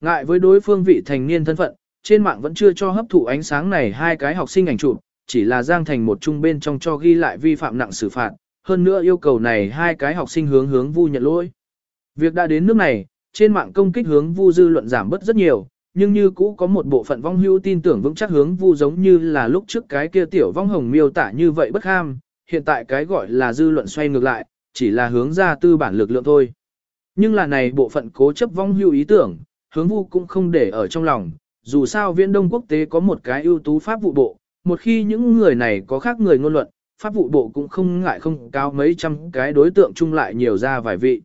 Ngại với đối phương vị thành niên thân phận, trên mạng vẫn chưa cho hấp thụ ánh sáng này hai cái học sinh ảnh chụp, chỉ là Giang Thành một trung bên trong cho ghi lại vi phạm nặng xử phạt, hơn nữa yêu cầu này hai cái học sinh hướng hướng vu nhận lỗi. Việc đã đến nước này, trên mạng công kích hướng vu dư luận giảm bớt rất nhiều, nhưng như cũ có một bộ phận vong hưu tin tưởng vững chắc hướng vu giống như là lúc trước cái kia tiểu vong hồng miêu tả như vậy bất ham, hiện tại cái gọi là dư luận xoay ngược lại, chỉ là hướng ra tư bản lực lượng thôi. Nhưng là này bộ phận cố chấp vong hưu ý tưởng, hướng vu cũng không để ở trong lòng, dù sao viễn đông quốc tế có một cái ưu tú pháp vụ bộ, một khi những người này có khác người ngôn luận, pháp vụ bộ cũng không ngại không cao mấy trăm cái đối tượng chung lại nhiều ra vài vị.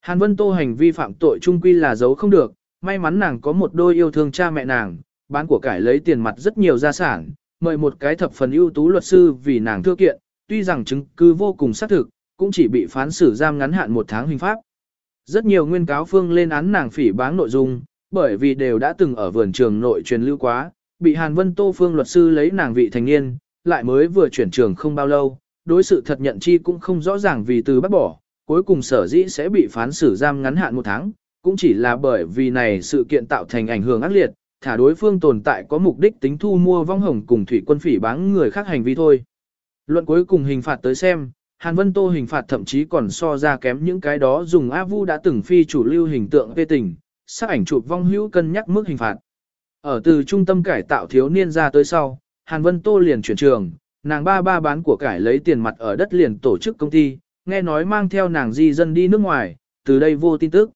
Hàn Vân Tô hành vi phạm tội trung quy là giấu không được, may mắn nàng có một đôi yêu thương cha mẹ nàng, bán của cải lấy tiền mặt rất nhiều gia sản, mời một cái thập phần ưu tú luật sư vì nàng thưa kiện, tuy rằng chứng cứ vô cùng xác thực, cũng chỉ bị phán xử giam ngắn hạn một tháng hình pháp. Rất nhiều nguyên cáo phương lên án nàng phỉ báng nội dung, bởi vì đều đã từng ở vườn trường nội truyền lưu quá, bị Hàn Vân Tô Phương luật sư lấy nàng vị thành niên, lại mới vừa chuyển trường không bao lâu, đối sự thật nhận chi cũng không rõ ràng vì từ bắt bỏ, cuối cùng sở dĩ sẽ bị phán xử giam ngắn hạn một tháng, cũng chỉ là bởi vì này sự kiện tạo thành ảnh hưởng ác liệt, thả đối phương tồn tại có mục đích tính thu mua vong hồng cùng thủy quân phỉ báng người khác hành vi thôi. Luận cuối cùng hình phạt tới xem, Hàn Vân Tô hình phạt thậm chí còn so ra kém những cái đó dùng A Vu đã từng phi chủ lưu hình tượng phê tình, sắc ảnh chụp vong hữu cân nhắc mức hình phạt. Ở từ trung tâm cải tạo thiếu niên ra tới sau, Hàn Vân Tô liền chuyển trường, nàng ba ba bán của cải lấy tiền mặt ở đất liền tổ chức công ty, nghe nói mang theo nàng di dân đi nước ngoài, từ đây vô tin tức.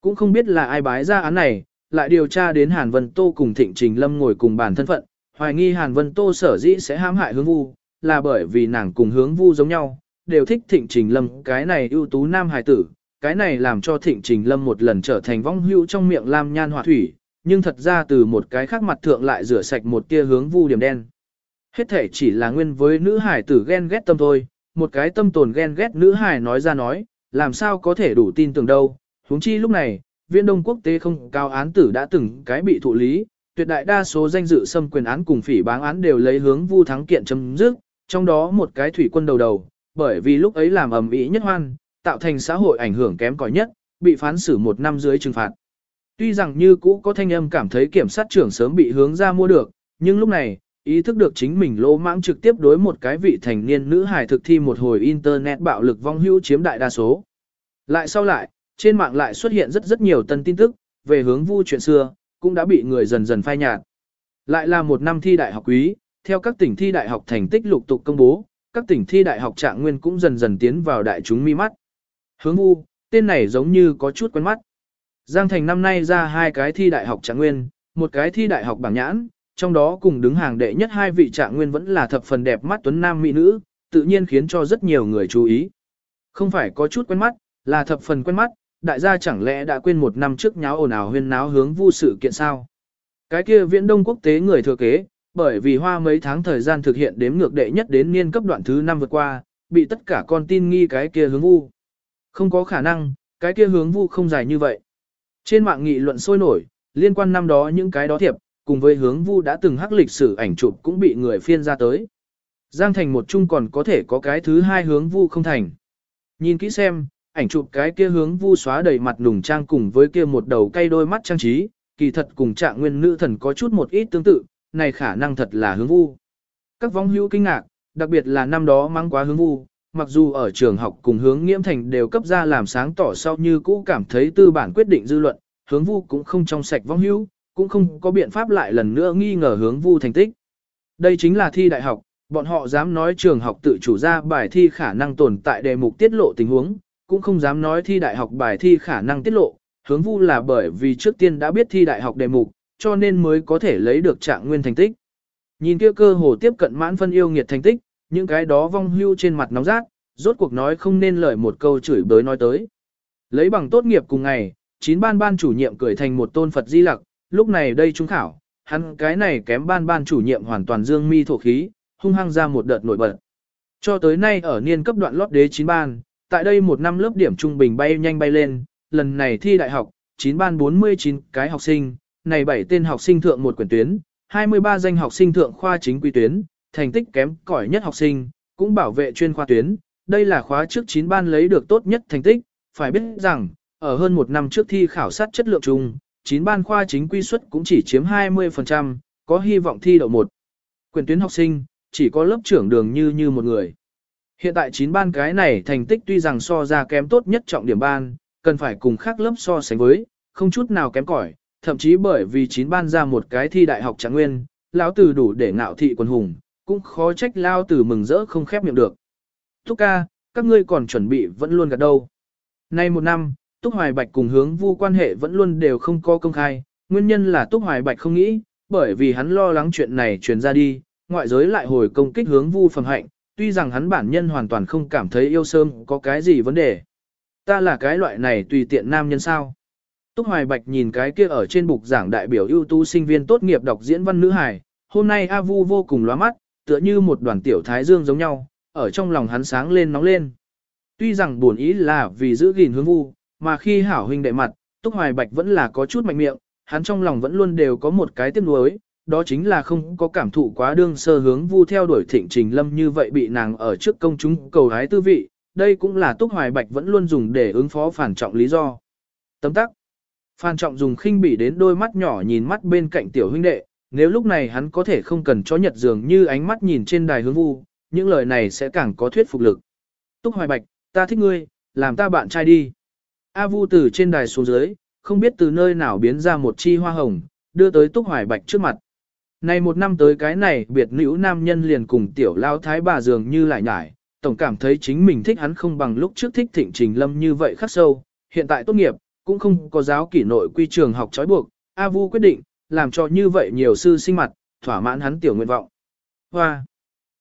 Cũng không biết là ai bái ra án này, lại điều tra đến Hàn Vân Tô cùng Thịnh Trình Lâm ngồi cùng bàn thân phận, hoài nghi Hàn Vân Tô sở dĩ sẽ hãm hại hướng vu, là bởi vì nàng cùng hướng vu giống nhau, đều thích Thịnh Trình Lâm cái này ưu tú nam hài tử, cái này làm cho Thịnh Trình Lâm một lần trở thành vong hưu trong miệng lam nhan hỏa thủy, nhưng thật ra từ một cái khác mặt thượng lại rửa sạch một tia hướng vu điểm đen. Hết thể chỉ là nguyên với nữ hải tử ghen ghét tâm thôi, một cái tâm tồn ghen ghét nữ hải nói ra nói, làm sao có thể đủ tin tưởng đâu, huống chi lúc này, viên đông quốc tế không cao án tử đã từng cái bị thụ lý, tuyệt đại đa số danh dự xâm quyền án cùng phỉ báng án đều lấy hướng vu thắng kiện chấm dứt, trong đó một cái thủy quân đầu đầu, bởi vì lúc ấy làm ầm ĩ nhất hoan, tạo thành xã hội ảnh hưởng kém cỏi nhất, bị phán xử một năm dưới trừng phạt. Tuy rằng như cũ có thanh âm cảm thấy kiểm sát trưởng sớm bị hướng ra mua được, nhưng lúc này, ý thức được chính mình lỗ mãng trực tiếp đối một cái vị thành niên nữ hài thực thi một hồi internet bạo lực vong hữu chiếm đại đa số. Lại sau lại, trên mạng lại xuất hiện rất rất nhiều tân tin tức, về hướng vu chuyện xưa, cũng đã bị người dần dần phai nhạt. Lại là một năm thi đại học quý, theo các tỉnh thi đại học thành tích lục tục công bố, các tỉnh thi đại học trạng nguyên cũng dần dần tiến vào đại chúng mi mắt. Hướng vu, tên này giống như có chút quen mắt. Giang Thành năm nay ra hai cái thi đại học trạng nguyên, một cái thi đại học bảng nhãn, trong đó cùng đứng hàng đệ nhất hai vị trạng nguyên vẫn là thập phần đẹp mắt tuấn nam mỹ nữ, tự nhiên khiến cho rất nhiều người chú ý. Không phải có chút quen mắt, là thập phần quen mắt, đại gia chẳng lẽ đã quên một năm trước nháo ồn ào huyên náo hướng vu sự kiện sao? Cái kia viễn đông quốc tế người thừa kế, bởi vì hoa mấy tháng thời gian thực hiện đếm ngược đệ nhất đến niên cấp đoạn thứ năm vượt qua, bị tất cả con tin nghi cái kia hướng vu. Không có khả năng, cái kia hướng vu không dài như vậy. Trên mạng nghị luận sôi nổi, liên quan năm đó những cái đó thiệp, cùng với hướng vu đã từng hắc lịch sử ảnh chụp cũng bị người phiên ra tới. Giang thành một chung còn có thể có cái thứ hai hướng vu không thành. Nhìn kỹ xem, ảnh chụp cái kia hướng vu xóa đầy mặt nùng trang cùng với kia một đầu cây đôi mắt trang trí, kỳ thật cùng trạng nguyên nữ thần có chút một ít tương tự, này khả năng thật là hướng vu. Các vong hữu kinh ngạc, đặc biệt là năm đó mang quá hướng vu, mặc dù ở trường học cùng hướng nghiễm thành đều cấp ra làm sáng tỏ sau như cũ cảm thấy tư bản quyết định dư luận, hướng vu cũng không trong sạch vong hữu, cũng không có biện pháp lại lần nữa nghi ngờ hướng vu thành tích. Đây chính là thi đại học, bọn họ dám nói trường học tự chủ ra bài thi khả năng tồn tại đề mục tiết lộ tình huống, cũng không dám nói thi đại học bài thi khả năng tiết lộ, hướng vu là bởi vì trước tiên đã biết thi đại học đề mục, cho nên mới có thể lấy được trạng nguyên thành tích. Nhìn kia cơ hồ tiếp cận mãn phân yêu nghiệt thành tích, những cái đó vong hưu trên mặt nóng rát, rốt cuộc nói không nên lời một câu chửi bới nói tới. Lấy bằng tốt nghiệp cùng ngày, chín ban ban chủ nhiệm cười thành một tôn Phật di lặc, lúc này đây trung khảo, hắn cái này kém ban ban chủ nhiệm hoàn toàn dương mi thổ khí, hung hăng ra một đợt nổi bật. Cho tới nay ở niên cấp đoạn lót đế chín ban, tại đây một năm lớp điểm trung bình bay nhanh bay lên, lần này thi đại học, 9 ban 49 cái học sinh, này 7 tên học sinh thượng một quyển tuyến, 23 danh học sinh thượng khoa chính quy tuyến, thành tích kém cỏi nhất học sinh, cũng bảo vệ chuyên khoa tuyến, đây là khóa trước 9 ban lấy được tốt nhất thành tích, phải biết rằng, ở hơn một năm trước thi khảo sát chất lượng chung, chín ban khoa chính quy suất cũng chỉ chiếm 20%, có hy vọng thi đậu một. Quyền tuyến học sinh, chỉ có lớp trưởng đường như như một người. Hiện tại chín ban cái này thành tích tuy rằng so ra kém tốt nhất trọng điểm ban, cần phải cùng khác lớp so sánh với, không chút nào kém cỏi, thậm chí bởi vì chín ban ra một cái thi đại học trạng nguyên, lão tử đủ để ngạo thị quần hùng, cũng khó trách lao tử mừng rỡ không khép miệng được. Thúc ca, các ngươi còn chuẩn bị vẫn luôn gạt đâu. Nay một năm, Túc Hoài Bạch cùng hướng vu quan hệ vẫn luôn đều không có công khai, nguyên nhân là Túc Hoài Bạch không nghĩ, bởi vì hắn lo lắng chuyện này truyền ra đi, ngoại giới lại hồi công kích hướng vu phẩm hạnh, tuy rằng hắn bản nhân hoàn toàn không cảm thấy yêu sơm có cái gì vấn đề. Ta là cái loại này tùy tiện nam nhân sao. Túc Hoài Bạch nhìn cái kia ở trên bục giảng đại biểu ưu tú sinh viên tốt nghiệp đọc diễn văn nữ hài, hôm nay A Vu vô cùng lóa mắt, tựa như một đoàn tiểu thái dương giống nhau, ở trong lòng hắn sáng lên nóng lên. Tuy rằng buồn ý là vì giữ gìn hướng vu, mà khi hảo huynh đệ mặt, Túc Hoài Bạch vẫn là có chút mạnh miệng, hắn trong lòng vẫn luôn đều có một cái tiếc nuối, đó chính là không có cảm thụ quá đương sơ hướng vu theo đuổi thịnh trình lâm như vậy bị nàng ở trước công chúng cầu hái tư vị, đây cũng là Túc Hoài Bạch vẫn luôn dùng để ứng phó phản trọng lý do. Tấm tắc. Phan Trọng dùng khinh bỉ đến đôi mắt nhỏ nhìn mắt bên cạnh tiểu huynh đệ, nếu lúc này hắn có thể không cần cho nhật dường như ánh mắt nhìn trên đài hướng vu, những lời này sẽ càng có thuyết phục lực. Túc Hoài Bạch, ta thích ngươi, làm ta bạn trai đi. A Vu từ trên đài xuống dưới, không biết từ nơi nào biến ra một chi hoa hồng, đưa tới Túc Hoài Bạch trước mặt. Này một năm tới cái này biệt nữ nam nhân liền cùng tiểu lao thái bà dường như lại nhải, tổng cảm thấy chính mình thích hắn không bằng lúc trước thích thịnh trình lâm như vậy khắc sâu, hiện tại tốt nghiệp, cũng không có giáo kỷ nội quy trường học trói buộc, A Vu quyết định, làm cho như vậy nhiều sư sinh mặt, thỏa mãn hắn tiểu nguyện vọng. Hoa!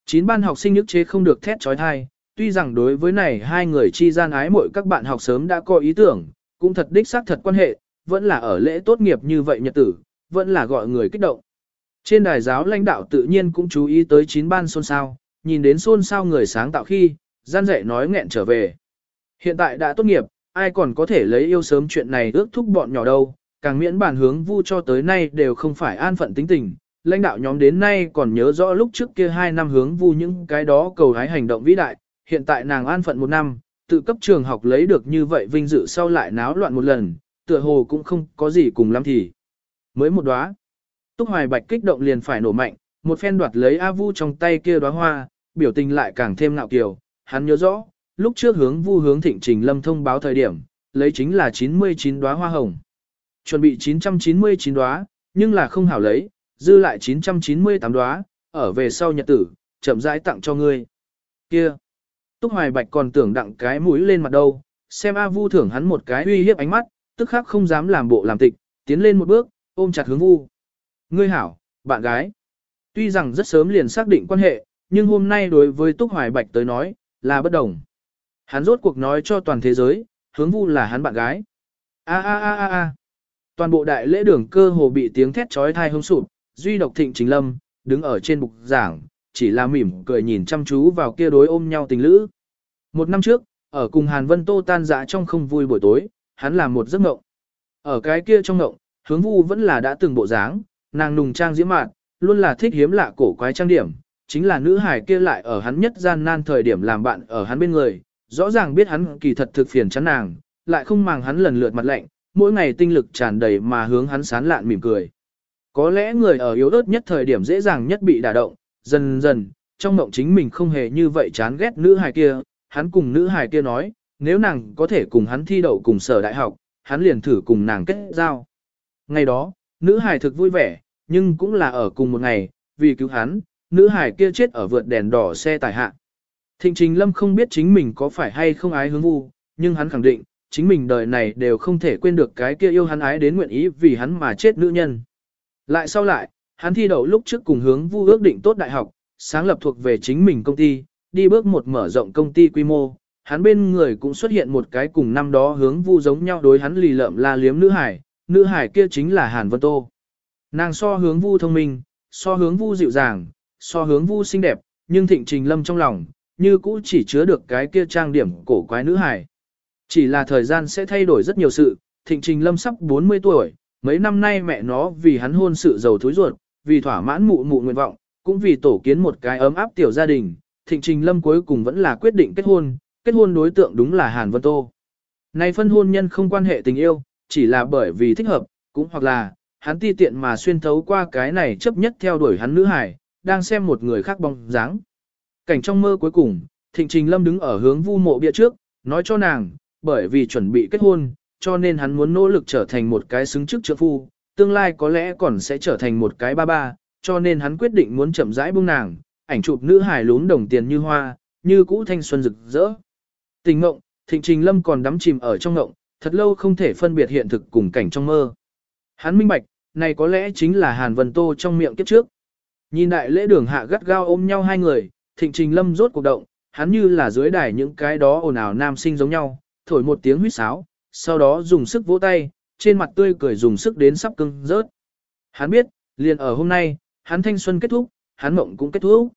Chín ban học sinh nhức chế không được thét trói thai, tuy rằng đối với này hai người chi gian ái mỗi các bạn học sớm đã có ý tưởng, cũng thật đích xác thật quan hệ, vẫn là ở lễ tốt nghiệp như vậy nhật tử, vẫn là gọi người kích động. Trên đài giáo lãnh đạo tự nhiên cũng chú ý tới chín ban xôn xao, nhìn đến xôn xao người sáng tạo khi, gian dạy nói nghẹn trở về. Hiện tại đã tốt nghiệp, ai còn có thể lấy yêu sớm chuyện này ước thúc bọn nhỏ đâu, càng miễn bản hướng vu cho tới nay đều không phải an phận tính tình. Lãnh đạo nhóm đến nay còn nhớ rõ lúc trước kia hai năm hướng vu những cái đó cầu hái hành động vĩ đại, hiện tại nàng an phận một năm, tự cấp trường học lấy được như vậy vinh dự sau lại náo loạn một lần, tựa hồ cũng không có gì cùng lắm thì. Mới một đóa, Túc Hoài Bạch kích động liền phải nổ mạnh, một phen đoạt lấy A Vu trong tay kia đóa hoa, biểu tình lại càng thêm ngạo kiều, hắn nhớ rõ, lúc trước hướng Vu hướng Thịnh Trình Lâm thông báo thời điểm, lấy chính là 99 đóa hoa hồng. Chuẩn bị 999 đóa, nhưng là không hảo lấy, dư lại 998 đóa, ở về sau nhật tử, chậm rãi tặng cho ngươi. Kia. Túc Hoài Bạch còn tưởng đặng cái mũi lên mặt đâu, xem A Vu thưởng hắn một cái uy hiếp ánh mắt, tức khắc không dám làm bộ làm tịch, tiến lên một bước, ôm chặt hướng Vu. Ngươi hảo, bạn gái. Tuy rằng rất sớm liền xác định quan hệ, nhưng hôm nay đối với Túc Hoài Bạch tới nói, là bất đồng. Hắn rốt cuộc nói cho toàn thế giới, hướng Vu là hắn bạn gái. A a a a a. Toàn bộ đại lễ đường cơ hồ bị tiếng thét chói tai hông sụp, duy độc thịnh chính lâm, đứng ở trên bục giảng, chỉ là mỉm cười nhìn chăm chú vào kia đối ôm nhau tình lữ. Một năm trước, ở cùng Hàn Vân Tô tan dã trong không vui buổi tối, hắn làm một giấc mộng. Ở cái kia trong mộng, hướng vu vẫn là đã từng bộ dáng, nàng nùng trang diễm mạn, luôn là thích hiếm lạ cổ quái trang điểm, chính là nữ hài kia lại ở hắn nhất gian nan thời điểm làm bạn ở hắn bên người, rõ ràng biết hắn kỳ thật thực phiền chán nàng, lại không màng hắn lần lượt mặt lạnh, mỗi ngày tinh lực tràn đầy mà hướng hắn sán lạn mỉm cười. Có lẽ người ở yếu ớt nhất thời điểm dễ dàng nhất bị đả động, dần dần, trong mộng chính mình không hề như vậy chán ghét nữ hài kia, hắn cùng nữ hài kia nói, nếu nàng có thể cùng hắn thi đậu cùng sở đại học, hắn liền thử cùng nàng kết giao. Ngày đó, nữ hài thực vui vẻ, nhưng cũng là ở cùng một ngày, vì cứu hắn, nữ hài kia chết ở vượt đèn đỏ xe tải hạ. Thịnh Trình Lâm không biết chính mình có phải hay không ái hướng vu, nhưng hắn khẳng định, chính mình đời này đều không thể quên được cái kia yêu hắn ái đến nguyện ý vì hắn mà chết nữ nhân. Lại sau lại, hắn thi đậu lúc trước cùng hướng vu ước định tốt đại học, sáng lập thuộc về chính mình công ty, đi bước một mở rộng công ty quy mô, hắn bên người cũng xuất hiện một cái cùng năm đó hướng vu giống nhau đối hắn lì lợm la liếm nữ hải, nữ hải kia chính là Hàn Vân Tô. Nàng so hướng vu thông minh, so hướng vu dịu dàng, so hướng vu xinh đẹp, nhưng thịnh trình lâm trong lòng, như cũ chỉ chứa được cái kia trang điểm cổ quái nữ hải. Chỉ là thời gian sẽ thay đổi rất nhiều sự, thịnh trình lâm sắp 40 tuổi, mấy năm nay mẹ nó vì hắn hôn sự giàu thối ruột, vì thỏa mãn mụ mụ nguyện vọng, cũng vì tổ kiến một cái ấm áp tiểu gia đình, thịnh trình lâm cuối cùng vẫn là quyết định kết hôn, kết hôn đối tượng đúng là Hàn Vân Tô. Này phân hôn nhân không quan hệ tình yêu, chỉ là bởi vì thích hợp, cũng hoặc là, hắn ti tiện mà xuyên thấu qua cái này chấp nhất theo đuổi hắn nữ hải, đang xem một người khác bóng dáng. Cảnh trong mơ cuối cùng, Thịnh Trình Lâm đứng ở hướng vu mộ bia trước, nói cho nàng, bởi vì chuẩn bị kết hôn, cho nên hắn muốn nỗ lực trở thành một cái xứng chức trợ phu, tương lai có lẽ còn sẽ trở thành một cái ba ba, cho nên hắn quyết định muốn chậm rãi buông nàng, ảnh chụp nữ hài lún đồng tiền như hoa, như cũ thanh xuân rực rỡ. Tình ngộng, Thịnh Trình Lâm còn đắm chìm ở trong ngộng, thật lâu không thể phân biệt hiện thực cùng cảnh trong mơ. Hắn minh bạch, này có lẽ chính là Hàn Vân Tô trong miệng kiếp trước. Nhìn đại lễ đường hạ gắt gao ôm nhau hai người, Thịnh Trình Lâm rốt cuộc động, hắn như là dưới đài những cái đó ồn ào nam sinh giống nhau, thổi một tiếng huýt sáo, sau đó dùng sức vỗ tay, trên mặt tươi cười dùng sức đến sắp cưng rớt. Hắn biết, liền ở hôm nay, hắn thanh xuân kết thúc, hắn mộng cũng kết thúc.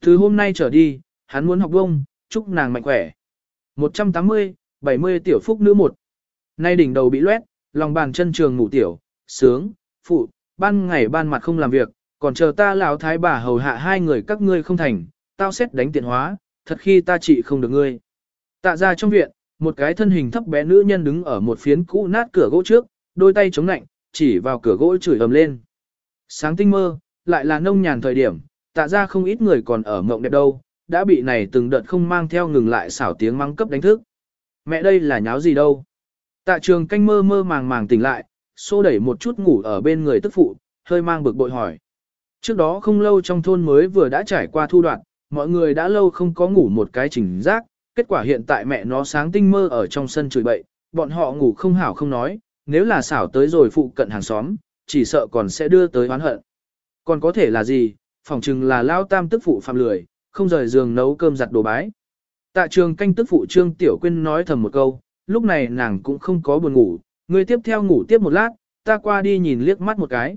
Từ hôm nay trở đi, hắn muốn học bông, chúc nàng mạnh khỏe. 180, 70 tiểu phúc nữ một. Nay đỉnh đầu bị loét, lòng bàn chân trường ngủ tiểu, sướng, phụ, ban ngày ban mặt không làm việc, còn chờ ta lão thái bà hầu hạ hai người các ngươi không thành, tao xét đánh tiện hóa, thật khi ta trị không được ngươi. Tạ ra trong viện, một cái thân hình thấp bé nữ nhân đứng ở một phiến cũ nát cửa gỗ trước, đôi tay chống nạnh, chỉ vào cửa gỗ chửi ầm lên. Sáng tinh mơ, lại là nông nhàn thời điểm, tạ ra không ít người còn ở mộng đẹp đâu, đã bị này từng đợt không mang theo ngừng lại xảo tiếng mắng cấp đánh thức. Mẹ đây là nháo gì đâu. Tạ trường canh mơ mơ màng màng tỉnh lại, xô đẩy một chút ngủ ở bên người tức phụ, hơi mang bực bội hỏi. Trước đó không lâu trong thôn mới vừa đã trải qua thu đoạn, mọi người đã lâu không có ngủ một cái chỉnh giác, kết quả hiện tại mẹ nó sáng tinh mơ ở trong sân chửi bậy, bọn họ ngủ không hảo không nói, nếu là xảo tới rồi phụ cận hàng xóm, chỉ sợ còn sẽ đưa tới oán hận. Còn có thể là gì, phỏng chừng là lao tam tức phụ phạm lười, không rời giường nấu cơm giặt đồ bái. Tạ trường canh tức phụ Trương Tiểu Quyên nói thầm một câu, lúc này nàng cũng không có buồn ngủ, người tiếp theo ngủ tiếp một lát, ta qua đi nhìn liếc mắt một cái.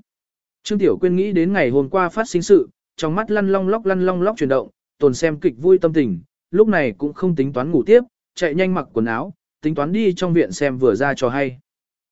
Trương Tiểu Quyên nghĩ đến ngày hôm qua phát sinh sự, trong mắt lăn long lóc lăn long lóc chuyển động, tồn xem kịch vui tâm tình, lúc này cũng không tính toán ngủ tiếp, chạy nhanh mặc quần áo, tính toán đi trong viện xem vừa ra cho hay.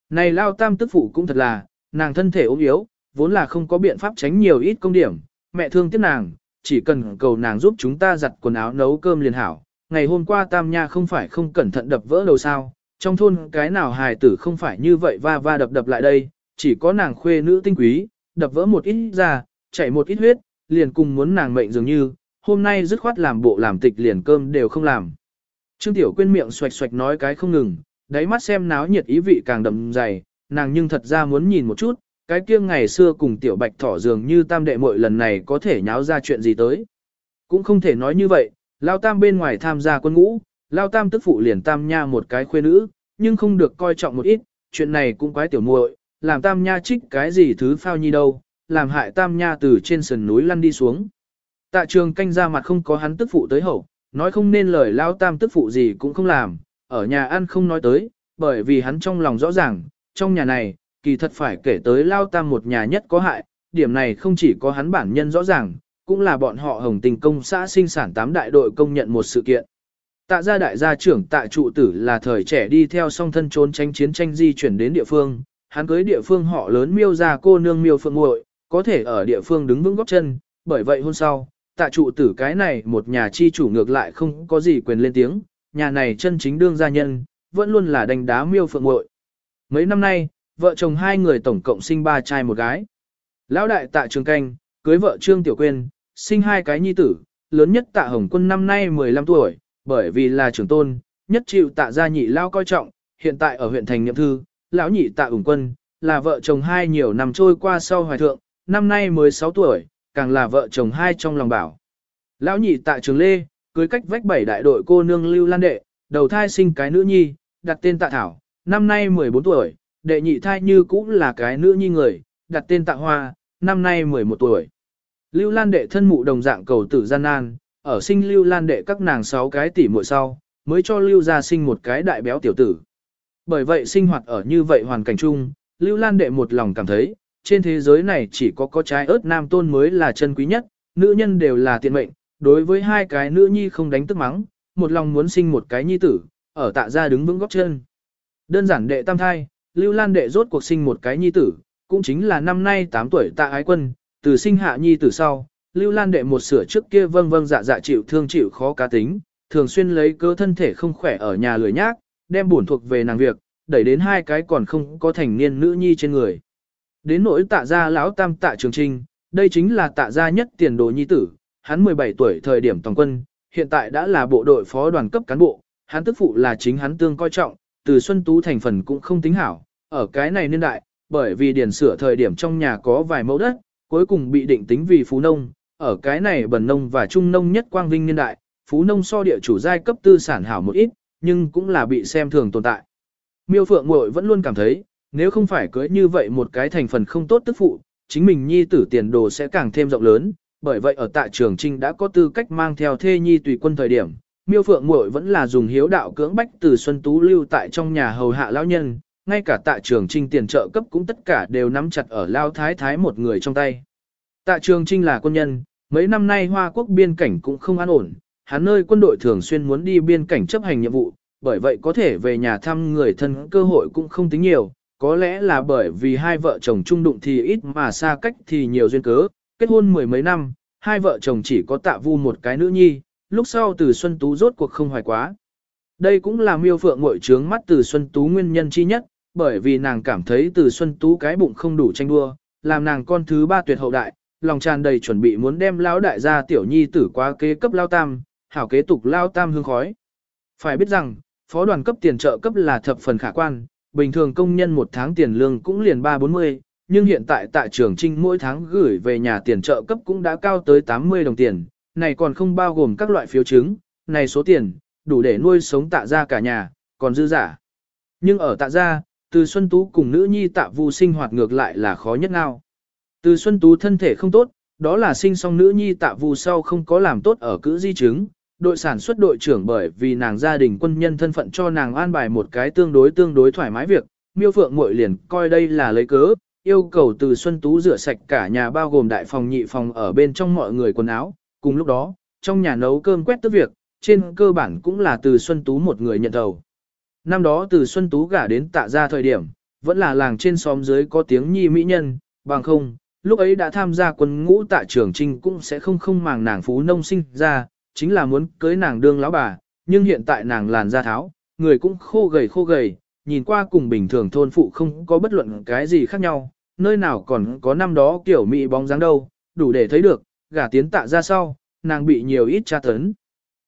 Này lao tam tức phụ cũng thật là, nàng thân thể ốm yếu, vốn là không có biện pháp tránh nhiều ít công điểm, mẹ thương tiếc nàng, chỉ cần cầu nàng giúp chúng ta giặt quần áo nấu cơm liền hảo. Ngày hôm qua tam nha không phải không cẩn thận đập vỡ đầu sao, trong thôn cái nào hài tử không phải như vậy va va đập đập lại đây, chỉ có nàng khuê nữ tinh quý, đập vỡ một ít ra, chảy một ít huyết, liền cùng muốn nàng mệnh dường như, hôm nay dứt khoát làm bộ làm tịch liền cơm đều không làm. Trương Tiểu Quyên miệng xoạch xoạch nói cái không ngừng, đáy mắt xem náo nhiệt ý vị càng đậm dày, nàng nhưng thật ra muốn nhìn một chút, cái kia ngày xưa cùng Tiểu Bạch thỏ dường như tam đệ muội lần này có thể nháo ra chuyện gì tới. Cũng không thể nói như vậy, Lao Tam bên ngoài tham gia quân ngũ, Lao Tam tức phụ liền Tam Nha một cái khuê nữ, nhưng không được coi trọng một ít, chuyện này cũng quái tiểu muội, làm Tam Nha trích cái gì thứ phao nhi đâu, làm hại Tam Nha từ trên sườn núi lăn đi xuống. Tạ trường canh ra mặt không có hắn tức phụ tới hậu, nói không nên lời lao tam tức phụ gì cũng không làm, ở nhà ăn không nói tới, bởi vì hắn trong lòng rõ ràng, trong nhà này, kỳ thật phải kể tới lao tam một nhà nhất có hại, điểm này không chỉ có hắn bản nhân rõ ràng, cũng là bọn họ hồng tình công xã sinh sản tám đại đội công nhận một sự kiện. Tạ gia đại gia trưởng tạ trụ tử là thời trẻ đi theo song thân trốn tranh chiến tranh di chuyển đến địa phương, hắn cưới địa phương họ lớn miêu ra cô nương miêu phượng muội có thể ở địa phương đứng vững góc chân, bởi vậy hôn sau, tạ trụ tử cái này một nhà chi chủ ngược lại không có gì quyền lên tiếng, nhà này chân chính đương gia nhân, vẫn luôn là đánh đá miêu phượng muội. Mấy năm nay, vợ chồng hai người tổng cộng sinh ba trai một gái. Lão đại tạ trường canh, cưới vợ Trương Tiểu Quyên, sinh hai cái nhi tử, lớn nhất tạ Hồng Quân năm nay 15 tuổi, bởi vì là trưởng tôn, nhất chịu tạ gia nhị lao coi trọng, hiện tại ở huyện thành nhậm thư, lão nhị tạ ủng quân, là vợ chồng hai nhiều năm trôi qua sau hoài thượng, năm nay mới 6 tuổi, càng là vợ chồng hai trong lòng bảo. Lão nhị tạ trường lê, cưới cách vách bảy đại đội cô nương lưu lan đệ, đầu thai sinh cái nữ nhi, đặt tên tạ thảo, năm nay 14 tuổi, đệ nhị thai như cũng là cái nữ nhi người, đặt tên tạ hoa, năm nay 11 tuổi. Lưu lan đệ thân mụ đồng dạng cầu tử gian nan, ở sinh lưu lan đệ các nàng sáu cái tỷ muội sau, mới cho lưu gia sinh một cái đại béo tiểu tử. Bởi vậy sinh hoạt ở như vậy hoàn cảnh chung, lưu lan đệ một lòng cảm thấy, trên thế giới này chỉ có có trái ớt nam tôn mới là chân quý nhất, nữ nhân đều là tiện mệnh, đối với hai cái nữ nhi không đánh tức mắng, một lòng muốn sinh một cái nhi tử, ở tạ gia đứng vững góc chân. Đơn giản đệ tam thai, Lưu Lan đệ rốt cuộc sinh một cái nhi tử, cũng chính là năm nay 8 tuổi tạ ái quân, từ sinh hạ nhi tử sau, Lưu Lan đệ một sửa trước kia vâng vâng dạ dạ chịu thương chịu khó cá tính, thường xuyên lấy cơ thân thể không khỏe ở nhà lười nhác, đem buồn thuộc về nàng việc, đẩy đến hai cái còn không có thành niên nữ nhi trên người. Đến nỗi tạ gia lão tam tạ trường trinh, đây chính là tạ gia nhất tiền đồ nhi tử, hắn 17 tuổi thời điểm toàn quân, hiện tại đã là bộ đội phó đoàn cấp cán bộ, hắn tức phụ là chính hắn tương coi trọng, từ Xuân Tú thành phần cũng không tính hảo, ở cái này niên đại, bởi vì điền sửa thời điểm trong nhà có vài mẫu đất, cuối cùng bị định tính vì phú nông, ở cái này bần nông và trung nông nhất quang vinh niên đại, phú nông so địa chủ giai cấp tư sản hảo một ít, nhưng cũng là bị xem thường tồn tại. Miêu Phượng Ngội vẫn luôn cảm thấy, nếu không phải cưới như vậy một cái thành phần không tốt tức phụ, chính mình nhi tử tiền đồ sẽ càng thêm rộng lớn, bởi vậy ở tại trường trinh đã có tư cách mang theo thê nhi tùy quân thời điểm. Miêu Phượng Muội vẫn là dùng hiếu đạo cưỡng bách từ Xuân Tú lưu tại trong nhà hầu hạ lão nhân, ngay cả tạ trường trinh tiền trợ cấp cũng tất cả đều nắm chặt ở lao thái thái một người trong tay. Tạ trường trinh là quân nhân, mấy năm nay Hoa Quốc biên cảnh cũng không an ổn, hắn nơi quân đội thường xuyên muốn đi biên cảnh chấp hành nhiệm vụ, bởi vậy có thể về nhà thăm người thân cơ hội cũng không tính nhiều, có lẽ là bởi vì hai vợ chồng chung đụng thì ít mà xa cách thì nhiều duyên cớ, kết hôn mười mấy năm, hai vợ chồng chỉ có tạ vu một cái nữ nhi, lúc sau từ Xuân Tú rốt cuộc không hoài quá. Đây cũng là miêu phượng ngội trướng mắt từ Xuân Tú nguyên nhân chi nhất, bởi vì nàng cảm thấy từ Xuân Tú cái bụng không đủ tranh đua, làm nàng con thứ ba tuyệt hậu đại, lòng tràn đầy chuẩn bị muốn đem lão đại gia tiểu nhi tử quá kế cấp lao tam, hảo kế tục lao tam hương khói. Phải biết rằng, phó đoàn cấp tiền trợ cấp là thập phần khả quan, bình thường công nhân một tháng tiền lương cũng liền 3-40, nhưng hiện tại tại trường trinh mỗi tháng gửi về nhà tiền trợ cấp cũng đã cao tới 80 đồng tiền, này còn không bao gồm các loại phiếu chứng, này số tiền, đủ để nuôi sống tạ ra cả nhà, còn dư giả. Nhưng ở tạ gia, từ Xuân Tú cùng nữ nhi tạ vu sinh hoạt ngược lại là khó nhất nào. Từ Xuân Tú thân thể không tốt, đó là sinh xong nữ nhi tạ vu sau không có làm tốt ở cữ di chứng, đội sản xuất đội trưởng bởi vì nàng gia đình quân nhân thân phận cho nàng an bài một cái tương đối tương đối thoải mái việc, miêu phượng muội liền coi đây là lấy cớ, yêu cầu từ Xuân Tú rửa sạch cả nhà bao gồm đại phòng nhị phòng ở bên trong mọi người quần áo, cùng lúc đó, trong nhà nấu cơm quét tức việc, trên cơ bản cũng là từ Xuân Tú một người nhận đầu. Năm đó từ Xuân Tú gả đến tạ ra thời điểm, vẫn là làng trên xóm dưới có tiếng nhi mỹ nhân, bằng không, lúc ấy đã tham gia quân ngũ tạ trưởng trinh cũng sẽ không không màng nàng phú nông sinh ra, chính là muốn cưới nàng đương lão bà, nhưng hiện tại nàng làn da tháo, người cũng khô gầy khô gầy, nhìn qua cùng bình thường thôn phụ không có bất luận cái gì khác nhau, nơi nào còn có năm đó kiểu mỹ bóng dáng đâu, đủ để thấy được, gả tiến tạ ra sau, nàng bị nhiều ít tra tấn.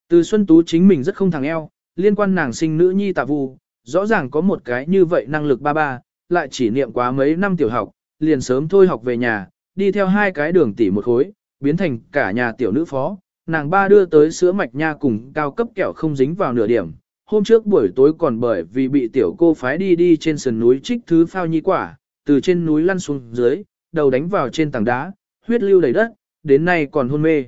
Từ Xuân Tú chính mình rất không thằng eo, liên quan nàng sinh nữ nhi tạ vu, rõ ràng có một cái như vậy năng lực ba ba, lại chỉ niệm quá mấy năm tiểu học, liền sớm thôi học về nhà, đi theo hai cái đường tỷ một khối, biến thành cả nhà tiểu nữ phó, nàng ba đưa tới sữa mạch nha cùng cao cấp kẹo không dính vào nửa điểm. Hôm trước buổi tối còn bởi vì bị tiểu cô phái đi đi trên sườn núi trích thứ phao nhi quả, từ trên núi lăn xuống dưới, đầu đánh vào trên tảng đá, huyết lưu đầy đất, đến nay còn hôn mê.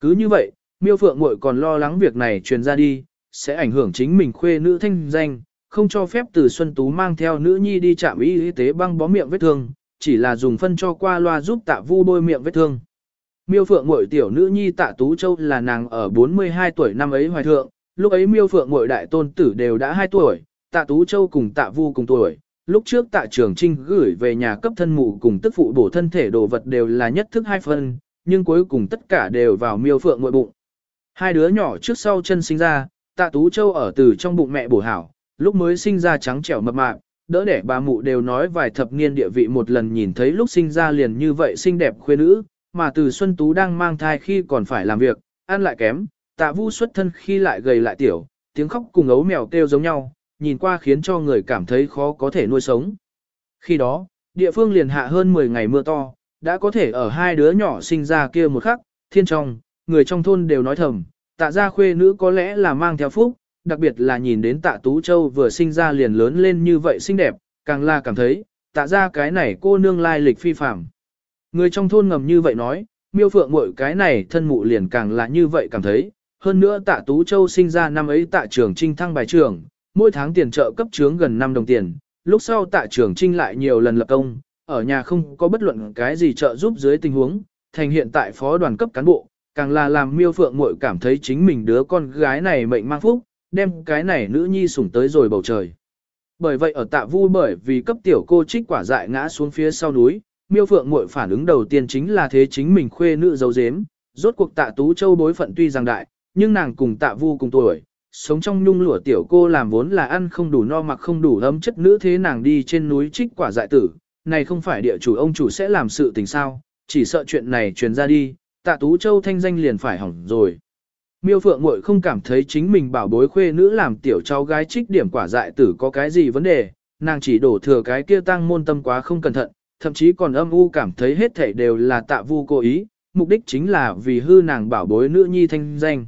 Cứ như vậy, miêu phượng muội còn lo lắng việc này truyền ra đi, sẽ ảnh hưởng chính mình khuê nữ thanh danh, không cho phép từ Xuân Tú mang theo nữ nhi đi chạm y y tế băng bó miệng vết thương, chỉ là dùng phân cho qua loa giúp tạ vu bôi miệng vết thương. Miêu Phượng Muội tiểu nữ nhi Tạ Tú Châu là nàng ở 42 tuổi năm ấy hoài thượng, lúc ấy Miêu Phượng Muội đại tôn tử đều đã 2 tuổi, Tạ Tú Châu cùng Tạ Vu cùng tuổi. Lúc trước Tạ Trường Trinh gửi về nhà cấp thân mụ cùng tức phụ bổ thân thể đồ vật đều là nhất thức hai phân, nhưng cuối cùng tất cả đều vào Miêu Phượng Muội bụng. Hai đứa nhỏ trước sau chân sinh ra, Tạ Tú Châu ở từ trong bụng mẹ bổ hảo, lúc mới sinh ra trắng trẻo mập mạp, đỡ đẻ bà mụ đều nói vài thập niên địa vị một lần nhìn thấy lúc sinh ra liền như vậy xinh đẹp khuê nữ, mà từ Xuân Tú đang mang thai khi còn phải làm việc, ăn lại kém, tạ vu xuất thân khi lại gầy lại tiểu, tiếng khóc cùng ấu mèo kêu giống nhau, nhìn qua khiến cho người cảm thấy khó có thể nuôi sống. Khi đó, địa phương liền hạ hơn 10 ngày mưa to, đã có thể ở hai đứa nhỏ sinh ra kia một khắc, thiên trong, người trong thôn đều nói thầm, tạ gia khuê nữ có lẽ là mang theo phúc, đặc biệt là nhìn đến tạ Tú Châu vừa sinh ra liền lớn lên như vậy xinh đẹp, càng là cảm thấy, tạ gia cái này cô nương lai lịch phi phạm. Người trong thôn ngầm như vậy nói, miêu phượng mội cái này thân mụ liền càng là như vậy cảm thấy. Hơn nữa tạ Tú Châu sinh ra năm ấy tạ trường trinh thăng bài trưởng, mỗi tháng tiền trợ cấp trướng gần 5 đồng tiền. Lúc sau tạ trường trinh lại nhiều lần lập công, ở nhà không có bất luận cái gì trợ giúp dưới tình huống, thành hiện tại phó đoàn cấp cán bộ, càng là làm miêu phượng muội cảm thấy chính mình đứa con gái này mệnh mang phúc, đem cái này nữ nhi sủng tới rồi bầu trời. Bởi vậy ở tạ vu bởi vì cấp tiểu cô trích quả dại ngã xuống phía sau núi, miêu phượng muội phản ứng đầu tiên chính là thế chính mình khuê nữ giấu dếm, rốt cuộc tạ tú châu bối phận tuy rằng đại, nhưng nàng cùng tạ vu cùng tuổi, sống trong nhung lụa tiểu cô làm vốn là ăn không đủ no mặc không đủ ấm chất nữ thế nàng đi trên núi trích quả dại tử, này không phải địa chủ ông chủ sẽ làm sự tình sao, chỉ sợ chuyện này truyền ra đi, tạ tú châu thanh danh liền phải hỏng rồi. Miêu Phượng Muội không cảm thấy chính mình bảo bối khuê nữ làm tiểu cháu gái trích điểm quả dại tử có cái gì vấn đề, nàng chỉ đổ thừa cái kia tăng môn tâm quá không cẩn thận, thậm chí còn âm u cảm thấy hết thảy đều là tạ vu cố ý, mục đích chính là vì hư nàng bảo bối nữ nhi thanh danh.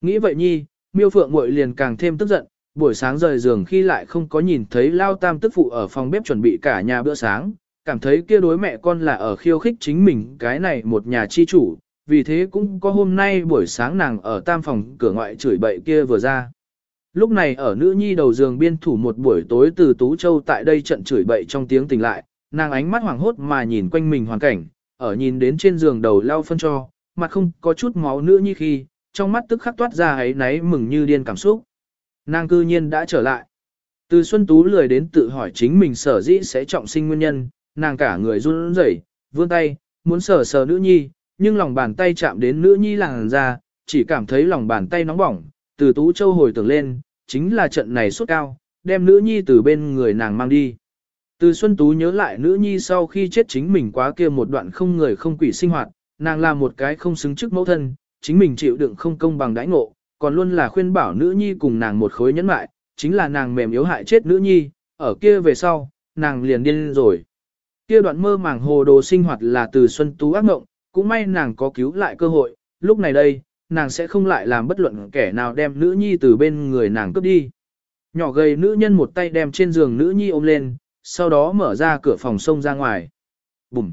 Nghĩ vậy nhi, Miêu Phượng Muội liền càng thêm tức giận, buổi sáng rời giường khi lại không có nhìn thấy Lao Tam tức phụ ở phòng bếp chuẩn bị cả nhà bữa sáng, cảm thấy kia đối mẹ con là ở khiêu khích chính mình cái này một nhà chi chủ, vì thế cũng có hôm nay buổi sáng nàng ở tam phòng cửa ngoại chửi bậy kia vừa ra. Lúc này ở nữ nhi đầu giường biên thủ một buổi tối từ Tú Châu tại đây trận chửi bậy trong tiếng tỉnh lại, nàng ánh mắt hoảng hốt mà nhìn quanh mình hoàn cảnh, ở nhìn đến trên giường đầu lao phân cho, mặt không có chút máu nữa nhi khi, trong mắt tức khắc toát ra ấy náy mừng như điên cảm xúc. Nàng cư nhiên đã trở lại. Từ Xuân Tú lười đến tự hỏi chính mình sở dĩ sẽ trọng sinh nguyên nhân, nàng cả người run rẩy, vươn tay, muốn sờ sờ nữ nhi, nhưng lòng bàn tay chạm đến nữ nhi làng ra, chỉ cảm thấy lòng bàn tay nóng bỏng, từ Tú Châu hồi tưởng lên, chính là trận này suốt cao, đem nữ nhi từ bên người nàng mang đi. Từ Xuân Tú nhớ lại nữ nhi sau khi chết chính mình quá kia một đoạn không người không quỷ sinh hoạt, nàng là một cái không xứng chức mẫu thân, chính mình chịu đựng không công bằng đãi ngộ, còn luôn là khuyên bảo nữ nhi cùng nàng một khối nhẫn mại, chính là nàng mềm yếu hại chết nữ nhi, ở kia về sau, nàng liền điên rồi. Kia đoạn mơ màng hồ đồ sinh hoạt là từ Xuân Tú ác ngộng, cũng may nàng có cứu lại cơ hội, lúc này đây, nàng sẽ không lại làm bất luận kẻ nào đem nữ nhi từ bên người nàng cướp đi. Nhỏ gầy nữ nhân một tay đem trên giường nữ nhi ôm lên, sau đó mở ra cửa phòng sông ra ngoài. Bùm!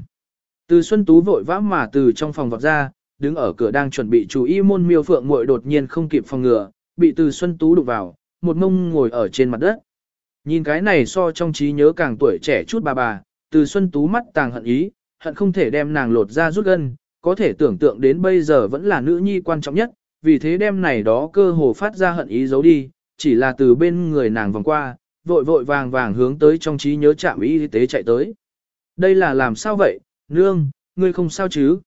Từ Xuân Tú vội vã mà từ trong phòng vọt ra, đứng ở cửa đang chuẩn bị chú ý môn miêu phượng muội đột nhiên không kịp phòng ngừa, bị từ Xuân Tú đụng vào, một mông ngồi ở trên mặt đất. Nhìn cái này so trong trí nhớ càng tuổi trẻ chút bà bà, từ Xuân Tú mắt tàng hận ý, hận không thể đem nàng lột ra rút gân, có thể tưởng tượng đến bây giờ vẫn là nữ nhi quan trọng nhất, vì thế đem này đó cơ hồ phát ra hận ý giấu đi, chỉ là từ bên người nàng vòng qua, vội vội vàng vàng hướng tới trong trí nhớ trạm y tế chạy tới. Đây là làm sao vậy, nương, ngươi không sao chứ?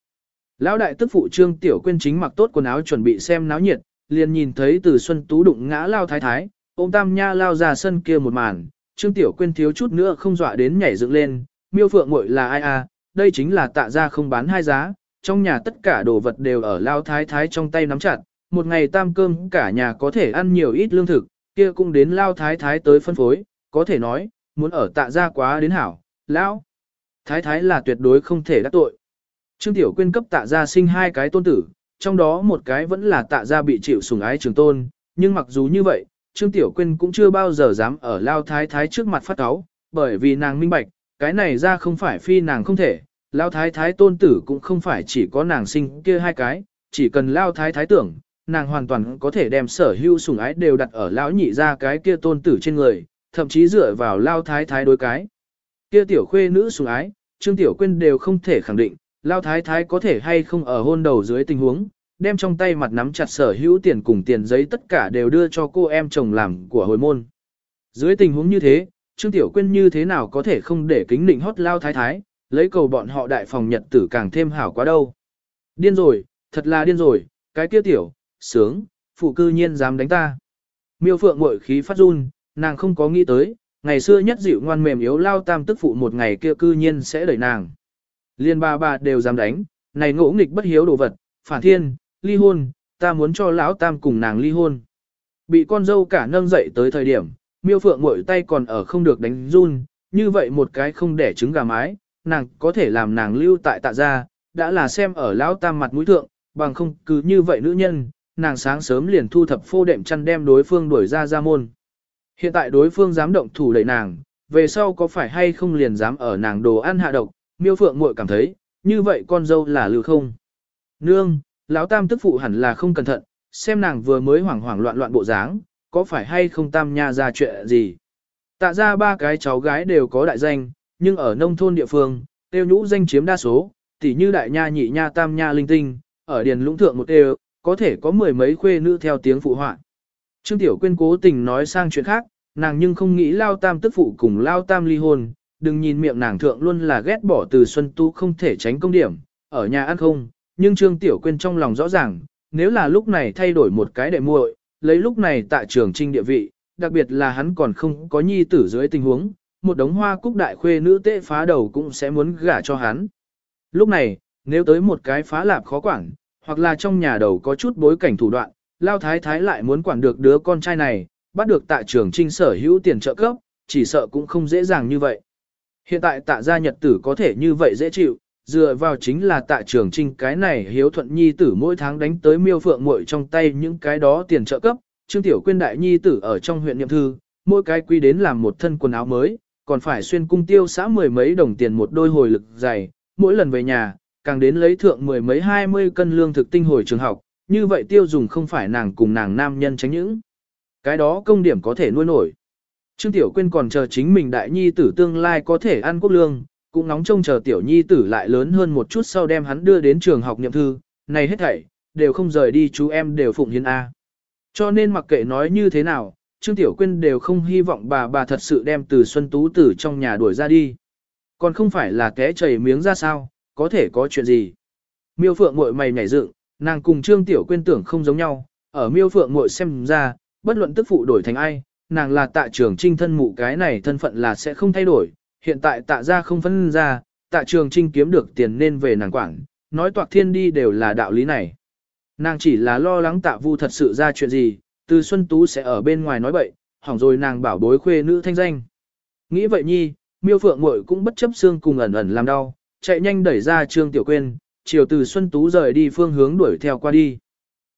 Lão đại tức phụ trương tiểu quyên chính mặc tốt quần áo chuẩn bị xem náo nhiệt, liền nhìn thấy từ xuân tú đụng ngã lao thái thái, ôm tam nha lao ra sân kia một màn, trương tiểu quyên thiếu chút nữa không dọa đến nhảy dựng lên, miêu phượng muội là ai à, đây chính là tạ ra không bán hai giá, trong nhà tất cả đồ vật đều ở lao thái thái trong tay nắm chặt, một ngày tam cơm cả nhà có thể ăn nhiều ít lương thực, kia cũng đến lao thái thái tới phân phối, có thể nói, muốn ở tạ gia quá đến hảo, lão. Thái thái là tuyệt đối không thể đắc tội. Trương Tiểu Quyên cấp tạ gia sinh hai cái tôn tử, trong đó một cái vẫn là tạ gia bị chịu sủng ái trường tôn, nhưng mặc dù như vậy, Trương Tiểu Quyên cũng chưa bao giờ dám ở lao thái thái trước mặt phát áo, bởi vì nàng minh bạch, cái này ra không phải phi nàng không thể, lao thái thái tôn tử cũng không phải chỉ có nàng sinh kia hai cái, chỉ cần lao thái thái tưởng, nàng hoàn toàn có thể đem sở hữu sủng ái đều đặt ở lão nhị ra cái kia tôn tử trên người, thậm chí dựa vào lao thái thái đối cái. Kia tiểu khuê nữ sủng ái, Trương Tiểu Quyên đều không thể khẳng định, lao thái thái có thể hay không ở hôn đầu dưới tình huống, đem trong tay mặt nắm chặt sở hữu tiền cùng tiền giấy tất cả đều đưa cho cô em chồng làm của hồi môn. Dưới tình huống như thế, Trương Tiểu Quyên như thế nào có thể không để kính định hót lao thái thái, lấy cầu bọn họ đại phòng nhật tử càng thêm hảo quá đâu. Điên rồi, thật là điên rồi, cái kia tiểu, sướng, phụ cư nhiên dám đánh ta. Miêu phượng mội khí phát run, nàng không có nghĩ tới, ngày xưa nhất dịu ngoan mềm yếu lao tam tức phụ một ngày kia cư nhiên sẽ đẩy nàng. Liên ba bà đều dám đánh, này ngỗ nghịch bất hiếu đồ vật, phản thiên, ly hôn, ta muốn cho lão tam cùng nàng ly hôn. Bị con dâu cả nâng dậy tới thời điểm, miêu phượng mội tay còn ở không được đánh run, như vậy một cái không đẻ trứng gà mái, nàng có thể làm nàng lưu tại tạ gia, đã là xem ở lão tam mặt mũi thượng, bằng không cứ như vậy nữ nhân, nàng sáng sớm liền thu thập phô đệm chăn đem đối phương đuổi ra ra môn. Hiện tại đối phương dám động thủ đẩy nàng, về sau có phải hay không liền dám ở nàng đồ ăn hạ độc, miêu phượng muội cảm thấy, như vậy con dâu là lưu không. Nương, lão tam tức phụ hẳn là không cẩn thận, xem nàng vừa mới hoảng hoảng loạn loạn bộ dáng, có phải hay không tam nha ra chuyện gì. Tạ ra ba cái cháu gái đều có đại danh, nhưng ở nông thôn địa phương, tiêu nhũ danh chiếm đa số, tỉ như đại nha nhị nha tam nha linh tinh, ở điền lũng thượng một đều, có thể có mười mấy khuê nữ theo tiếng phụ họa. Trương Tiểu Quyên cố tình nói sang chuyện khác, nàng nhưng không nghĩ lao tam tức phụ cùng lao tam ly hôn, đừng nhìn miệng nàng thượng luôn là ghét bỏ từ Xuân Tu không thể tránh công điểm, ở nhà ăn không, nhưng Trương Tiểu Quyên trong lòng rõ ràng, nếu là lúc này thay đổi một cái đệ muội, lấy lúc này tại trường trinh địa vị, đặc biệt là hắn còn không có nhi tử dưới tình huống, một đống hoa cúc đại khuê nữ tệ phá đầu cũng sẽ muốn gả cho hắn. Lúc này, nếu tới một cái phá lạp khó quản, hoặc là trong nhà đầu có chút bối cảnh thủ đoạn, lao thái thái lại muốn quản được đứa con trai này, bắt được tại trường trinh sở hữu tiền trợ cấp, chỉ sợ cũng không dễ dàng như vậy. Hiện tại tạ gia nhật tử có thể như vậy dễ chịu, dựa vào chính là tạ trường trinh cái này hiếu thuận nhi tử mỗi tháng đánh tới miêu phượng muội trong tay những cái đó tiền trợ cấp, trương tiểu quyên đại nhi tử ở trong huyện niệm thư, mỗi cái quy đến làm một thân quần áo mới, còn phải xuyên cung tiêu xã mười mấy đồng tiền một đôi hồi lực dày, mỗi lần về nhà, càng đến lấy thượng mười mấy hai mươi cân lương thực tinh hồi trường học, như vậy tiêu dùng không phải nàng cùng nàng nam nhân tránh những. Cái đó công điểm có thể nuôi nổi. Trương Tiểu Quyên còn chờ chính mình đại nhi tử tương lai có thể ăn quốc lương, cũng nóng trông chờ tiểu nhi tử lại lớn hơn một chút sau đem hắn đưa đến trường học nhậm thư, này hết thảy, đều không rời đi chú em đều phụng hiến A. Cho nên mặc kệ nói như thế nào, Trương Tiểu Quyên đều không hy vọng bà bà thật sự đem từ Xuân Tú tử trong nhà đuổi ra đi. Còn không phải là té chảy miếng ra sao, có thể có chuyện gì. Miêu Phượng muội mày nhảy dựng, nàng cùng Trương Tiểu Quyên tưởng không giống nhau, ở Miêu Phượng muội xem ra, bất luận tức phụ đổi thành ai, nàng là tạ trường trinh thân mụ cái này thân phận là sẽ không thay đổi, hiện tại tạ ra không phân ra, tạ trường trinh kiếm được tiền nên về nàng quản, nói toạc thiên đi đều là đạo lý này. Nàng chỉ là lo lắng tạ vu thật sự ra chuyện gì, từ Xuân Tú sẽ ở bên ngoài nói bậy, hỏng rồi nàng bảo bối khuê nữ thanh danh. Nghĩ vậy nhi, miêu phượng muội cũng bất chấp xương cùng ẩn ẩn làm đau, chạy nhanh đẩy ra trương tiểu quyên chiều từ Xuân Tú rời đi phương hướng đuổi theo qua đi.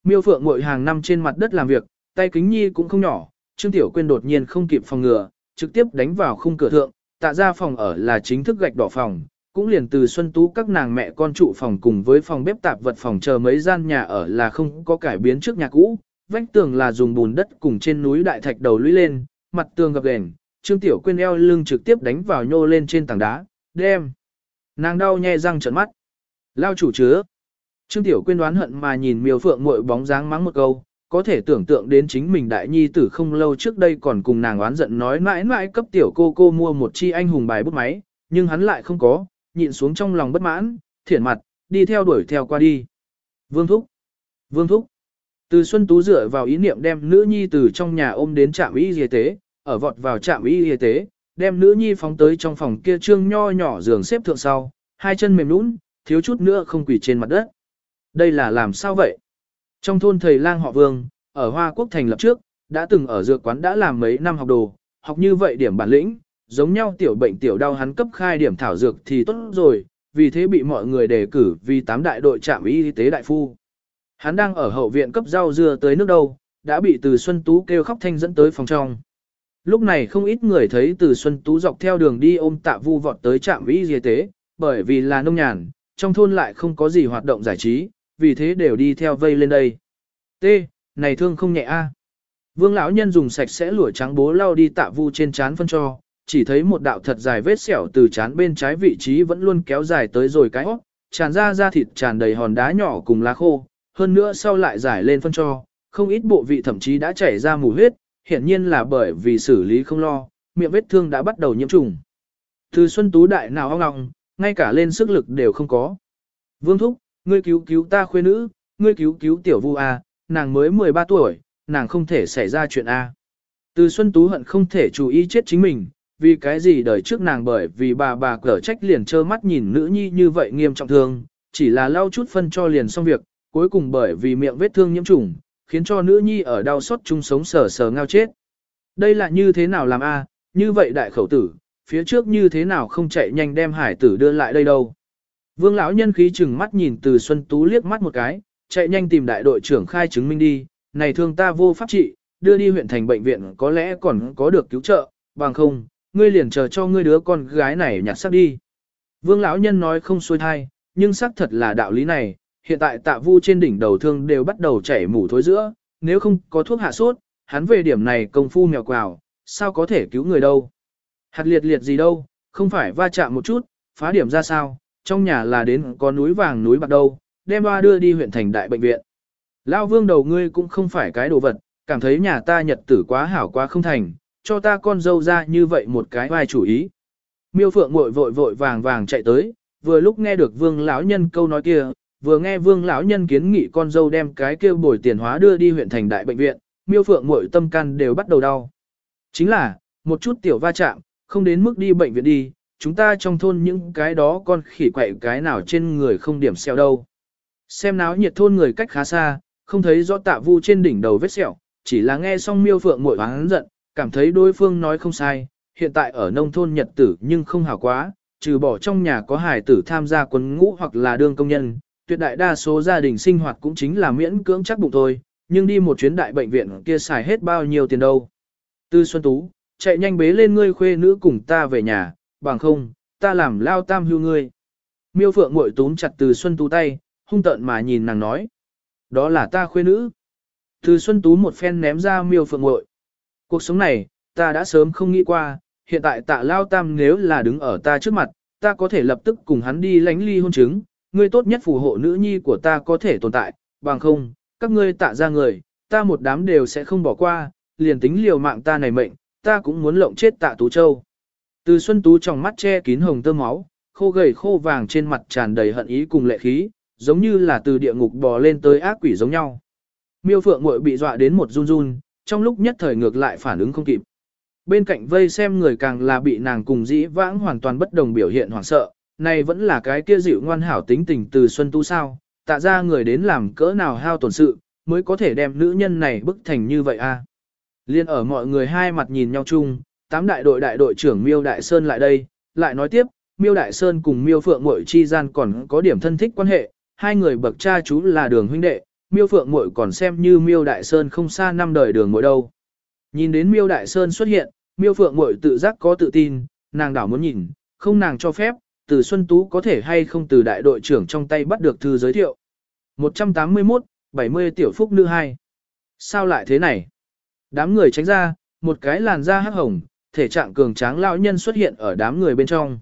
Miêu phượng ngồi hàng năm trên mặt đất làm việc, tay kính nhi cũng không nhỏ, trương tiểu quyên đột nhiên không kịp phòng ngừa, trực tiếp đánh vào khung cửa thượng, tạ ra phòng ở là chính thức gạch đỏ phòng, cũng liền từ Xuân Tú các nàng mẹ con trụ phòng cùng với phòng bếp tạp vật phòng chờ mấy gian nhà ở là không có cải biến trước nhà cũ, vách tường là dùng bùn đất cùng trên núi đại thạch đầu lũy lên, mặt tường gập ghềnh, Trương Tiểu Quyên eo lưng trực tiếp đánh vào nhô lên trên tảng đá, đem. Nàng đau nhè răng trợn mắt. Lao chủ chứa. Trương Tiểu Quyên đoán hận mà nhìn miêu phượng muội bóng dáng mắng một câu, có thể tưởng tượng đến chính mình đại nhi tử không lâu trước đây còn cùng nàng oán giận nói mãi mãi cấp tiểu cô cô mua một chi anh hùng bài bút máy, nhưng hắn lại không có, nhịn xuống trong lòng bất mãn, thiển mặt, đi theo đuổi theo qua đi. Vương Thúc! Vương Thúc! Từ Xuân Tú dựa vào ý niệm đem nữ nhi từ trong nhà ôm đến trạm y y tế, ở vọt vào trạm y y tế, đem nữ nhi phóng tới trong phòng kia trương nho nhỏ giường xếp thượng sau, hai chân mềm nũng, thiếu chút nữa không quỳ trên mặt đất. Đây là làm sao vậy? Trong thôn thầy lang họ Vương, ở Hoa Quốc thành lập trước, đã từng ở dược quán đã làm mấy năm học đồ, học như vậy điểm bản lĩnh, giống nhau tiểu bệnh tiểu đau hắn cấp khai điểm thảo dược thì tốt rồi, vì thế bị mọi người đề cử vì tám đại đội trạm y tế đại phu. Hắn đang ở hậu viện cấp rau dưa tới nước đâu, đã bị từ Xuân Tú kêu khóc thanh dẫn tới phòng trong. Lúc này không ít người thấy từ Xuân Tú dọc theo đường đi ôm tạ vu vọt tới trạm y tế, bởi vì là nông nhàn, trong thôn lại không có gì hoạt động giải trí, vì thế đều đi theo vây lên đây. T, này thương không nhẹ a. Vương lão nhân dùng sạch sẽ lụa trắng bố lau đi tạ vu trên chán phân cho, chỉ thấy một đạo thật dài vết sẹo từ chán bên trái vị trí vẫn luôn kéo dài tới rồi cái hót, tràn ra da thịt tràn đầy hòn đá nhỏ cùng lá khô, hơn nữa sau lại giải lên phân cho, không ít bộ vị thậm chí đã chảy ra mù huyết, hiển nhiên là bởi vì xử lý không lo, miệng vết thương đã bắt đầu nhiễm trùng. Từ Xuân Tú đại nào ong ong, ngay cả lên sức lực đều không có. Vương Thúc, ngươi cứu cứu ta khuê nữ, ngươi cứu cứu tiểu vu a, nàng mới 13 tuổi, nàng không thể xảy ra chuyện a. Từ Xuân Tú hận không thể chú ý chết chính mình, vì cái gì đời trước nàng bởi vì bà bà cở trách liền trơ mắt nhìn nữ nhi như vậy nghiêm trọng thương, chỉ là lau chút phân cho liền xong việc, cuối cùng bởi vì miệng vết thương nhiễm trùng, khiến cho nữ nhi ở đau xót chung sống sờ sờ ngao chết. Đây là như thế nào làm a? như vậy đại khẩu tử, phía trước như thế nào không chạy nhanh đem hải tử đưa lại đây đâu. Vương lão nhân khí chừng mắt nhìn từ Xuân Tú liếc mắt một cái, chạy nhanh tìm đại đội trưởng khai chứng minh đi, này thương ta vô pháp trị, đưa đi huyện thành bệnh viện có lẽ còn có được cứu trợ, bằng không, ngươi liền chờ cho ngươi đứa con gái này nhặt xác đi. Vương lão nhân nói không xuôi thai, nhưng xác thật là đạo lý này, hiện tại tạ vu trên đỉnh đầu thương đều bắt đầu chảy mủ thối giữa, nếu không có thuốc hạ sốt, hắn về điểm này công phu mèo quào, sao có thể cứu người đâu. Hạt liệt liệt gì đâu, không phải va chạm một chút, phá điểm ra sao, trong nhà là đến có núi vàng núi bạc đâu, đem ba đưa đi huyện thành đại bệnh viện. Lão vương đầu ngươi cũng không phải cái đồ vật, cảm thấy nhà ta nhật tử quá hảo quá không thành, cho ta con dâu ra như vậy một cái vai chủ ý. Miêu Phượng vội vội vội vàng vàng chạy tới, vừa lúc nghe được Vương lão nhân câu nói kia, vừa nghe Vương lão nhân kiến nghị con dâu đem cái kia bồi tiền hóa đưa đi huyện thành đại bệnh viện, miêu phượng muội tâm can đều bắt đầu đau. Chính là, một chút tiểu va chạm, không đến mức đi bệnh viện đi, chúng ta trong thôn những cái đó con khỉ quậy cái nào trên người không điểm xeo đâu. Xem náo nhiệt thôn người cách khá xa, không thấy rõ tạ vu trên đỉnh đầu vết sẹo, chỉ là nghe xong miêu phượng muội oán giận, cảm thấy đối phương nói không sai, hiện tại ở nông thôn nhật tử nhưng không hảo quá, trừ bỏ trong nhà có hải tử tham gia quân ngũ hoặc là đương công nhân, tuyệt đại đa số gia đình sinh hoạt cũng chính là miễn cưỡng chắc bụng thôi, nhưng đi một chuyến đại bệnh viện kia xài hết bao nhiêu tiền đâu. Tư Xuân Tú, chạy nhanh bế lên ngươi khuê nữ cùng ta về nhà, bằng không, ta làm lao tam hưu ngươi. Miêu Phượng muội túm chặt Từ Xuân Tú tay, hung tợn mà nhìn nàng nói. Đó là ta khuê nữ. Từ Xuân Tú một phen ném ra Miêu Phượng muội. Cuộc sống này, ta đã sớm không nghĩ qua, hiện tại tạ lao tam nếu là đứng ở ta trước mặt, ta có thể lập tức cùng hắn đi lánh ly hôn chứng, ngươi tốt nhất phù hộ nữ nhi của ta có thể tồn tại, bằng không, các ngươi tạ ra người, ta một đám đều sẽ không bỏ qua, liền tính liều mạng ta này mệnh, ta cũng muốn lộng chết tạ Tú Châu. Từ Xuân Tú trong mắt che kín hồng tơ máu, khô gầy khô vàng trên mặt tràn đầy hận ý cùng lệ khí, giống như là từ địa ngục bò lên tới ác quỷ giống nhau. Miêu Phượng muội bị dọa đến một run run, trong lúc nhất thời ngược lại phản ứng không kịp. Bên cạnh vây xem người càng là bị nàng cùng dĩ vãng hoàn toàn bất đồng biểu hiện hoảng sợ, này vẫn là cái kia dịu ngoan hảo tính tình từ Xuân Tu sao, tạ ra người đến làm cỡ nào hao tổn sự, mới có thể đem nữ nhân này bức thành như vậy a. Liên ở mọi người hai mặt nhìn nhau chung, tám đại đội đại đội trưởng Miêu Đại Sơn lại đây, lại nói tiếp, Miêu Đại Sơn cùng Miêu Phượng Mội chi gian còn có điểm thân thích quan hệ, hai người bậc cha chú là đường huynh đệ, Miêu Phượng Mội còn xem như Miêu Đại Sơn không xa năm đời đường muội đâu. Nhìn đến Miêu Đại Sơn xuất hiện, Miêu Phượng Mội tự giác có tự tin, nàng đảo muốn nhìn, không nàng cho phép, từ Xuân Tú có thể hay không từ đại đội trưởng trong tay bắt được thư giới thiệu. 181, 70 tiểu phúc nữ 2. Sao lại thế này? Đám người tránh ra, một cái làn da hắc hồng, thể trạng cường tráng lão nhân xuất hiện ở đám người bên trong.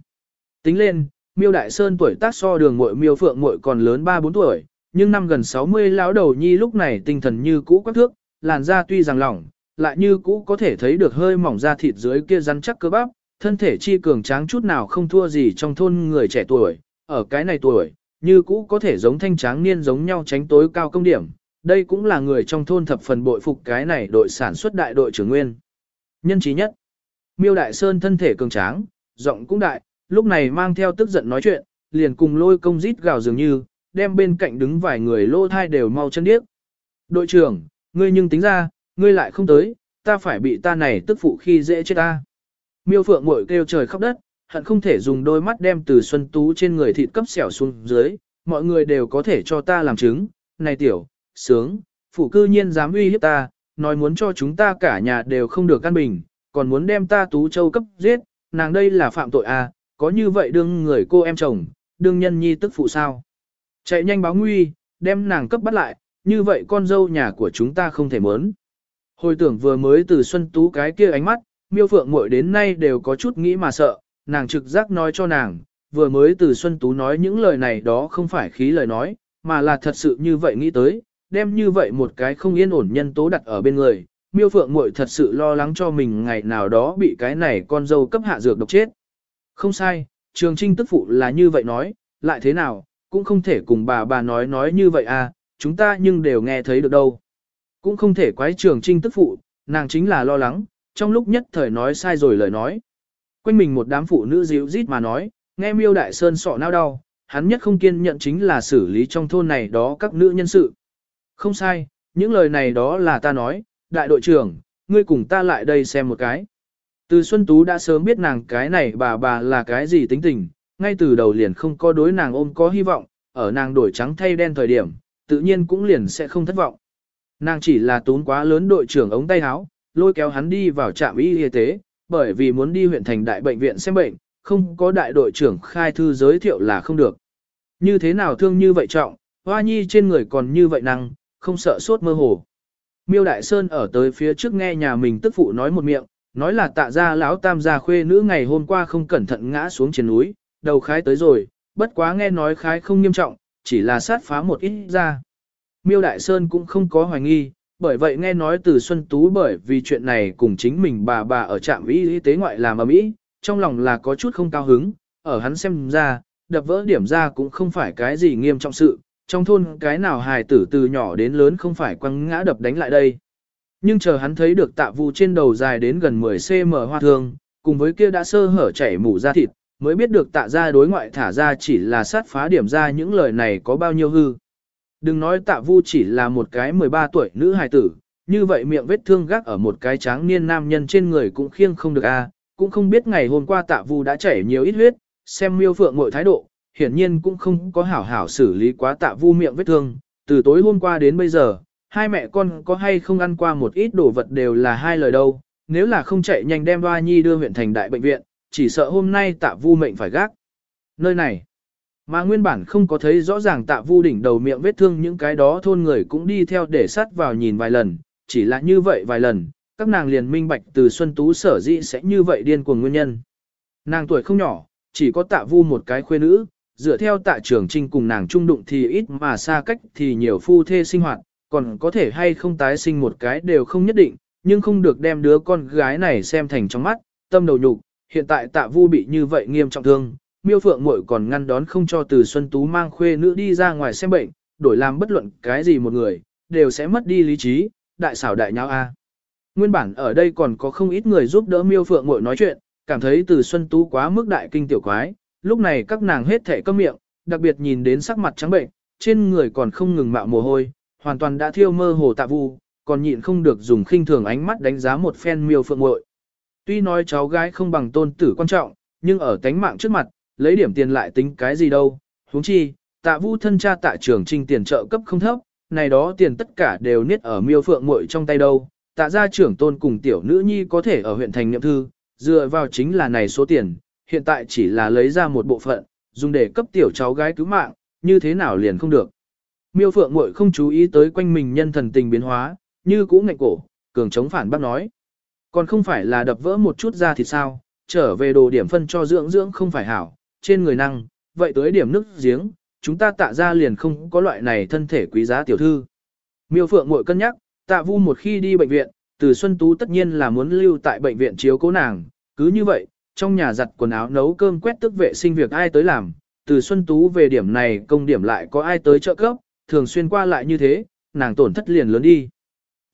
Tính lên, Miêu Đại Sơn tuổi tác so đường muội Miêu Phượng muội còn lớn 3-4 tuổi, nhưng năm gần 60 lão đầu nhi lúc này tinh thần như cũ quắc thước, làn da tuy rằng lỏng, lại như cũ có thể thấy được hơi mỏng da thịt dưới kia rắn chắc cơ bắp, thân thể chi cường tráng chút nào không thua gì trong thôn người trẻ tuổi, ở cái này tuổi, như cũ có thể giống thanh tráng niên giống nhau tránh tối cao công điểm. Đây cũng là người trong thôn thập phần bội phục cái này đội sản xuất đại đội trưởng nguyên. Nhân trí nhất, Miêu Đại Sơn thân thể cường tráng, giọng cũng đại, lúc này mang theo tức giận nói chuyện, liền cùng lôi công rít gào dường như, đem bên cạnh đứng vài người lô thai đều mau chân điếc. Đội trưởng, ngươi nhưng tính ra, ngươi lại không tới, ta phải bị ta này tức phụ khi dễ chết ta. Miêu Phượng muội kêu trời khóc đất, hận không thể dùng đôi mắt đem từ Xuân Tú trên người thịt cấp xẻo xuống dưới, mọi người đều có thể cho ta làm chứng. Này tiểu, sướng, phụ cư nhiên dám uy hiếp ta, nói muốn cho chúng ta cả nhà đều không được căn bình, còn muốn đem ta Tú Châu cấp giết, nàng đây là phạm tội à, có như vậy đương người cô em chồng, đương nhân nhi tức phụ sao. Chạy nhanh báo nguy, đem nàng cấp bắt lại, như vậy con dâu nhà của chúng ta không thể mớn. Hồi tưởng vừa mới từ Xuân Tú cái kia ánh mắt, miêu phượng muội đến nay đều có chút nghĩ mà sợ, nàng trực giác nói cho nàng, vừa mới từ Xuân Tú nói những lời này đó không phải khí lời nói, mà là thật sự như vậy nghĩ tới, đem như vậy một cái không yên ổn nhân tố đặt ở bên người, miêu phượng muội thật sự lo lắng cho mình ngày nào đó bị cái này con dâu cấp hạ dược độc chết. Không sai, trường trinh tức phụ là như vậy nói, lại thế nào, cũng không thể cùng bà bà nói nói như vậy à, chúng ta nhưng đều nghe thấy được đâu. Cũng không thể quái trường trinh tức phụ, nàng chính là lo lắng, trong lúc nhất thời nói sai rồi lời nói. Quanh mình một đám phụ nữ dịu rít mà nói, nghe miêu đại sơn sọ nao đau, hắn nhất không kiên nhận chính là xử lý trong thôn này đó các nữ nhân sự. Không sai, những lời này đó là ta nói, đại đội trưởng, ngươi cùng ta lại đây xem một cái. Từ Xuân Tú đã sớm biết nàng cái này bà bà là cái gì tính tình, ngay từ đầu liền không có đối nàng ôm có hy vọng, ở nàng đổi trắng thay đen thời điểm, tự nhiên cũng liền sẽ không thất vọng. Nàng chỉ là tốn quá lớn đội trưởng ống tay áo, lôi kéo hắn đi vào trạm y y tế, bởi vì muốn đi huyện thành đại bệnh viện xem bệnh, không có đại đội trưởng khai thư giới thiệu là không được. Như thế nào thương như vậy trọng, hoa nhi trên người còn như vậy năng, không sợ sốt mơ hồ. Miêu Đại Sơn ở tới phía trước nghe nhà mình tức phụ nói một miệng, nói là tạ ra lão tam gia khuê nữ ngày hôm qua không cẩn thận ngã xuống trên núi, đầu khái tới rồi, bất quá nghe nói khái không nghiêm trọng, chỉ là sát phá một ít ra. Miêu Đại Sơn cũng không có hoài nghi, bởi vậy nghe nói từ Xuân Tú bởi vì chuyện này cùng chính mình bà bà ở trạm y tế ngoại làm ở mỹ, trong lòng là có chút không cao hứng, ở hắn xem ra, đập vỡ điểm ra cũng không phải cái gì nghiêm trọng sự, trong thôn cái nào hài tử từ nhỏ đến lớn không phải quăng ngã đập đánh lại đây. Nhưng chờ hắn thấy được tạ vu trên đầu dài đến gần 10cm hoa thương, cùng với kia đã sơ hở chảy mủ ra thịt, mới biết được tạ ra đối ngoại thả ra chỉ là sát phá điểm ra những lời này có bao nhiêu hư. Đừng nói tạ vu chỉ là một cái 13 tuổi nữ hài tử, như vậy miệng vết thương gác ở một cái tráng niên nam nhân trên người cũng khiêng không được a. Cũng không biết ngày hôm qua tạ vu đã chảy nhiều ít huyết, xem miêu phượng mọi thái độ, hiển nhiên cũng không có hảo hảo xử lý quá tạ vu miệng vết thương, từ tối hôm qua đến bây giờ, hai mẹ con có hay không ăn qua một ít đồ vật đều là hai lời đâu, nếu là không chạy nhanh đem Hoa Nhi đưa huyện thành đại bệnh viện, chỉ sợ hôm nay tạ vu mệnh phải gác. Nơi này, mà nguyên bản không có thấy rõ ràng tạ vu đỉnh đầu miệng vết thương những cái đó thôn người cũng đi theo để sát vào nhìn vài lần, chỉ là như vậy vài lần, các nàng liền minh bạch từ Xuân Tú sở dĩ sẽ như vậy điên cuồng nguyên nhân. Nàng tuổi không nhỏ, chỉ có tạ vu một cái khuê nữ, dựa theo tạ trưởng trinh cùng nàng trung đụng thì ít mà xa cách thì nhiều phu thê sinh hoạt, còn có thể hay không tái sinh một cái đều không nhất định, nhưng không được đem đứa con gái này xem thành trong mắt, tâm đầu nhục, hiện tại tạ vu bị như vậy nghiêm trọng thương, miêu phượng muội còn ngăn đón không cho từ Xuân Tú mang khuê nữ đi ra ngoài xem bệnh, đổi làm bất luận cái gì một người, đều sẽ mất đi lý trí, đại xảo đại nhau a. Nguyên bản ở đây còn có không ít người giúp đỡ miêu phượng muội nói chuyện, cảm thấy từ Xuân Tú quá mức đại kinh tiểu quái, lúc này các nàng hết thể câm miệng, đặc biệt nhìn đến sắc mặt trắng bệnh, trên người còn không ngừng mạo mồ hôi, hoàn toàn đã thiêu mơ hồ tạ vu, còn nhịn không được dùng khinh thường ánh mắt đánh giá một phen miêu phượng muội. Tuy nói cháu gái không bằng tôn tử quan trọng, nhưng ở tánh mạng trước mặt, lấy điểm tiền lại tính cái gì đâu, huống chi, tạ vu thân cha tạ trưởng trinh tiền trợ cấp không thấp, này đó tiền tất cả đều niết ở miêu phượng muội trong tay đâu, tạ gia trưởng tôn cùng tiểu nữ nhi có thể ở huyện thành nhậm thư, dựa vào chính là này số tiền, hiện tại chỉ là lấy ra một bộ phận, dùng để cấp tiểu cháu gái cứu mạng, như thế nào liền không được. Miêu Phượng Muội không chú ý tới quanh mình nhân thần tình biến hóa, như cũ ngạnh cổ, cường chống phản bác nói. Còn không phải là đập vỡ một chút ra thì sao, trở về đồ điểm phân cho dưỡng dưỡng không phải hảo, trên người năng, vậy tới điểm nước giếng, chúng ta tạ ra liền không có loại này thân thể quý giá tiểu thư. Miêu Phượng Muội cân nhắc, tạ vu một khi đi bệnh viện, từ Xuân Tú tất nhiên là muốn lưu tại bệnh viện chiếu cố nàng, cứ như vậy, trong nhà giặt quần áo nấu cơm quét tức vệ sinh việc ai tới làm, từ Xuân Tú về điểm này công điểm lại có ai tới trợ cấp, thường xuyên qua lại như thế, nàng tổn thất liền lớn đi.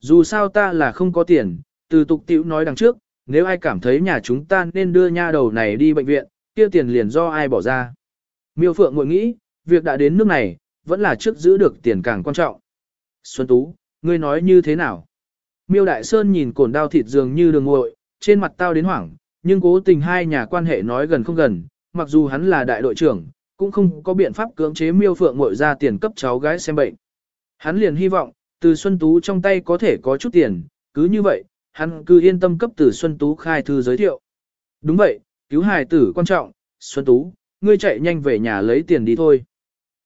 Dù sao ta là không có tiền, từ tục tiểu nói đằng trước, nếu ai cảm thấy nhà chúng ta nên đưa nha đầu này đi bệnh viện, kia tiền liền do ai bỏ ra. Miêu Phượng ngồi nghĩ, việc đã đến nước này, vẫn là trước giữ được tiền càng quan trọng. Xuân Tú, ngươi nói như thế nào? Miêu Đại Sơn nhìn cồn đao thịt dường như đường ngội, trên mặt tao đến hoảng, nhưng cố tình hai nhà quan hệ nói gần không gần, mặc dù hắn là đại đội trưởng, cũng không có biện pháp cưỡng chế miêu phượng ngồi ra tiền cấp cháu gái xem bệnh. Hắn liền hy vọng, từ Xuân Tú trong tay có thể có chút tiền, cứ như vậy, hắn cứ yên tâm cấp từ Xuân Tú khai thư giới thiệu. Đúng vậy, cứu hài tử quan trọng, Xuân Tú, ngươi chạy nhanh về nhà lấy tiền đi thôi.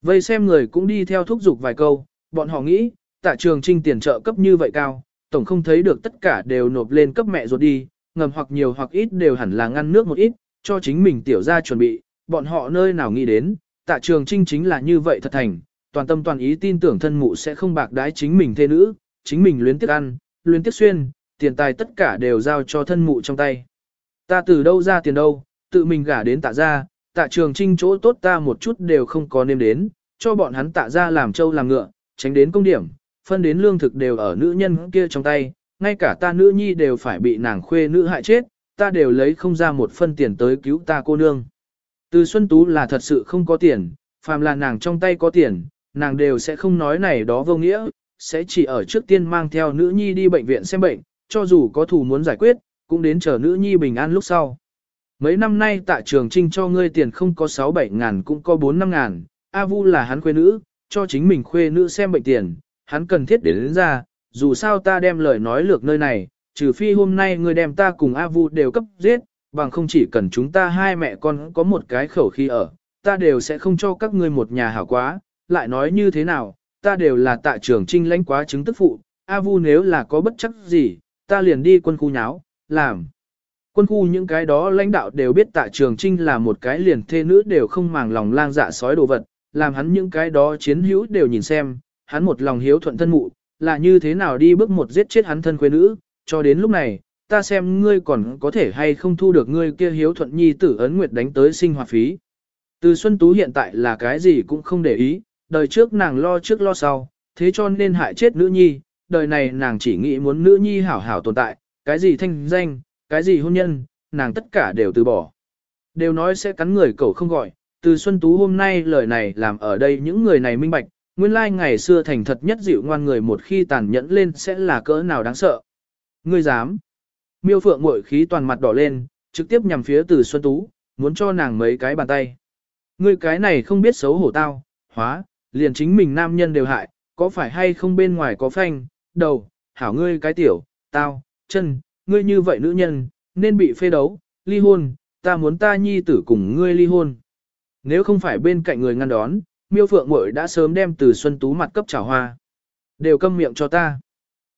Vây xem người cũng đi theo thúc giục vài câu, bọn họ nghĩ, tạ trường trinh tiền trợ cấp như vậy cao, tổng không thấy được tất cả đều nộp lên cấp mẹ ruột đi, ngầm hoặc nhiều hoặc ít đều hẳn là ngăn nước một ít, cho chính mình tiểu ra chuẩn bị, bọn họ nơi nào nghĩ đến, tạ trường trinh chính là như vậy thật thành, toàn tâm toàn ý tin tưởng thân mụ sẽ không bạc đái chính mình thê nữ, chính mình luyến tiếc ăn, luyến tiếc xuyên, tiền tài tất cả đều giao cho thân mụ trong tay. Ta từ đâu ra tiền đâu, tự mình gả đến tạ ra, tạ trường trinh chỗ tốt ta một chút đều không có nêm đến, cho bọn hắn tạ ra làm trâu làm ngựa, tránh đến công điểm, phân đến lương thực đều ở nữ nhân kia trong tay, ngay cả ta nữ nhi đều phải bị nàng khuê nữ hại chết, ta đều lấy không ra một phân tiền tới cứu ta cô nương. Từ Xuân Tú là thật sự không có tiền, phàm là nàng trong tay có tiền, nàng đều sẽ không nói này đó vô nghĩa, sẽ chỉ ở trước tiên mang theo nữ nhi đi bệnh viện xem bệnh, cho dù có thù muốn giải quyết, cũng đến chờ nữ nhi bình an lúc sau. Mấy năm nay tạ trường trinh cho ngươi tiền không có 6-7 ngàn cũng có 4-5 ngàn, A Vu là hắn khuê nữ, cho chính mình khuê nữ xem bệnh tiền, hắn cần thiết để đến ra, dù sao ta đem lời nói lược nơi này, trừ phi hôm nay ngươi đem ta cùng A Vu đều cấp giết, bằng không chỉ cần chúng ta hai mẹ con có một cái khẩu khi ở, ta đều sẽ không cho các ngươi một nhà hảo quá, lại nói như thế nào, ta đều là tạ trường trinh lãnh quá chứng tức phụ, A Vu nếu là có bất chấp gì, ta liền đi quân khu nháo, làm. Quân khu những cái đó lãnh đạo đều biết tạ trường trinh là một cái liền thê nữ đều không màng lòng lang dạ sói đồ vật, làm hắn những cái đó chiến hữu đều nhìn xem, hắn một lòng hiếu thuận thân mụ, là như thế nào đi bước một giết chết hắn thân quê nữ, cho đến lúc này, ta xem ngươi còn có thể hay không thu được ngươi kia hiếu thuận nhi tử ấn nguyệt đánh tới sinh hoạt phí. Từ Xuân Tú hiện tại là cái gì cũng không để ý, đời trước nàng lo trước lo sau, thế cho nên hại chết nữ nhi, đời này nàng chỉ nghĩ muốn nữ nhi hảo hảo tồn tại, cái gì thanh danh, cái gì hôn nhân, nàng tất cả đều từ bỏ. Đều nói sẽ cắn người cậu không gọi, từ Xuân Tú hôm nay lời này làm ở đây những người này minh bạch, nguyên lai ngày xưa thành thật nhất dịu ngoan người một khi tàn nhẫn lên sẽ là cỡ nào đáng sợ. Ngươi dám. Miêu Phượng mội khí toàn mặt đỏ lên, trực tiếp nhằm phía từ Xuân Tú, muốn cho nàng mấy cái bàn tay. Ngươi cái này không biết xấu hổ tao, hóa, liền chính mình nam nhân đều hại, có phải hay không bên ngoài có phanh, đầu, hảo ngươi cái tiểu, tao, chân, ngươi như vậy nữ nhân, nên bị phê đấu, ly hôn, ta muốn ta nhi tử cùng ngươi ly hôn. Nếu không phải bên cạnh người ngăn đón, miêu phượng muội đã sớm đem từ xuân tú mặt cấp trào hoa. Đều câm miệng cho ta.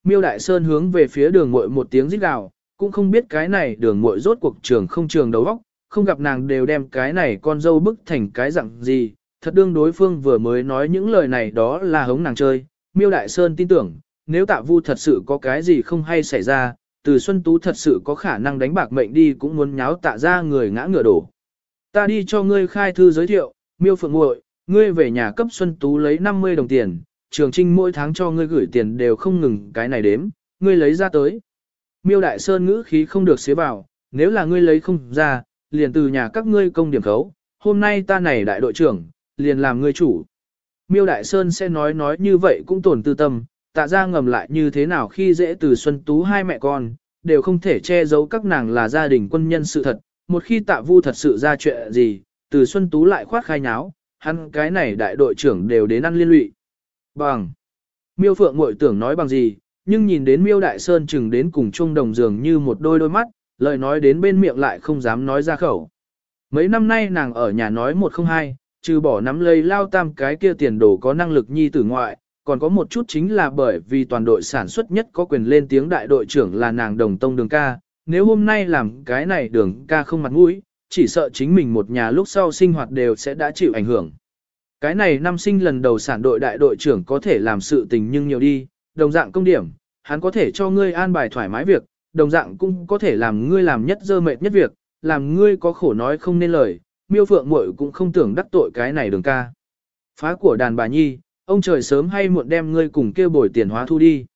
Miêu đại sơn hướng về phía đường muội một tiếng rít gào, cũng không biết cái này đường muội rốt cuộc trường không trường đầu óc, không gặp nàng đều đem cái này con dâu bức thành cái dạng gì, thật đương đối phương vừa mới nói những lời này đó là hống nàng chơi. Miêu Đại Sơn tin tưởng, nếu tạ vu thật sự có cái gì không hay xảy ra, từ Xuân Tú thật sự có khả năng đánh bạc mệnh đi cũng muốn nháo tạ ra người ngã ngựa đổ. Ta đi cho ngươi khai thư giới thiệu, Miêu Phượng Muội, ngươi về nhà cấp Xuân Tú lấy 50 đồng tiền, Trường Trinh mỗi tháng cho ngươi gửi tiền đều không ngừng cái này đếm, ngươi lấy ra tới. Miêu Đại Sơn ngữ khí không được xế vào, nếu là ngươi lấy không ra, liền từ nhà các ngươi công điểm khấu, hôm nay ta này đại đội trưởng, liền làm ngươi chủ. Miêu Đại Sơn sẽ nói nói như vậy cũng tổn tư tâm, tạ ra ngầm lại như thế nào khi dễ từ Xuân Tú hai mẹ con, đều không thể che giấu các nàng là gia đình quân nhân sự thật, một khi tạ vu thật sự ra chuyện gì, từ Xuân Tú lại khoát khai nháo, hắn cái này đại đội trưởng đều đến ăn liên lụy. Bằng. Miêu Phượng ngội tưởng nói bằng gì, nhưng nhìn đến Miêu Đại Sơn chừng đến cùng chung đồng dường như một đôi đôi mắt, lời nói đến bên miệng lại không dám nói ra khẩu. Mấy năm nay nàng ở nhà nói một không hai, trừ bỏ nắm lấy lao tam cái kia tiền đồ có năng lực nhi tử ngoại, còn có một chút chính là bởi vì toàn đội sản xuất nhất có quyền lên tiếng đại đội trưởng là nàng đồng tông đường ca, nếu hôm nay làm cái này đường ca không mặt mũi, chỉ sợ chính mình một nhà lúc sau sinh hoạt đều sẽ đã chịu ảnh hưởng. Cái này năm sinh lần đầu sản đội đại đội trưởng có thể làm sự tình nhưng nhiều đi, đồng dạng công điểm, hắn có thể cho ngươi an bài thoải mái việc, đồng dạng cũng có thể làm ngươi làm nhất dơ mệt nhất việc, làm ngươi có khổ nói không nên lời, miêu phượng muội cũng không tưởng đắc tội cái này đường ca. Phá của đàn bà nhi, ông trời sớm hay muộn đem ngươi cùng kêu bồi tiền hóa thu đi.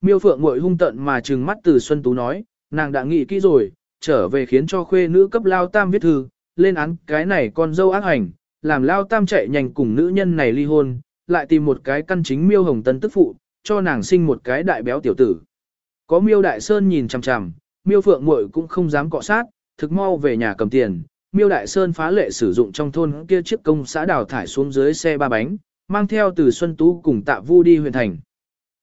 Miêu phượng muội hung tận mà trừng mắt từ Xuân Tú nói, nàng đã nghĩ kỹ rồi, trở về khiến cho khuê nữ cấp lao tam viết thư, lên án cái này con dâu ác hành, làm lao tam chạy nhanh cùng nữ nhân này ly hôn, lại tìm một cái căn chính miêu hồng tân tức phụ, cho nàng sinh một cái đại béo tiểu tử. Có miêu đại sơn nhìn chằm chằm, miêu phượng muội cũng không dám cọ sát, thực mau về nhà cầm tiền. Miêu Đại Sơn phá lệ sử dụng trong thôn kia chiếc công xã đào thải xuống dưới xe ba bánh, mang theo từ Xuân Tú cùng Tạ Vu đi huyện thành.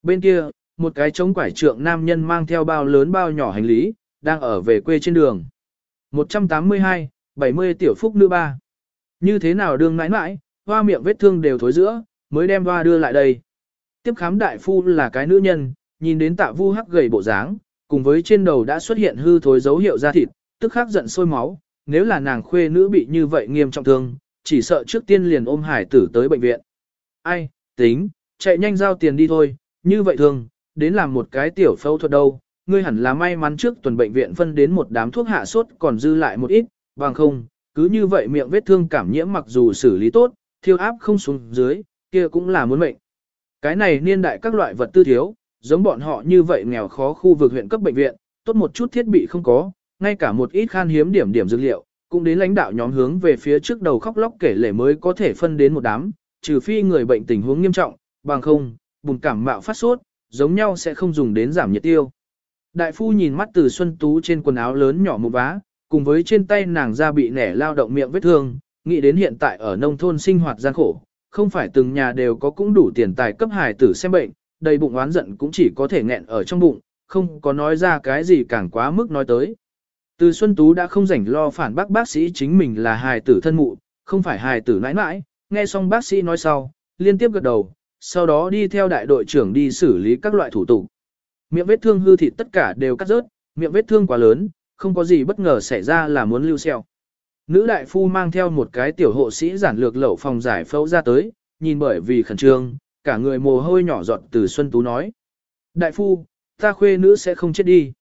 Bên kia, một cái trống quải trượng nam nhân mang theo bao lớn bao nhỏ hành lý, đang ở về quê trên đường. 182, 70 tiểu phúc nữ ba. Như thế nào đường mãi mãi, hoa miệng vết thương đều thối giữa, mới đem hoa đưa lại đây. Tiếp khám đại phu là cái nữ nhân, nhìn đến tạ vu hắc gầy bộ dáng, cùng với trên đầu đã xuất hiện hư thối dấu hiệu da thịt, tức khắc giận sôi máu, nếu là nàng khuê nữ bị như vậy nghiêm trọng thương, chỉ sợ trước tiên liền ôm hải tử tới bệnh viện. Ai, tính, chạy nhanh giao tiền đi thôi, như vậy thường, đến làm một cái tiểu phẫu thuật đâu, ngươi hẳn là may mắn trước tuần bệnh viện phân đến một đám thuốc hạ sốt còn dư lại một ít, bằng không, cứ như vậy miệng vết thương cảm nhiễm mặc dù xử lý tốt, thiêu áp không xuống dưới, kia cũng là muốn mệnh. Cái này niên đại các loại vật tư thiếu, giống bọn họ như vậy nghèo khó khu vực huyện cấp bệnh viện, tốt một chút thiết bị không có, ngay cả một ít khan hiếm điểm điểm dược liệu, cũng đến lãnh đạo nhóm hướng về phía trước đầu khóc lóc kể lể mới có thể phân đến một đám, trừ phi người bệnh tình huống nghiêm trọng, bằng không, bùng cảm mạo phát sốt, giống nhau sẽ không dùng đến giảm nhiệt tiêu. Đại phu nhìn mắt từ Xuân Tú trên quần áo lớn nhỏ một vá, cùng với trên tay nàng da bị nẻ lao động miệng vết thương, nghĩ đến hiện tại ở nông thôn sinh hoạt gian khổ, không phải từng nhà đều có cũng đủ tiền tài cấp hài tử xem bệnh, đầy bụng oán giận cũng chỉ có thể nghẹn ở trong bụng, không có nói ra cái gì càng quá mức nói tới. Từ Xuân Tú đã không rảnh lo phản bác bác sĩ chính mình là hài tử thân mụ, không phải hài tử nãi nãi, nghe xong bác sĩ nói sau, liên tiếp gật đầu, sau đó đi theo đại đội trưởng đi xử lý các loại thủ tục. Miệng vết thương hư thịt tất cả đều cắt rớt, miệng vết thương quá lớn, không có gì bất ngờ xảy ra là muốn lưu xeo. Nữ đại phu mang theo một cái tiểu hộ sĩ giản lược lậu phòng giải phẫu ra tới, nhìn bởi vì khẩn trương, cả người mồ hôi nhỏ giọt từ Xuân Tú nói. Đại phu, ta khuê nữ sẽ không chết đi.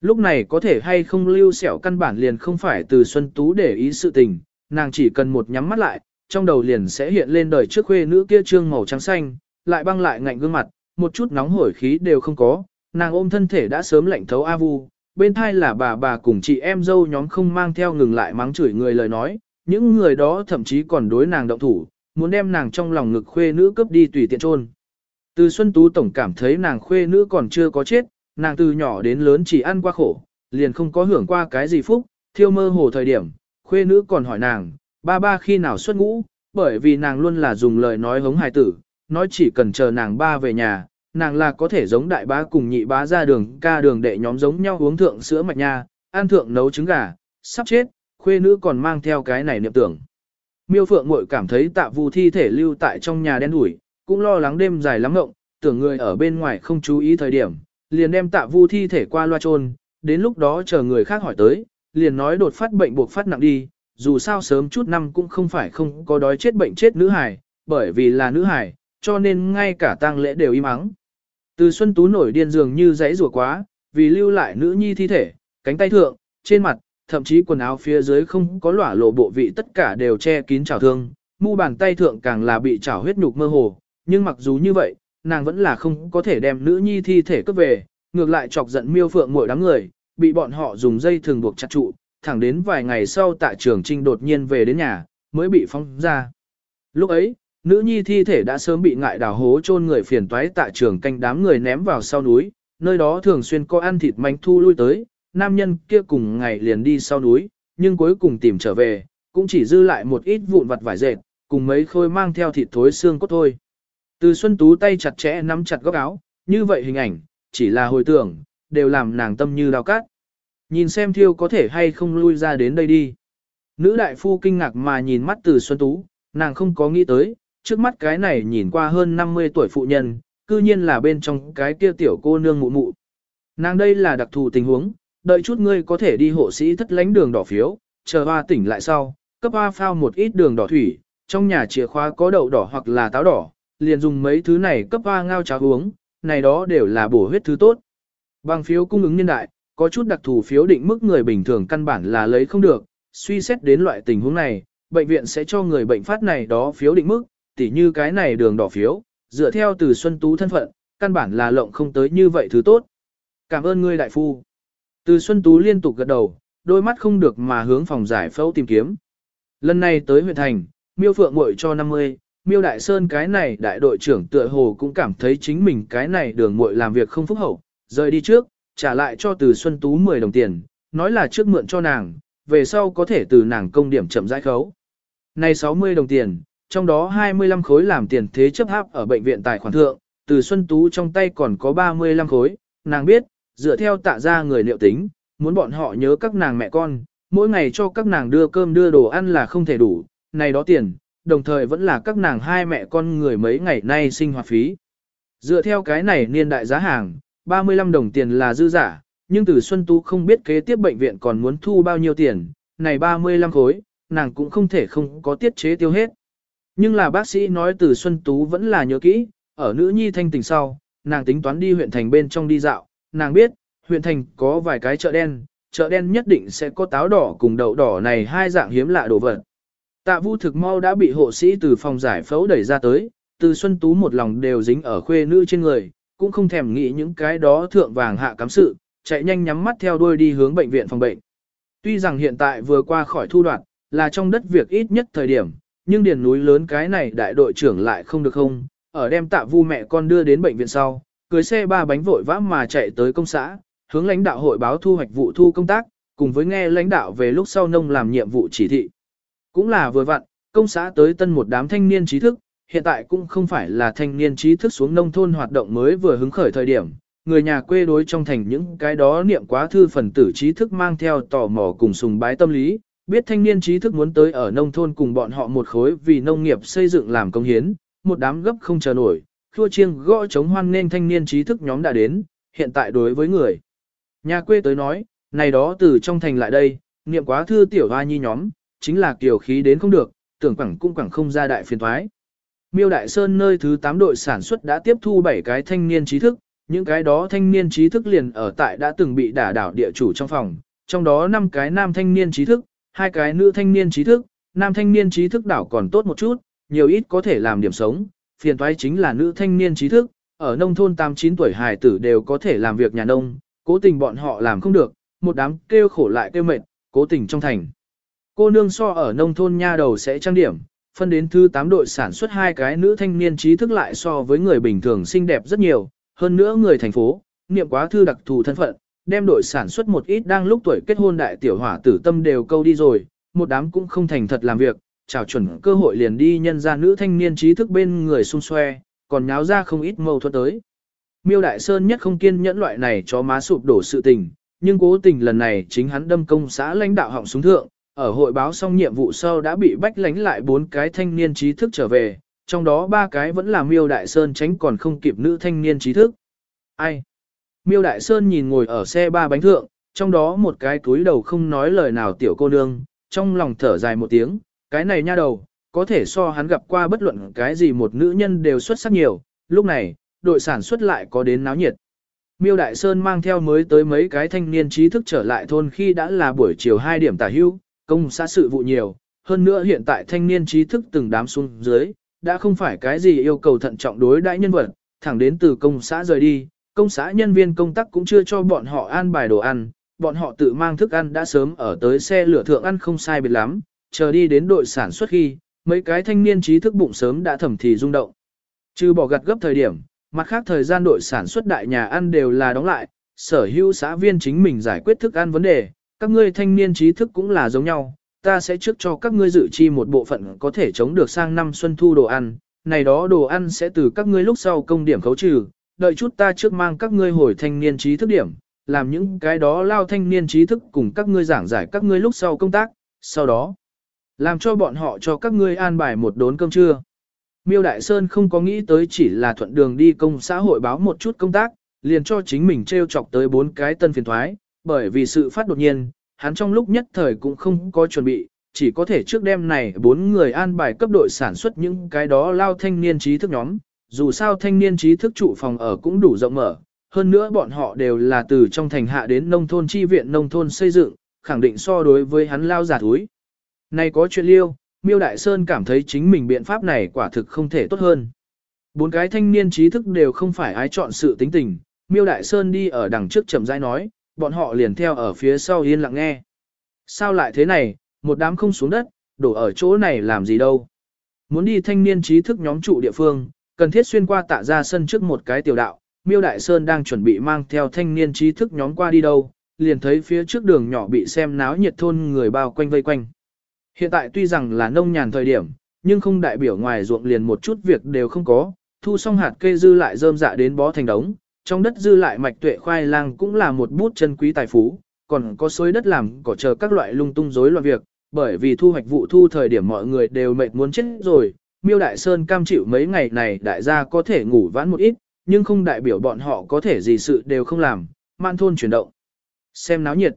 Lúc này có thể hay không lưu sẹo căn bản liền không phải từ Xuân Tú để ý sự tình, nàng chỉ cần một nhắm mắt lại, trong đầu liền sẽ hiện lên đời trước khuê nữ kia trương màu trắng xanh, lại băng lại ngạnh gương mặt, một chút nóng hổi khí đều không có, nàng ôm thân thể đã sớm lạnh thấu A Vu, bên thai là bà bà cùng chị em dâu nhóm không mang theo ngừng lại mắng chửi người lời nói, những người đó thậm chí còn đối nàng động thủ, muốn đem nàng trong lòng ngực khuê nữ cướp đi tùy tiện trôn. Từ Xuân Tú Tổng cảm thấy nàng khuê nữ còn chưa có chết, nàng từ nhỏ đến lớn chỉ ăn qua khổ, liền không có hưởng qua cái gì phúc, thiêu mơ hồ thời điểm, khuê nữ còn hỏi nàng, ba ba khi nào xuất ngũ, bởi vì nàng luôn là dùng lời nói hống hài tử, nói chỉ cần chờ nàng ba về nhà, nàng là có thể giống đại bá cùng nhị bá ra đường ca đường đệ nhóm giống nhau uống thượng sữa mạch nha, ăn thượng nấu trứng gà, sắp chết, khuê nữ còn mang theo cái này niệm tưởng. Miêu Phượng Mội cảm thấy tạ vu thi thể lưu tại trong nhà đen đủi, cũng lo lắng đêm dài lắm ngộng, tưởng người ở bên ngoài không chú ý thời điểm, liền đem tạ vu thi thể qua loa trôn, đến lúc đó chờ người khác hỏi tới, liền nói đột phát bệnh buộc phát nặng đi, dù sao sớm chút năm cũng không phải không có đói chết bệnh chết nữ hải, bởi vì là nữ hải, cho nên ngay cả tang lễ đều im ắng. Từ Xuân Tú nổi điên dường như dãy rủa quá, vì lưu lại nữ nhi thi thể, cánh tay thượng, trên mặt, thậm chí quần áo phía dưới không có lỏa lộ bộ vị tất cả đều che kín trào thương, mu bàn tay thượng càng là bị trào huyết nhục mơ hồ, nhưng mặc dù như vậy, nàng vẫn là không có thể đem nữ nhi thi thể cướp về, ngược lại chọc giận miêu phượng mỗi đám người, bị bọn họ dùng dây thường buộc chặt trụ, thẳng đến vài ngày sau tại trường trinh đột nhiên về đến nhà, mới bị phóng ra. Lúc ấy, nữ nhi thi thể đã sớm bị ngại đào hố chôn người phiền toái tại trường canh đám người ném vào sau núi, nơi đó thường xuyên có ăn thịt manh thu lui tới, nam nhân kia cùng ngày liền đi sau núi, nhưng cuối cùng tìm trở về, cũng chỉ dư lại một ít vụn vặt vải dệt, cùng mấy khôi mang theo thịt thối xương cốt thôi. Từ Xuân Tú tay chặt chẽ nắm chặt góc áo, như vậy hình ảnh, chỉ là hồi tưởng, đều làm nàng tâm như đào cát. Nhìn xem thiêu có thể hay không lui ra đến đây đi. Nữ đại phu kinh ngạc mà nhìn mắt từ Xuân Tú, nàng không có nghĩ tới, trước mắt cái này nhìn qua hơn 50 tuổi phụ nhân, cư nhiên là bên trong cái kia tiểu cô nương mụ mụ. Nàng đây là đặc thù tình huống, đợi chút ngươi có thể đi hộ sĩ thất lánh đường đỏ phiếu, chờ hoa tỉnh lại sau, cấp hoa phao một ít đường đỏ thủy, trong nhà chìa khóa có đậu đỏ hoặc là táo đỏ, liền dùng mấy thứ này cấp hoa ngao cháo uống, này đó đều là bổ huyết thứ tốt. Bằng phiếu cung ứng nhân đại, có chút đặc thù phiếu định mức người bình thường căn bản là lấy không được, suy xét đến loại tình huống này, bệnh viện sẽ cho người bệnh phát này đó phiếu định mức, tỉ như cái này đường đỏ phiếu, dựa theo từ Xuân Tú thân phận, căn bản là lộng không tới như vậy thứ tốt. Cảm ơn ngươi đại phu. Từ Xuân Tú liên tục gật đầu, đôi mắt không được mà hướng phòng giải phẫu tìm kiếm. Lần này tới huyện thành, miêu phượng muội cho 50, miêu đại sơn cái này đại đội trưởng tựa hồ cũng cảm thấy chính mình cái này đường muội làm việc không phúc hậu, rời đi trước, trả lại cho từ Xuân Tú 10 đồng tiền, nói là trước mượn cho nàng, về sau có thể từ nàng công điểm chậm rãi khấu. Này 60 đồng tiền, trong đó 25 khối làm tiền thế chấp háp ở bệnh viện tài khoản thượng, từ Xuân Tú trong tay còn có 35 khối, nàng biết, dựa theo tạ ra người liệu tính, muốn bọn họ nhớ các nàng mẹ con, mỗi ngày cho các nàng đưa cơm đưa đồ ăn là không thể đủ, này đó tiền, đồng thời vẫn là các nàng hai mẹ con người mấy ngày nay sinh hoạt phí. Dựa theo cái này niên đại giá hàng, 35 đồng tiền là dư giả, nhưng từ Xuân Tú không biết kế tiếp bệnh viện còn muốn thu bao nhiêu tiền, này 35 khối, nàng cũng không thể không có tiết chế tiêu hết. Nhưng là bác sĩ nói từ Xuân Tú vẫn là nhớ kỹ, ở nữ nhi thanh tỉnh sau, nàng tính toán đi huyện thành bên trong đi dạo, nàng biết, huyện thành có vài cái chợ đen, chợ đen nhất định sẽ có táo đỏ cùng đậu đỏ này hai dạng hiếm lạ đồ vật. Tạ Vu thực mau đã bị hộ sĩ từ phòng giải phẫu đẩy ra tới, từ Xuân Tú một lòng đều dính ở khuê nữ trên người, cũng không thèm nghĩ những cái đó thượng vàng hạ cắm sự, chạy nhanh nhắm mắt theo đuôi đi hướng bệnh viện phòng bệnh. Tuy rằng hiện tại vừa qua khỏi thu đoạn, là trong đất việc ít nhất thời điểm, nhưng điền núi lớn cái này đại đội trưởng lại không được không, ở đem tạ vu mẹ con đưa đến bệnh viện sau, cưới xe ba bánh vội vã mà chạy tới công xã, hướng lãnh đạo hội báo thu hoạch vụ thu công tác, cùng với nghe lãnh đạo về lúc sau nông làm nhiệm vụ chỉ thị. Cũng là vừa vặn, công xã tới tân một đám thanh niên trí thức, hiện tại cũng không phải là thanh niên trí thức xuống nông thôn hoạt động mới vừa hứng khởi thời điểm. Người nhà quê đối trong thành những cái đó niệm quá thư phần tử trí thức mang theo tò mò cùng sùng bái tâm lý, biết thanh niên trí thức muốn tới ở nông thôn cùng bọn họ một khối vì nông nghiệp xây dựng làm công hiến, một đám gấp không chờ nổi, thua chiêng gõ chống hoan nên thanh niên trí thức nhóm đã đến, hiện tại đối với người. Nhà quê tới nói, này đó từ trong thành lại đây, niệm quá thư tiểu hoa nhi nhóm, chính là kiểu khí đến không được, tưởng quẳng cũng quẳng không ra đại phiền thoái. Miêu Đại Sơn nơi thứ 8 đội sản xuất đã tiếp thu 7 cái thanh niên trí thức, những cái đó thanh niên trí thức liền ở tại đã từng bị đả đảo địa chủ trong phòng, trong đó 5 cái nam thanh niên trí thức, hai cái nữ thanh niên trí thức, nam thanh niên trí thức đảo còn tốt một chút, nhiều ít có thể làm điểm sống, phiền toái chính là nữ thanh niên trí thức, ở nông thôn 8-9 tuổi hài tử đều có thể làm việc nhà nông, cố tình bọn họ làm không được, một đám kêu khổ lại kêu mệt, cố tình trong thành. Cô nương so ở nông thôn nha đầu sẽ trang điểm, phân đến thứ 8 đội sản xuất hai cái nữ thanh niên trí thức lại so với người bình thường xinh đẹp rất nhiều, hơn nữa người thành phố, niệm quá thư đặc thù thân phận, đem đội sản xuất một ít đang lúc tuổi kết hôn đại tiểu hỏa tử tâm đều câu đi rồi, một đám cũng không thành thật làm việc, chào chuẩn cơ hội liền đi nhân ra nữ thanh niên trí thức bên người xung xoe, còn nháo ra không ít mâu thuẫn tới. Miêu Đại Sơn nhất không kiên nhẫn loại này cho má sụp đổ sự tình, nhưng cố tình lần này chính hắn đâm công xã lãnh đạo họng súng thượng, ở hội báo xong nhiệm vụ sau đã bị bách lánh lại bốn cái thanh niên trí thức trở về, trong đó ba cái vẫn là Miêu Đại Sơn tránh còn không kịp nữ thanh niên trí thức. Ai? Miêu Đại Sơn nhìn ngồi ở xe ba bánh thượng, trong đó một cái túi đầu không nói lời nào tiểu cô nương, trong lòng thở dài một tiếng, cái này nha đầu, có thể so hắn gặp qua bất luận cái gì một nữ nhân đều xuất sắc nhiều, lúc này, đội sản xuất lại có đến náo nhiệt. Miêu Đại Sơn mang theo mới tới mấy cái thanh niên trí thức trở lại thôn khi đã là buổi chiều 2 điểm tả hưu, công xã sự vụ nhiều, hơn nữa hiện tại thanh niên trí thức từng đám xuống dưới, đã không phải cái gì yêu cầu thận trọng đối đãi nhân vật, thẳng đến từ công xã rời đi, công xã nhân viên công tác cũng chưa cho bọn họ an bài đồ ăn, bọn họ tự mang thức ăn đã sớm ở tới xe lửa thượng ăn không sai biệt lắm, chờ đi đến đội sản xuất khi, mấy cái thanh niên trí thức bụng sớm đã thầm thì rung động. Trừ bỏ gặt gấp thời điểm, mặt khác thời gian đội sản xuất đại nhà ăn đều là đóng lại, sở hữu xã viên chính mình giải quyết thức ăn vấn đề, các ngươi thanh niên trí thức cũng là giống nhau, ta sẽ trước cho các ngươi dự chi một bộ phận có thể chống được sang năm xuân thu đồ ăn, này đó đồ ăn sẽ từ các ngươi lúc sau công điểm khấu trừ, đợi chút ta trước mang các ngươi hồi thanh niên trí thức điểm, làm những cái đó lao thanh niên trí thức cùng các ngươi giảng giải các ngươi lúc sau công tác, sau đó làm cho bọn họ cho các ngươi an bài một đốn cơm trưa. Miêu Đại Sơn không có nghĩ tới chỉ là thuận đường đi công xã hội báo một chút công tác, liền cho chính mình treo chọc tới bốn cái tân phiền thoái, bởi vì sự phát đột nhiên, hắn trong lúc nhất thời cũng không có chuẩn bị, chỉ có thể trước đêm này bốn người an bài cấp đội sản xuất những cái đó lao thanh niên trí thức nhóm, dù sao thanh niên trí thức trụ phòng ở cũng đủ rộng mở, hơn nữa bọn họ đều là từ trong thành hạ đến nông thôn chi viện nông thôn xây dựng, khẳng định so đối với hắn lao giả thúi. Này có chuyện liêu, Miêu Đại Sơn cảm thấy chính mình biện pháp này quả thực không thể tốt hơn. Bốn cái thanh niên trí thức đều không phải ái chọn sự tính tình, Miêu Đại Sơn đi ở đằng trước chậm rãi nói, bọn họ liền theo ở phía sau yên lặng nghe. Sao lại thế này, một đám không xuống đất, đổ ở chỗ này làm gì đâu. Muốn đi thanh niên trí thức nhóm trụ địa phương, cần thiết xuyên qua tạ ra sân trước một cái tiểu đạo, Miêu Đại Sơn đang chuẩn bị mang theo thanh niên trí thức nhóm qua đi đâu, liền thấy phía trước đường nhỏ bị xem náo nhiệt thôn người bao quanh vây quanh. Hiện tại tuy rằng là nông nhàn thời điểm, nhưng không đại biểu ngoài ruộng liền một chút việc đều không có, thu xong hạt cây dư lại rơm dạ đến bó thành đống, trong đất dư lại mạch tuệ khoai lang cũng là một bút chân quý tài phú, còn có xối đất làm cỏ chờ các loại lung tung rối loạn việc, bởi vì thu hoạch vụ thu thời điểm mọi người đều mệt muốn chết rồi, Miêu Đại Sơn cam chịu mấy ngày này đại gia có thể ngủ vãn một ít, nhưng không đại biểu bọn họ có thể gì sự đều không làm, man thôn chuyển động. Xem náo nhiệt.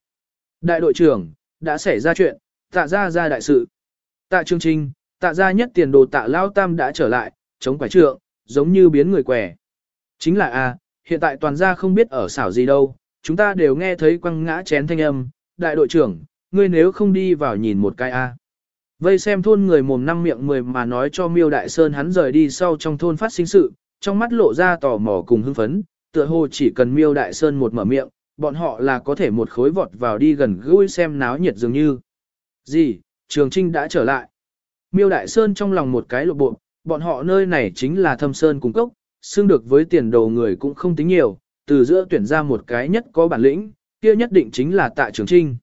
Đại đội trưởng, đã xảy ra chuyện, tạ ra ra đại sự. Tạ Trương Trinh, tạ ra nhất tiền đồ tạ Lao Tam đã trở lại, chống quải trượng, giống như biến người quẻ. Chính là a, hiện tại toàn gia không biết ở xảo gì đâu, chúng ta đều nghe thấy quăng ngã chén thanh âm, đại đội trưởng, ngươi nếu không đi vào nhìn một cái a. Vây xem thôn người mồm năm miệng mười mà nói cho Miêu Đại Sơn hắn rời đi sau trong thôn phát sinh sự, trong mắt lộ ra tò mò cùng hưng phấn, tựa hồ chỉ cần Miêu Đại Sơn một mở miệng, bọn họ là có thể một khối vọt vào đi gần gũi xem náo nhiệt dường như. Gì, Trường Trinh đã trở lại. Miêu Đại Sơn trong lòng một cái lộ bộ, bọn họ nơi này chính là thâm sơn cung cốc, xưng được với tiền đồ người cũng không tính nhiều, từ giữa tuyển ra một cái nhất có bản lĩnh, kia nhất định chính là tạ Trường Trinh.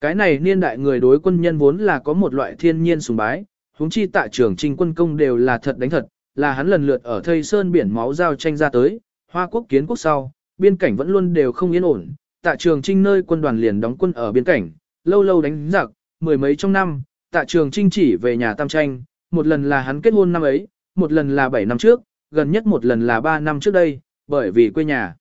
Cái này niên đại người đối quân nhân vốn là có một loại thiên nhiên sùng bái, huống chi tạ Trường Trinh quân công đều là thật đánh thật, là hắn lần lượt ở thây sơn biển máu giao tranh ra tới, hoa quốc kiến quốc sau, biên cảnh vẫn luôn đều không yên ổn, tạ Trường Trinh nơi quân đoàn liền đóng quân ở biên cảnh, lâu lâu đánh giặc, mười mấy trong năm, tạ trường trinh chỉ về nhà tam tranh, một lần là hắn kết hôn năm ấy, một lần là 7 năm trước, gần nhất một lần là 3 năm trước đây, bởi vì quê nhà.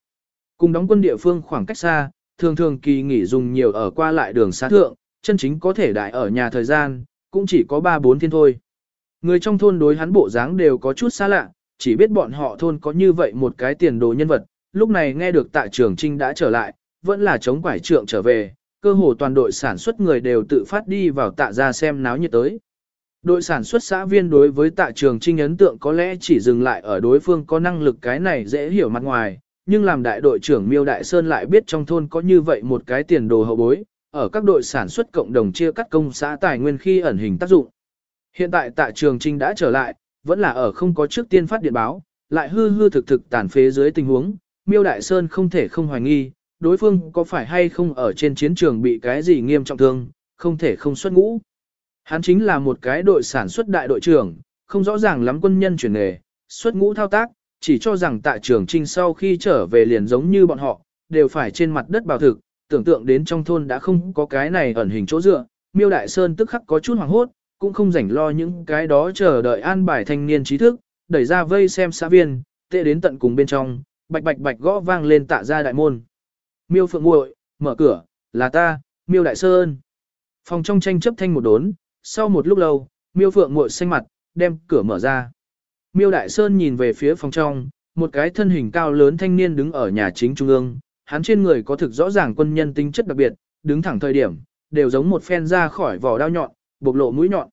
Cùng đóng quân địa phương khoảng cách xa, thường thường kỳ nghỉ dùng nhiều ở qua lại đường xá thượng, chân chính có thể đại ở nhà thời gian, cũng chỉ có 3-4 thiên thôi. Người trong thôn đối hắn bộ dáng đều có chút xa lạ, chỉ biết bọn họ thôn có như vậy một cái tiền đồ nhân vật, lúc này nghe được tạ trường trinh đã trở lại, vẫn là chống quải trượng trở về, cơ hồ toàn đội sản xuất người đều tự phát đi vào tạ ra xem náo nhiệt tới. Đội sản xuất xã viên đối với tạ trường trinh ấn tượng có lẽ chỉ dừng lại ở đối phương có năng lực cái này dễ hiểu mặt ngoài, nhưng làm đại đội trưởng Miêu Đại Sơn lại biết trong thôn có như vậy một cái tiền đồ hậu bối, ở các đội sản xuất cộng đồng chia cắt công xã tài nguyên khi ẩn hình tác dụng. Hiện tại tạ trường trinh đã trở lại, vẫn là ở không có trước tiên phát điện báo, lại hư hư thực thực tàn phế dưới tình huống, Miêu Đại Sơn không thể không hoài nghi, đối phương có phải hay không ở trên chiến trường bị cái gì nghiêm trọng thương, không thể không xuất ngũ. Hắn chính là một cái đội sản xuất đại đội trưởng, không rõ ràng lắm quân nhân chuyển nghề, xuất ngũ thao tác, chỉ cho rằng tại trường trinh sau khi trở về liền giống như bọn họ, đều phải trên mặt đất bảo thực, tưởng tượng đến trong thôn đã không có cái này ẩn hình chỗ dựa, miêu đại sơn tức khắc có chút hoảng hốt, cũng không rảnh lo những cái đó chờ đợi an bài thanh niên trí thức, đẩy ra vây xem xã viên, tệ đến tận cùng bên trong, bạch bạch bạch gõ vang lên tạ ra đại môn. Miêu phượng muội mở cửa, là ta, miêu đại sơn. Phòng trong tranh chấp thanh một đốn, sau một lúc lâu, miêu phượng muội xanh mặt, đem cửa mở ra. Miêu đại sơn nhìn về phía phòng trong, một cái thân hình cao lớn thanh niên đứng ở nhà chính trung ương, hắn trên người có thực rõ ràng quân nhân tính chất đặc biệt, đứng thẳng thời điểm, đều giống một phen ra khỏi vỏ đao nhọn, bộc lộ mũi nhọn.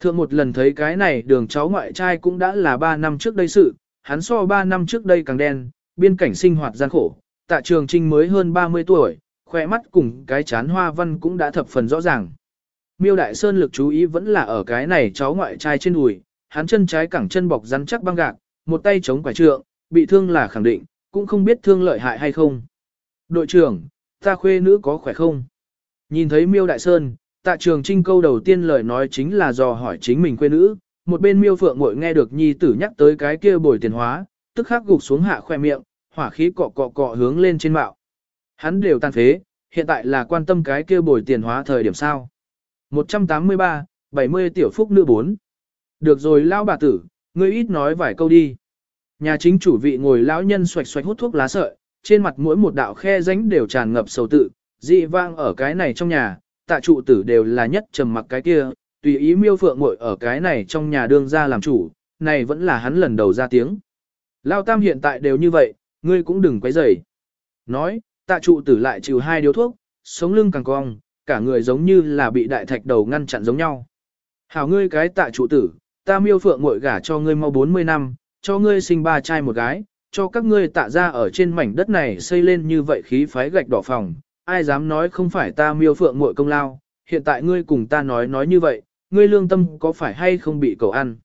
Thượng một lần thấy cái này đường cháu ngoại trai cũng đã là 3 năm trước đây sự, hắn so 3 năm trước đây càng đen, biên cảnh sinh hoạt gian khổ, tạ trường trinh mới hơn 30 tuổi, khỏe mắt cùng cái chán hoa văn cũng đã thập phần rõ ràng. Miêu Đại Sơn lực chú ý vẫn là ở cái này cháu ngoại trai trên đùi, hắn chân trái cẳng chân bọc rắn chắc băng gạc, một tay chống quả trượng, bị thương là khẳng định, cũng không biết thương lợi hại hay không. Đội trưởng, ta khuê nữ có khỏe không? Nhìn thấy Miêu Đại Sơn, tạ trường trinh câu đầu tiên lời nói chính là dò hỏi chính mình khuê nữ, một bên Miêu Phượng ngồi nghe được nhi tử nhắc tới cái kia bồi tiền hóa, tức khắc gục xuống hạ khoe miệng, hỏa khí cọ cọ cọ hướng lên trên mạo. Hắn đều tan phế, hiện tại là quan tâm cái kia bồi tiền hóa thời điểm sao. 183, 70 tiểu phúc nữ 4. Được rồi lão bà tử, ngươi ít nói vài câu đi. Nhà chính chủ vị ngồi lão nhân xoạch xoạch hút thuốc lá sợi, trên mặt mỗi một đạo khe rãnh đều tràn ngập sầu tự, dị vang ở cái này trong nhà, tạ trụ tử đều là nhất trầm mặc cái kia, tùy ý miêu phượng ngồi ở cái này trong nhà đương ra làm chủ, này vẫn là hắn lần đầu ra tiếng. Lao tam hiện tại đều như vậy, ngươi cũng đừng quấy rầy. Nói, tạ trụ tử lại trừ hai điếu thuốc, sống lưng càng cong, cả người giống như là bị đại thạch đầu ngăn chặn giống nhau. Hảo ngươi cái tạ trụ tử, ta miêu phượng muội gả cho ngươi mau 40 năm, cho ngươi sinh ba trai một gái, cho các ngươi tạ ra ở trên mảnh đất này xây lên như vậy khí phái gạch đỏ phòng, ai dám nói không phải ta miêu phượng muội công lao, hiện tại ngươi cùng ta nói nói như vậy, ngươi lương tâm có phải hay không bị cầu ăn.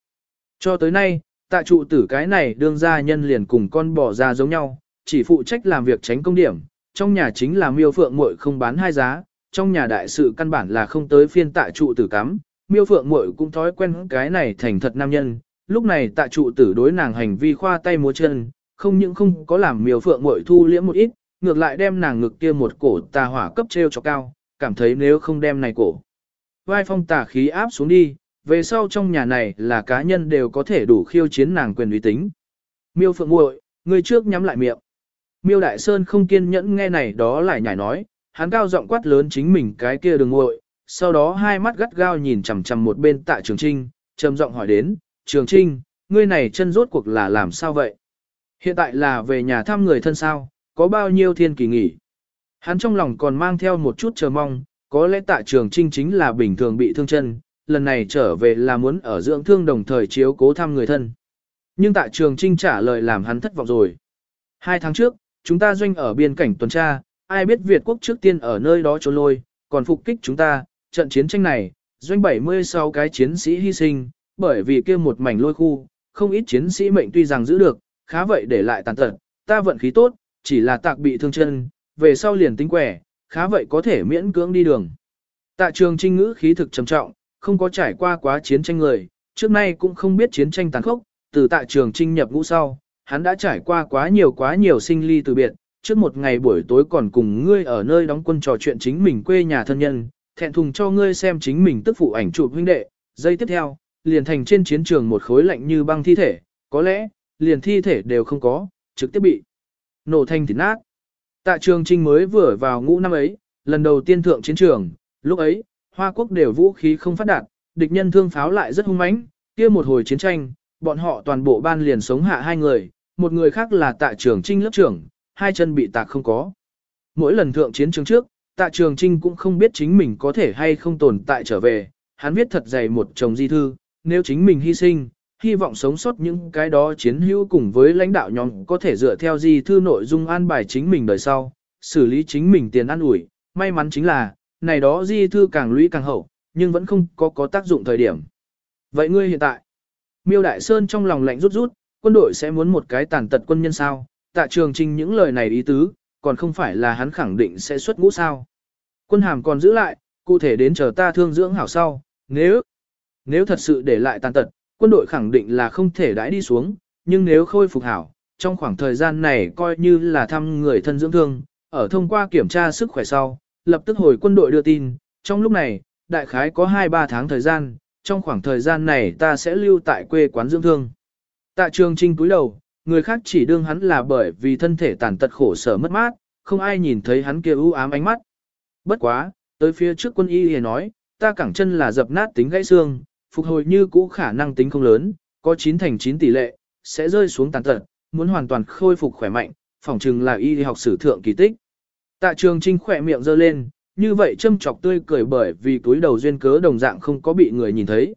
Cho tới nay, tạ trụ tử cái này đương gia nhân liền cùng con bỏ ra giống nhau, chỉ phụ trách làm việc tránh công điểm, trong nhà chính là miêu phượng muội không bán hai giá, trong nhà đại sự căn bản là không tới phiên tạ trụ tử cắm, miêu phượng muội cũng thói quen cái này thành thật nam nhân, lúc này tạ trụ tử đối nàng hành vi khoa tay múa chân, không những không có làm miêu phượng muội thu liễm một ít, ngược lại đem nàng ngực kia một cổ tà hỏa cấp treo cho cao, cảm thấy nếu không đem này cổ. Vai phong tà khí áp xuống đi, về sau trong nhà này là cá nhân đều có thể đủ khiêu chiến nàng quyền uy tính. Miêu phượng muội, người trước nhắm lại miệng. Miêu Đại Sơn không kiên nhẫn nghe này đó lại nhảy nói, hắn cao giọng quát lớn chính mình cái kia đường ngội, sau đó hai mắt gắt gao nhìn chằm chằm một bên tạ Trường Trinh, trầm giọng hỏi đến, Trường Trinh, ngươi này chân rốt cuộc là làm sao vậy? Hiện tại là về nhà thăm người thân sao, có bao nhiêu thiên kỳ nghỉ? Hắn trong lòng còn mang theo một chút chờ mong, có lẽ tạ Trường Trinh chính là bình thường bị thương chân, lần này trở về là muốn ở dưỡng thương đồng thời chiếu cố thăm người thân. Nhưng tạ Trường Trinh trả lời làm hắn thất vọng rồi. Hai tháng trước, chúng ta doanh ở biên cảnh tuần tra, ai biết Việt quốc trước tiên ở nơi đó trốn lôi, còn phục kích chúng ta, trận chiến tranh này, doanh 76 cái chiến sĩ hy sinh, bởi vì kia một mảnh lôi khu, không ít chiến sĩ mệnh tuy rằng giữ được, khá vậy để lại tàn tật, ta vận khí tốt, chỉ là tạc bị thương chân, về sau liền tính quẻ, khá vậy có thể miễn cưỡng đi đường. Tạ trường trinh ngữ khí thực trầm trọng, không có trải qua quá chiến tranh người, trước nay cũng không biết chiến tranh tàn khốc, từ tạ trường trinh nhập ngũ sau, hắn đã trải qua quá nhiều quá nhiều sinh ly từ biệt, trước một ngày buổi tối còn cùng ngươi ở nơi đóng quân trò chuyện chính mình quê nhà thân nhân, thẹn thùng cho ngươi xem chính mình tức phụ ảnh chụp huynh đệ, giây tiếp theo, liền thành trên chiến trường một khối lạnh như băng thi thể, có lẽ, liền thi thể đều không có, trực tiếp bị nổ thành thịt nát. Tạ trường trinh mới vừa vào ngũ năm ấy, lần đầu tiên thượng chiến trường, lúc ấy, Hoa quốc đều vũ khí không phát đạt, địch nhân thương pháo lại rất hung mãnh, kia một hồi chiến tranh, bọn họ toàn bộ ban liền sống hạ hai người, một người khác là tạ trường trinh lớp trưởng, hai chân bị tạc không có. Mỗi lần thượng chiến trường trước, tạ trường trinh cũng không biết chính mình có thể hay không tồn tại trở về, hắn viết thật dày một chồng di thư, nếu chính mình hy sinh, hy vọng sống sót những cái đó chiến hữu cùng với lãnh đạo nhóm có thể dựa theo di thư nội dung an bài chính mình đời sau, xử lý chính mình tiền ăn ủi. May mắn chính là, này đó di thư càng lũy càng hậu, nhưng vẫn không có có tác dụng thời điểm. Vậy ngươi hiện tại, Miêu Đại Sơn trong lòng lạnh rút rút, quân đội sẽ muốn một cái tàn tật quân nhân sao, tạ trường trinh những lời này ý tứ, còn không phải là hắn khẳng định sẽ xuất ngũ sao. Quân hàm còn giữ lại, cụ thể đến chờ ta thương dưỡng hảo sau, nếu, nếu thật sự để lại tàn tật, quân đội khẳng định là không thể đãi đi xuống, nhưng nếu khôi phục hảo, trong khoảng thời gian này coi như là thăm người thân dưỡng thương, ở thông qua kiểm tra sức khỏe sau, lập tức hồi quân đội đưa tin, trong lúc này, đại khái có 2-3 tháng thời gian, trong khoảng thời gian này ta sẽ lưu tại quê quán dưỡng thương. Tạ trường trinh túi đầu, người khác chỉ đương hắn là bởi vì thân thể tàn tật khổ sở mất mát, không ai nhìn thấy hắn kia u ám ánh mắt. Bất quá, tới phía trước quân y hề nói, ta cẳng chân là dập nát tính gãy xương, phục hồi như cũ khả năng tính không lớn, có 9 thành 9 tỷ lệ, sẽ rơi xuống tàn tật, muốn hoàn toàn khôi phục khỏe mạnh, phỏng chừng là y học sử thượng kỳ tích. Tạ trường trinh khỏe miệng giơ lên, như vậy châm chọc tươi cười bởi vì túi đầu duyên cớ đồng dạng không có bị người nhìn thấy.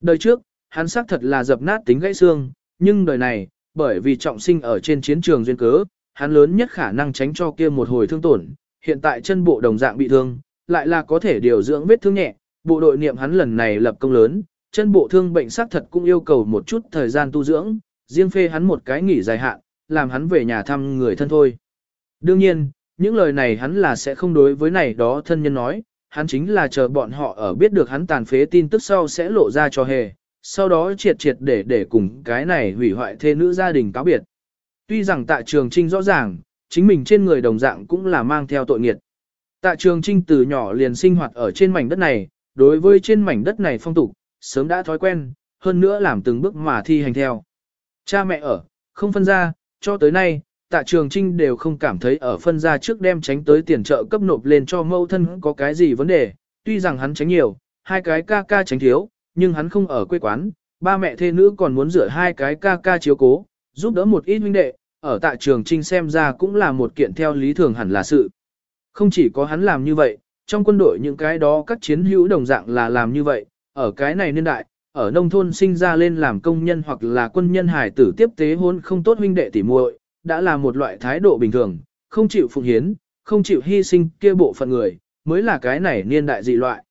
Đời trước, hắn xác thật là dập nát tính gãy xương, nhưng đời này, bởi vì trọng sinh ở trên chiến trường duyên cớ, hắn lớn nhất khả năng tránh cho kia một hồi thương tổn, hiện tại chân bộ đồng dạng bị thương, lại là có thể điều dưỡng vết thương nhẹ, bộ đội niệm hắn lần này lập công lớn, chân bộ thương bệnh xác thật cũng yêu cầu một chút thời gian tu dưỡng, riêng phê hắn một cái nghỉ dài hạn, làm hắn về nhà thăm người thân thôi. Đương nhiên, những lời này hắn là sẽ không đối với này đó thân nhân nói, hắn chính là chờ bọn họ ở biết được hắn tàn phế tin tức sau sẽ lộ ra cho hề, sau đó triệt triệt để để cùng cái này hủy hoại thê nữ gia đình cáo biệt. Tuy rằng tạ trường trinh rõ ràng, chính mình trên người đồng dạng cũng là mang theo tội nghiệt. Tạ trường trinh từ nhỏ liền sinh hoạt ở trên mảnh đất này, đối với trên mảnh đất này phong tục, sớm đã thói quen, hơn nữa làm từng bước mà thi hành theo. Cha mẹ ở, không phân ra, cho tới nay, tạ trường trinh đều không cảm thấy ở phân ra trước đem tránh tới tiền trợ cấp nộp lên cho mâu thân có cái gì vấn đề, tuy rằng hắn tránh nhiều, hai cái ca ca tránh thiếu, nhưng hắn không ở quê quán, ba mẹ thê nữ còn muốn rửa hai cái ca ca chiếu cố, giúp đỡ một ít huynh đệ, ở tại trường trinh xem ra cũng là một kiện theo lý thường hẳn là sự. Không chỉ có hắn làm như vậy, trong quân đội những cái đó các chiến hữu đồng dạng là làm như vậy, ở cái này niên đại, ở nông thôn sinh ra lên làm công nhân hoặc là quân nhân hải tử tiếp tế hôn không tốt huynh đệ tỉ muội, đã là một loại thái độ bình thường, không chịu phụng hiến, không chịu hy sinh kia bộ phận người, mới là cái này niên đại dị loại.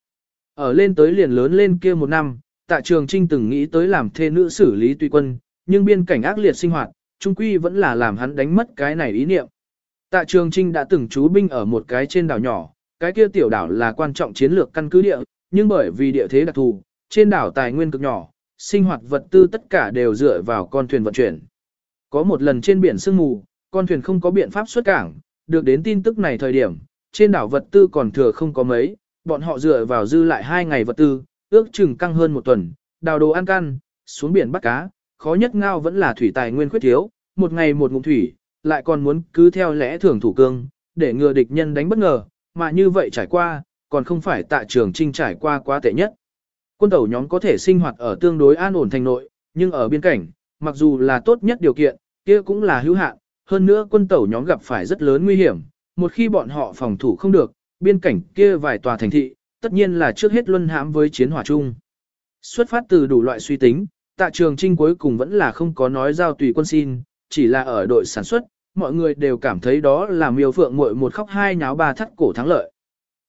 Ở lên tới liền lớn lên kia một năm, tạ trường trinh từng nghĩ tới làm thê nữ xử lý tùy quân, nhưng biên cảnh ác liệt sinh hoạt, trung quy vẫn là làm hắn đánh mất cái này ý niệm. Tạ trường trinh đã từng trú binh ở một cái trên đảo nhỏ, cái kia tiểu đảo là quan trọng chiến lược căn cứ địa, nhưng bởi vì địa thế đặc thù, trên đảo tài nguyên cực nhỏ, sinh hoạt vật tư tất cả đều dựa vào con thuyền vận chuyển. Có một lần trên biển sương mù, con thuyền không có biện pháp xuất cảng, được đến tin tức này thời điểm, trên đảo vật tư còn thừa không có mấy, bọn họ dựa vào dư lại hai ngày vật tư, ước chừng căng hơn một tuần, đào đồ ăn căn, xuống biển bắt cá, khó nhất ngao vẫn là thủy tài nguyên khuyết thiếu, một ngày một ngụm thủy, lại còn muốn cứ theo lẽ thường thủ cương, để ngừa địch nhân đánh bất ngờ, mà như vậy trải qua, còn không phải tạ trường trinh trải qua quá tệ nhất. Quân tàu nhóm có thể sinh hoạt ở tương đối an ổn thành nội, nhưng ở biên cảnh, mặc dù là tốt nhất điều kiện, kia cũng là hữu hạn, hơn nữa quân tàu nhóm gặp phải rất lớn nguy hiểm, một khi bọn họ phòng thủ không được, biên cảnh kia vài tòa thành thị, tất nhiên là trước hết luân hãm với chiến hỏa chung. Xuất phát từ đủ loại suy tính, tạ trường trinh cuối cùng vẫn là không có nói giao tùy quân xin, chỉ là ở đội sản xuất, mọi người đều cảm thấy đó là miêu phượng muội một khóc hai nháo ba thắt cổ thắng lợi.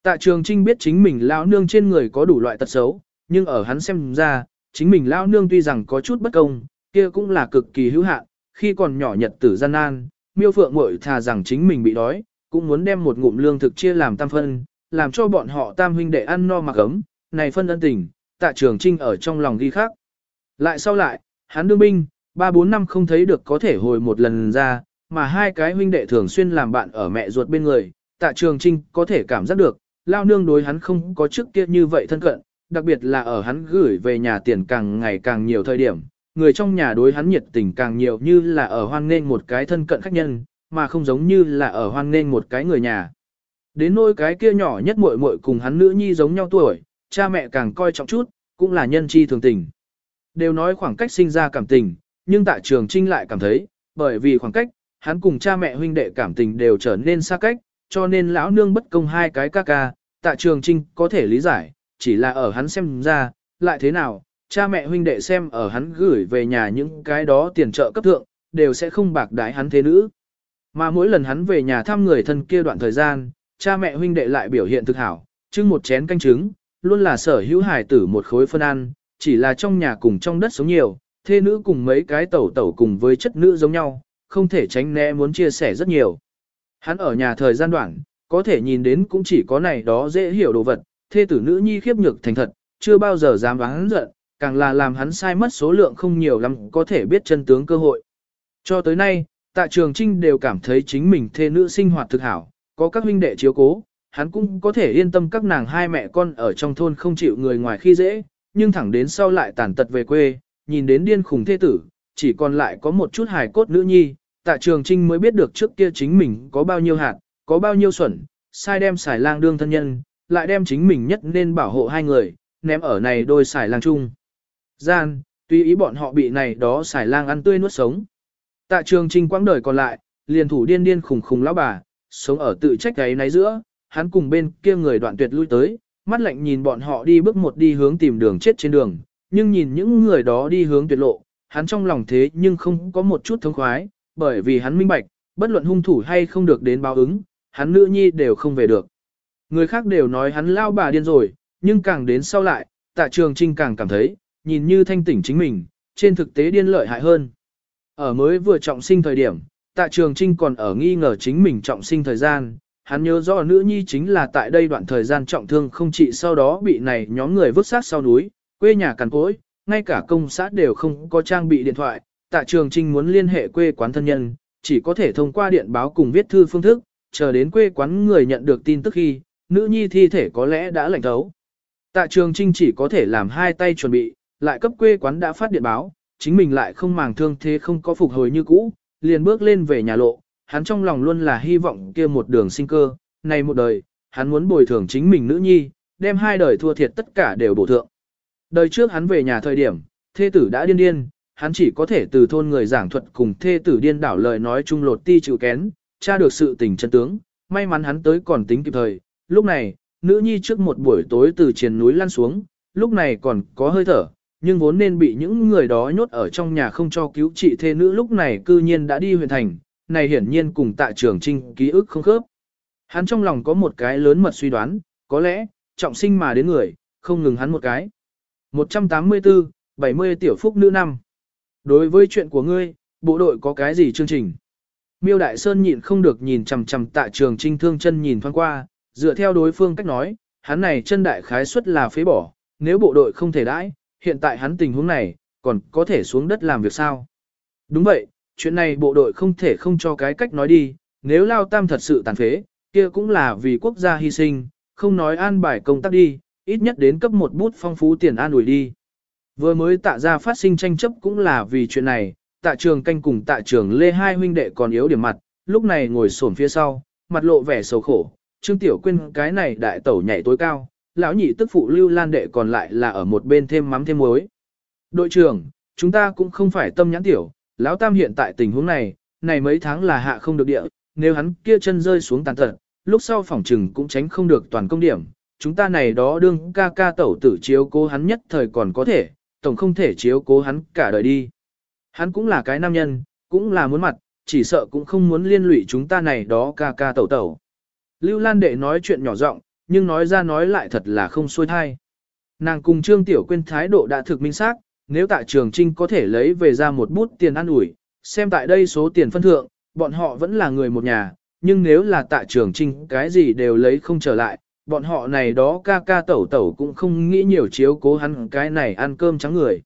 Tạ trường trinh biết chính mình lao nương trên người có đủ loại tật xấu, nhưng ở hắn xem ra, chính mình lao nương tuy rằng có chút bất công, kia cũng là cực kỳ hữu hạn, khi còn nhỏ nhật tử gian nan, miêu phượng muội thà rằng chính mình bị đói, cũng muốn đem một ngụm lương thực chia làm tam phân, làm cho bọn họ tam huynh đệ ăn no mặc ấm, này phân ân tình, tạ trường trinh ở trong lòng ghi khác. Lại sau lại, hắn đương binh, ba bốn năm không thấy được có thể hồi một lần ra, mà hai cái huynh đệ thường xuyên làm bạn ở mẹ ruột bên người, tạ trường trinh có thể cảm giác được, lao nương đối hắn không có trước kia như vậy thân cận, đặc biệt là ở hắn gửi về nhà tiền càng ngày càng nhiều thời điểm, người trong nhà đối hắn nhiệt tình càng nhiều như là ở hoan nghênh một cái thân cận khách nhân, mà không giống như là ở hoan nghênh một cái người nhà. Đến nỗi cái kia nhỏ nhất muội muội cùng hắn nữ nhi giống nhau tuổi, cha mẹ càng coi trọng chút, cũng là nhân chi thường tình. Đều nói khoảng cách sinh ra cảm tình, nhưng tại trường trinh lại cảm thấy, bởi vì khoảng cách, hắn cùng cha mẹ huynh đệ cảm tình đều trở nên xa cách, cho nên lão nương bất công hai cái ca ca, tạ trường trinh có thể lý giải, chỉ là ở hắn xem ra, lại thế nào, cha mẹ huynh đệ xem ở hắn gửi về nhà những cái đó tiền trợ cấp thượng, đều sẽ không bạc đái hắn thế nữ. Mà mỗi lần hắn về nhà thăm người thân kia đoạn thời gian, cha mẹ huynh đệ lại biểu hiện thực hảo, trưng một chén canh trứng, luôn là sở hữu hải tử một khối phân ăn, chỉ là trong nhà cùng trong đất sống nhiều, thê nữ cùng mấy cái tẩu tẩu cùng với chất nữ giống nhau, không thể tránh né muốn chia sẻ rất nhiều. Hắn ở nhà thời gian đoạn, có thể nhìn đến cũng chỉ có này đó dễ hiểu đồ vật, thê tử nữ nhi khiếp nhược thành thật, chưa bao giờ dám hắn giận, càng là làm hắn sai mất số lượng không nhiều lắm có thể biết chân tướng cơ hội. Cho tới nay, tạ trường trinh đều cảm thấy chính mình thê nữ sinh hoạt thực hảo, có các huynh đệ chiếu cố, hắn cũng có thể yên tâm các nàng hai mẹ con ở trong thôn không chịu người ngoài khi dễ, nhưng thẳng đến sau lại tàn tật về quê, nhìn đến điên khùng thê tử, chỉ còn lại có một chút hài cốt nữ nhi, tạ trường trinh mới biết được trước kia chính mình có bao nhiêu hạt, có bao nhiêu xuẩn, sai đem xài lang đương thân nhân, lại đem chính mình nhất nên bảo hộ hai người, ném ở này đôi xài lang chung. Gian, tùy ý bọn họ bị này đó xài lang ăn tươi nuốt sống. Tạ trường trinh quãng đời còn lại, liền thủ điên điên khùng khùng lão bà, sống ở tự trách gáy náy giữa, hắn cùng bên kia người đoạn tuyệt lui tới, mắt lạnh nhìn bọn họ đi bước một đi hướng tìm đường chết trên đường, nhưng nhìn những người đó đi hướng tuyệt lộ, hắn trong lòng thế nhưng không có một chút thống khoái, bởi vì hắn minh bạch, bất luận hung thủ hay không được đến báo ứng, hắn nữ nhi đều không về được. Người khác đều nói hắn lao bà điên rồi, nhưng càng đến sau lại, tạ trường trinh càng cảm thấy, nhìn như thanh tỉnh chính mình, trên thực tế điên lợi hại hơn. Ở mới vừa trọng sinh thời điểm, tạ trường trinh còn ở nghi ngờ chính mình trọng sinh thời gian, hắn nhớ rõ nữ nhi chính là tại đây đoạn thời gian trọng thương không trị sau đó bị này nhóm người vứt xác sau núi, quê nhà cằn cỗi, ngay cả công xã đều không có trang bị điện thoại, tạ trường trinh muốn liên hệ quê quán thân nhân, chỉ có thể thông qua điện báo cùng viết thư phương thức, chờ đến quê quán người nhận được tin tức khi, nữ nhi thi thể có lẽ đã lạnh thấu. Tạ trường trinh chỉ có thể làm hai tay chuẩn bị, lại cấp quê quán đã phát điện báo, chính mình lại không màng thương thế không có phục hồi như cũ, liền bước lên về nhà lộ, hắn trong lòng luôn là hy vọng kia một đường sinh cơ, này một đời, hắn muốn bồi thường chính mình nữ nhi, đem hai đời thua thiệt tất cả đều bổ thượng. Đời trước hắn về nhà thời điểm, thê tử đã điên điên, hắn chỉ có thể từ thôn người giảng thuật cùng thê tử điên đảo lời nói chung lột ti chịu kén, tra được sự tình chân tướng, may mắn hắn tới còn tính kịp thời. Lúc này, nữ nhi trước một buổi tối từ trên núi lăn xuống, lúc này còn có hơi thở, nhưng vốn nên bị những người đó nhốt ở trong nhà không cho cứu trị thê nữ lúc này cư nhiên đã đi huyện thành, này hiển nhiên cùng tạ trường trinh ký ức không khớp. Hắn trong lòng có một cái lớn mật suy đoán, có lẽ, trọng sinh mà đến người, không ngừng hắn một cái. 184, 70 tiểu phúc nữ năm. Đối với chuyện của ngươi, bộ đội có cái gì chương trình? Miêu Đại Sơn nhịn không được nhìn chằm chằm tạ trường trinh thương chân nhìn thoáng qua, dựa theo đối phương cách nói, hắn này chân đại khái suất là phế bỏ, nếu bộ đội không thể đãi, hiện tại hắn tình huống này, còn có thể xuống đất làm việc sao? Đúng vậy, chuyện này bộ đội không thể không cho cái cách nói đi, nếu Lao Tam thật sự tàn phế, kia cũng là vì quốc gia hy sinh, không nói an bài công tác đi, ít nhất đến cấp một bút phong phú tiền an ủi đi. Vừa mới tạ ra phát sinh tranh chấp cũng là vì chuyện này, tạ trường canh cùng tạ trường lê hai huynh đệ còn yếu điểm mặt, lúc này ngồi xổm phía sau, mặt lộ vẻ sầu khổ, Trương Tiểu Quyên cái này đại tẩu nhảy tối cao, lão nhị tức phụ lưu lan đệ còn lại là ở một bên thêm mắm thêm muối. Đội trưởng, chúng ta cũng không phải tâm nhãn tiểu, lão tam hiện tại tình huống này, này mấy tháng là hạ không được địa, nếu hắn kia chân rơi xuống tàn tật, lúc sau phòng trừng cũng tránh không được toàn công điểm. Chúng ta này đó đương ca ca tẩu tử chiếu cố hắn nhất thời còn có thể, tổng không thể chiếu cố hắn cả đời đi. Hắn cũng là cái nam nhân, cũng là muốn mặt, chỉ sợ cũng không muốn liên lụy chúng ta này đó ca ca tẩu tẩu. Lưu Lan Đệ nói chuyện nhỏ giọng, nhưng nói ra nói lại thật là không xuôi thai. Nàng cùng Trương Tiểu Quyên thái độ đã thực minh xác, nếu tại trường trinh có thể lấy về ra một bút tiền ăn ủi, xem tại đây số tiền phân thượng, bọn họ vẫn là người một nhà, nhưng nếu là tại trường trinh cái gì đều lấy không trở lại, bọn họ này đó ca ca tẩu tẩu cũng không nghĩ nhiều chiếu cố hắn cái này ăn cơm trắng người.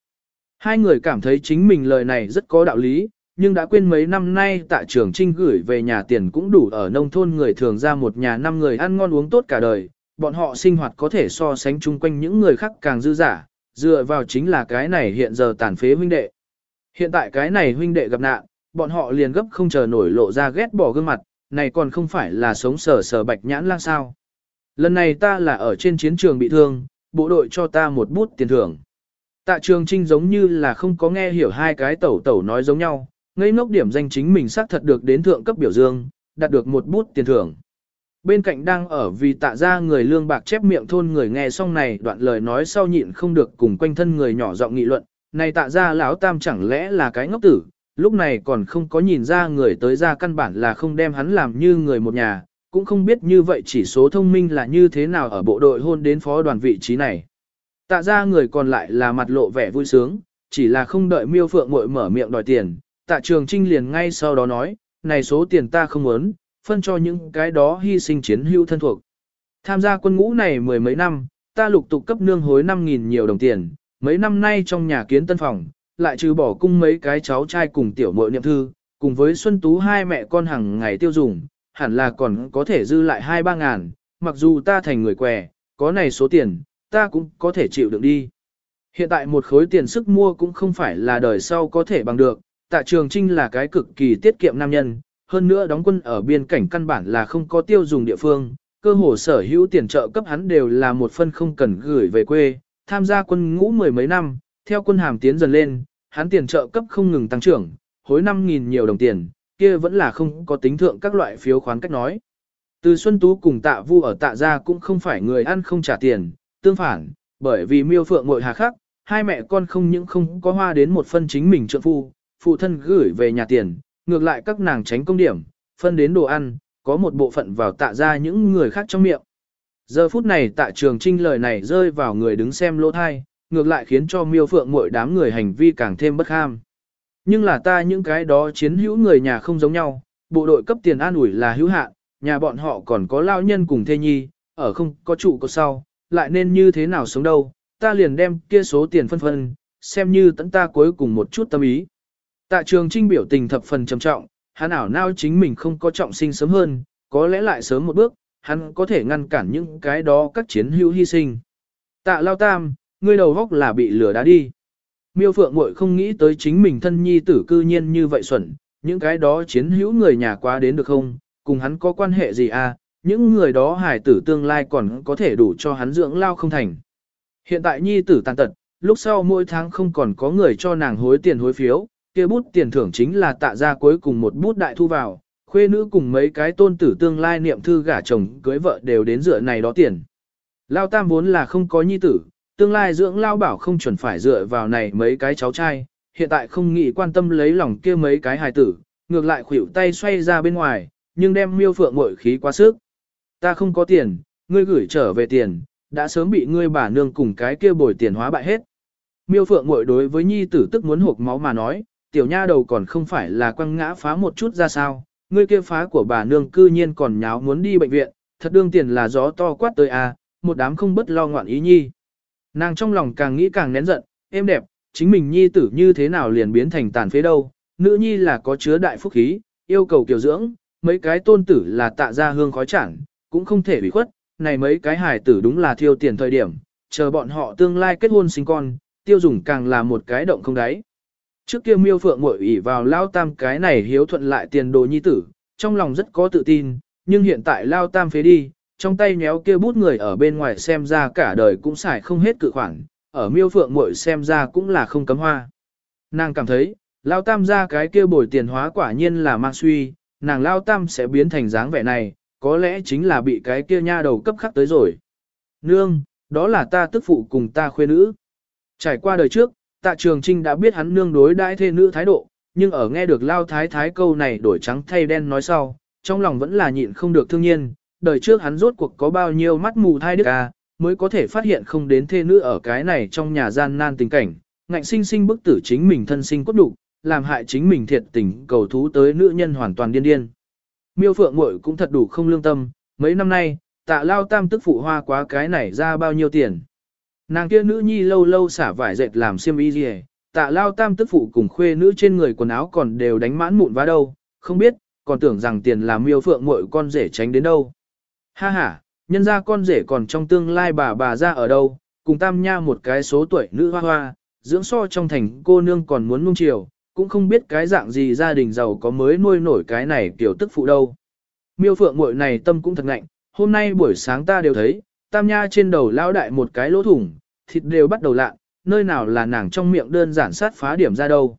Hai người cảm thấy chính mình lời này rất có đạo lý, nhưng đã quên mấy năm nay tại trường trinh gửi về nhà tiền cũng đủ ở nông thôn người thường ra một nhà năm người ăn ngon uống tốt cả đời, bọn họ sinh hoạt có thể so sánh chung quanh những người khác càng dư giả, dựa vào chính là cái này hiện giờ tàn phế huynh đệ. Hiện tại cái này huynh đệ gặp nạn, bọn họ liền gấp không chờ nổi lộ ra ghét bỏ gương mặt, này còn không phải là sống sờ sờ bạch nhãn lang sao. Lần này ta là ở trên chiến trường bị thương, bộ đội cho ta một bút tiền thưởng. Tạ trường trinh giống như là không có nghe hiểu hai cái tẩu tẩu nói giống nhau, ngây ngốc điểm danh chính mình xác thật được đến thượng cấp biểu dương, đạt được một bút tiền thưởng. Bên cạnh đang ở vì tạ ra người lương bạc chép miệng thôn người nghe xong này đoạn lời nói sau nhịn không được cùng quanh thân người nhỏ giọng nghị luận, này tạ ra lão tam chẳng lẽ là cái ngốc tử, lúc này còn không có nhìn ra người tới ra căn bản là không đem hắn làm như người một nhà, cũng không biết như vậy chỉ số thông minh là như thế nào ở bộ đội hôn đến phó đoàn vị trí này. Tạ ra người còn lại là mặt lộ vẻ vui sướng, chỉ là không đợi miêu phượng muội mở miệng đòi tiền, tạ trường trinh liền ngay sau đó nói, này số tiền ta không muốn, phân cho những cái đó hy sinh chiến hữu thân thuộc. Tham gia quân ngũ này mười mấy năm, ta lục tục cấp nương hối 5.000 nhiều đồng tiền, mấy năm nay trong nhà kiến tân phòng, lại trừ bỏ cung mấy cái cháu trai cùng tiểu muội niệm thư, cùng với Xuân Tú hai mẹ con hàng ngày tiêu dùng, hẳn là còn có thể dư lại hai ba ngàn, mặc dù ta thành người què, có này số tiền, ta cũng có thể chịu đựng đi. Hiện tại một khối tiền sức mua cũng không phải là đời sau có thể bằng được, tạ trường trinh là cái cực kỳ tiết kiệm nam nhân, hơn nữa đóng quân ở biên cảnh căn bản là không có tiêu dùng địa phương, cơ hồ sở hữu tiền trợ cấp hắn đều là một phân không cần gửi về quê, tham gia quân ngũ mười mấy năm, theo quân hàm tiến dần lên, hắn tiền trợ cấp không ngừng tăng trưởng, hối 5.000 nhiều đồng tiền, kia vẫn là không có tính thượng các loại phiếu khoán cách nói. Từ Xuân Tú cùng tạ vu ở tạ gia cũng không phải người ăn không trả tiền, tương phản, bởi vì miêu phượng ngội hà khắc, hai mẹ con không những không có hoa đến một phân chính mình trợ phu, phụ thân gửi về nhà tiền, ngược lại các nàng tránh công điểm, phân đến đồ ăn, có một bộ phận vào tạ ra những người khác trong miệng. Giờ phút này tạ trường trinh lời này rơi vào người đứng xem lỗ thai, ngược lại khiến cho miêu phượng mỗi đám người hành vi càng thêm bất ham. Nhưng là ta những cái đó chiến hữu người nhà không giống nhau, bộ đội cấp tiền an ủi là hữu hạn, nhà bọn họ còn có lao nhân cùng thê nhi, ở không có trụ có sau, lại nên như thế nào sống đâu, ta liền đem kia số tiền phân phân, xem như tận ta cuối cùng một chút tâm ý. Tạ trường trinh biểu tình thập phần trầm trọng, hắn ảo nao chính mình không có trọng sinh sớm hơn, có lẽ lại sớm một bước, hắn có thể ngăn cản những cái đó các chiến hữu hy sinh. Tạ lao tam, ngươi đầu góc là bị lửa đá đi. Miêu Phượng Mội không nghĩ tới chính mình thân nhi tử cư nhiên như vậy xuẩn, những cái đó chiến hữu người nhà quá đến được không, cùng hắn có quan hệ gì à, những người đó hải tử tương lai còn có thể đủ cho hắn dưỡng lao không thành. Hiện tại nhi tử tàn tật, lúc sau mỗi tháng không còn có người cho nàng hối tiền hối phiếu, kia bút tiền thưởng chính là tạ ra cuối cùng một bút đại thu vào, khuê nữ cùng mấy cái tôn tử tương lai niệm thư gả chồng cưới vợ đều đến dựa này đó tiền. Lao tam vốn là không có nhi tử, tương lai dưỡng lao bảo không chuẩn phải dựa vào này mấy cái cháu trai, hiện tại không nghĩ quan tâm lấy lòng kia mấy cái hài tử, ngược lại khuỷu tay xoay ra bên ngoài, nhưng đem miêu phượng mội khí quá sức. Ta không có tiền, ngươi gửi trở về tiền, đã sớm bị ngươi bà nương cùng cái kia bồi tiền hóa bại hết. Miêu phượng mội đối với nhi tử tức muốn hộp máu mà nói, tiểu nha đầu còn không phải là quăng ngã phá một chút ra sao, ngươi kia phá của bà nương cư nhiên còn nháo muốn đi bệnh viện, thật đương tiền là gió to quát tới à, một đám không bất lo ngoạn ý nhi. Nàng trong lòng càng nghĩ càng nén giận, êm đẹp, chính mình nhi tử như thế nào liền biến thành tàn phế đâu, nữ nhi là có chứa đại phúc khí, yêu cầu kiều dưỡng, mấy cái tôn tử là tạ ra hương khói chẳng, cũng không thể bị khuất, này mấy cái hài tử đúng là thiêu tiền thời điểm, chờ bọn họ tương lai kết hôn sinh con, tiêu dùng càng là một cái động không đáy. Trước kia miêu phượng muội ủy vào lao tam cái này hiếu thuận lại tiền đồ nhi tử, trong lòng rất có tự tin, nhưng hiện tại lao tam phế đi, trong tay nhéo kia bút người ở bên ngoài xem ra cả đời cũng xài không hết cự khoản, ở miêu phượng muội xem ra cũng là không cấm hoa. Nàng cảm thấy, lao tam ra cái kia bồi tiền hóa quả nhiên là mang suy, nàng lao tam sẽ biến thành dáng vẻ này, có lẽ chính là bị cái kia nha đầu cấp khắc tới rồi. Nương, đó là ta tức phụ cùng ta khuê nữ. Trải qua đời trước, tạ trường trinh đã biết hắn nương đối đãi thê nữ thái độ, nhưng ở nghe được lao thái thái câu này đổi trắng thay đen nói sau, trong lòng vẫn là nhịn không được thương nhiên, đời trước hắn rốt cuộc có bao nhiêu mắt mù thai đức à, mới có thể phát hiện không đến thê nữ ở cái này trong nhà gian nan tình cảnh, ngạnh sinh sinh bức tử chính mình thân sinh cốt đủ, làm hại chính mình thiệt tình cầu thú tới nữ nhân hoàn toàn điên điên. Miêu Phượng Muội cũng thật đủ không lương tâm, mấy năm nay, tạ lao tam tức phụ hoa quá cái này ra bao nhiêu tiền. Nàng kia nữ nhi lâu lâu xả vải dệt làm xiêm y gì tạ lao tam tức phụ cùng khuê nữ trên người quần áo còn đều đánh mãn mụn vá đâu, không biết, còn tưởng rằng tiền làm miêu phượng muội con rể tránh đến đâu. Ha ha, nhân ra con rể còn trong tương lai bà bà ra ở đâu, cùng tam nha một cái số tuổi nữ hoa hoa, dưỡng so trong thành cô nương còn muốn nung chiều, cũng không biết cái dạng gì gia đình giàu có mới nuôi nổi cái này tiểu tức phụ đâu. Miêu phượng muội này tâm cũng thật ngạnh, hôm nay buổi sáng ta đều thấy, tam nha trên đầu lão đại một cái lỗ thủng, thịt đều bắt đầu lạ, nơi nào là nàng trong miệng đơn giản sát phá điểm ra đâu.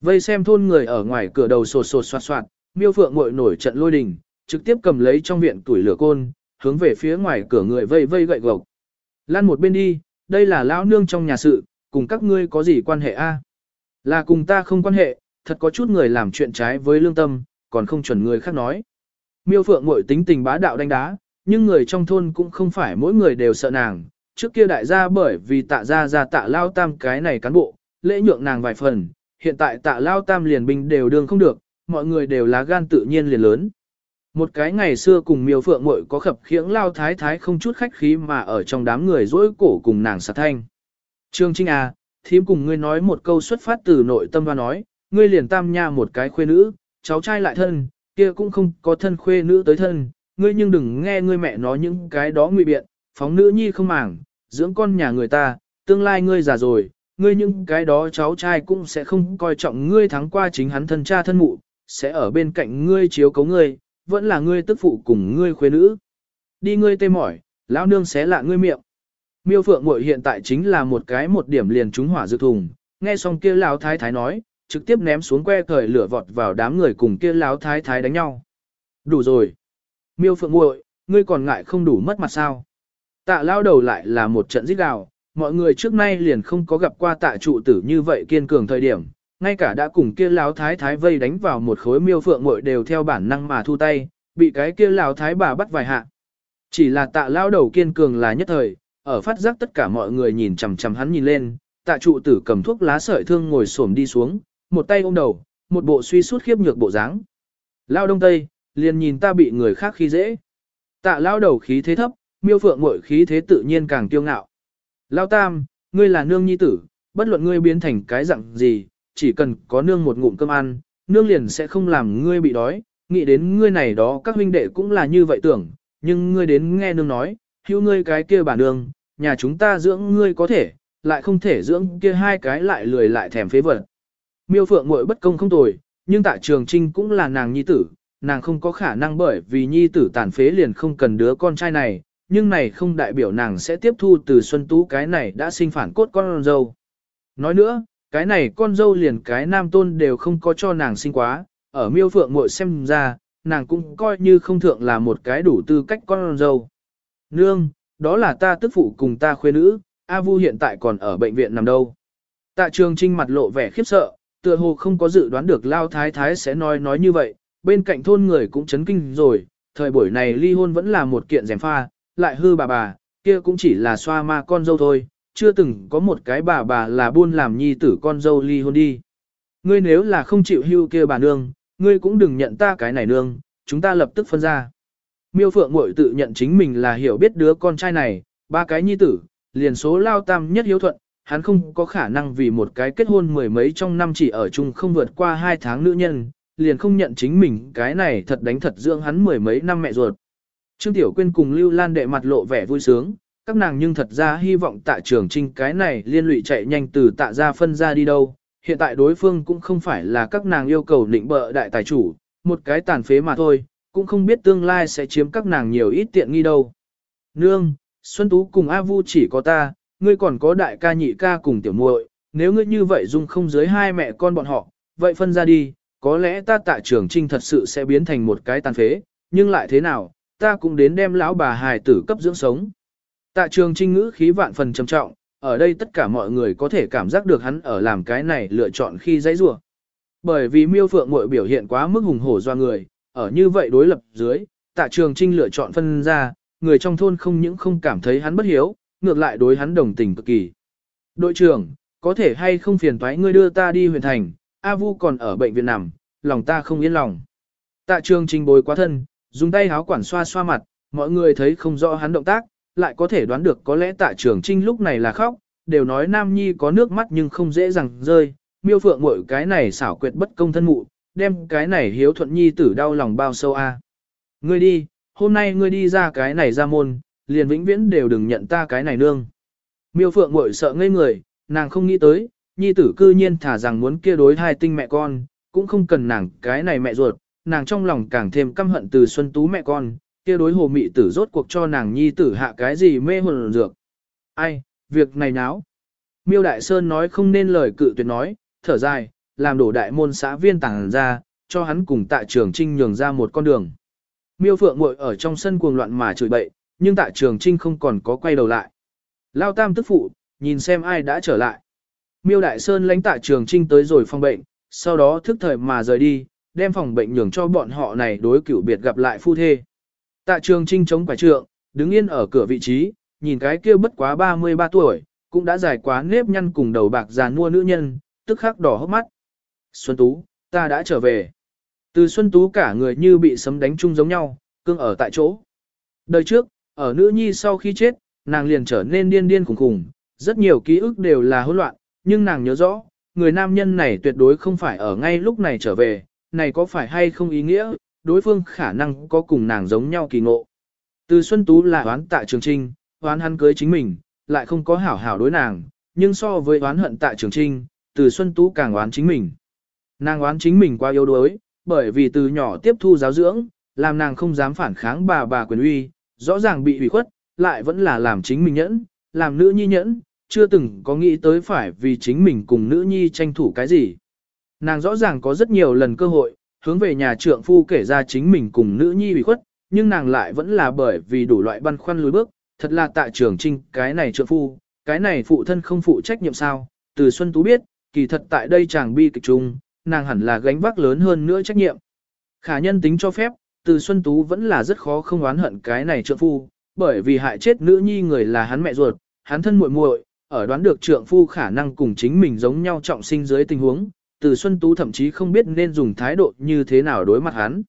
Vây xem thôn người ở ngoài cửa đầu sột sột soạt soạt, miêu phượng ngội nổi trận lôi đình, trực tiếp cầm lấy trong viện tuổi lửa côn, hướng về phía ngoài cửa người vây vây gậy gộc. Lan một bên đi, đây là lão nương trong nhà sự, cùng các ngươi có gì quan hệ a? Là cùng ta không quan hệ, thật có chút người làm chuyện trái với lương tâm, còn không chuẩn người khác nói. Miêu Phượng ngội tính tình bá đạo đánh đá, nhưng người trong thôn cũng không phải mỗi người đều sợ nàng. Trước kia đại gia bởi vì tạ gia gia tạ lao tam cái này cán bộ, lễ nhượng nàng vài phần, hiện tại tạ lao tam liền binh đều đương không được, mọi người đều lá gan tự nhiên liền lớn. Một cái ngày xưa cùng miêu phượng muội có khập khiễng lao thái thái không chút khách khí mà ở trong đám người dỗi cổ cùng nàng sạt thanh. Trương Trinh à, thím cùng ngươi nói một câu xuất phát từ nội tâm và nói, ngươi liền tam nha một cái khuê nữ, cháu trai lại thân, kia cũng không có thân khuê nữ tới thân, ngươi nhưng đừng nghe ngươi mẹ nói những cái đó nguy biện, phóng nữ nhi không màng, dưỡng con nhà người ta, tương lai ngươi già rồi, ngươi những cái đó cháu trai cũng sẽ không coi trọng ngươi thắng qua chính hắn thân cha thân mụ, sẽ ở bên cạnh ngươi chiếu cấu ngươi, vẫn là ngươi tức phụ cùng ngươi khuê nữ. Đi ngươi tê mỏi, lão nương xé lạ ngươi miệng. Miêu Phượng Muội hiện tại chính là một cái một điểm liền trúng hỏa dược thùng, nghe xong kia lão thái thái nói, trực tiếp ném xuống que thời lửa vọt vào đám người cùng kia lão thái thái đánh nhau. Đủ rồi. Miêu Phượng Muội, ngươi còn ngại không đủ mất mặt sao? Tạ lao đầu lại là một trận giết gào, mọi người trước nay liền không có gặp qua tạ trụ tử như vậy kiên cường thời điểm, ngay cả đã cùng kia lão thái thái vây đánh vào một khối miêu phượng muội đều theo bản năng mà thu tay, bị cái kia lão thái bà bắt vài hạ. Chỉ là tạ lao đầu kiên cường là nhất thời, ở phát giác tất cả mọi người nhìn chằm chằm hắn nhìn lên, tạ trụ tử cầm thuốc lá sợi thương ngồi xổm đi xuống, một tay ôm đầu, một bộ suy sút khiếp nhược bộ dáng. Lao đông tây, liền nhìn ta bị người khác khi dễ. Tạ lao đầu khí thế thấp, miêu phượng mội khí thế tự nhiên càng kiêu ngạo. Lao tam, ngươi là nương nhi tử, bất luận ngươi biến thành cái dạng gì, chỉ cần có nương một ngụm cơm ăn, nương liền sẽ không làm ngươi bị đói, nghĩ đến ngươi này đó các huynh đệ cũng là như vậy tưởng, nhưng ngươi đến nghe nương nói, hữu ngươi cái kia bà nương, nhà chúng ta dưỡng ngươi có thể, lại không thể dưỡng kia hai cái lại lười lại thèm phế vật. Miêu Phượng mội bất công không tồi, nhưng tại Trường Trinh cũng là nàng nhi tử, nàng không có khả năng bởi vì nhi tử tàn phế liền không cần đứa con trai này, nhưng này không đại biểu nàng sẽ tiếp thu từ Xuân Tú cái này đã sinh phản cốt con dâu. Nói nữa, cái này con dâu liền cái nam tôn đều không có cho nàng sinh quá, ở miêu phượng muội xem ra, nàng cũng coi như không thượng là một cái đủ tư cách con dâu. Nương, đó là ta tức phụ cùng ta khuê nữ, A Vu hiện tại còn ở bệnh viện nằm đâu. Tạ trường trinh mặt lộ vẻ khiếp sợ, tựa hồ không có dự đoán được Lao Thái Thái sẽ nói nói như vậy, bên cạnh thôn người cũng chấn kinh rồi, thời buổi này ly hôn vẫn là một kiện rèm pha, lại hư bà bà, kia cũng chỉ là xoa ma con dâu thôi, chưa từng có một cái bà bà là buôn làm nhi tử con dâu ly hôn đi. Ngươi nếu là không chịu hưu kia bà nương, ngươi cũng đừng nhận ta cái này nương, chúng ta lập tức phân ra. Miêu Phượng muội tự nhận chính mình là hiểu biết đứa con trai này, ba cái nhi tử, liền số lao tam nhất hiếu thuận, hắn không có khả năng vì một cái kết hôn mười mấy trong năm chỉ ở chung không vượt qua hai tháng nữ nhân, liền không nhận chính mình cái này thật đánh thật dưỡng hắn mười mấy năm mẹ ruột. Trương Tiểu Quyên cùng Lưu Lan đệ mặt lộ vẻ vui sướng, các nàng nhưng thật ra hy vọng tạ trường trinh cái này liên lụy chạy nhanh từ tạ ra phân ra đi đâu. Hiện tại đối phương cũng không phải là các nàng yêu cầu định bợ đại tài chủ, một cái tàn phế mà thôi, cũng không biết tương lai sẽ chiếm các nàng nhiều ít tiện nghi đâu. Nương, Xuân Tú cùng A Vu chỉ có ta, ngươi còn có đại ca nhị ca cùng tiểu muội, nếu ngươi như vậy dung không dưới hai mẹ con bọn họ, vậy phân ra đi, có lẽ ta tạ trường trinh thật sự sẽ biến thành một cái tàn phế, nhưng lại thế nào, ta cũng đến đem lão bà hài tử cấp dưỡng sống. Tạ trường trinh ngữ khí vạn phần trầm trọng, ở đây tất cả mọi người có thể cảm giác được hắn ở làm cái này lựa chọn khi dãy rủa. Bởi vì miêu phượng mội biểu hiện quá mức hùng hổ do người, ở như vậy đối lập dưới, tạ trường trinh lựa chọn phân ra, người trong thôn không những không cảm thấy hắn bất hiếu, ngược lại đối hắn đồng tình cực kỳ. Đội trưởng, có thể hay không phiền thoái ngươi đưa ta đi huyện thành, A Vu còn ở bệnh viện nằm, lòng ta không yên lòng. Tạ trường Trình bồi quá thân, dùng tay háo quản xoa xoa mặt, mọi người thấy không rõ hắn động tác, lại có thể đoán được có lẽ tạ trường trinh lúc này là khóc, đều nói nam nhi có nước mắt nhưng không dễ dàng rơi, miêu phượng mỗi cái này xảo quyệt bất công thân mụ, đem cái này hiếu thuận nhi tử đau lòng bao sâu a. Ngươi đi, hôm nay ngươi đi ra cái này ra môn, liền vĩnh viễn đều đừng nhận ta cái này nương. Miêu phượng mỗi sợ ngây người, nàng không nghĩ tới, nhi tử cư nhiên thả rằng muốn kia đối hai tinh mẹ con, cũng không cần nàng cái này mẹ ruột, nàng trong lòng càng thêm căm hận từ Xuân Tú mẹ con, kia đối hồ mị tử rốt cuộc cho nàng nhi tử hạ cái gì mê hồn dược. Ai, việc này náo. Miêu Đại Sơn nói không nên lời cự tuyệt nói, thở dài, làm đổ đại môn xã viên tàng ra, cho hắn cùng Tạ trường trinh nhường ra một con đường. Miêu Phượng ngồi ở trong sân cuồng loạn mà chửi bậy, nhưng Tạ Trường Trinh không còn có quay đầu lại. Lao Tam tức phụ, nhìn xem ai đã trở lại. Miêu Đại Sơn lãnh Tạ Trường Trinh tới rồi phòng bệnh, sau đó thức thời mà rời đi, đem phòng bệnh nhường cho bọn họ này đối cửu biệt gặp lại phu thê. Tạ Trường Trinh chống quả trượng, đứng yên ở cửa vị trí, nhìn cái kia bất quá 33 tuổi, cũng đã dài quá nếp nhăn cùng đầu bạc già nua nữ nhân, tức khắc đỏ hốc mắt. Xuân Tú, ta đã trở về. Từ Xuân Tú cả người như bị sấm đánh chung giống nhau, cương ở tại chỗ. Đời trước, ở nữ nhi sau khi chết, nàng liền trở nên điên điên khủng khủng, rất nhiều ký ức đều là hỗn loạn, nhưng nàng nhớ rõ, người nam nhân này tuyệt đối không phải ở ngay lúc này trở về, này có phải hay không ý nghĩa, đối phương khả năng có cùng nàng giống nhau kỳ ngộ. Từ Xuân Tú là oán tạ trường trinh, oán hắn cưới chính mình, lại không có hảo hảo đối nàng, nhưng so với oán hận tạ trường trinh, từ Xuân Tú càng oán chính mình. Nàng oán chính mình quá yếu đuối, bởi vì từ nhỏ tiếp thu giáo dưỡng, làm nàng không dám phản kháng bà bà quyền uy, rõ ràng bị hủy khuất, lại vẫn là làm chính mình nhẫn, làm nữ nhi nhẫn, chưa từng có nghĩ tới phải vì chính mình cùng nữ nhi tranh thủ cái gì. Nàng rõ ràng có rất nhiều lần cơ hội, hướng về nhà trượng phu kể ra chính mình cùng nữ nhi bị khuất, nhưng nàng lại vẫn là bởi vì đủ loại băn khoăn lùi bước, thật là tại trường trinh, cái này trượng phu, cái này phụ thân không phụ trách nhiệm sao, từ Xuân Tú biết, kỳ thật tại đây chàng bi kịch chung, nàng hẳn là gánh vác lớn hơn nữa trách nhiệm. Khả nhân tính cho phép, từ Xuân Tú vẫn là rất khó không oán hận cái này trượng phu, bởi vì hại chết nữ nhi người là hắn mẹ ruột, hắn thân muội muội, ở đoán được trượng phu khả năng cùng chính mình giống nhau trọng sinh dưới tình huống, từ Xuân Tú thậm chí không biết nên dùng thái độ như thế nào đối mặt hắn.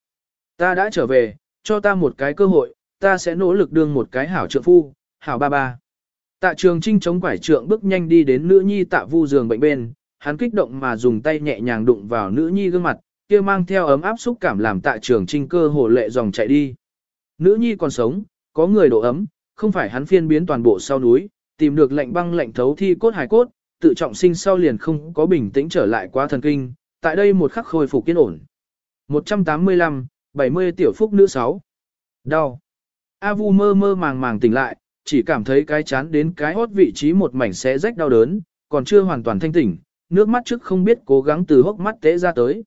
Ta đã trở về, cho ta một cái cơ hội, ta sẽ nỗ lực đương một cái hảo trượng phu, hảo ba ba. Tạ trường trinh chống quải trượng bước nhanh đi đến nữ nhi tạ vu giường bệnh bên, hắn kích động mà dùng tay nhẹ nhàng đụng vào nữ nhi gương mặt, kia mang theo ấm áp xúc cảm làm tạ trường trinh cơ hồ lệ dòng chạy đi. Nữ nhi còn sống, có người độ ấm, không phải hắn phiên biến toàn bộ sau núi, tìm được lệnh băng lệnh thấu thi cốt hải cốt, tự trọng sinh sau liền không có bình tĩnh trở lại quá thần kinh, tại đây một khắc khôi phục kiên ổn. 185, 70 tiểu phúc nữ 6. Đau. A Vu mơ mơ màng màng tỉnh lại, chỉ cảm thấy cái chán đến cái hốt vị trí một mảnh xé rách đau đớn, còn chưa hoàn toàn thanh tỉnh, nước mắt trước không biết cố gắng từ hốc mắt tế ra tới.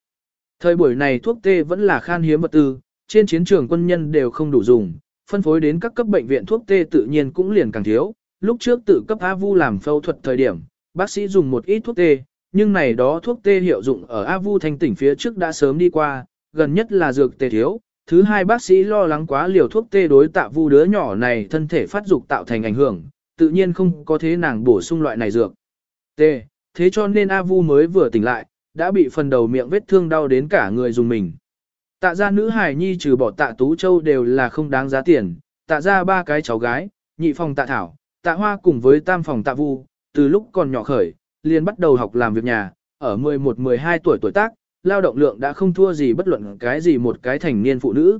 Thời buổi này thuốc tê vẫn là khan hiếm vật tư, trên chiến trường quân nhân đều không đủ dùng, phân phối đến các cấp bệnh viện thuốc tê tự nhiên cũng liền càng thiếu. Lúc trước tự cấp A Vu làm phẫu thuật thời điểm, bác sĩ dùng một ít thuốc tê, nhưng này đó thuốc tê hiệu dụng ở A Vu thanh tỉnh phía trước đã sớm đi qua, gần nhất là dược tê thiếu. Thứ hai bác sĩ lo lắng quá liều thuốc tê đối tạ Vu đứa nhỏ này thân thể phát dục tạo thành ảnh hưởng, tự nhiên không có thế nàng bổ sung loại này dược. T. Thế cho nên A Vu mới vừa tỉnh lại, đã bị phần đầu miệng vết thương đau đến cả người dùng mình. Tạ ra nữ hài nhi trừ bỏ tạ Tú Châu đều là không đáng giá tiền, tạ ra ba cái cháu gái, nhị phòng tạ Thảo, tạ Hoa cùng với tam phòng tạ Vu, từ lúc còn nhỏ khởi, liền bắt đầu học làm việc nhà, ở 11-12 tuổi tuổi tác, lao động lượng đã không thua gì bất luận cái gì một cái thành niên phụ nữ.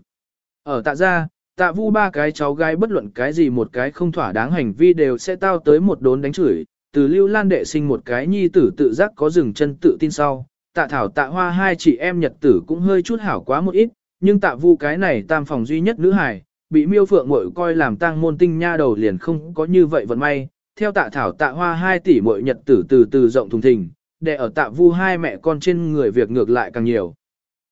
Ở tạ gia, tạ vu ba cái cháu gái bất luận cái gì một cái không thỏa đáng hành vi đều sẽ tao tới một đốn đánh chửi, từ lưu lan đệ sinh một cái nhi tử tự giác có dừng chân tự tin sau, tạ thảo tạ hoa hai chị em nhật tử cũng hơi chút hảo quá một ít, nhưng tạ vu cái này tam phòng duy nhất nữ hài, bị miêu phượng mội coi làm tang môn tinh nha đầu liền không có như vậy vận may, theo tạ thảo tạ hoa hai tỷ mội nhật tử từ từ rộng thùng thình, để ở tạ vu hai mẹ con trên người việc ngược lại càng nhiều.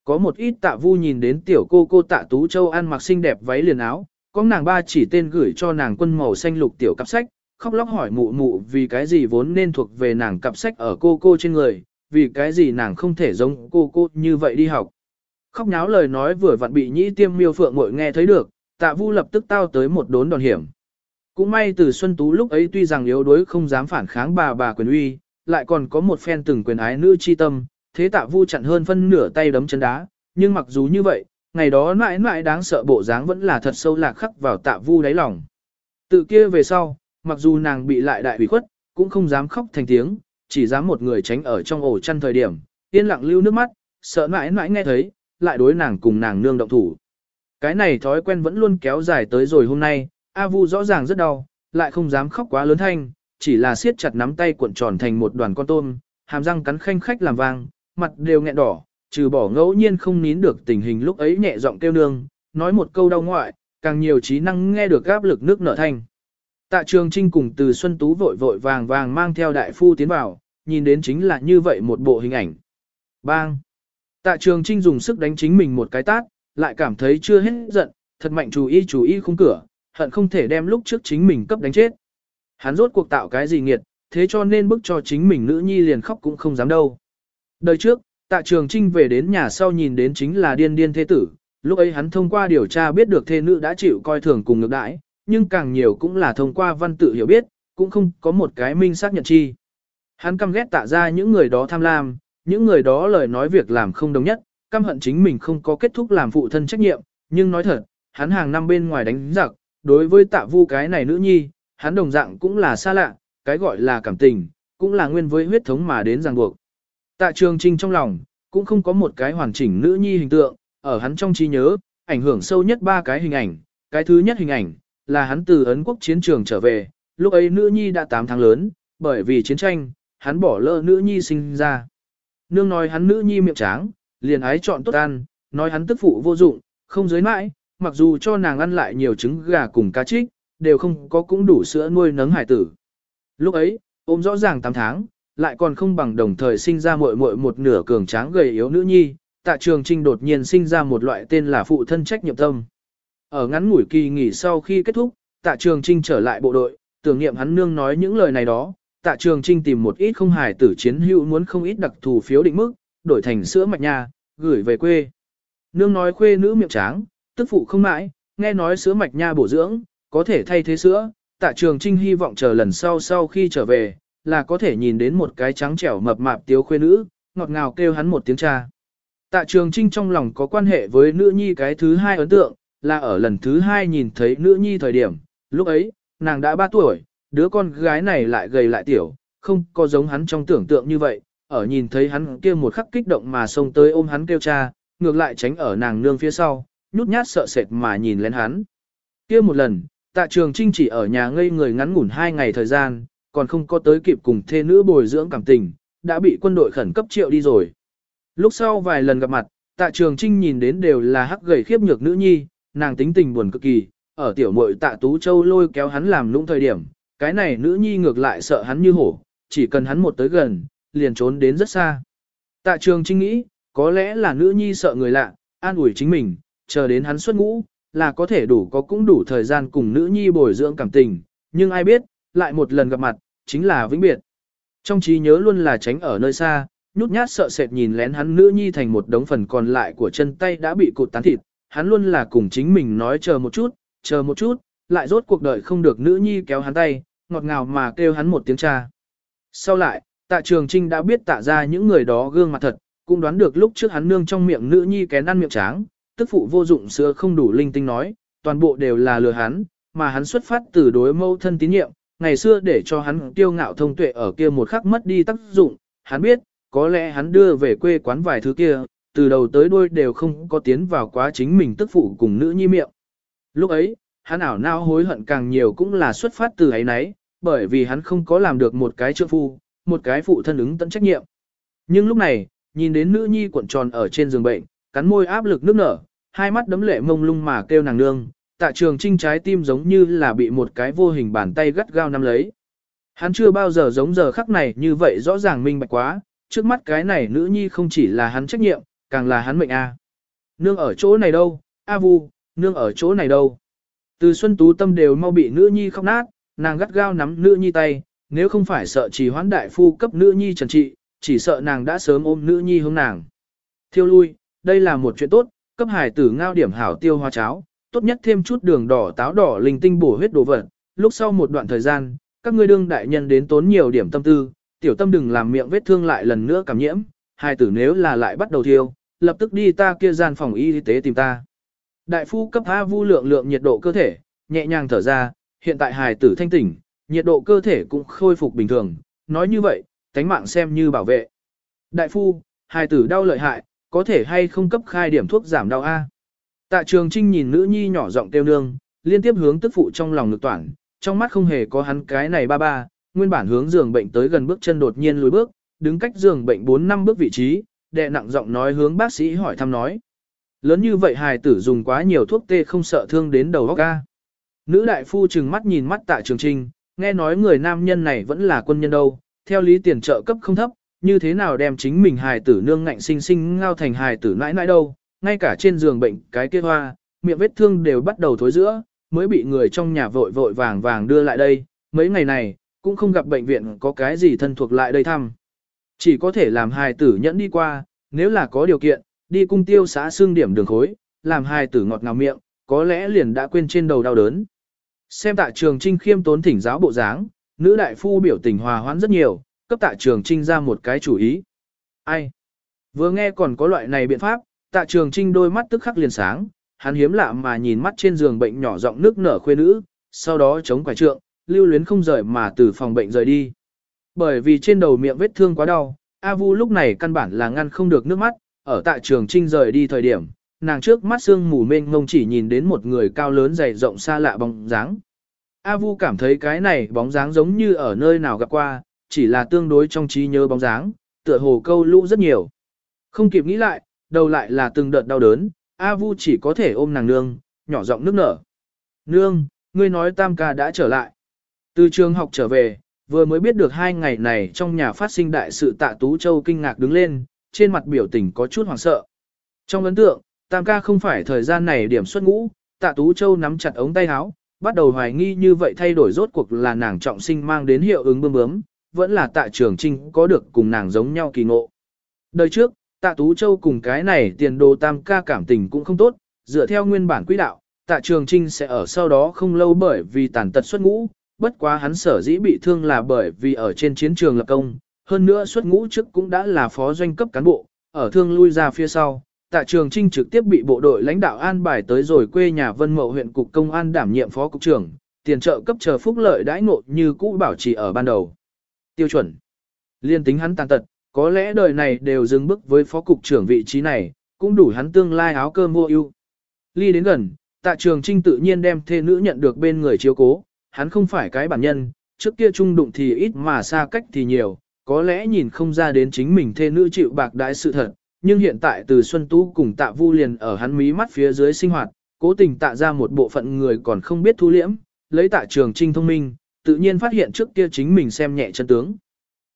Có một ít tạ vu nhìn đến tiểu cô cô tạ tú châu ăn mặc xinh đẹp váy liền áo, có nàng ba chỉ tên gửi cho nàng quân màu xanh lục tiểu cặp sách, khóc lóc hỏi mụ mụ vì cái gì vốn nên thuộc về nàng cặp sách ở cô cô trên người, vì cái gì nàng không thể giống cô cô như vậy đi học. Khóc nháo lời nói vừa vặn bị nhĩ tiêm miêu phượng mội nghe thấy được, tạ vu lập tức tao tới một đốn đòn hiểm. Cũng may từ Xuân Tú lúc ấy tuy rằng yếu đuối không dám phản kháng bà bà quyền uy, lại còn có một phen từng quyền ái nữ chi tâm, thế tạ vu chặn hơn phân nửa tay đấm chân đá, nhưng mặc dù như vậy, ngày đó mãi mãi đáng sợ bộ dáng vẫn là thật sâu lạc khắc vào tạ vu đáy lòng. Tự kia về sau, mặc dù nàng bị lại đại ủy khuất, cũng không dám khóc thành tiếng, chỉ dám một người tránh ở trong ổ chăn thời điểm, yên lặng lưu nước mắt, sợ mãi mãi nghe thấy, lại đối nàng cùng nàng nương động thủ. Cái này thói quen vẫn luôn kéo dài tới rồi hôm nay, A Vu rõ ràng rất đau, lại không dám khóc quá lớn thanh, chỉ là siết chặt nắm tay cuộn tròn thành một đoàn con tôm, hàm răng cắn khanh khách làm vang, mặt đều nghẹn đỏ, trừ bỏ ngẫu nhiên không nín được tình hình lúc ấy nhẹ giọng kêu nương, nói một câu đau ngoại, càng nhiều trí năng nghe được áp lực nước nở thanh. Tạ Trường Trinh cùng từ Xuân Tú vội vội vàng vàng mang theo đại phu tiến vào, nhìn đến chính là như vậy một bộ hình ảnh. Bang! Tạ Trường Trinh dùng sức đánh chính mình một cái tát, lại cảm thấy chưa hết giận, Thật mạnh chú ý chú ý khung cửa, hận không thể đem lúc trước chính mình cấp đánh chết. Hắn rốt cuộc tạo cái gì nghiệt, thế cho nên bức cho chính mình nữ nhi liền khóc cũng không dám đâu. Đời trước, tạ trường trinh về đến nhà sau nhìn đến chính là điên điên thế tử, lúc ấy hắn thông qua điều tra biết được thê nữ đã chịu coi thường cùng ngược đãi, nhưng càng nhiều cũng là thông qua văn tự hiểu biết, cũng không có một cái minh xác nhận chi. Hắn căm ghét tạ ra những người đó tham lam, những người đó lời nói việc làm không đồng nhất, căm hận chính mình không có kết thúc làm phụ thân trách nhiệm, nhưng nói thật, hắn hàng năm bên ngoài đánh giặc, đối với tạ vu cái này nữ nhi, hắn đồng dạng cũng là xa lạ, cái gọi là cảm tình, cũng là nguyên với huyết thống mà đến ràng buộc. Tạ trường trinh trong lòng, cũng không có một cái hoàn chỉnh nữ nhi hình tượng, ở hắn trong trí nhớ, ảnh hưởng sâu nhất ba cái hình ảnh, cái thứ nhất hình ảnh, là hắn từ Ấn quốc chiến trường trở về, lúc ấy nữ nhi đã 8 tháng lớn, bởi vì chiến tranh, hắn bỏ lỡ nữ nhi sinh ra. Nương nói hắn nữ nhi miệng tráng, liền ái chọn tốt ăn, nói hắn tức phụ vô dụng, không giới mãi, mặc dù cho nàng ăn lại nhiều trứng gà cùng cá trích, đều không có cũng đủ sữa nuôi nấng hải tử. Lúc ấy, ôm rõ ràng 8 tháng, lại còn không bằng đồng thời sinh ra muội muội một nửa cường tráng gầy yếu nữ nhi, tạ trường trinh đột nhiên sinh ra một loại tên là phụ thân trách nhiệm tâm. Ở ngắn ngủi kỳ nghỉ sau khi kết thúc, tạ trường trinh trở lại bộ đội, tưởng niệm hắn nương nói những lời này đó, tạ trường trinh tìm một ít không hài tử chiến hữu muốn không ít đặc thù phiếu định mức, đổi thành sữa mạch nha, gửi về quê. Nương nói khuê nữ miệng tráng, tức phụ không mãi, nghe nói sữa mạch nha bổ dưỡng, có thể thay thế sữa, tạ trường trinh hy vọng chờ lần sau sau khi trở về, là có thể nhìn đến một cái trắng trẻo mập mạp tiếu khuê nữ, ngọt ngào kêu hắn một tiếng cha. Tạ trường trinh trong lòng có quan hệ với nữ nhi cái thứ hai ấn tượng, là ở lần thứ hai nhìn thấy nữ nhi thời điểm, lúc ấy, nàng đã 3 tuổi, đứa con gái này lại gầy lại tiểu, không có giống hắn trong tưởng tượng như vậy, ở nhìn thấy hắn kia một khắc kích động mà xông tới ôm hắn kêu cha, ngược lại tránh ở nàng nương phía sau, nhút nhát sợ sệt mà nhìn lên hắn. Kia một lần, tạ trường trinh chỉ ở nhà ngây người ngắn ngủn hai ngày thời gian, còn không có tới kịp cùng thê nữ bồi dưỡng cảm tình, đã bị quân đội khẩn cấp triệu đi rồi. Lúc sau vài lần gặp mặt, tạ trường trinh nhìn đến đều là hắc gầy khiếp nhược nữ nhi, nàng tính tình buồn cực kỳ, ở tiểu muội tạ tú châu lôi kéo hắn làm lũng thời điểm, cái này nữ nhi ngược lại sợ hắn như hổ, chỉ cần hắn một tới gần, liền trốn đến rất xa. Tạ trường trinh nghĩ, có lẽ là nữ nhi sợ người lạ, an ủi chính mình, chờ đến hắn xuất ngũ, là có thể đủ có cũng đủ thời gian cùng nữ nhi bồi dưỡng cảm tình, nhưng ai biết, lại một lần gặp mặt, chính là vĩnh biệt. Trong trí nhớ luôn là tránh ở nơi xa, nhút nhát sợ sệt nhìn lén hắn nữ nhi thành một đống phần còn lại của chân tay đã bị cụt tán thịt, hắn luôn là cùng chính mình nói chờ một chút, chờ một chút, lại rốt cuộc đời không được nữ nhi kéo hắn tay, ngọt ngào mà kêu hắn một tiếng cha. Sau lại, tạ trường trinh đã biết tạ ra những người đó gương mặt thật, cũng đoán được lúc trước hắn nương trong miệng nữ nhi kén ăn miệng tráng, tức phụ vô dụng sữa không đủ linh tinh nói, toàn bộ đều là lừa hắn, mà hắn xuất phát từ đối mâu thân tín nhiệm, ngày xưa để cho hắn tiêu ngạo thông tuệ ở kia một khắc mất đi tác dụng, hắn biết, có lẽ hắn đưa về quê quán vài thứ kia, từ đầu tới đuôi đều không có tiến vào quá chính mình tức phụ cùng nữ nhi miệng. Lúc ấy, hắn ảo nao hối hận càng nhiều cũng là xuất phát từ ấy nấy, bởi vì hắn không có làm được một cái trượng phu, một cái phụ thân ứng tận trách nhiệm. Nhưng lúc này, nhìn đến nữ nhi cuộn tròn ở trên giường bệnh, cắn môi áp lực nước nở, hai mắt đấm lệ mông lung mà kêu nàng nương, tạ trường trinh trái tim giống như là bị một cái vô hình bàn tay gắt gao nắm lấy. Hắn chưa bao giờ giống giờ khắc này như vậy rõ ràng minh bạch quá, trước mắt cái này nữ nhi không chỉ là hắn trách nhiệm, càng là hắn mệnh a. Nương ở chỗ này đâu, A Vu, nương ở chỗ này đâu. Từ Xuân Tú tâm đều mau bị nữ nhi khóc nát, nàng gắt gao nắm nữ nhi tay, nếu không phải sợ trì hoãn đại phu cấp nữ nhi trần trị, chỉ sợ nàng đã sớm ôm nữ nhi hướng nàng. Thiêu lui, đây là một chuyện tốt, cấp hải tử ngao điểm hảo tiêu hoa cháo, tốt nhất thêm chút đường đỏ táo đỏ linh tinh bổ huyết đồ vật. Lúc sau một đoạn thời gian, các ngươi đương đại nhân đến tốn nhiều điểm tâm tư, tiểu tâm đừng làm miệng vết thương lại lần nữa cảm nhiễm, hai tử nếu là lại bắt đầu thiêu, lập tức đi ta kia gian phòng y tế tìm ta. Đại phu cấp A vu lượng lượng nhiệt độ cơ thể, nhẹ nhàng thở ra, hiện tại hài tử thanh tỉnh, nhiệt độ cơ thể cũng khôi phục bình thường, nói như vậy, tánh mạng xem như bảo vệ. Đại phu, hài tử đau lợi hại, có thể hay không cấp khai điểm thuốc giảm đau A. Tạ trường trinh nhìn nữ nhi nhỏ giọng kêu nương, liên tiếp hướng tức phụ trong lòng ngực toàn, trong mắt không hề có hắn cái này ba ba, nguyên bản hướng giường bệnh tới gần bước chân đột nhiên lùi bước, đứng cách giường bệnh 4 năm bước vị trí, đệ nặng giọng nói hướng bác sĩ hỏi thăm nói. Lớn như vậy hài tử dùng quá nhiều thuốc tê không sợ thương đến đầu óc ga. Nữ đại phu trừng mắt nhìn mắt tạ trường trinh, nghe nói người nam nhân này vẫn là quân nhân đâu, theo lý tiền trợ cấp không thấp, như thế nào đem chính mình hài tử nương ngạnh sinh sinh ngao thành hài tử nãi nãi đâu, ngay cả trên giường bệnh cái kia hoa, miệng vết thương đều bắt đầu thối giữa, mới bị người trong nhà vội vội vàng vàng đưa lại đây, mấy ngày này, cũng không gặp bệnh viện có cái gì thân thuộc lại đây thăm. Chỉ có thể làm hài tử nhẫn đi qua, nếu là có điều kiện, đi cung tiêu xã xương điểm đường khối, làm hài tử ngọt ngào miệng, có lẽ liền đã quên trên đầu đau đớn. Xem tạ trường trinh khiêm tốn thỉnh giáo bộ dáng, nữ đại phu biểu tình hòa hoãn rất nhiều, cấp tạ trường trinh ra một cái chủ ý. Ai? Vừa nghe còn có loại này biện pháp, tạ trường trinh đôi mắt tức khắc liền sáng, hắn hiếm lạ mà nhìn mắt trên giường bệnh nhỏ giọng nước nở khuê nữ, sau đó chống quải trượng, lưu luyến không rời mà từ phòng bệnh rời đi. Bởi vì trên đầu miệng vết thương quá đau, A Vu lúc này căn bản là ngăn không được nước mắt, ở tại trường trinh rời đi thời điểm, nàng trước mắt sương mù mênh ngông chỉ nhìn đến một người cao lớn dày rộng xa lạ bóng dáng. A Vu cảm thấy cái này bóng dáng giống như ở nơi nào gặp qua, chỉ là tương đối trong trí nhớ bóng dáng, tựa hồ câu lũ rất nhiều. Không kịp nghĩ lại, đầu lại là từng đợt đau đớn, A Vu chỉ có thể ôm nàng nương, nhỏ giọng nước nở. Nương, ngươi nói tam ca đã trở lại. Từ trường học trở về, vừa mới biết được hai ngày này trong nhà phát sinh đại sự tạ Tú Châu kinh ngạc đứng lên, trên mặt biểu tình có chút hoảng sợ. Trong ấn tượng, tam ca không phải thời gian này điểm xuất ngũ, tạ Tú Châu nắm chặt ống tay áo, bắt đầu hoài nghi như vậy thay đổi rốt cuộc là nàng trọng sinh mang đến hiệu ứng bơm bướm, vẫn là tạ trường trinh có được cùng nàng giống nhau kỳ ngộ. Đời trước, tạ Tú Châu cùng cái này tiền đồ tam ca cảm tình cũng không tốt, dựa theo nguyên bản quỹ đạo, tạ trường trinh sẽ ở sau đó không lâu bởi vì tàn tật xuất ngũ, bất quá hắn sở dĩ bị thương là bởi vì ở trên chiến trường lập công, hơn nữa xuất ngũ trước cũng đã là phó doanh cấp cán bộ, ở thương lui ra phía sau. Tạ Trường Trinh trực tiếp bị bộ đội lãnh đạo an bài tới rồi quê nhà Vân Mậu huyện cục công an đảm nhiệm phó cục trưởng, tiền trợ cấp chờ phúc lợi đãi ngộ như cũ bảo trì ở ban đầu. Tiêu chuẩn. Liên tính hắn tàn tật, có lẽ đời này đều dừng bước với phó cục trưởng vị trí này, cũng đủ hắn tương lai áo cơm mua ưu. Ly đến gần, Tạ Trường Trinh tự nhiên đem thê nữ nhận được bên người chiếu cố, hắn không phải cái bản nhân, trước kia trung đụng thì ít mà xa cách thì nhiều, có lẽ nhìn không ra đến chính mình thê nữ chịu bạc đãi sự thật, nhưng hiện tại từ Xuân Tú cùng tạ vu liền ở hắn mí mắt phía dưới sinh hoạt, cố tình tạ ra một bộ phận người còn không biết thu liễm, lấy tạ trường trinh thông minh, tự nhiên phát hiện trước kia chính mình xem nhẹ chân tướng.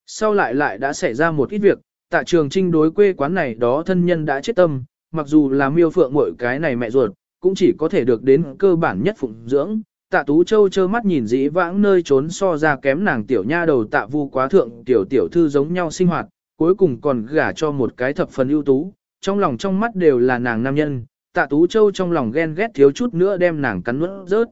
Sau lại lại đã xảy ra một ít việc, tạ trường trinh đối quê quán này đó thân nhân đã chết tâm, mặc dù là miêu phượng mỗi cái này mẹ ruột, cũng chỉ có thể được đến cơ bản nhất phụng dưỡng, tạ tú châu trơ mắt nhìn dĩ vãng nơi trốn so ra kém nàng tiểu nha đầu tạ vu quá thượng tiểu tiểu thư giống nhau sinh hoạt, cuối cùng còn gả cho một cái thập phần ưu tú, trong lòng trong mắt đều là nàng nam nhân, tạ tú châu trong lòng ghen ghét thiếu chút nữa đem nàng cắn nuốt rớt.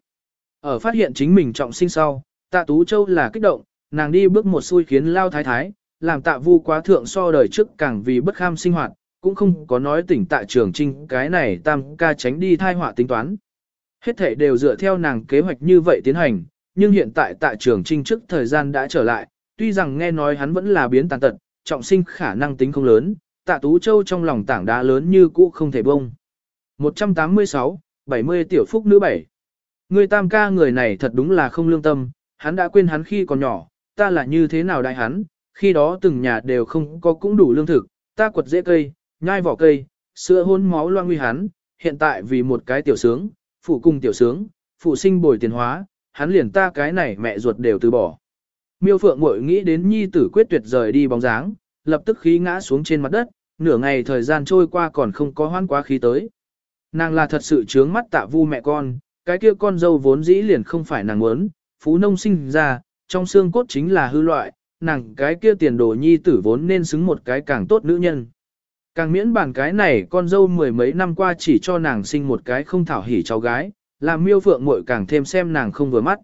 Ở phát hiện chính mình trọng sinh sau, tạ tú châu là kích động, nàng đi bước một xui khiến lao thái thái, làm tạ vu quá thượng so đời trước càng vì bất kham sinh hoạt, cũng không có nói tỉnh tạ trường trinh cái này tam ca tránh đi thai họa tính toán. Hết thể đều dựa theo nàng kế hoạch như vậy tiến hành, nhưng hiện tại Tạ trường trinh trước thời gian đã trở lại, tuy rằng nghe nói hắn vẫn là biến tàn tật, trọng sinh khả năng tính không lớn, tạ Tú Châu trong lòng tảng đá lớn như cũ không thể bông. 186, 70 tiểu phúc nữ bảy. Người tam ca người này thật đúng là không lương tâm, hắn đã quên hắn khi còn nhỏ, ta là như thế nào đại hắn, khi đó từng nhà đều không có cũng đủ lương thực, ta quật dễ cây, nhai vỏ cây, sữa hôn máu loang nguy hắn, hiện tại vì một cái tiểu sướng, phụ cùng tiểu sướng, phụ sinh bồi tiền hóa, hắn liền ta cái này mẹ ruột đều từ bỏ. Miêu Phượng Mội nghĩ đến nhi tử quyết tuyệt rời đi bóng dáng, lập tức khí ngã xuống trên mặt đất, nửa ngày thời gian trôi qua còn không có hoan quá khí tới. Nàng là thật sự trướng mắt tạ vu mẹ con, cái kia con dâu vốn dĩ liền không phải nàng muốn, phú nông sinh ra, trong xương cốt chính là hư loại, nàng cái kia tiền đồ nhi tử vốn nên xứng một cái càng tốt nữ nhân. Càng miễn bản cái này con dâu mười mấy năm qua chỉ cho nàng sinh một cái không thảo hỉ cháu gái, làm miêu phượng muội càng thêm xem nàng không vừa mắt.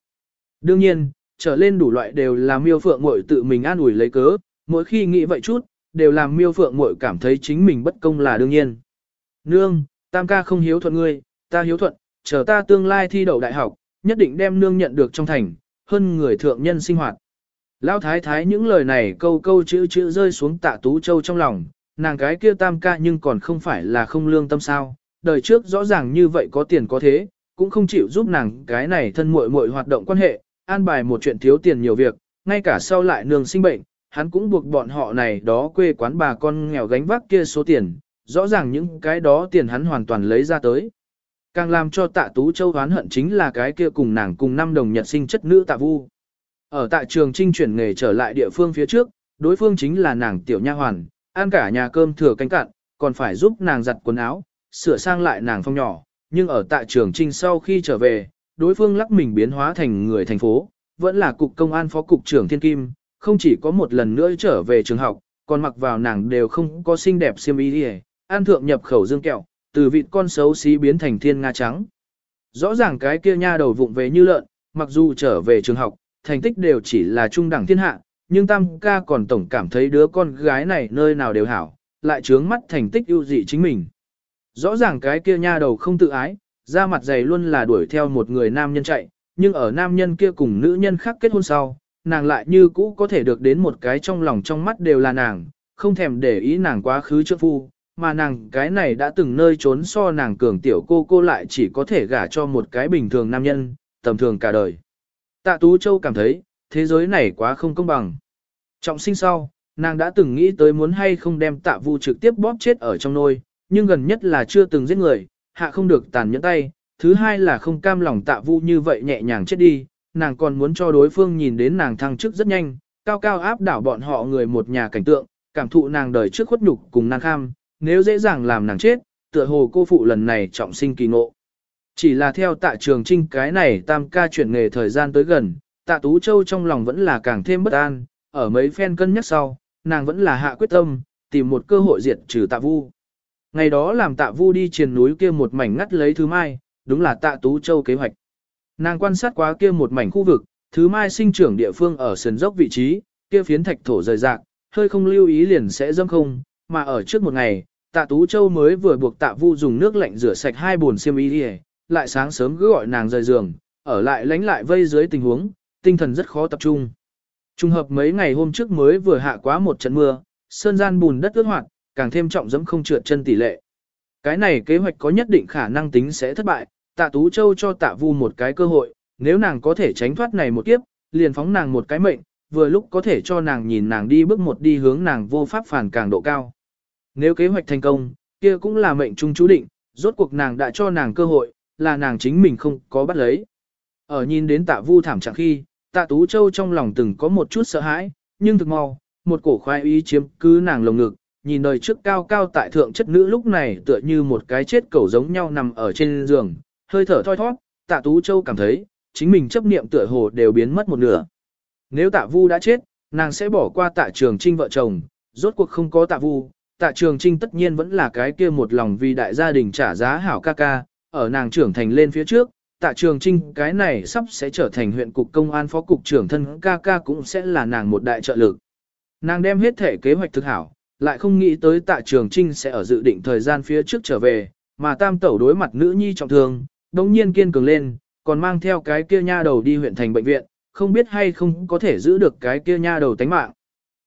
Đương nhiên, trở lên đủ loại đều là miêu phượng muội tự mình an ủi lấy cớ, mỗi khi nghĩ vậy chút, đều làm miêu phượng muội cảm thấy chính mình bất công là đương nhiên. Nương, tam ca không hiếu thuận ngươi, ta hiếu thuận, chờ ta tương lai thi đậu đại học, nhất định đem nương nhận được trong thành, hơn người thượng nhân sinh hoạt. Lão thái thái những lời này câu câu chữ chữ rơi xuống tạ tú châu trong lòng, nàng cái kia tam ca nhưng còn không phải là không lương tâm sao, đời trước rõ ràng như vậy có tiền có thế, cũng không chịu giúp nàng cái này thân muội muội hoạt động quan hệ, an bài một chuyện thiếu tiền nhiều việc, ngay cả sau lại nương sinh bệnh, hắn cũng buộc bọn họ này đó quê quán bà con nghèo gánh vác kia số tiền, rõ ràng những cái đó tiền hắn hoàn toàn lấy ra tới. Càng làm cho tạ Tú Châu oán hận chính là cái kia cùng nàng cùng năm đồng nhật sinh chất nữ tạ vu. Ở tại trường trinh chuyển nghề trở lại địa phương phía trước, đối phương chính là nàng tiểu nha hoàn, ăn cả nhà cơm thừa canh cạn, còn phải giúp nàng giặt quần áo, sửa sang lại nàng phong nhỏ, nhưng ở tại trường trinh sau khi trở về, đối phương lắc mình biến hóa thành người thành phố, vẫn là cục công an phó cục trưởng Thiên Kim, không chỉ có một lần nữa trở về trường học, còn mặc vào nàng đều không có xinh đẹp xiêm y đi an thượng nhập khẩu dương kẹo, từ vịt con xấu xí biến thành thiên nga trắng. Rõ ràng cái kia nha đầu vụng về như lợn, mặc dù trở về trường học, thành tích đều chỉ là trung đẳng thiên hạ, nhưng Tam ca còn tổng cảm thấy đứa con gái này nơi nào đều hảo, lại trướng mắt thành tích ưu dị chính mình. Rõ ràng cái kia nha đầu không tự ái, ra mặt dày luôn là đuổi theo một người nam nhân chạy, nhưng ở nam nhân kia cùng nữ nhân khác kết hôn sau, nàng lại như cũ có thể được đến một cái trong lòng trong mắt đều là nàng, không thèm để ý nàng quá khứ trước phu, mà nàng cái này đã từng nơi trốn so nàng cường tiểu cô cô lại chỉ có thể gả cho một cái bình thường nam nhân, tầm thường cả đời. Tạ Tú Châu cảm thấy, thế giới này quá không công bằng. Trọng sinh sau, nàng đã từng nghĩ tới muốn hay không đem tạ vu trực tiếp bóp chết ở trong nôi, nhưng gần nhất là chưa từng giết người, hạ không được tàn nhẫn tay, thứ hai là không cam lòng tạ vu như vậy nhẹ nhàng chết đi, nàng còn muốn cho đối phương nhìn đến nàng thăng chức rất nhanh, cao cao áp đảo bọn họ người một nhà cảnh tượng, cảm thụ nàng đời trước khuất nhục cùng nàng kham, nếu dễ dàng làm nàng chết, tựa hồ cô phụ lần này trọng sinh kỳ ngộ. Chỉ là theo tạ trường trinh cái này tam ca chuyển nghề thời gian tới gần, tạ Tú Châu trong lòng vẫn là càng thêm bất an, ở mấy phen cân nhắc sau, nàng vẫn là hạ quyết tâm, tìm một cơ hội diệt trừ tạ vu. Ngày đó làm tạ vu đi triền núi kia một mảnh ngắt lấy thứ mai, đúng là tạ Tú Châu kế hoạch. Nàng quan sát quá kia một mảnh khu vực, thứ mai sinh trưởng địa phương ở sườn dốc vị trí, kia phiến thạch thổ rời rạc, hơi không lưu ý liền sẽ dâm không, mà ở trước một ngày, tạ Tú Châu mới vừa buộc tạ vu dùng nước lạnh rửa sạch hai bồn xiêm y đi lại sáng sớm cứ gọi nàng rời giường, ở lại lánh lại vây dưới tình huống, tinh thần rất khó tập trung. Trùng hợp mấy ngày hôm trước mới vừa hạ quá một trận mưa, sơn gian bùn đất ướt hoạt, càng thêm trọng dẫm không trượt chân tỷ lệ. Cái này kế hoạch có nhất định khả năng tính sẽ thất bại, tạ Tú Châu cho tạ vu một cái cơ hội, nếu nàng có thể tránh thoát này một kiếp, liền phóng nàng một cái mệnh, vừa lúc có thể cho nàng nhìn nàng đi bước một đi hướng nàng vô pháp phản càng độ cao. Nếu kế hoạch thành công, kia cũng là mệnh trung chú định, rốt cuộc nàng đã cho nàng cơ hội, là nàng chính mình không có bắt lấy. Ở nhìn đến tạ vu thảm trạng khi, tạ Tú Châu trong lòng từng có một chút sợ hãi, nhưng thực mau, một cổ khoái ý chiếm cứ nàng lồng ngực, nhìn đời trước cao cao tại thượng chất nữ lúc này tựa như một cái chết cẩu giống nhau nằm ở trên giường, hơi thở thoi thoát, tạ Tú Châu cảm thấy, chính mình chấp niệm tựa hồ đều biến mất một nửa. Nếu tạ vu đã chết, nàng sẽ bỏ qua tạ trường trinh vợ chồng, rốt cuộc không có tạ vu, tạ trường trinh tất nhiên vẫn là cái kia một lòng vì đại gia đình trả giá hảo ca ca, ở nàng trưởng thành lên phía trước, tạ trường trinh cái này sắp sẽ trở thành huyện cục công an phó cục trưởng thân ca ca cũng sẽ là nàng một đại trợ lực. Nàng đem hết thể kế hoạch thực hảo, lại không nghĩ tới tạ trường trinh sẽ ở dự định thời gian phía trước trở về, mà tam tẩu đối mặt nữ nhi trọng thương, đồng nhiên kiên cường lên, còn mang theo cái kia nha đầu đi huyện thành bệnh viện, không biết hay không có thể giữ được cái kia nha đầu tánh mạng.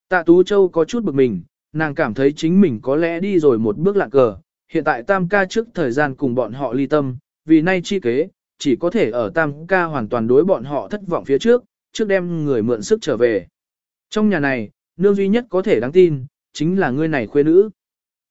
Tạ Tú Châu có chút bực mình, nàng cảm thấy chính mình có lẽ đi rồi một bước lạng cờ, hiện tại tam ca trước thời gian cùng bọn họ ly tâm, vì nay chi kế, chỉ có thể ở tam ca hoàn toàn đối bọn họ thất vọng phía trước, trước đem người mượn sức trở về. Trong nhà này, nương duy nhất có thể đáng tin, chính là ngươi này khuê nữ.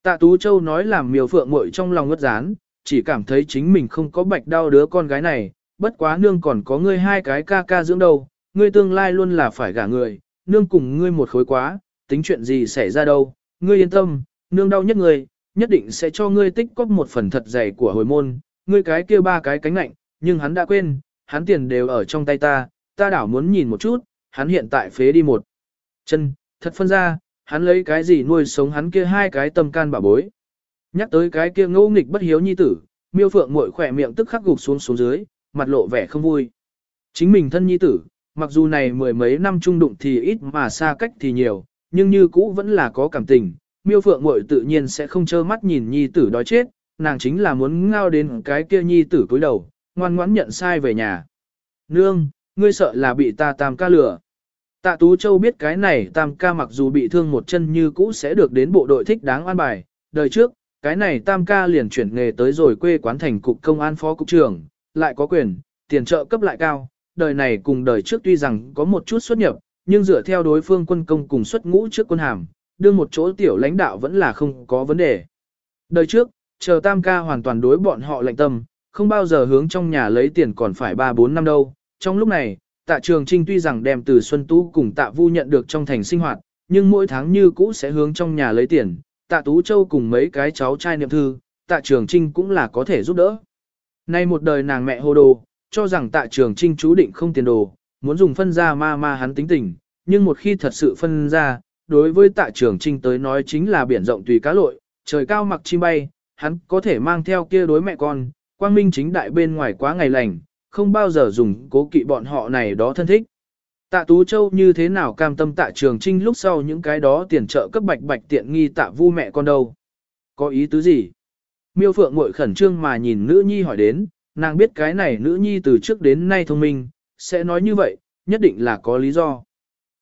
Tạ Tú Châu nói làm miều phượng muội trong lòng ngất rán, chỉ cảm thấy chính mình không có bạch đau đứa con gái này, bất quá nương còn có ngươi hai cái ca ca dưỡng đâu, ngươi tương lai luôn là phải gả người, nương cùng ngươi một khối quá, tính chuyện gì xảy ra đâu, ngươi yên tâm, nương đau nhất ngươi, nhất định sẽ cho ngươi tích cóp một phần thật dày của hồi môn, ngươi cái kia ba cái cánh lạnh, nhưng hắn đã quên, hắn tiền đều ở trong tay ta, ta đảo muốn nhìn một chút, hắn hiện tại phế đi một chân, thật phân ra, hắn lấy cái gì nuôi sống hắn kia hai cái tâm can bà bối. Nhắc tới cái kia ngô nghịch bất hiếu nhi tử, miêu phượng mội khỏe miệng tức khắc gục xuống xuống dưới, mặt lộ vẻ không vui. Chính mình thân nhi tử, mặc dù này mười mấy năm trung đụng thì ít mà xa cách thì nhiều, nhưng như cũ vẫn là có cảm tình, miêu phượng mội tự nhiên sẽ không trơ mắt nhìn nhi tử đói chết, nàng chính là muốn ngao đến cái kia nhi tử cúi đầu, ngoan ngoãn nhận sai về nhà. Nương, ngươi sợ là bị ta tam ca lừa. Tạ Tú Châu biết cái này tam ca mặc dù bị thương một chân như cũ sẽ được đến bộ đội thích đáng an bài. Đời trước, cái này tam ca liền chuyển nghề tới rồi quê quán thành cục công an phó cục trưởng, lại có quyền, tiền trợ cấp lại cao. Đời này cùng đời trước tuy rằng có một chút xuất nhập, nhưng dựa theo đối phương quân công cùng xuất ngũ trước quân hàm, đương một chỗ tiểu lãnh đạo vẫn là không có vấn đề. Đời trước, chờ tam ca hoàn toàn đối bọn họ lạnh tâm, không bao giờ hướng trong nhà lấy tiền còn phải 3-4 năm đâu. Trong lúc này, tạ trường trinh tuy rằng đem từ Xuân Tú cùng tạ vu nhận được trong thành sinh hoạt, nhưng mỗi tháng như cũ sẽ hướng trong nhà lấy tiền, tạ Tú Châu cùng mấy cái cháu trai niệm thư, tạ trường trinh cũng là có thể giúp đỡ. Nay một đời nàng mẹ hồ đồ, cho rằng tạ trường trinh chú định không tiền đồ, muốn dùng phân ra ma ma hắn tính tình, nhưng một khi thật sự phân ra, đối với tạ trường trinh tới nói chính là biển rộng tùy cá lội, trời cao mặc chim bay, hắn có thể mang theo kia đối mẹ con, quang minh chính đại bên ngoài quá ngày lành, không bao giờ dùng cố kỵ bọn họ này đó thân thích. Tạ Tú Châu như thế nào cam tâm tạ trường trinh lúc sau những cái đó tiền trợ cấp bạch bạch tiện nghi tạ vu mẹ con đâu. Có ý tứ gì? Miêu Phượng ngội khẩn trương mà nhìn nữ nhi hỏi đến, nàng biết cái này nữ nhi từ trước đến nay thông minh, sẽ nói như vậy, nhất định là có lý do.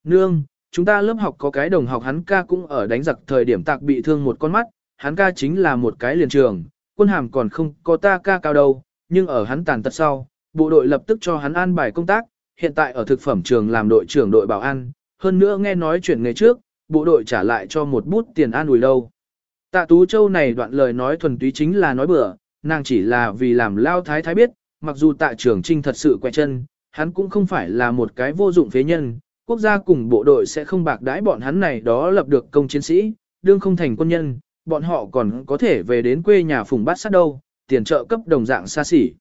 Nương, chúng ta lớp học có cái đồng học hắn ca cũng ở đánh giặc thời điểm tạc bị thương một con mắt, hắn ca chính là một cái liền trường, quân hàm còn không có ta ca cao đâu, nhưng ở hắn tàn tật sau, bộ đội lập tức cho hắn an bài công tác, hiện tại ở thực phẩm trường làm đội trưởng đội bảo an, hơn nữa nghe nói chuyện ngày trước, bộ đội trả lại cho một bút tiền an ủi đâu. Tạ Tú Châu này đoạn lời nói thuần túy chính là nói bừa, nàng chỉ là vì làm lao thái thái biết, mặc dù tạ trưởng trinh thật sự quẹ chân, hắn cũng không phải là một cái vô dụng phế nhân, quốc gia cùng bộ đội sẽ không bạc đãi bọn hắn này đó lập được công chiến sĩ, đương không thành quân nhân, bọn họ còn có thể về đến quê nhà phùng bát sát đâu, tiền trợ cấp đồng dạng xa xỉ.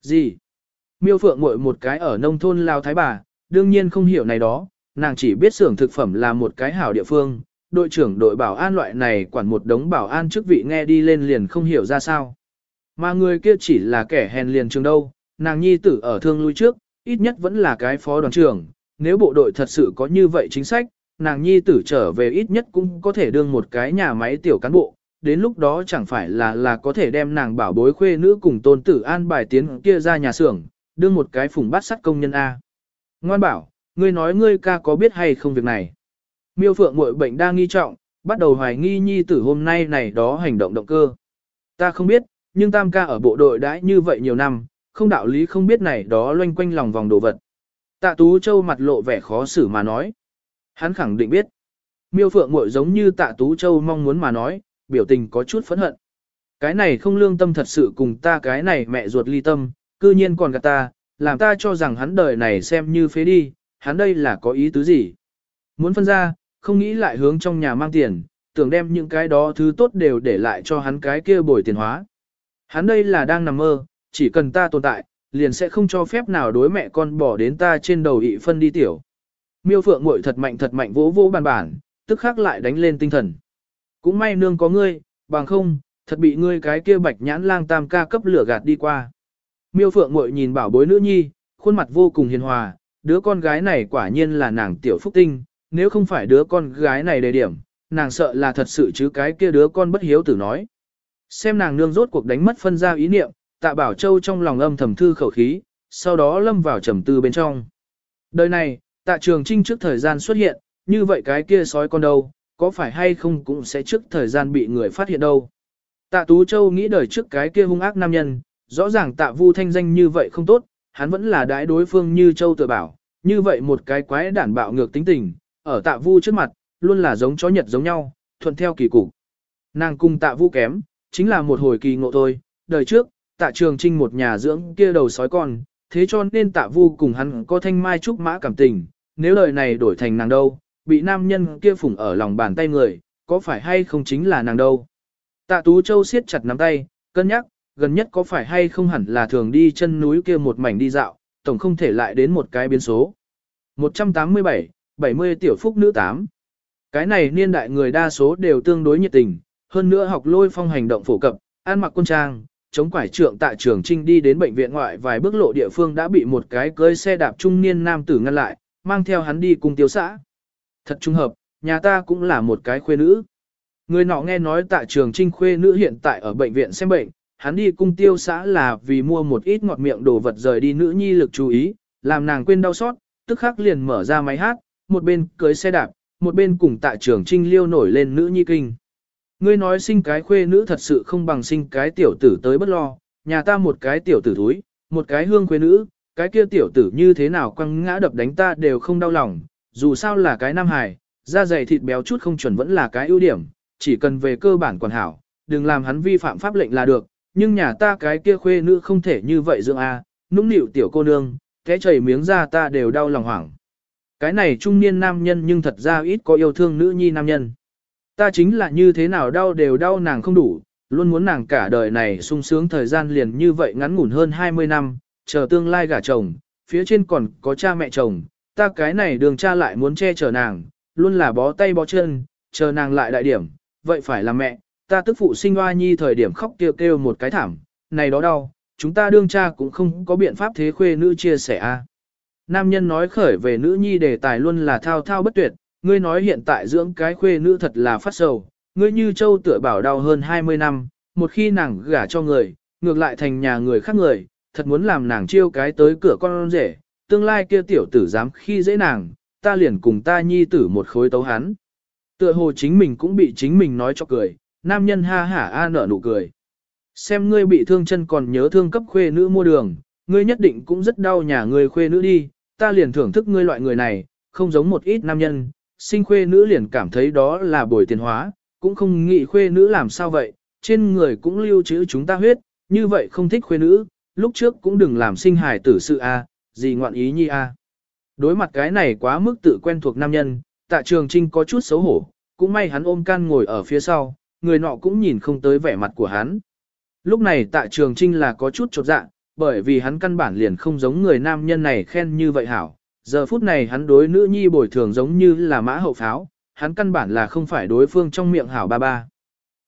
Gì? Miêu Phượng muội một cái ở nông thôn lao thái bà, đương nhiên không hiểu này đó, nàng chỉ biết xưởng thực phẩm là một cái hảo địa phương, đội trưởng đội bảo an loại này quản một đống bảo an chức vị nghe đi lên liền không hiểu ra sao. Mà người kia chỉ là kẻ hèn liền trường đâu, nàng nhi tử ở thương lui trước, ít nhất vẫn là cái phó đoàn trưởng, nếu bộ đội thật sự có như vậy chính sách, nàng nhi tử trở về ít nhất cũng có thể đương một cái nhà máy tiểu cán bộ, đến lúc đó chẳng phải là là có thể đem nàng bảo bối khuê nữ cùng tôn tử an bài tiến kia ra nhà xưởng, đương một cái phùng bát sắt công nhân A. Ngoan bảo, ngươi nói ngươi ca có biết hay không việc này. Miêu Phượng muội bệnh đang nghi trọng, bắt đầu hoài nghi nhi tử hôm nay này đó hành động động cơ. Ta không biết, nhưng tam ca ở bộ đội đã như vậy nhiều năm, không đạo lý không biết này đó loanh quanh lòng vòng đồ vật. Tạ Tú Châu mặt lộ vẻ khó xử mà nói. Hắn khẳng định biết. Miêu Phượng muội giống như Tạ Tú Châu mong muốn mà nói, biểu tình có chút phẫn hận. Cái này không lương tâm thật sự cùng ta cái này mẹ ruột ly tâm, cư nhiên còn gạt ta, làm ta cho rằng hắn đời này xem như phế đi, hắn đây là có ý tứ gì. Muốn phân ra, không nghĩ lại hướng trong nhà mang tiền, tưởng đem những cái đó thứ tốt đều để lại cho hắn cái kia bồi tiền hóa. Hắn đây là đang nằm mơ, chỉ cần ta tồn tại, liền sẽ không cho phép nào đối mẹ con bỏ đến ta trên đầu ị phân đi tiểu. Miêu Phượng muội thật mạnh thật mạnh vỗ vỗ bàn bản, tức khắc lại đánh lên tinh thần. Cũng may nương có ngươi, bằng không, thật bị ngươi cái kia bạch nhãn lang tam ca cấp lửa gạt đi qua. Miêu Phượng muội nhìn bảo bối nữ nhi, khuôn mặt vô cùng hiền hòa, đứa con gái này quả nhiên là nàng tiểu phúc tinh, nếu không phải đứa con gái này đề điểm, nàng sợ là thật sự chứ cái kia đứa con bất hiếu tử nói. Xem nàng nương rốt cuộc đánh mất phân ra ý niệm, tạ bảo châu trong lòng âm thầm thư khẩu khí, sau đó lâm vào trầm tư bên trong. Đời này, tạ trường trinh trước thời gian xuất hiện, như vậy cái kia sói con đâu, có phải hay không cũng sẽ trước thời gian bị người phát hiện đâu. Tạ Tú Châu nghĩ đời trước cái kia hung ác nam nhân, rõ ràng tạ vu thanh danh như vậy không tốt, hắn vẫn là đái đối phương như Châu tự bảo, như vậy một cái quái đản bạo ngược tính tình, ở tạ vu trước mặt, luôn là giống chó nhật giống nhau, thuận theo kỳ cục. Nàng cùng tạ vu kém, chính là một hồi kỳ ngộ thôi, đời trước, tạ trường trinh một nhà dưỡng kia đầu sói con, thế cho nên tạ vu cùng hắn có thanh mai trúc mã cảm tình, nếu lời này đổi thành nàng đâu, bị nam nhân kia phủng ở lòng bàn tay người, có phải hay không chính là nàng đâu. Tạ Tú Châu siết chặt nắm tay, cân nhắc, gần nhất có phải hay không hẳn là thường đi chân núi kia một mảnh đi dạo, tổng không thể lại đến một cái biến số. 187, 70 tiểu phúc nữ 8. Cái này niên đại người đa số đều tương đối nhiệt tình, hơn nữa học lôi phong hành động phổ cập, an mặc quân trang, chống quải trượng tại trường trinh đi đến bệnh viện ngoại vài bước lộ địa phương đã bị một cái cưới xe đạp trung niên nam tử ngăn lại, mang theo hắn đi cùng tiêu xã. Thật trung hợp, nhà ta cũng là một cái khuê nữ. Người nọ nghe nói tại trường trinh khuê nữ hiện tại ở bệnh viện xem bệnh, hắn đi cung tiêu xã là vì mua một ít ngọt miệng đồ vật rời đi nữ nhi lực chú ý, làm nàng quên đau xót, tức khắc liền mở ra máy hát, một bên cưới xe đạp, một bên cùng tại trường trinh liêu nổi lên nữ nhi kinh. Ngươi nói sinh cái khuê nữ thật sự không bằng sinh cái tiểu tử tới bất lo, nhà ta một cái tiểu tử thúi, một cái hương khuê nữ, cái kia tiểu tử như thế nào quăng ngã đập đánh ta đều không đau lòng, dù sao là cái nam hài, da dày thịt béo chút không chuẩn vẫn là cái ưu điểm, chỉ cần về cơ bản quản hảo, đừng làm hắn vi phạm pháp lệnh là được, nhưng nhà ta cái kia khuê nữ không thể như vậy dưỡng a, nũng nịu tiểu cô nương, thế chảy miếng ra ta đều đau lòng hoảng. Cái này trung niên nam nhân nhưng thật ra ít có yêu thương nữ nhi nam nhân. Ta chính là như thế nào đau đều đau nàng không đủ, luôn muốn nàng cả đời này sung sướng thời gian liền như vậy ngắn ngủn hơn 20 năm, chờ tương lai gả chồng, phía trên còn có cha mẹ chồng, ta cái này đường cha lại muốn che chở nàng, luôn là bó tay bó chân, chờ nàng lại đại điểm, vậy phải là mẹ, ta tức phụ sinh hoa nhi thời điểm khóc kêu kêu một cái thảm, này đó đau, chúng ta đương cha cũng không có biện pháp thế khuê nữ chia sẻ a. Nam nhân nói khởi về nữ nhi đề tài luôn là thao thao bất tuyệt, ngươi nói hiện tại dưỡng cái khuê nữ thật là phát sầu, ngươi như châu tựa bảo đau hơn 20 năm, một khi nàng gả cho người, ngược lại thành nhà người khác người, thật muốn làm nàng chiêu cái tới cửa con rể, tương lai kia tiểu tử dám khi dễ nàng, ta liền cùng ta nhi tử một khối tấu hắn. Tựa hồ chính mình cũng bị chính mình nói cho cười, nam nhân ha hả a nở nụ cười. Xem ngươi bị thương chân còn nhớ thương cấp khuê nữ mua đường, ngươi nhất định cũng rất đau nhà ngươi khuê nữ đi, ta liền thưởng thức ngươi loại người này, không giống một ít nam nhân, sinh khuê nữ liền cảm thấy đó là bồi tiền hóa, cũng không nghĩ khuê nữ làm sao vậy, trên người cũng lưu trữ chúng ta huyết, như vậy không thích khuê nữ, lúc trước cũng đừng làm sinh hài tử sự a, gì ngoạn ý nhi a. Đối mặt cái này quá mức tự quen thuộc nam nhân, tạ trường trinh có chút xấu hổ, cũng may hắn ôm can ngồi ở phía sau, người nọ cũng nhìn không tới vẻ mặt của hắn. Lúc này tạ trường trinh là có chút chột dạ, bởi vì hắn căn bản liền không giống người nam nhân này khen như vậy hảo. Giờ phút này hắn đối nữ nhi bồi thường giống như là mã hậu pháo, hắn căn bản là không phải đối phương trong miệng hảo ba ba.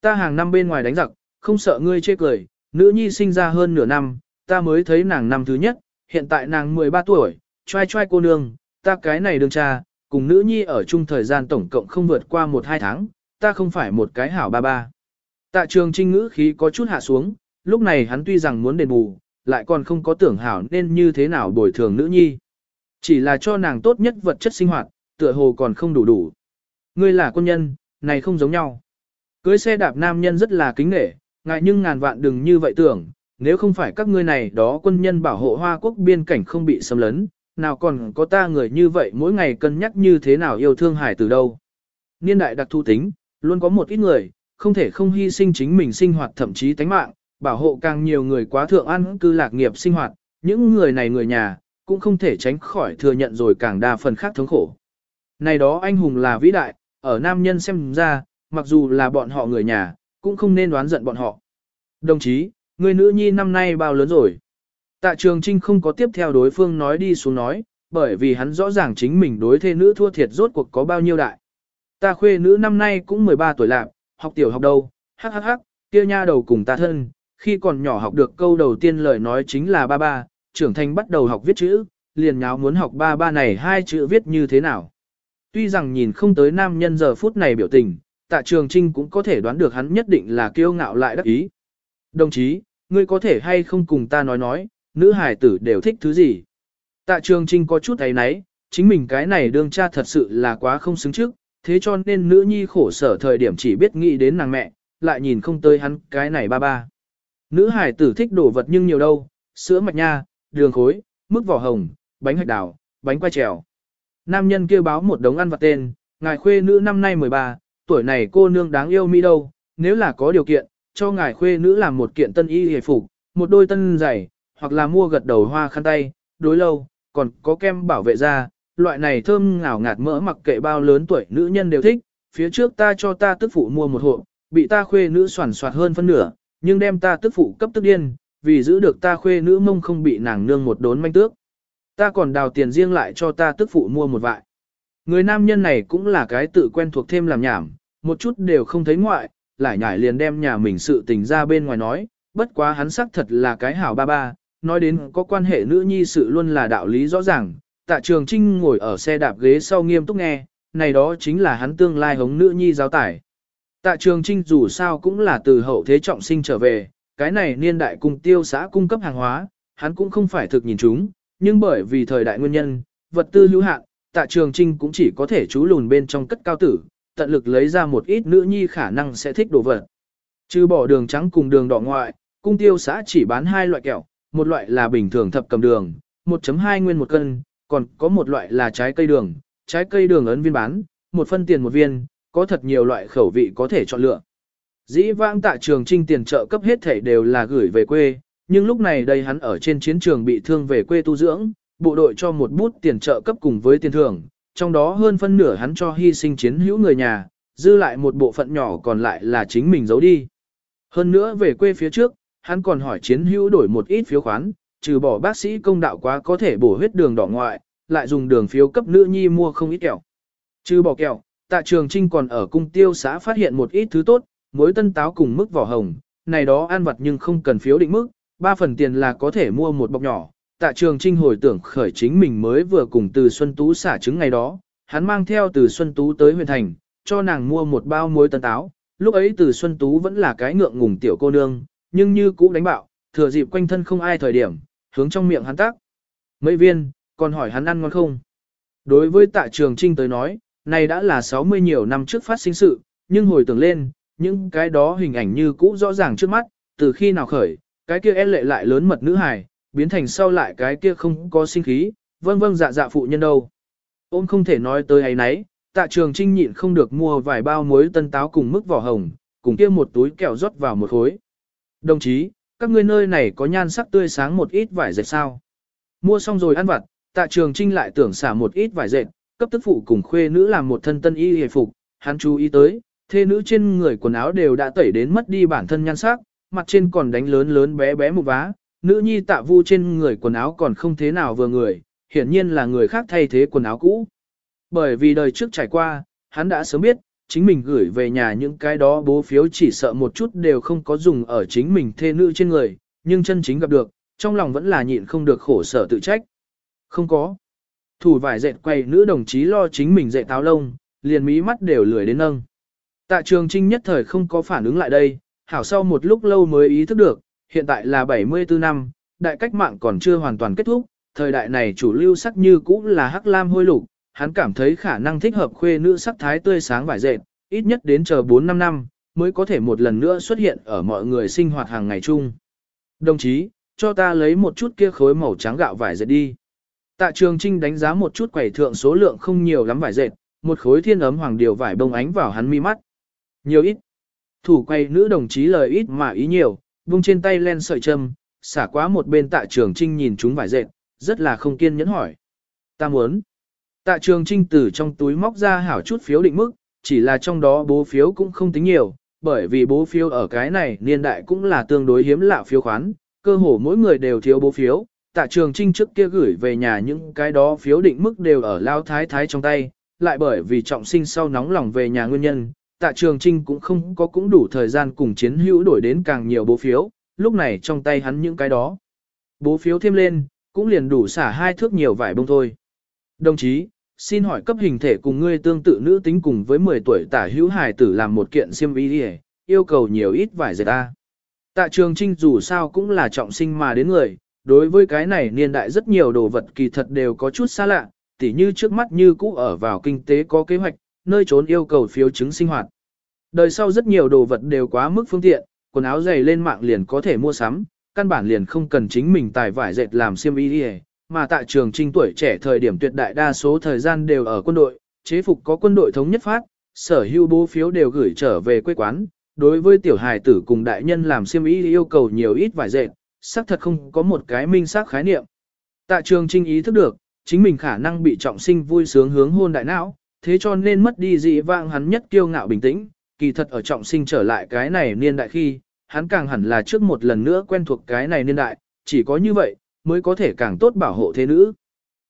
Ta hàng năm bên ngoài đánh giặc, không sợ ngươi chê cười, nữ nhi sinh ra hơn nửa năm, ta mới thấy nàng năm thứ nhất, hiện tại nàng 13 tuổi, trai trai cô nương, ta cái này đương cha, cùng nữ nhi ở chung thời gian tổng cộng không vượt qua 1-2 tháng, ta không phải một cái hảo ba ba. Tạ trường trinh ngữ khí có chút hạ xuống, lúc này hắn tuy rằng muốn đền bù, lại còn không có tưởng hảo nên như thế nào bồi thường nữ nhi. Chỉ là cho nàng tốt nhất vật chất sinh hoạt, tựa hồ còn không đủ đủ. Ngươi là quân nhân, này không giống nhau. Cưới xe đạp nam nhân rất là kính nghệ, ngại nhưng ngàn vạn đừng như vậy tưởng, nếu không phải các ngươi này đó quân nhân bảo hộ Hoa quốc biên cảnh không bị xâm lấn, nào còn có ta người như vậy mỗi ngày cân nhắc như thế nào yêu thương hải từ đâu. Niên đại đặc thu tính, luôn có một ít người, không thể không hy sinh chính mình sinh hoạt thậm chí tánh mạng, bảo hộ càng nhiều người quá thượng ăn cư lạc nghiệp sinh hoạt, những người này người nhà, cũng không thể tránh khỏi thừa nhận rồi càng đa phần khác thống khổ. Này đó anh hùng là vĩ đại, ở nam nhân xem ra, mặc dù là bọn họ người nhà, cũng không nên đoán giận bọn họ. Đồng chí, người nữ nhi năm nay bao lớn rồi? Tạ trường trinh không có tiếp theo đối phương nói đi xuống nói, bởi vì hắn rõ ràng chính mình đối thê nữ thua thiệt rốt cuộc có bao nhiêu đại. Ta khuê nữ năm nay cũng 13 tuổi lạc, học tiểu học đâu, hắc hắc hắc, kia nha đầu cùng ta thân, khi còn nhỏ học được câu đầu tiên lời nói chính là ba ba, trưởng thành bắt đầu học viết chữ, liền nháo muốn học ba ba này hai chữ viết như thế nào. Tuy rằng nhìn không tới nam nhân giờ phút này biểu tình, tạ trường trinh cũng có thể đoán được hắn nhất định là kiêu ngạo lại đắc ý. Đồng chí, ngươi có thể hay không cùng ta nói nói, nữ hải tử đều thích thứ gì. Tạ trường trinh có chút thấy náy, chính mình cái này đương cha thật sự là quá không xứng trước, thế cho nên nữ nhi khổ sở thời điểm chỉ biết nghĩ đến nàng mẹ, lại nhìn không tới hắn cái này ba ba. Nữ hải tử thích đồ vật nhưng nhiều đâu, sữa mạch nha, đường khối, mức vỏ hồng, bánh hạch đào, bánh quay trèo. Nam nhân kêu báo một đống ăn vặt tên, ngài khuê nữ năm nay 13, tuổi này cô nương đáng yêu mi đâu, nếu là có điều kiện, cho ngài khuê nữ làm một kiện tân y hề phục, một đôi tân giày, hoặc là mua gật đầu hoa khăn tay, đối lâu, còn có kem bảo vệ da, loại này thơm ngào ngạt mỡ mặc kệ bao lớn tuổi nữ nhân đều thích, phía trước ta cho ta tức phụ mua một hộp, bị ta khuê nữ soàn soạt hơn phân nửa, nhưng đem ta tức phụ cấp tức điên, vì giữ được ta khuê nữ mông không bị nàng nương một đốn manh tước. Ta còn đào tiền riêng lại cho ta tức phụ mua một vại. Người nam nhân này cũng là cái tự quen thuộc thêm làm nhảm, một chút đều không thấy ngoại, lại nhải liền đem nhà mình sự tình ra bên ngoài nói, bất quá hắn xác thật là cái hảo ba ba, nói đến có quan hệ nữ nhi sự luôn là đạo lý rõ ràng, tạ trường trinh ngồi ở xe đạp ghế sau nghiêm túc nghe, này đó chính là hắn tương lai hống nữ nhi giáo tải. Tạ trường trinh dù sao cũng là từ hậu thế trọng sinh trở về, cái này niên đại cung tiêu xã cung cấp hàng hóa, hắn cũng không phải thực nhìn chúng, nhưng bởi vì thời đại nguyên nhân, vật tư hữu hạn, tạ trường trinh cũng chỉ có thể trú lùn bên trong cất cao tử, tận lực lấy ra một ít nữ nhi khả năng sẽ thích đồ vật. Trừ bỏ đường trắng cùng đường đỏ ngoại, cung tiêu xã chỉ bán hai loại kẹo, một loại là bình thường thập cầm đường, 1.2 nguyên một cân, còn có một loại là trái cây đường, trái cây đường ấn viên bán, một phân tiền một viên, có thật nhiều loại khẩu vị có thể chọn lựa. Dĩ vãng tại trường trinh tiền trợ cấp hết thể đều là gửi về quê, nhưng lúc này đây hắn ở trên chiến trường bị thương về quê tu dưỡng, bộ đội cho một bút tiền trợ cấp cùng với tiền thưởng, trong đó hơn phân nửa hắn cho hy sinh chiến hữu người nhà, dư lại một bộ phận nhỏ còn lại là chính mình giấu đi. Hơn nữa về quê phía trước, hắn còn hỏi chiến hữu đổi một ít phiếu khoán, trừ bỏ bác sĩ công đạo quá có thể bổ huyết đường đỏ ngoại, lại dùng đường phiếu cấp nữ nhi mua không ít kẹo. Trừ bỏ kẹo, tạ trường trinh còn ở cung tiêu xã phát hiện một ít thứ tốt, muối tân táo cùng mức vỏ hồng, này đó ăn vặt nhưng không cần phiếu định mức, ba phần tiền là có thể mua một bọc nhỏ. Tạ trường trinh hồi tưởng khởi chính mình mới vừa cùng từ Xuân Tú xả trứng ngày đó, hắn mang theo từ Xuân Tú tới huyện thành, cho nàng mua một bao muối tân táo. Lúc ấy từ Xuân Tú vẫn là cái ngượng ngùng tiểu cô nương, nhưng như cũ đánh bạo, thừa dịp quanh thân không ai thời điểm, hướng trong miệng hắn tác. Mấy viên, còn hỏi hắn ăn ngon không? Đối với tạ trường trinh tới nói, này đã là 60 nhiều năm trước phát sinh sự, nhưng hồi tưởng lên, những cái đó hình ảnh như cũ rõ ràng trước mắt, từ khi nào khởi, cái kia e lệ lại lớn mật nữ hài, biến thành sau lại cái kia không có sinh khí, vâng vâng dạ dạ phụ nhân đâu. Ôm không thể nói tới ấy nấy, tạ trường trinh nhịn không được mua vài bao muối tân táo cùng mức vỏ hồng, cùng kia một túi kẹo rót vào một khối. Đồng chí, các ngươi nơi này có nhan sắc tươi sáng một ít vải dệt sao? Mua xong rồi ăn vặt, tạ trường trinh lại tưởng xả một ít vải dệt, cấp tức phụ cùng khuê nữ làm một thân tân y hề phục, hắn chú ý tới, thê nữ trên người quần áo đều đã tẩy đến mất đi bản thân nhan sắc, mặt trên còn đánh lớn lớn bé bé một vá, nữ nhi tạ vu trên người quần áo còn không thế nào vừa người, hiển nhiên là người khác thay thế quần áo cũ. Bởi vì đời trước trải qua, hắn đã sớm biết, chính mình gửi về nhà những cái đó bố phiếu chỉ sợ một chút đều không có dùng ở chính mình thê nữ trên người, nhưng chân chính gặp được, trong lòng vẫn là nhịn không được khổ sở tự trách. Không có. Thủ vải dệt quay nữ đồng chí lo chính mình dạy táo lông, liền mí mắt đều lười đến nâng. Tạ trường trinh nhất thời không có phản ứng lại đây, hảo sau một lúc lâu mới ý thức được, hiện tại là 74 năm, đại cách mạng còn chưa hoàn toàn kết thúc, thời đại này chủ lưu sắc như cũ là hắc lam hôi lục, hắn cảm thấy khả năng thích hợp khuê nữ sắc thái tươi sáng vải dệt, ít nhất đến chờ 4-5 năm, mới có thể một lần nữa xuất hiện ở mọi người sinh hoạt hàng ngày chung. Đồng chí, cho ta lấy một chút kia khối màu trắng gạo vải dệt đi. Tạ Trường Trinh đánh giá một chút quầy thượng số lượng không nhiều lắm vải dệt, một khối thiên ấm hoàng điều vải bông ánh vào hắn mi mắt. Nhiều ít. Thủ quay nữ đồng chí lời ít mà ý nhiều, vung trên tay len sợi châm, xả quá một bên Tạ Trường Trinh nhìn chúng vải dệt, rất là không kiên nhẫn hỏi. Ta muốn. Tạ Trường Trinh từ trong túi móc ra hảo chút phiếu định mức, chỉ là trong đó bố phiếu cũng không tính nhiều, bởi vì bố phiếu ở cái này niên đại cũng là tương đối hiếm lạ phiếu khoán, cơ hồ mỗi người đều thiếu bố phiếu, tạ trường trinh trước kia gửi về nhà những cái đó phiếu định mức đều ở lao thái thái trong tay, lại bởi vì trọng sinh sau nóng lòng về nhà nguyên nhân, tạ trường trinh cũng không có cũng đủ thời gian cùng chiến hữu đổi đến càng nhiều bố phiếu, lúc này trong tay hắn những cái đó. Bố phiếu thêm lên, cũng liền đủ xả hai thước nhiều vải bông thôi. Đồng chí, xin hỏi cấp hình thể cùng ngươi tương tự nữ tính cùng với 10 tuổi tả hữu hài tử làm một kiện xiêm y đi yêu cầu nhiều ít vải dệt ta. Tạ trường trinh dù sao cũng là trọng sinh mà đến người, đối với cái này niên đại rất nhiều đồ vật kỳ thật đều có chút xa lạ, tỉ như trước mắt như cũ ở vào kinh tế có kế hoạch, nơi trốn yêu cầu phiếu chứng sinh hoạt. Đời sau rất nhiều đồ vật đều quá mức phương tiện, quần áo dày lên mạng liền có thể mua sắm, căn bản liền không cần chính mình tài vải dệt làm xiêm y đi mà tại trường trinh tuổi trẻ thời điểm tuyệt đại đa số thời gian đều ở quân đội, chế phục có quân đội thống nhất phát, sở hữu bố phiếu đều gửi trở về quê quán. Đối với tiểu hài tử cùng đại nhân làm siêm ý yêu cầu nhiều ít vải dệt, xác thật không có một cái minh xác khái niệm. Tạ trường trinh ý thức được, chính mình khả năng bị trọng sinh vui sướng hướng hôn đại não, thế cho nên mất đi dị vang hắn nhất kiêu ngạo bình tĩnh, kỳ thật ở trọng sinh trở lại cái này niên đại khi, hắn càng hẳn là trước một lần nữa quen thuộc cái này niên đại, chỉ có như vậy, mới có thể càng tốt bảo hộ thế nữ.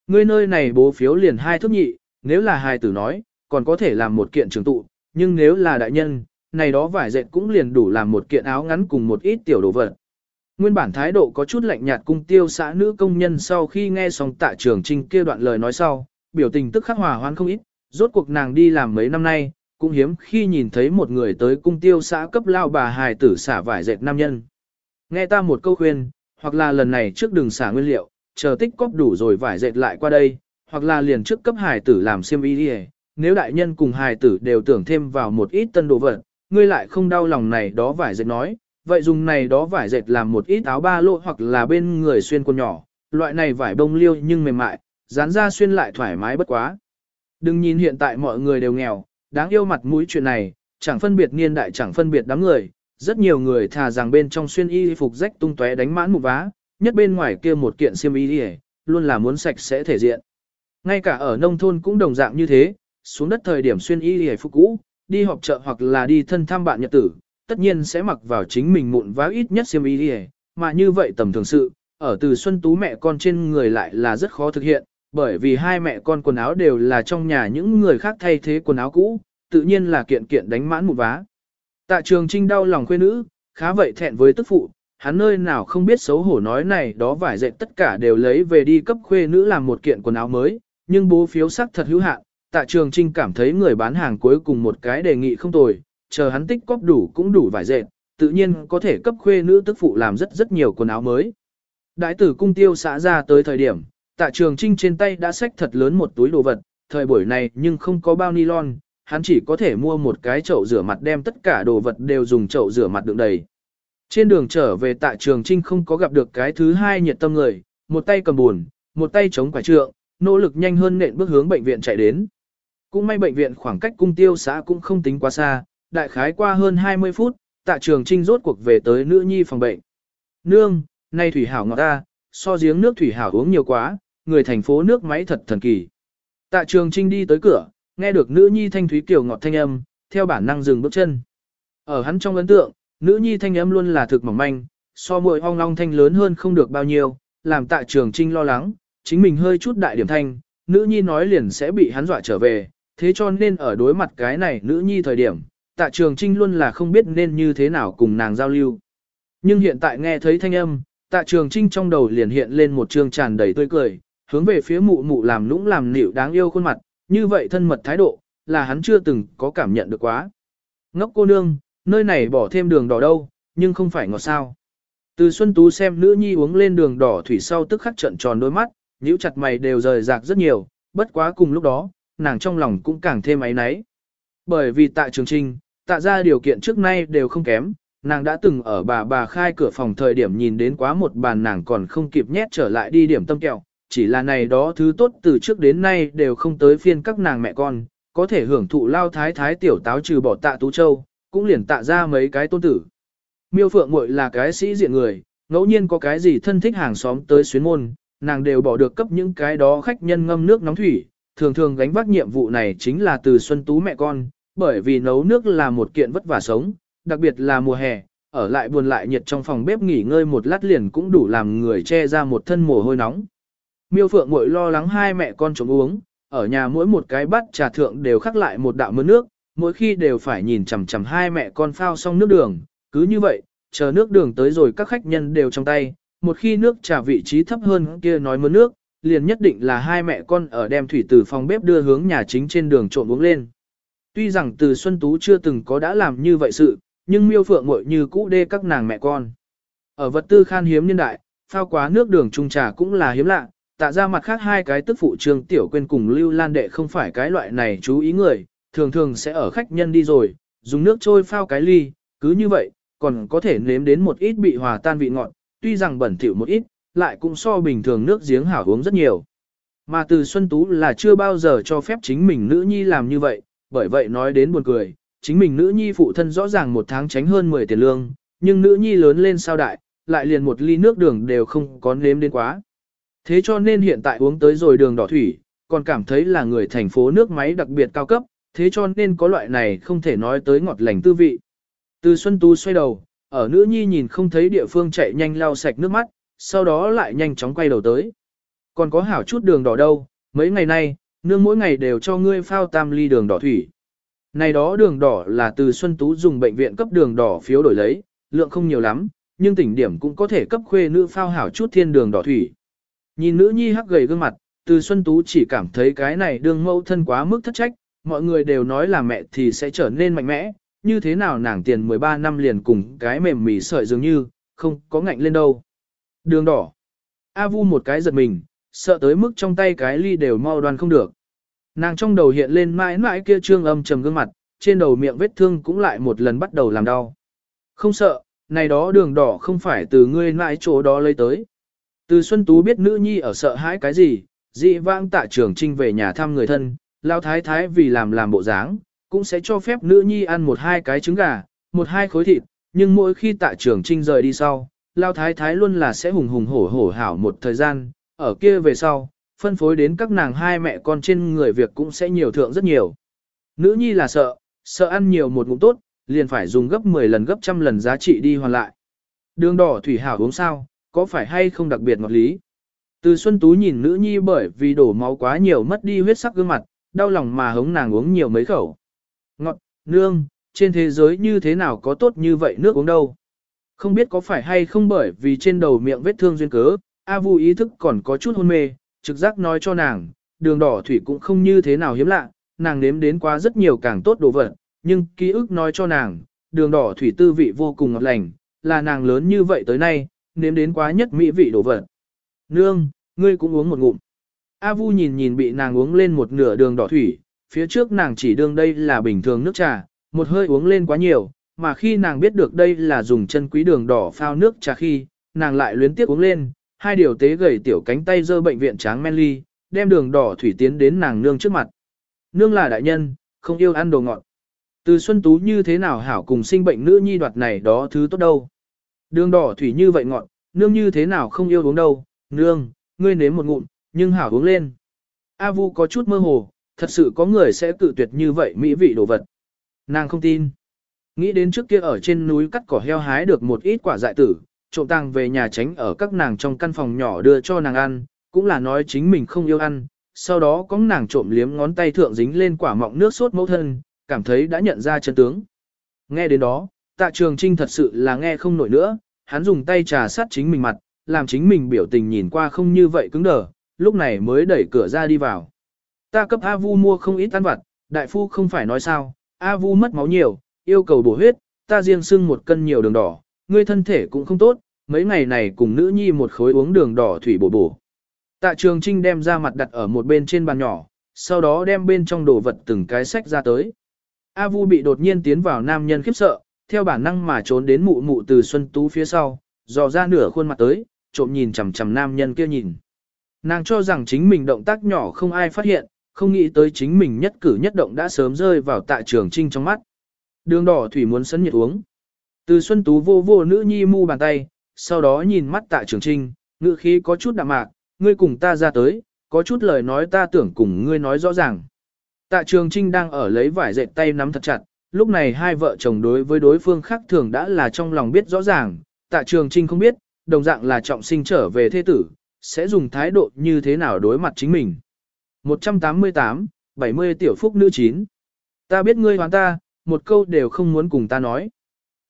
Ngươi nơi này bố phiếu liền hai thước nhị, nếu là hài tử nói, còn có thể làm một kiện trường tụ, nhưng nếu là đại nhân, này đó vải dệt cũng liền đủ làm một kiện áo ngắn cùng một ít tiểu đồ vật. Nguyên bản thái độ có chút lạnh nhạt cung tiêu xã nữ công nhân sau khi nghe xong tạ trường trinh kia đoạn lời nói sau, biểu tình tức khắc hòa hoan không ít, rốt cuộc nàng đi làm mấy năm nay, cũng hiếm khi nhìn thấy một người tới cung tiêu xã cấp lao bà hài tử xả vải dệt nam nhân. Nghe ta một câu khuyên, hoặc là lần này trước đừng xả nguyên liệu, chờ tích cóp đủ rồi vải dệt lại qua đây, hoặc là liền trước cấp hài tử làm xiêm y đi nếu đại nhân cùng hài tử đều tưởng thêm vào một ít tân đồ vật, ngươi lại không đau lòng này đó vải dệt nói, vậy dùng này đó vải dệt làm một ít áo ba lỗ hoặc là bên người xuyên quần nhỏ, loại này vải bông liêu nhưng mềm mại, dán ra xuyên lại thoải mái bất quá. Đừng nhìn hiện tại mọi người đều nghèo, đáng yêu mặt mũi chuyện này, chẳng phân biệt niên đại chẳng phân biệt đám người, rất nhiều người thà rằng bên trong xuyên y phục rách tung tóe đánh mãn một vá, nhất bên ngoài kia một kiện xiêm y đi luôn là muốn sạch sẽ thể diện. Ngay cả ở nông thôn cũng đồng dạng như thế, xuống đất thời điểm xuyên y y phục cũ, đi họp chợ hoặc là đi thân thăm bạn nhật tử, tất nhiên sẽ mặc vào chính mình mụn vá ít nhất xiêm y lìa. mà như vậy tầm thường sự, ở từ Xuân Tú mẹ con trên người lại là rất khó thực hiện, bởi vì hai mẹ con quần áo đều là trong nhà những người khác thay thế quần áo cũ, tự nhiên là kiện kiện đánh mãn một vá. Tạ trường trinh đau lòng khuê nữ, khá vậy thẹn với tức phụ, hắn nơi nào không biết xấu hổ nói này đó vải dệt tất cả đều lấy về đi cấp khuê nữ làm một kiện quần áo mới, nhưng bố phiếu sắc thật hữu hạn, tạ trường trinh cảm thấy người bán hàng cuối cùng một cái đề nghị không tồi, chờ hắn tích cóp đủ cũng đủ vải dệt, tự nhiên có thể cấp khuê nữ tức phụ làm rất rất nhiều quần áo mới. Đại tử cung tiêu xã ra tới thời điểm, tạ trường trinh trên tay đã xách thật lớn một túi đồ vật, thời buổi này nhưng không có bao nylon, hắn chỉ có thể mua một cái chậu rửa mặt đem tất cả đồ vật đều dùng chậu rửa mặt đựng đầy. Trên đường trở về tại trường trinh không có gặp được cái thứ hai nhiệt tâm người, một tay cầm buồn, một tay chống quả trượng, nỗ lực nhanh hơn nện bước hướng bệnh viện chạy đến. Cũng may bệnh viện khoảng cách cung tiêu xã cũng không tính quá xa, đại khái qua hơn 20 phút, tạ trường trinh rốt cuộc về tới nữ nhi phòng bệnh. Nương, nay thủy hảo ngọt ta, so giếng nước thủy hảo uống nhiều quá, người thành phố nước máy thật thần kỳ. Tạ trường trinh đi tới cửa, nghe được nữ nhi thanh thúy kiểu ngọt thanh âm, theo bản năng dừng bước chân. Ở hắn trong ấn tượng, nữ nhi thanh âm luôn là thực mỏng manh, so mội ong long thanh lớn hơn không được bao nhiêu, làm tạ trường trinh lo lắng, chính mình hơi chút đại điểm thanh, nữ nhi nói liền sẽ bị hắn dọa trở về, thế cho nên ở đối mặt cái này nữ nhi thời điểm, tạ trường trinh luôn là không biết nên như thế nào cùng nàng giao lưu. Nhưng hiện tại nghe thấy thanh âm, tạ trường trinh trong đầu liền hiện lên một trường tràn đầy tươi cười, hướng về phía mụ mụ làm lũng làm nịu đáng yêu khuôn mặt, như vậy thân mật thái độ, là hắn chưa từng có cảm nhận được quá. Ngốc cô nương, nơi này bỏ thêm đường đỏ đâu, nhưng không phải ngọt sao. Từ Xuân Tú xem nữ nhi uống lên đường đỏ thủy sau tức khắc trận tròn đôi mắt, nhíu chặt mày đều rời rạc rất nhiều, bất quá cùng lúc đó, nàng trong lòng cũng càng thêm ấy náy. Bởi vì tại trường trinh, tạ ra điều kiện trước nay đều không kém, nàng đã từng ở bà bà khai cửa phòng thời điểm nhìn đến quá một bàn nàng còn không kịp nhét trở lại đi điểm tâm kẹo, chỉ là này đó thứ tốt từ trước đến nay đều không tới phiên các nàng mẹ con, có thể hưởng thụ lao thái thái tiểu táo trừ bỏ tạ tú châu, cũng liền tạ ra mấy cái tôn tử. Miêu Phượng muội là cái sĩ diện người, ngẫu nhiên có cái gì thân thích hàng xóm tới xuyến môn, nàng đều bỏ được cấp những cái đó khách nhân ngâm nước nóng thủy, thường thường gánh vác nhiệm vụ này chính là từ Xuân Tú mẹ con, bởi vì nấu nước là một kiện vất vả sống, đặc biệt là mùa hè, ở lại buồn lại nhiệt trong phòng bếp nghỉ ngơi một lát liền cũng đủ làm người che ra một thân mồ hôi nóng. Miêu Phượng muội lo lắng hai mẹ con chống uống, ở nhà mỗi một cái bát trà thượng đều khắc lại một đạo mưa nước, mỗi khi đều phải nhìn chằm chằm hai mẹ con phao xong nước đường, cứ như vậy, chờ nước đường tới rồi các khách nhân đều trong tay, một khi nước trà vị trí thấp hơn kia nói mưa nước, liền nhất định là hai mẹ con ở đem thủy từ phòng bếp đưa hướng nhà chính trên đường trộn uống lên. Tuy rằng từ Xuân Tú chưa từng có đã làm như vậy sự, nhưng miêu phượng muội như cũ đê các nàng mẹ con. Ở vật tư khan hiếm niên đại, phao quá nước đường trung trà cũng là hiếm lạ, tạ ra mặt khác hai cái tức phụ trương tiểu quên cùng lưu lan đệ không phải cái loại này chú ý người, thường thường sẽ ở khách nhân đi rồi, dùng nước trôi phao cái ly, cứ như vậy, còn có thể nếm đến một ít bị hòa tan vị ngọt, tuy rằng bẩn thỉu một ít, lại cũng so bình thường nước giếng hảo uống rất nhiều. Mà từ Xuân Tú là chưa bao giờ cho phép chính mình nữ nhi làm như vậy, bởi vậy nói đến buồn cười, chính mình nữ nhi phụ thân rõ ràng một tháng tránh hơn 10 tiền lương, nhưng nữ nhi lớn lên sao đại, lại liền một ly nước đường đều không có nếm đến quá. Thế cho nên hiện tại uống tới rồi đường đỏ thủy, còn cảm thấy là người thành phố nước máy đặc biệt cao cấp, thế cho nên có loại này không thể nói tới ngọt lành tư vị. Từ Xuân Tú xoay đầu, ở nữ nhi nhìn không thấy địa phương chạy nhanh lau sạch nước mắt, sau đó lại nhanh chóng quay đầu tới. Còn có hảo chút đường đỏ đâu, mấy ngày nay, nương mỗi ngày đều cho ngươi phao tam ly đường đỏ thủy. Này đó đường đỏ là từ Xuân Tú dùng bệnh viện cấp đường đỏ phiếu đổi lấy, lượng không nhiều lắm, nhưng tỉnh điểm cũng có thể cấp khuê nữ phao hảo chút thiên đường đỏ thủy. Nhìn nữ nhi hắc gầy gương mặt, từ Xuân Tú chỉ cảm thấy cái này đường mẫu thân quá mức thất trách, mọi người đều nói là mẹ thì sẽ trở nên mạnh mẽ, như thế nào nàng tiền 13 năm liền cùng cái mềm mỉ sợi dường như, không có ngạnh lên đâu. Đường đỏ. A vu một cái giật mình, sợ tới mức trong tay cái ly đều mau đoan không được. Nàng trong đầu hiện lên mãi mãi kia trương âm trầm gương mặt, trên đầu miệng vết thương cũng lại một lần bắt đầu làm đau. Không sợ, này đó đường đỏ không phải từ ngươi mãi chỗ đó lấy tới. Từ Xuân Tú biết nữ nhi ở sợ hãi cái gì, dị vãng tạ trưởng trinh về nhà thăm người thân, lao thái thái vì làm làm bộ dáng, cũng sẽ cho phép nữ nhi ăn một hai cái trứng gà, một hai khối thịt, nhưng mỗi khi tạ trưởng trinh rời đi sau, lao thái thái luôn là sẽ hùng hùng hổ hổ hảo một thời gian, ở kia về sau, phân phối đến các nàng hai mẹ con trên người việc cũng sẽ nhiều thượng rất nhiều. Nữ nhi là sợ, sợ ăn nhiều một ngụm tốt, liền phải dùng gấp 10 lần gấp trăm lần giá trị đi hoàn lại. Đường đỏ thủy hảo uống sao, có phải hay không đặc biệt ngọt lý? Từ Xuân Tú nhìn nữ nhi bởi vì đổ máu quá nhiều mất đi huyết sắc gương mặt, đau lòng mà hống nàng uống nhiều mấy khẩu. Ngọt, nương, trên thế giới như thế nào có tốt như vậy nước uống đâu? Không biết có phải hay không bởi vì trên đầu miệng vết thương duyên cớ, A Vu ý thức còn có chút hôn mê, trực giác nói cho nàng, đường đỏ thủy cũng không như thế nào hiếm lạ, nàng nếm đến quá rất nhiều càng tốt đồ vật, nhưng ký ức nói cho nàng, đường đỏ thủy tư vị vô cùng ngọt lành, là nàng lớn như vậy tới nay, nếm đến quá nhất mỹ vị đồ vật. Nương, ngươi cũng uống một ngụm. A Vu nhìn nhìn bị nàng uống lên một nửa đường đỏ thủy, phía trước nàng chỉ đương đây là bình thường nước trà, một hơi uống lên quá nhiều, mà khi nàng biết được đây là dùng chân quý đường đỏ phao nước trà khi, nàng lại luyến tiếc uống lên, hai điều tế gầy tiểu cánh tay dơ bệnh viện tráng men ly, đem đường đỏ thủy tiến đến nàng nương trước mặt. Nương là đại nhân, không yêu ăn đồ ngọt. Từ Xuân Tú như thế nào hảo cùng sinh bệnh nữ nhi đoạt này đó thứ tốt đâu. Đường đỏ thủy như vậy ngọn nương như thế nào không yêu uống đâu, nương, ngươi nếm một ngụm, nhưng hảo uống lên. A Vu có chút mơ hồ, thật sự có người sẽ cự tuyệt như vậy mỹ vị đồ vật. Nàng không tin. Nghĩ đến trước kia ở trên núi cắt cỏ heo hái được một ít quả dại tử, trộm tàng về nhà tránh ở các nàng trong căn phòng nhỏ đưa cho nàng ăn, cũng là nói chính mình không yêu ăn, sau đó có nàng trộm liếm ngón tay thượng dính lên quả mọng nước sốt mẫu thân, cảm thấy đã nhận ra chân tướng. Nghe đến đó, tạ trường trinh thật sự là nghe không nổi nữa, hắn dùng tay trà sát chính mình mặt, làm chính mình biểu tình nhìn qua không như vậy cứng đờ, lúc này mới đẩy cửa ra đi vào. Ta cấp A Vu mua không ít ăn vặt, đại phu không phải nói sao, A Vu mất máu nhiều, yêu cầu bổ huyết, ta riêng xưng một cân nhiều đường đỏ, ngươi thân thể cũng không tốt, mấy ngày này cùng nữ nhi một khối uống đường đỏ thủy bổ bổ. Tạ trường trinh đem ra mặt đặt ở một bên trên bàn nhỏ, sau đó đem bên trong đồ vật từng cái sách ra tới. A Vu bị đột nhiên tiến vào nam nhân khiếp sợ, theo bản năng mà trốn đến mụ mụ từ Xuân Tú phía sau, dò ra nửa khuôn mặt tới, trộm nhìn chằm chằm nam nhân kia nhìn. Nàng cho rằng chính mình động tác nhỏ không ai phát hiện, không nghĩ tới chính mình nhất cử nhất động đã sớm rơi vào tạ trường trinh trong mắt. Đường đỏ thủy muốn sấn nhiệt uống. Từ Xuân Tú vô vô nữ nhi mu bàn tay, sau đó nhìn mắt tạ trường trinh, ngữ khí có chút đạm mạc, ngươi cùng ta ra tới, có chút lời nói ta tưởng cùng ngươi nói rõ ràng. Tạ trường trinh đang ở lấy vải dệt tay nắm thật chặt, lúc này hai vợ chồng đối với đối phương khác thường đã là trong lòng biết rõ ràng, tạ trường trinh không biết, đồng dạng là trọng sinh trở về thế tử, sẽ dùng thái độ như thế nào đối mặt chính mình. 188, 70 tiểu phúc nữ 9. Ta biết ngươi hoán ta, một câu đều không muốn cùng ta nói.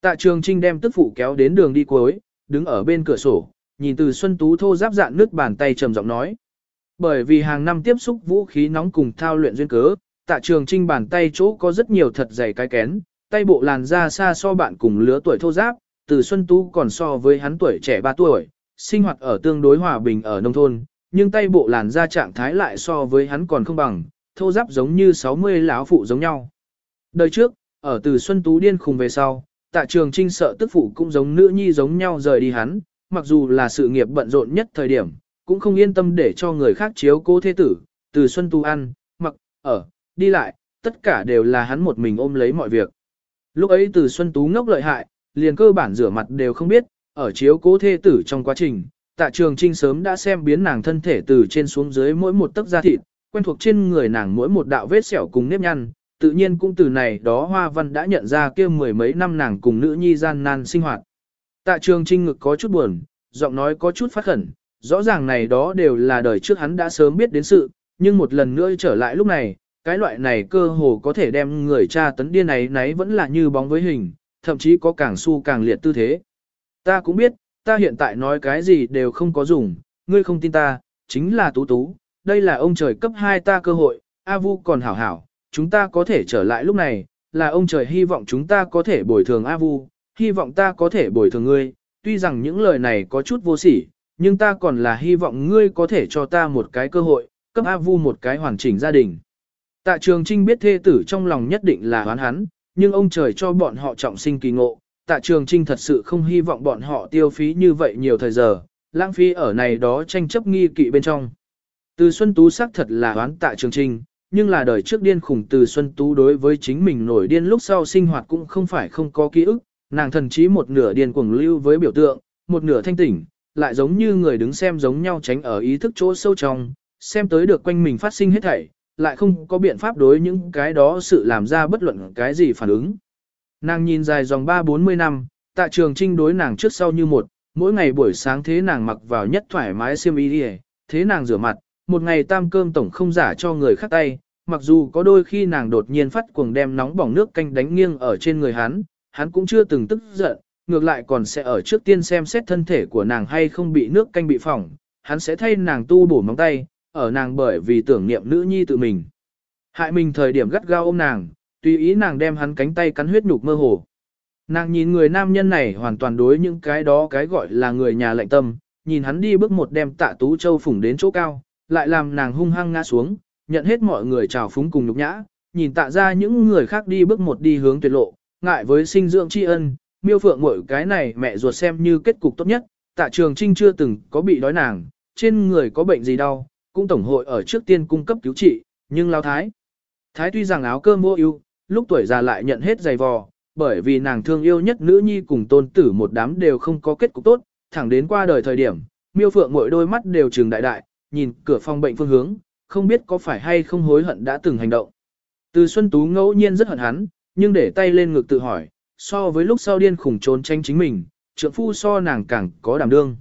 Tạ trường trinh đem tức phụ kéo đến đường đi cuối, đứng ở bên cửa sổ, nhìn từ Xuân Tú thô giáp dạn nước bàn tay trầm giọng nói. Bởi vì hàng năm tiếp xúc vũ khí nóng cùng thao luyện duyên cớ, tạ trường trinh bàn tay chỗ có rất nhiều thật dày cái kén, tay bộ làn da xa so bạn cùng lứa tuổi thô giáp, từ Xuân Tú còn so với hắn tuổi trẻ 3 tuổi, sinh hoạt ở tương đối hòa bình ở nông thôn, nhưng tay bộ làn da trạng thái lại so với hắn còn không bằng, thô giáp giống như 60 lão phụ giống nhau. Đời trước, ở từ Xuân Tú điên khùng về sau, tạ trường trinh sợ tức phụ cũng giống nữ nhi giống nhau rời đi hắn, mặc dù là sự nghiệp bận rộn nhất thời điểm, cũng không yên tâm để cho người khác chiếu cố thế tử, từ Xuân Tú ăn, mặc, ở, đi lại, tất cả đều là hắn một mình ôm lấy mọi việc. Lúc ấy từ Xuân Tú ngốc lợi hại, liền cơ bản rửa mặt đều không biết, ở chiếu cố thê tử trong quá trình, tạ trường trinh sớm đã xem biến nàng thân thể từ trên xuống dưới mỗi một tấc da thịt, quen thuộc trên người nàng mỗi một đạo vết sẹo cùng nếp nhăn, tự nhiên cũng từ này đó hoa văn đã nhận ra kia mười mấy năm nàng cùng nữ nhi gian nan sinh hoạt. Tạ trường trinh ngực có chút buồn, giọng nói có chút phát khẩn, rõ ràng này đó đều là đời trước hắn đã sớm biết đến sự, nhưng một lần nữa trở lại lúc này, cái loại này cơ hồ có thể đem người cha tấn điên này nấy vẫn là như bóng với hình, thậm chí có càng su càng liệt tư thế. Ta cũng biết, ta hiện tại nói cái gì đều không có dùng, ngươi không tin ta, chính là tú tú, đây là ông trời cấp 2 ta cơ hội, A Vu còn hảo hảo, chúng ta có thể trở lại lúc này, là ông trời hy vọng chúng ta có thể bồi thường A Vu, hy vọng ta có thể bồi thường ngươi, tuy rằng những lời này có chút vô sỉ, nhưng ta còn là hy vọng ngươi có thể cho ta một cái cơ hội, cấp A Vu một cái hoàn chỉnh gia đình. Tạ Trường Trinh biết thê tử trong lòng nhất định là hoán hắn, nhưng ông trời cho bọn họ trọng sinh kỳ ngộ, tạ trường trinh thật sự không hy vọng bọn họ tiêu phí như vậy nhiều thời giờ, lãng phí ở này đó tranh chấp nghi kỵ bên trong. Từ Xuân Tú xác thật là hoán tạ trường trinh, nhưng là đời trước điên khủng từ Xuân Tú đối với chính mình nổi điên lúc sau sinh hoạt cũng không phải không có ký ức, nàng thần chí một nửa điên cuồng lưu với biểu tượng, một nửa thanh tỉnh, lại giống như người đứng xem giống nhau tránh ở ý thức chỗ sâu trong, xem tới được quanh mình phát sinh hết thảy, lại không có biện pháp đối những cái đó sự làm ra bất luận cái gì phản ứng. Nàng nhìn dài dòng ba bốn mươi năm, tạ trường trinh đối nàng trước sau như một, mỗi ngày buổi sáng thế nàng mặc vào nhất thoải mái xiêm y đi thế nàng rửa mặt, một ngày tam cơm tổng không giả cho người khác tay, mặc dù có đôi khi nàng đột nhiên phát cuồng đem nóng bỏng nước canh đánh nghiêng ở trên người hắn, hắn cũng chưa từng tức giận, ngược lại còn sẽ ở trước tiên xem xét thân thể của nàng hay không bị nước canh bị phỏng, hắn sẽ thay nàng tu bổ móng tay, ở nàng bởi vì tưởng niệm nữ nhi tự mình. Hại mình thời điểm gắt gao ôm nàng, tùy ý nàng đem hắn cánh tay cắn huyết nhục mơ hồ. Nàng nhìn người nam nhân này hoàn toàn đối những cái đó cái gọi là người nhà lạnh tâm, nhìn hắn đi bước một đem tạ tú châu phủng đến chỗ cao, lại làm nàng hung hăng ngã xuống, nhận hết mọi người chào phúng cùng nhục nhã, nhìn tạ ra những người khác đi bước một đi hướng tuyệt lộ, ngại với sinh dưỡng tri ân, miêu phượng mỗi cái này mẹ ruột xem như kết cục tốt nhất, tạ trường trinh chưa từng có bị đói nàng, trên người có bệnh gì đau, cũng tổng hội ở trước tiên cung cấp cứu trị, nhưng lao thái. Thái tuy rằng áo cơm mua yêu lúc tuổi già lại nhận hết giày vò, bởi vì nàng thương yêu nhất nữ nhi cùng tôn tử một đám đều không có kết cục tốt, thẳng đến qua đời thời điểm, miêu phượng mỗi đôi mắt đều trừng đại đại, nhìn cửa phòng bệnh phương hướng, không biết có phải hay không hối hận đã từng hành động. Từ Xuân Tú ngẫu nhiên rất hận hắn, nhưng để tay lên ngực tự hỏi, so với lúc sau điên khủng trốn tranh chính mình, trượng phu so nàng càng có đảm đương.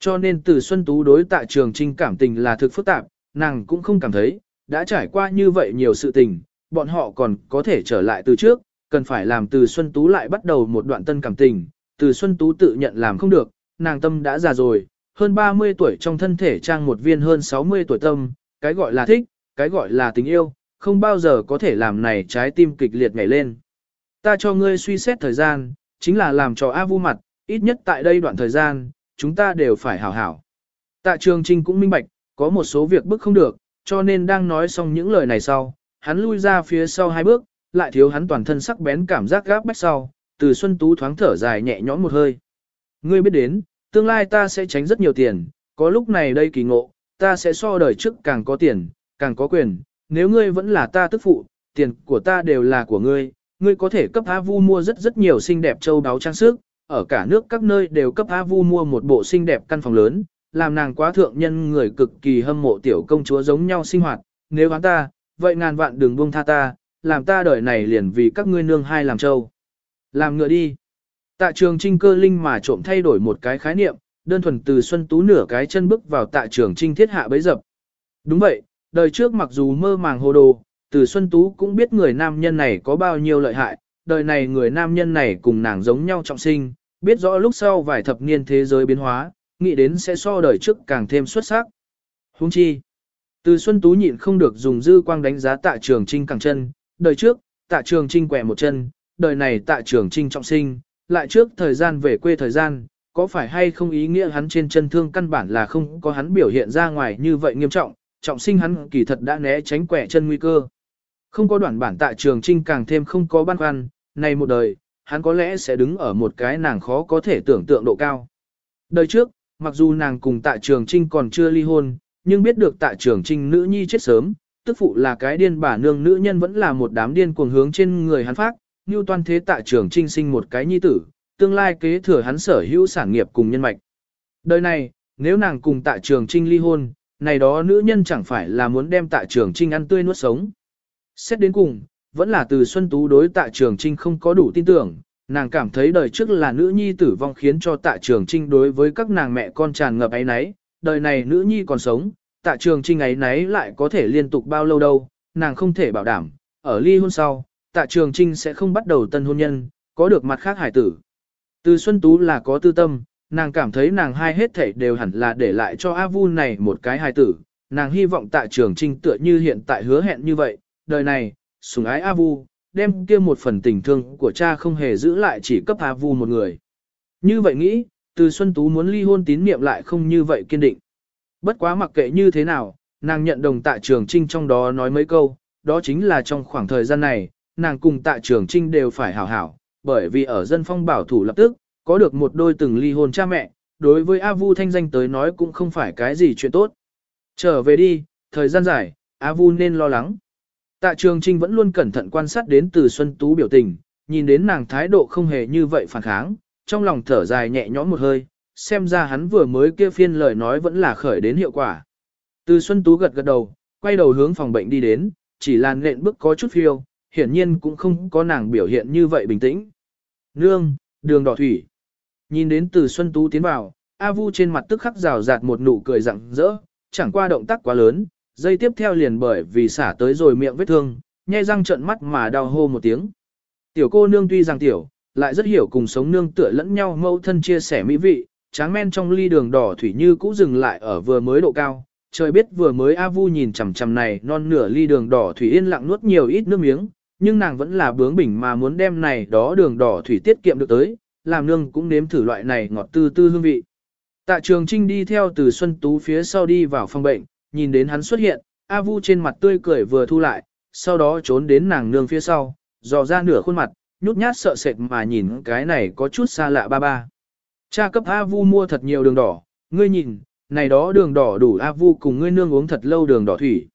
Cho nên từ Xuân Tú đối tạ trường trinh cảm tình là thực phức tạp, nàng cũng không cảm thấy, đã trải qua như vậy nhiều sự tình, bọn họ còn có thể trở lại từ trước, cần phải làm từ Xuân Tú lại bắt đầu một đoạn tân cảm tình, từ Xuân Tú tự nhận làm không được, nàng tâm đã già rồi, hơn 30 tuổi trong thân thể trang một viên hơn 60 tuổi tâm, cái gọi là thích, cái gọi là tình yêu, không bao giờ có thể làm này trái tim kịch liệt nhảy lên. Ta cho ngươi suy xét thời gian, chính là làm cho A Vu mặt, ít nhất tại đây đoạn thời gian, chúng ta đều phải hảo hảo. Tạ Trường Trinh cũng minh bạch, có một số việc bức không được, cho nên đang nói xong những lời này sau, hắn lui ra phía sau hai bước, lại thiếu hắn toàn thân sắc bén cảm giác gáp bách sau, từ Xuân Tú thoáng thở dài nhẹ nhõm một hơi. Ngươi biết đến, tương lai ta sẽ tránh rất nhiều tiền, có lúc này đây kỳ ngộ, ta sẽ so đời trước càng có tiền, càng có quyền, nếu ngươi vẫn là ta tức phụ, tiền của ta đều là của ngươi, ngươi có thể cấp A Vu mua rất rất nhiều xinh đẹp châu đáo trang sức, ở cả nước các nơi đều cấp A Vu mua một bộ xinh đẹp căn phòng lớn, làm nàng quá thượng nhân người cực kỳ hâm mộ tiểu công chúa giống nhau sinh hoạt, nếu hắn ta, vậy ngàn vạn đừng buông tha ta, làm ta đời này liền vì các ngươi nương hai làm châu. Làm ngựa đi. Tạ trường trinh cơ linh mà trộm thay đổi một cái khái niệm, đơn thuần từ Xuân Tú nửa cái chân bước vào tạ trường trinh thiết hạ bấy dập. Đúng vậy, đời trước mặc dù mơ màng hồ đồ, từ Xuân Tú cũng biết người nam nhân này có bao nhiêu lợi hại, đời này người nam nhân này cùng nàng giống nhau trọng sinh, biết rõ lúc sau vài thập niên thế giới biến hóa, nghĩ đến sẽ so đời trước càng thêm xuất sắc. Hung chi, từ Xuân Tú nhịn không được dùng dư quang đánh giá tạ trường trinh càng chân, đời trước, tạ trường trinh quẹ một chân, đời này tạ trường trinh trọng sinh, lại trước thời gian về quê thời gian, có phải hay không ý nghĩa hắn trên chân thương căn bản là không có hắn biểu hiện ra ngoài như vậy nghiêm trọng, trọng sinh hắn kỳ thật đã né tránh quẻ chân nguy cơ. Không có đoạn bản tạ trường trinh càng thêm không có băn khoăn, này một đời, hắn có lẽ sẽ đứng ở một cái nàng khó có thể tưởng tượng độ cao. Đời trước, mặc dù nàng cùng tạ trường trinh còn chưa ly hôn, nhưng biết được tạ trường trinh nữ nhi chết sớm, tức phụ là cái điên bà nương nữ nhân vẫn là một đám điên cuồng hướng trên người hắn phát, như toàn thế tạ trường trinh sinh một cái nhi tử, tương lai kế thừa hắn sở hữu sản nghiệp cùng nhân mạch. Đời này, nếu nàng cùng tạ trường trinh ly hôn, này đó nữ nhân chẳng phải là muốn đem tạ trường trinh ăn tươi nuốt sống. Xét đến cùng, vẫn là từ Xuân Tú đối tạ trường trinh không có đủ tin tưởng, nàng cảm thấy đời trước là nữ nhi tử vong khiến cho tạ trường trinh đối với các nàng mẹ con tràn ngập ấy náy, đời này nữ nhi còn sống, tạ trường trinh ấy náy lại có thể liên tục bao lâu đâu, nàng không thể bảo đảm, ở ly hôn sau, tạ trường trinh sẽ không bắt đầu tân hôn nhân, có được mặt khác hải tử. Từ Xuân Tú là có tư tâm, nàng cảm thấy nàng hai hết thảy đều hẳn là để lại cho A Vu này một cái hài tử, nàng hy vọng tạ trường trinh tựa như hiện tại hứa hẹn như vậy, đời này, Sùng ái A Vu, đem kia một phần tình thương của cha không hề giữ lại chỉ cấp A Vu một người. Như vậy nghĩ, từ Xuân Tú muốn ly hôn tín niệm lại không như vậy kiên định. Bất quá mặc kệ như thế nào, nàng nhận đồng tạ trường trinh trong đó nói mấy câu, đó chính là trong khoảng thời gian này, nàng cùng tạ trường trinh đều phải hảo hảo, bởi vì ở dân phong bảo thủ lập tức, có được một đôi từng ly hôn cha mẹ, đối với A Vu thanh danh tới nói cũng không phải cái gì chuyện tốt. Trở về đi, thời gian dài, A Vu nên lo lắng. Tạ Trường Trinh vẫn luôn cẩn thận quan sát đến từ Xuân Tú biểu tình, nhìn đến nàng thái độ không hề như vậy phản kháng, trong lòng thở dài nhẹ nhõm một hơi, xem ra hắn vừa mới kia phiên lời nói vẫn là khởi đến hiệu quả. Từ Xuân Tú gật gật đầu, quay đầu hướng phòng bệnh đi đến, chỉ là nện bước có chút phiêu, hiển nhiên cũng không có nàng biểu hiện như vậy bình tĩnh. Nương, đường đỏ thủy. Nhìn đến từ Xuân Tú tiến vào, A Vu trên mặt tức khắc rào rạt một nụ cười rặng rỡ, chẳng qua động tác quá lớn, dây tiếp theo liền bởi vì xả tới rồi miệng vết thương, nhai răng trợn mắt mà đau hô một tiếng. Tiểu cô nương tuy rằng tiểu, lại rất hiểu cùng sống nương tựa lẫn nhau mâu thân chia sẻ mỹ vị, tráng men trong ly đường đỏ thủy như cũ dừng lại ở vừa mới độ cao. Trời biết vừa mới A Vu nhìn chằm chằm này non nửa ly đường đỏ thủy yên lặng nuốt nhiều ít nước miếng, nhưng nàng vẫn là bướng bỉnh mà muốn đem này đó đường đỏ thủy tiết kiệm được tới, làm nương cũng nếm thử loại này ngọt tư tư hương vị. Tạ Trường Trinh đi theo từ Xuân Tú phía sau đi vào phòng bệnh, nhìn đến hắn xuất hiện, A Vu trên mặt tươi cười vừa thu lại, sau đó trốn đến nàng nương phía sau, dò ra nửa khuôn mặt, nhút nhát sợ sệt mà nhìn cái này có chút xa lạ ba ba. Cha cấp A Vu mua thật nhiều đường đỏ, ngươi nhìn, này đó đường đỏ đủ A Vu cùng ngươi nương uống thật lâu đường đỏ thủy.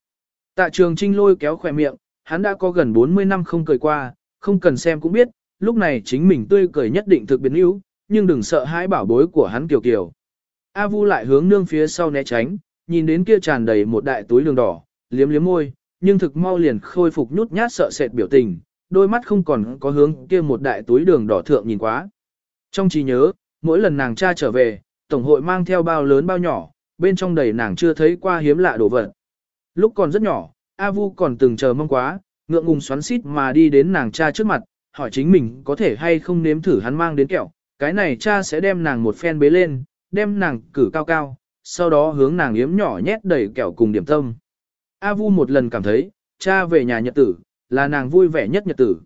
Tạ Trường Trinh lôi kéo khỏe miệng, hắn đã có gần 40 năm không cười qua, không cần xem cũng biết, lúc này chính mình tươi cười nhất định thực biến yếu, nhưng đừng sợ hãi bảo bối của hắn kiều kiều. A Vu lại hướng nương phía sau né tránh, nhìn đến kia tràn đầy một đại túi đường đỏ, liếm liếm môi, nhưng thực mau liền khôi phục nhút nhát sợ sệt biểu tình, đôi mắt không còn có hướng kia một đại túi đường đỏ thượng nhìn quá. Trong trí nhớ, mỗi lần nàng cha trở về, tổng hội mang theo bao lớn bao nhỏ, bên trong đầy nàng chưa thấy qua hiếm lạ đồ vật. Lúc còn rất nhỏ, A Vu còn từng chờ mong quá, ngượng ngùng xoắn xít mà đi đến nàng cha trước mặt, hỏi chính mình có thể hay không nếm thử hắn mang đến kẹo, cái này cha sẽ đem nàng một phen bế lên, đem nàng cử cao cao, sau đó hướng nàng yếm nhỏ nhét đầy kẹo cùng điểm tâm. A Vu một lần cảm thấy, cha về nhà nhật tử, là nàng vui vẻ nhất nhật tử.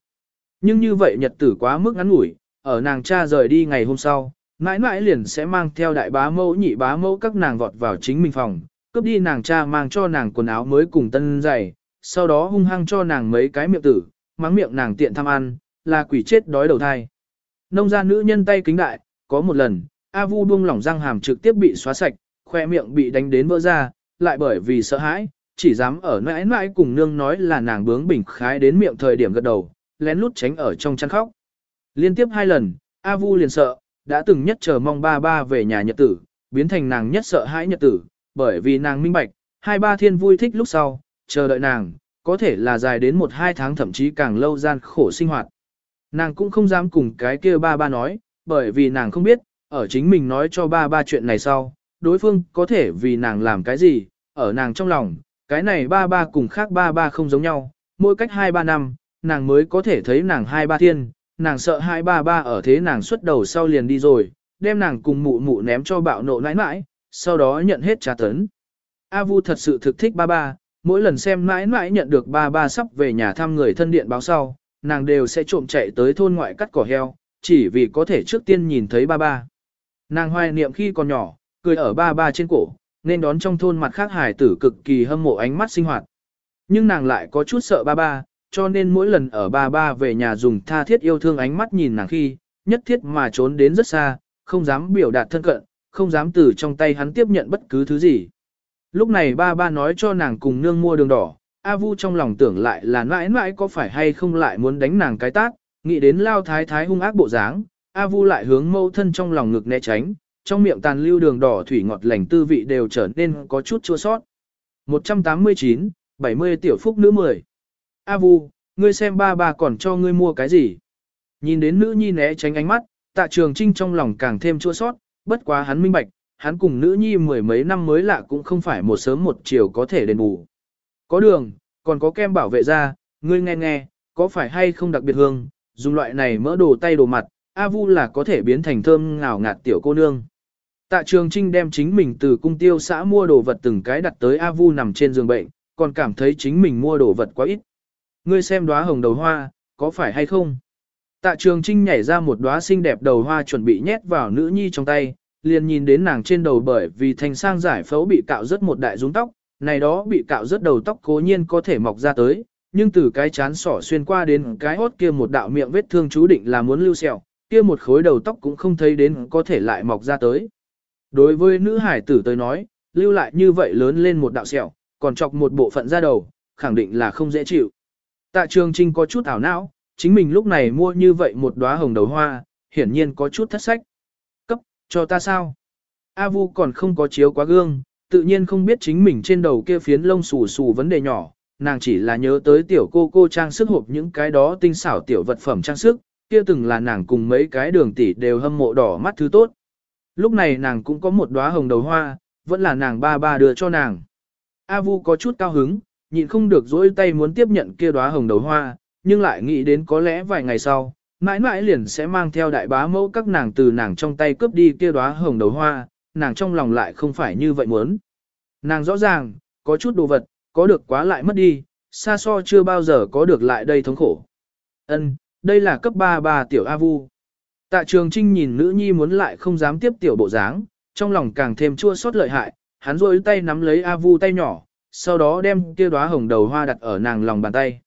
Nhưng như vậy nhật tử quá mức ngắn ngủi, ở nàng cha rời đi ngày hôm sau, mãi mãi liền sẽ mang theo đại bá mẫu nhị bá mẫu các nàng vọt vào chính mình phòng, cướp đi nàng cha mang cho nàng quần áo mới cùng tân giày, sau đó hung hăng cho nàng mấy cái miệng tử, mắng miệng nàng tiện tham ăn, là quỷ chết đói đầu thai. Nông gia nữ nhân tay kính đại, có một lần, A Vu buông lỏng răng hàm trực tiếp bị xóa sạch, khoe miệng bị đánh đến vỡ ra, lại bởi vì sợ hãi, chỉ dám ở mãi mãi cùng nương nói là nàng bướng bỉnh khái đến miệng thời điểm gật đầu, lén lút tránh ở trong chăn khóc. Liên tiếp hai lần, A Vu liền sợ, đã từng nhất chờ mong ba ba về nhà nhật tử, biến thành nàng nhất sợ hãi nhật tử, bởi vì nàng minh bạch, hai ba thiên vui thích lúc sau, chờ đợi nàng, có thể là dài đến một hai tháng thậm chí càng lâu gian khổ sinh hoạt. Nàng cũng không dám cùng cái kia ba ba nói, bởi vì nàng không biết, ở chính mình nói cho ba ba chuyện này sau, đối phương có thể vì nàng làm cái gì, ở nàng trong lòng, cái này ba ba cùng khác ba ba không giống nhau, mỗi cách hai ba năm, nàng mới có thể thấy nàng hai ba thiên, nàng sợ hai ba ba ở thế nàng xuất đầu sau liền đi rồi, đem nàng cùng mụ mụ ném cho bạo nộ nãi nãi, sau đó nhận hết trả tấn. A Vu thật sự thực thích ba ba, mỗi lần xem nãi nãi nhận được ba ba sắp về nhà thăm người thân điện báo sau, nàng đều sẽ trộm chạy tới thôn ngoại cắt cỏ heo, chỉ vì có thể trước tiên nhìn thấy ba ba. Nàng hoài niệm khi còn nhỏ, cười ở ba ba trên cổ, nên đón trong thôn mặt khác hải tử cực kỳ hâm mộ ánh mắt sinh hoạt. Nhưng nàng lại có chút sợ ba ba, cho nên mỗi lần ở ba ba về nhà dùng tha thiết yêu thương ánh mắt nhìn nàng khi, nhất thiết mà trốn đến rất xa, không dám biểu đạt thân cận, không dám từ trong tay hắn tiếp nhận bất cứ thứ gì. Lúc này ba ba nói cho nàng cùng nương mua đường đỏ, A Vu trong lòng tưởng lại là mãi mãi có phải hay không lại muốn đánh nàng cái tác, nghĩ đến lao thái thái hung ác bộ dáng, A Vu lại hướng mâu thân trong lòng ngực né tránh, trong miệng tàn lưu đường đỏ thủy ngọt lành tư vị đều trở nên có chút chua sót. 189, 70 tiểu phúc nữ 10. A Vu, ngươi xem ba bà còn cho ngươi mua cái gì? Nhìn đến nữ nhi né tránh ánh mắt, tạ trường trinh trong lòng càng thêm chua sót, bất quá hắn minh bạch, hắn cùng nữ nhi mười mấy năm mới lạ cũng không phải một sớm một chiều có thể đền bù. Có đường, còn có kem bảo vệ da, ngươi nghe nghe, có phải hay không đặc biệt hương, dùng loại này mỡ đồ tay đồ mặt, A Vu là có thể biến thành thơm ngào ngạt tiểu cô nương. Tạ Trường Trinh đem chính mình từ cung tiêu xã mua đồ vật từng cái đặt tới A Vu nằm trên giường bệnh, còn cảm thấy chính mình mua đồ vật quá ít. Ngươi xem đóa hồng đầu hoa, có phải hay không? Tạ Trường Trinh nhảy ra một đóa xinh đẹp đầu hoa chuẩn bị nhét vào nữ nhi trong tay, liền nhìn đến nàng trên đầu bởi vì thành sang giải phẫu bị cạo rất một đại rúng tóc, này đó bị cạo rất đầu tóc cố nhiên có thể mọc ra tới, nhưng từ cái chán sỏ xuyên qua đến cái hốt kia một đạo miệng vết thương chú định là muốn lưu sẹo, kia một khối đầu tóc cũng không thấy đến có thể lại mọc ra tới. Đối với nữ hải tử tới nói, lưu lại như vậy lớn lên một đạo sẹo, còn chọc một bộ phận ra đầu, khẳng định là không dễ chịu. Tạ trường trinh có chút ảo não, chính mình lúc này mua như vậy một đóa hồng đầu hoa, hiển nhiên có chút thất sách. Cấp, cho ta sao? A Vu còn không có chiếu quá gương, tự nhiên không biết chính mình trên đầu kia phiến lông xù xù vấn đề nhỏ, nàng chỉ là nhớ tới tiểu cô cô trang sức hộp những cái đó tinh xảo tiểu vật phẩm trang sức, kia từng là nàng cùng mấy cái đường tỷ đều hâm mộ đỏ mắt thứ tốt. Lúc này nàng cũng có một đóa hồng đầu hoa, vẫn là nàng ba ba đưa cho nàng. A Vu có chút cao hứng, nhịn không được dỗi tay muốn tiếp nhận kia đóa hồng đầu hoa, nhưng lại nghĩ đến có lẽ vài ngày sau, mãi mãi liền sẽ mang theo đại bá mẫu các nàng từ nàng trong tay cướp đi kia đóa hồng đầu hoa, nàng trong lòng lại không phải như vậy muốn. Nàng rõ ràng, có chút đồ vật, có được quá lại mất đi, xa so chưa bao giờ có được lại đây thống khổ. Ân, đây là cấp 3 bà tiểu A Vu. Tạ trường trinh nhìn nữ nhi muốn lại không dám tiếp tiểu bộ dáng, trong lòng càng thêm chua xót lợi hại, hắn rôi tay nắm lấy A Vu tay nhỏ, sau đó đem kia đóa hồng đầu hoa đặt ở nàng lòng bàn tay.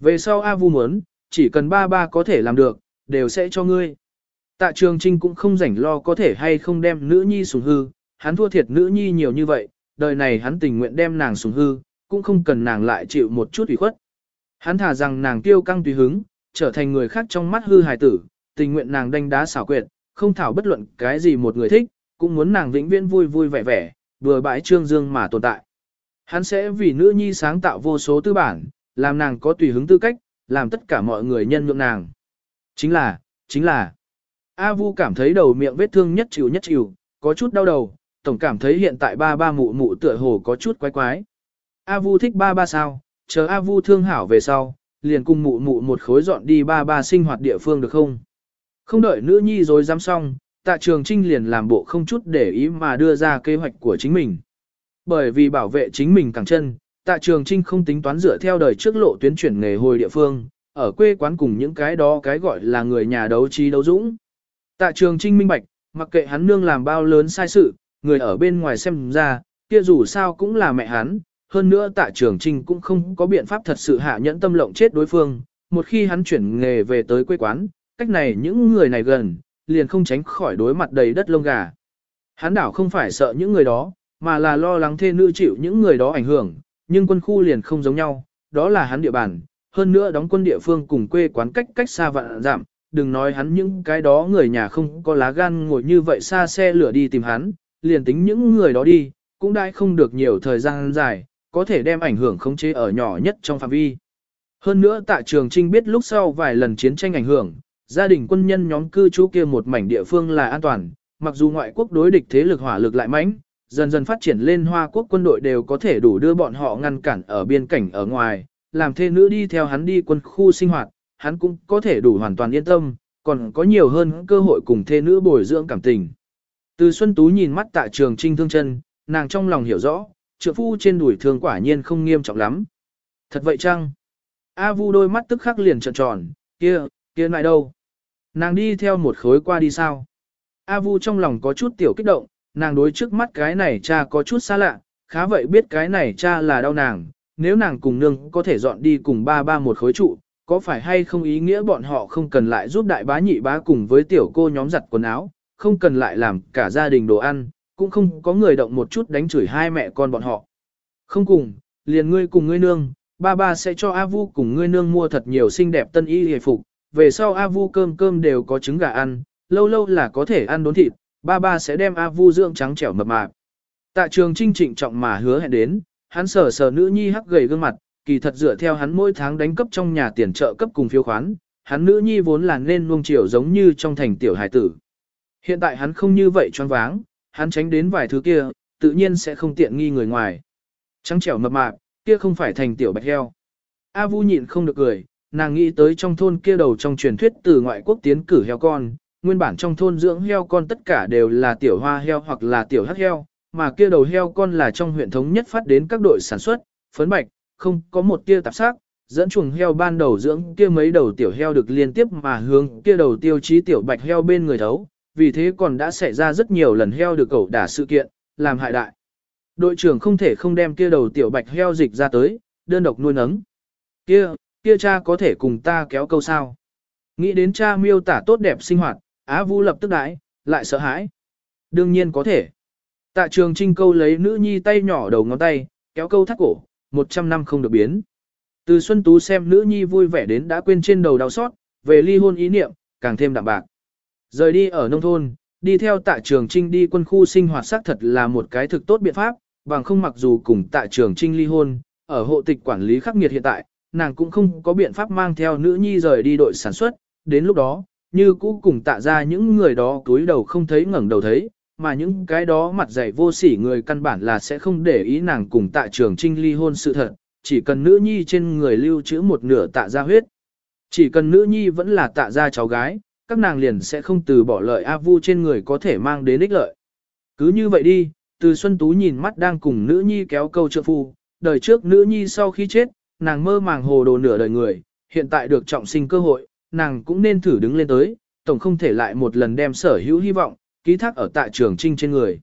Về sau A Vu muốn, chỉ cần ba ba có thể làm được, đều sẽ cho ngươi. Tạ trường trinh cũng không rảnh lo có thể hay không đem nữ nhi sủng hư, hắn thua thiệt nữ nhi nhiều như vậy, đời này hắn tình nguyện đem nàng sủng hư, cũng không cần nàng lại chịu một chút ủy khuất. Hắn thả rằng nàng tiêu căng tùy hứng, trở thành người khác trong mắt hư hài tử, tình nguyện nàng đánh đá xảo quyệt, không thảo bất luận cái gì một người thích, cũng muốn nàng vĩnh viễn vui vui vẻ vẻ, vừa bãi trương dương mà tồn tại. Hắn sẽ vì nữ nhi sáng tạo vô số tư bản, làm nàng có tùy hứng tư cách, làm tất cả mọi người nhân nhượng nàng. Chính là, chính là, A Vu cảm thấy đầu miệng vết thương nhất chịu nhất chịu, có chút đau đầu, tổng cảm thấy hiện tại ba ba mụ mụ tựa hồ có chút quái quái. A Vu thích ba ba sao, chờ A Vu thương hảo về sau, liền cùng mụ mụ một khối dọn đi ba ba sinh hoạt địa phương được không? Không đợi nữ nhi rồi dám xong, tạ trường trinh liền làm bộ không chút để ý mà đưa ra kế hoạch của chính mình. Bởi vì bảo vệ chính mình càng chân, tạ trường trinh không tính toán dựa theo đời trước lộ tuyến chuyển nghề hồi địa phương, ở quê quán cùng những cái đó cái gọi là người nhà đấu trí đấu dũng. Tạ trường trinh minh bạch, mặc kệ hắn nương làm bao lớn sai sự, người ở bên ngoài xem ra, kia dù sao cũng là mẹ hắn, hơn nữa tạ trường trinh cũng không có biện pháp thật sự hạ nhẫn tâm lộng chết đối phương, một khi hắn chuyển nghề về tới quê quán, cách này những người này gần, liền không tránh khỏi đối mặt đầy đất lông gà. Hắn đảo không phải sợ những người đó, mà là lo lắng thê nữ chịu những người đó ảnh hưởng, nhưng quân khu liền không giống nhau, đó là hắn địa bàn, hơn nữa đóng quân địa phương cùng quê quán cách cách xa vạn giảm, đừng nói hắn những cái đó người nhà không có lá gan ngồi như vậy xa xe lửa đi tìm hắn, liền tính những người đó đi, cũng đã không được nhiều thời gian dài, có thể đem ảnh hưởng khống chế ở nhỏ nhất trong phạm vi. Hơn nữa tạ trường trinh biết lúc sau vài lần chiến tranh ảnh hưởng, gia đình quân nhân nhóm cư trú kia một mảnh địa phương là an toàn, mặc dù ngoại quốc đối địch thế lực hỏa lực lại mãnh, dần dần phát triển lên Hoa quốc quân đội đều có thể đủ đưa bọn họ ngăn cản ở biên cảnh ở ngoài, làm thê nữ đi theo hắn đi quân khu sinh hoạt, hắn cũng có thể đủ hoàn toàn yên tâm, còn có nhiều hơn cơ hội cùng thê nữ bồi dưỡng cảm tình. Từ Xuân Tú nhìn mắt tại trường trinh thương chân, nàng trong lòng hiểu rõ, trượng phu trên đùi thương quả nhiên không nghiêm trọng lắm. Thật vậy chăng? A Vu đôi mắt tức khắc liền trợn tròn, kia, kia lại đâu? Nàng đi theo một khối qua đi sao? A Vu trong lòng có chút tiểu kích động, nàng đối trước mắt cái này cha có chút xa lạ, khá vậy biết cái này cha là đau nàng, nếu nàng cùng nương có thể dọn đi cùng ba ba một khối trụ, có phải hay không ý nghĩa bọn họ không cần lại giúp đại bá nhị bá cùng với tiểu cô nhóm giặt quần áo, không cần lại làm cả gia đình đồ ăn, cũng không có người động một chút đánh chửi hai mẹ con bọn họ. Không cùng, liền ngươi cùng ngươi nương, ba ba sẽ cho A Vu cùng ngươi nương mua thật nhiều xinh đẹp tân y hề phục, về sau A Vu cơm cơm đều có trứng gà ăn, lâu lâu là có thể ăn đốn thịt, ba ba sẽ đem A Vu dưỡng trắng trẻo mập mạp. Tạ trường trinh trịnh trọng mà hứa hẹn đến, hắn sờ sờ nữ nhi hắc gầy gương mặt, kỳ thật dựa theo hắn mỗi tháng đánh cấp trong nhà tiền trợ cấp cùng phiếu khoán, hắn nữ nhi vốn là nên nuông chiều giống như trong thành tiểu hải tử. Hiện tại hắn không như vậy choáng váng, hắn tránh đến vài thứ kia, tự nhiên sẽ không tiện nghi người ngoài. Trắng trẻo mập mạp, kia không phải thành tiểu bạch heo. A Vu nhịn không được cười, nàng nghĩ tới trong thôn kia đầu trong truyền thuyết từ ngoại quốc tiến cử heo con, nguyên bản trong thôn dưỡng heo con tất cả đều là tiểu hoa heo hoặc là tiểu hắc heo, mà kia đầu heo con là trong huyện thống nhất phát đến các đội sản xuất, phấn bạch, không có một tia tạp sắc, dẫn chuồng heo ban đầu dưỡng kia mấy đầu tiểu heo được liên tiếp mà hướng kia đầu tiêu chí tiểu bạch heo bên người thấu, vì thế còn đã xảy ra rất nhiều lần heo được cẩu đả sự kiện, làm hại đại. Đội trưởng không thể không đem kia đầu tiểu bạch heo dịch ra tới, đơn độc nuôi nấng. Kia, kia cha có thể cùng ta kéo câu sao? Nghĩ đến cha miêu tả tốt đẹp sinh hoạt, Á Vu lập tức đãi, lại sợ hãi. Đương nhiên có thể. Tạ trường trinh câu lấy nữ nhi tay nhỏ đầu ngón tay, kéo câu thắt cổ, 100 năm không được biến. Từ Xuân Tú xem nữ nhi vui vẻ đến đã quên trên đầu đau xót, về ly hôn ý niệm, càng thêm đạm bạc. Rời đi ở nông thôn, đi theo tạ trường trinh đi quân khu sinh hoạt xác thật là một cái thực tốt biện pháp, bằng không mặc dù cùng tạ trường trinh ly hôn, ở hộ tịch quản lý khắc nghiệt hiện tại, nàng cũng không có biện pháp mang theo nữ nhi rời đi đội sản xuất, đến lúc đó, như cũ cùng tạ ra những người đó túi đầu không thấy ngẩng đầu thấy, mà những cái đó mặt dày vô sỉ người căn bản là sẽ không để ý nàng cùng tạ trường trinh ly hôn sự thật, chỉ cần nữ nhi trên người lưu trữ một nửa tạ ra huyết. Chỉ cần nữ nhi vẫn là tạ ra cháu gái, các nàng liền sẽ không từ bỏ lợi A Vu trên người có thể mang đến ích lợi. Cứ như vậy đi, từ Xuân Tú nhìn mắt đang cùng nữ nhi kéo câu trợ phu, đời trước nữ nhi sau khi chết, nàng mơ màng hồ đồ nửa đời người, hiện tại được trọng sinh cơ hội, nàng cũng nên thử đứng lên tới, tổng không thể lại một lần đem sở hữu hy vọng, ký thác ở tại trường trinh trên người.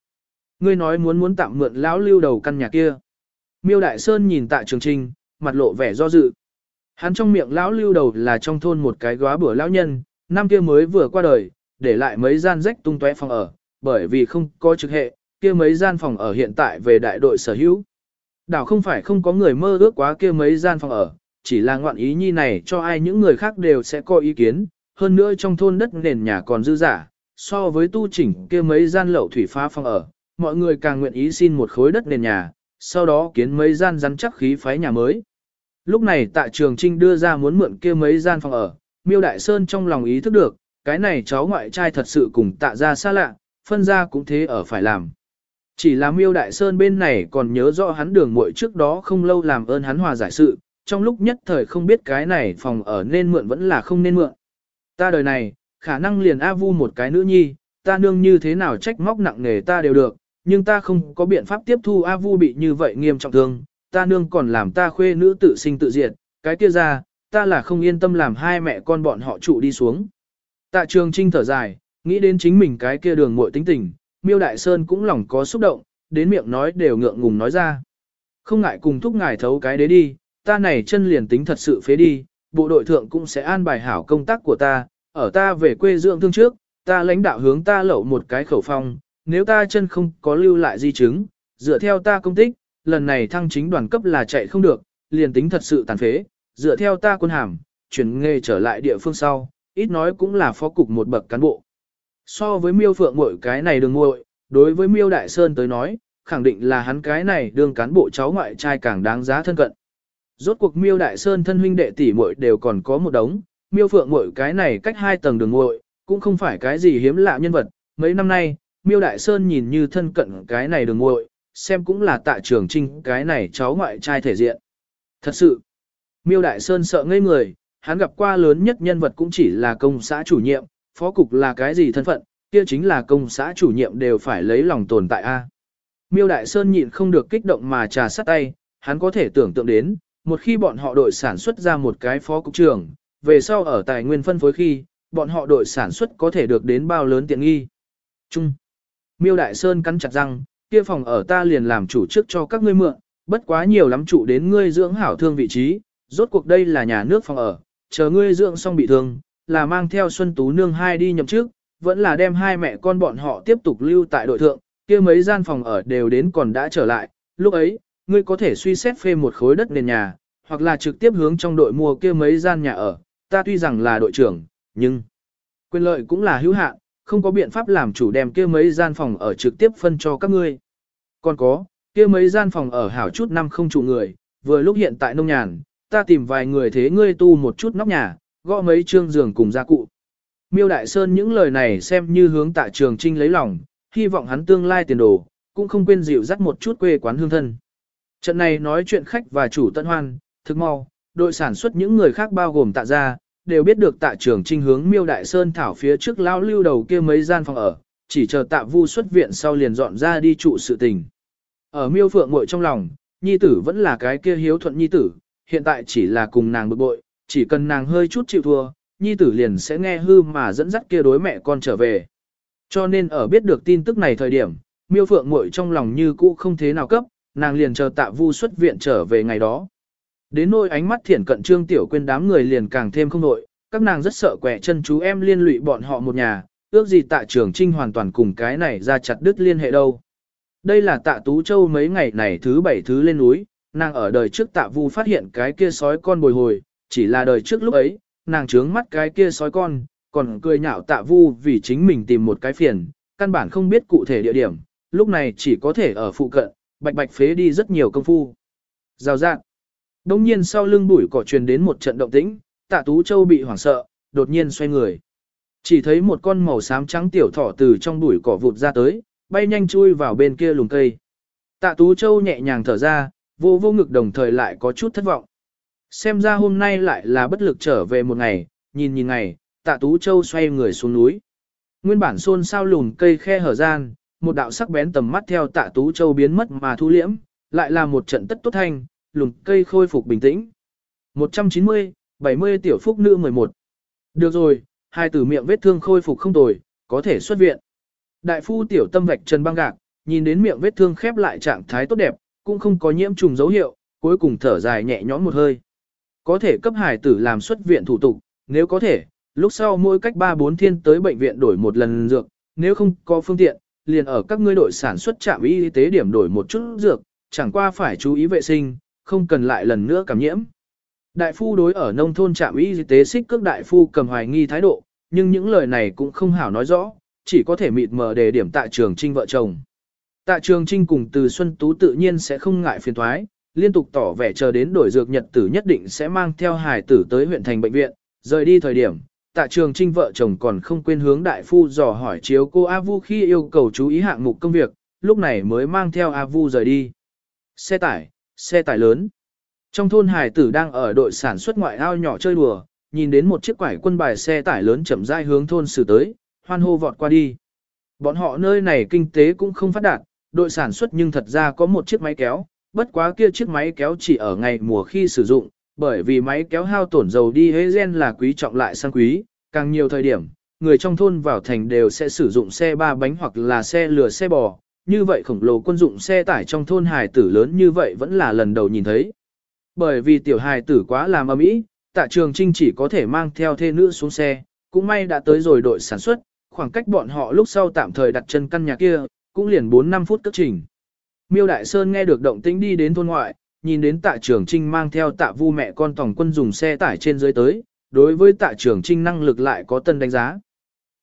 Ngươi nói muốn muốn tạm mượn lão lưu đầu căn nhà kia. Miêu Đại Sơn nhìn tại trường trinh, mặt lộ vẻ do dự. Hắn trong miệng lão lưu đầu là trong thôn một cái góa bữa lão nhân, năm kia mới vừa qua đời, để lại mấy gian rách tung tóe phòng ở, bởi vì không có trực hệ, kia mấy gian phòng ở hiện tại về đại đội sở hữu. Đảo không phải không có người mơ ước quá kia mấy gian phòng ở, chỉ là ngoạn ý nhi này cho ai những người khác đều sẽ có ý kiến, hơn nữa trong thôn đất nền nhà còn dư giả, so với tu chỉnh kia mấy gian lậu thủy phá phòng ở, mọi người càng nguyện ý xin một khối đất nền nhà, sau đó kiến mấy gian rắn chắc khí phái nhà mới. Lúc này tạ trường trinh đưa ra muốn mượn kia mấy gian phòng ở, miêu đại sơn trong lòng ý thức được, cái này cháu ngoại trai thật sự cùng tạ ra xa lạ, phân ra cũng thế ở phải làm. Chỉ là miêu đại sơn bên này còn nhớ rõ hắn đường muội trước đó không lâu làm ơn hắn hòa giải sự, trong lúc nhất thời không biết cái này phòng ở nên mượn vẫn là không nên mượn. Ta đời này, khả năng liền A Vu một cái nữ nhi, ta nương như thế nào trách móc nặng nề ta đều được, nhưng ta không có biện pháp tiếp thu A Vu bị như vậy nghiêm trọng thương, ta nương còn làm ta khuê nữ tự sinh tự diệt, cái kia ra, ta là không yên tâm làm hai mẹ con bọn họ trụ đi xuống. Tạ trường trinh thở dài, nghĩ đến chính mình cái kia đường muội tính tình, miêu đại sơn cũng lòng có xúc động, đến miệng nói đều ngượng ngùng nói ra. Không ngại cùng thúc ngài thấu cái đấy đi, ta này chân liền tính thật sự phế đi, bộ đội thượng cũng sẽ an bài hảo công tác của ta, ở ta về quê dưỡng thương trước, ta lãnh đạo hướng ta lậu một cái khẩu phong, nếu ta chân không có lưu lại di chứng, dựa theo ta công tích, lần này thăng chính đoàn cấp là chạy không được, liền tính thật sự tàn phế, dựa theo ta quân hàm, chuyển nghề trở lại địa phương sau, ít nói cũng là phó cục một bậc cán bộ. So với miêu phượng muội cái này đường muội, đối với miêu đại sơn tới nói, khẳng định là hắn cái này đương cán bộ cháu ngoại trai càng đáng giá thân cận. Rốt cuộc miêu đại sơn thân huynh đệ tỷ muội đều còn có một đống, miêu phượng muội cái này cách hai tầng đường muội, cũng không phải cái gì hiếm lạ nhân vật. Mấy năm nay, miêu đại sơn nhìn như thân cận cái này đường muội, xem cũng là tạ trường trinh cái này cháu ngoại trai thể diện. Thật sự, miêu đại sơn sợ ngây người, hắn gặp qua lớn nhất nhân vật cũng chỉ là công xã chủ nhiệm, phó cục là cái gì thân phận, kia chính là công xã chủ nhiệm đều phải lấy lòng tồn tại a. Miêu Đại Sơn nhịn không được kích động mà trà sắt tay, hắn có thể tưởng tượng đến, một khi bọn họ đội sản xuất ra một cái phó cục trưởng, về sau ở tài nguyên phân phối khi, bọn họ đội sản xuất có thể được đến bao lớn tiện nghi. Trung. Miêu Đại Sơn cắn chặt răng, kia phòng ở ta liền làm chủ trước cho các ngươi mượn, bất quá nhiều lắm chủ đến ngươi dưỡng hảo thương vị trí, rốt cuộc đây là nhà nước phòng ở, chờ ngươi dưỡng xong bị thương, là mang theo Xuân Tú Nương hai đi nhậm chức, vẫn là đem hai mẹ con bọn họ tiếp tục lưu tại đội thượng, kia mấy gian phòng ở đều đến còn đã trở lại, lúc ấy, ngươi có thể suy xét phê một khối đất nền nhà, hoặc là trực tiếp hướng trong đội mua kia mấy gian nhà ở, ta tuy rằng là đội trưởng, nhưng quyền lợi cũng là hữu hạn, không có biện pháp làm chủ đem kia mấy gian phòng ở trực tiếp phân cho các ngươi. Còn có, kia mấy gian phòng ở hảo chút năm không chủ người, vừa lúc hiện tại nông nhàn, ta tìm vài người thế ngươi tu một chút nóc nhà, gõ mấy trương giường cùng gia cụ. Miêu Đại Sơn những lời này xem như hướng tạ trường trinh lấy lòng, hy vọng hắn tương lai tiền đồ, cũng không quên dịu dắt một chút quê quán hương thân. Trận này nói chuyện khách và chủ tận hoan, thực mau, đội sản xuất những người khác bao gồm tạ gia, đều biết được tạ trường trinh hướng Miêu Đại Sơn thảo phía trước lao lưu đầu kia mấy gian phòng ở, chỉ chờ tạ vu xuất viện sau liền dọn ra đi trụ sự tình. Ở Miêu Phượng muội trong lòng, nhi tử vẫn là cái kia hiếu thuận nhi tử, hiện tại chỉ là cùng nàng bực bội, chỉ cần nàng hơi chút chịu thua, nhi tử liền sẽ nghe hư mà dẫn dắt kia đối mẹ con trở về. Cho nên ở biết được tin tức này thời điểm, miêu phượng muội trong lòng như cũ không thế nào cấp, nàng liền chờ tạ vu xuất viện trở về ngày đó. Đến nỗi ánh mắt thiển cận trương tiểu quên đám người liền càng thêm không nội, các nàng rất sợ quẻ chân chú em liên lụy bọn họ một nhà, ước gì tạ trường trinh hoàn toàn cùng cái này ra chặt đứt liên hệ đâu. Đây là tạ Tú Châu mấy ngày này thứ bảy thứ lên núi, nàng ở đời trước tạ vu phát hiện cái kia sói con bồi hồi, chỉ là đời trước lúc ấy, nàng trướng mắt cái kia sói con, còn cười nhạo tạ vu vì chính mình tìm một cái phiền, căn bản không biết cụ thể địa điểm, lúc này chỉ có thể ở phụ cận, bạch bạch phế đi rất nhiều công phu. Rào rạng, Đông nhiên sau lưng bụi cỏ truyền đến một trận động tĩnh, tạ Tú Châu bị hoảng sợ, đột nhiên xoay người. Chỉ thấy một con màu xám trắng tiểu thỏ từ trong bụi cỏ vụt ra tới, bay nhanh chui vào bên kia lùm cây. Tạ Tú Châu nhẹ nhàng thở ra, vô vô ngực đồng thời lại có chút thất vọng. Xem ra hôm nay lại là bất lực trở về một ngày, nhìn nhìn ngày, Tạ Tú Châu xoay người xuống núi. Nguyên bản xôn sao lùn cây khe hở gian, một đạo sắc bén tầm mắt theo Tạ Tú Châu biến mất mà thu liễm, lại là một trận tất tốt thanh, lùn cây khôi phục bình tĩnh. 190, 70 tiểu phúc nữ 11. Được rồi, hai tử miệng vết thương khôi phục không tồi, có thể xuất viện. Đại phu tiểu tâm vạch chân băng gạc, nhìn đến miệng vết thương khép lại trạng thái tốt đẹp, cũng không có nhiễm trùng dấu hiệu, cuối cùng thở dài nhẹ nhõm một hơi. Có thể cấp hải tử làm xuất viện thủ tục, nếu có thể, lúc sau mỗi cách 3-4 thiên tới bệnh viện đổi một lần dược, nếu không có phương tiện, liền ở các ngươi đội sản xuất trạm y tế điểm đổi một chút dược, chẳng qua phải chú ý vệ sinh, không cần lại lần nữa cảm nhiễm. Đại phu đối ở nông thôn trạm y tế xích cước đại phu cầm hoài nghi thái độ, nhưng những lời này cũng không hảo nói rõ, chỉ có thể mịt mờ đề điểm tại trường trinh vợ chồng. Tạ trường trinh cùng từ Xuân Tú tự nhiên sẽ không ngại phiền thoái, liên tục tỏ vẻ chờ đến đổi dược nhật tử nhất định sẽ mang theo hài tử tới huyện thành bệnh viện, rời đi thời điểm. Tạ trường trinh vợ chồng còn không quên hướng đại phu dò hỏi chiếu cô A Vu khi yêu cầu chú ý hạng mục công việc, lúc này mới mang theo A Vu rời đi. Xe tải, xe tải lớn. Trong thôn hải tử đang ở đội sản xuất ngoại ao nhỏ chơi đùa, nhìn đến một chiếc quải quân bài xe tải lớn chậm rãi hướng thôn xử tới, hoan hô vọt qua đi. Bọn họ nơi này kinh tế cũng không phát đạt, đội sản xuất nhưng thật ra có một chiếc máy kéo, bất quá kia chiếc máy kéo chỉ ở ngày mùa khi sử dụng, bởi vì máy kéo hao tổn dầu đi hế gen là quý trọng lại sang quý, càng nhiều thời điểm, người trong thôn vào thành đều sẽ sử dụng xe ba bánh hoặc là xe lừa xe bò, như vậy khổng lồ quân dụng xe tải trong thôn hài tử lớn như vậy vẫn là lần đầu nhìn thấy. Bởi vì tiểu hài tử quá làm ầm ý, tạ trường trinh chỉ có thể mang theo thê nữ xuống xe, cũng may đã tới rồi đội sản xuất, khoảng cách bọn họ lúc sau tạm thời đặt chân căn nhà kia, cũng liền 4-5 phút cất trình. Miêu Đại Sơn nghe được động tĩnh đi đến thôn ngoại, nhìn đến tạ trường trinh mang theo tạ vu mẹ con tổng quân dùng xe tải trên dưới tới, đối với tạ trường trinh năng lực lại có tân đánh giá.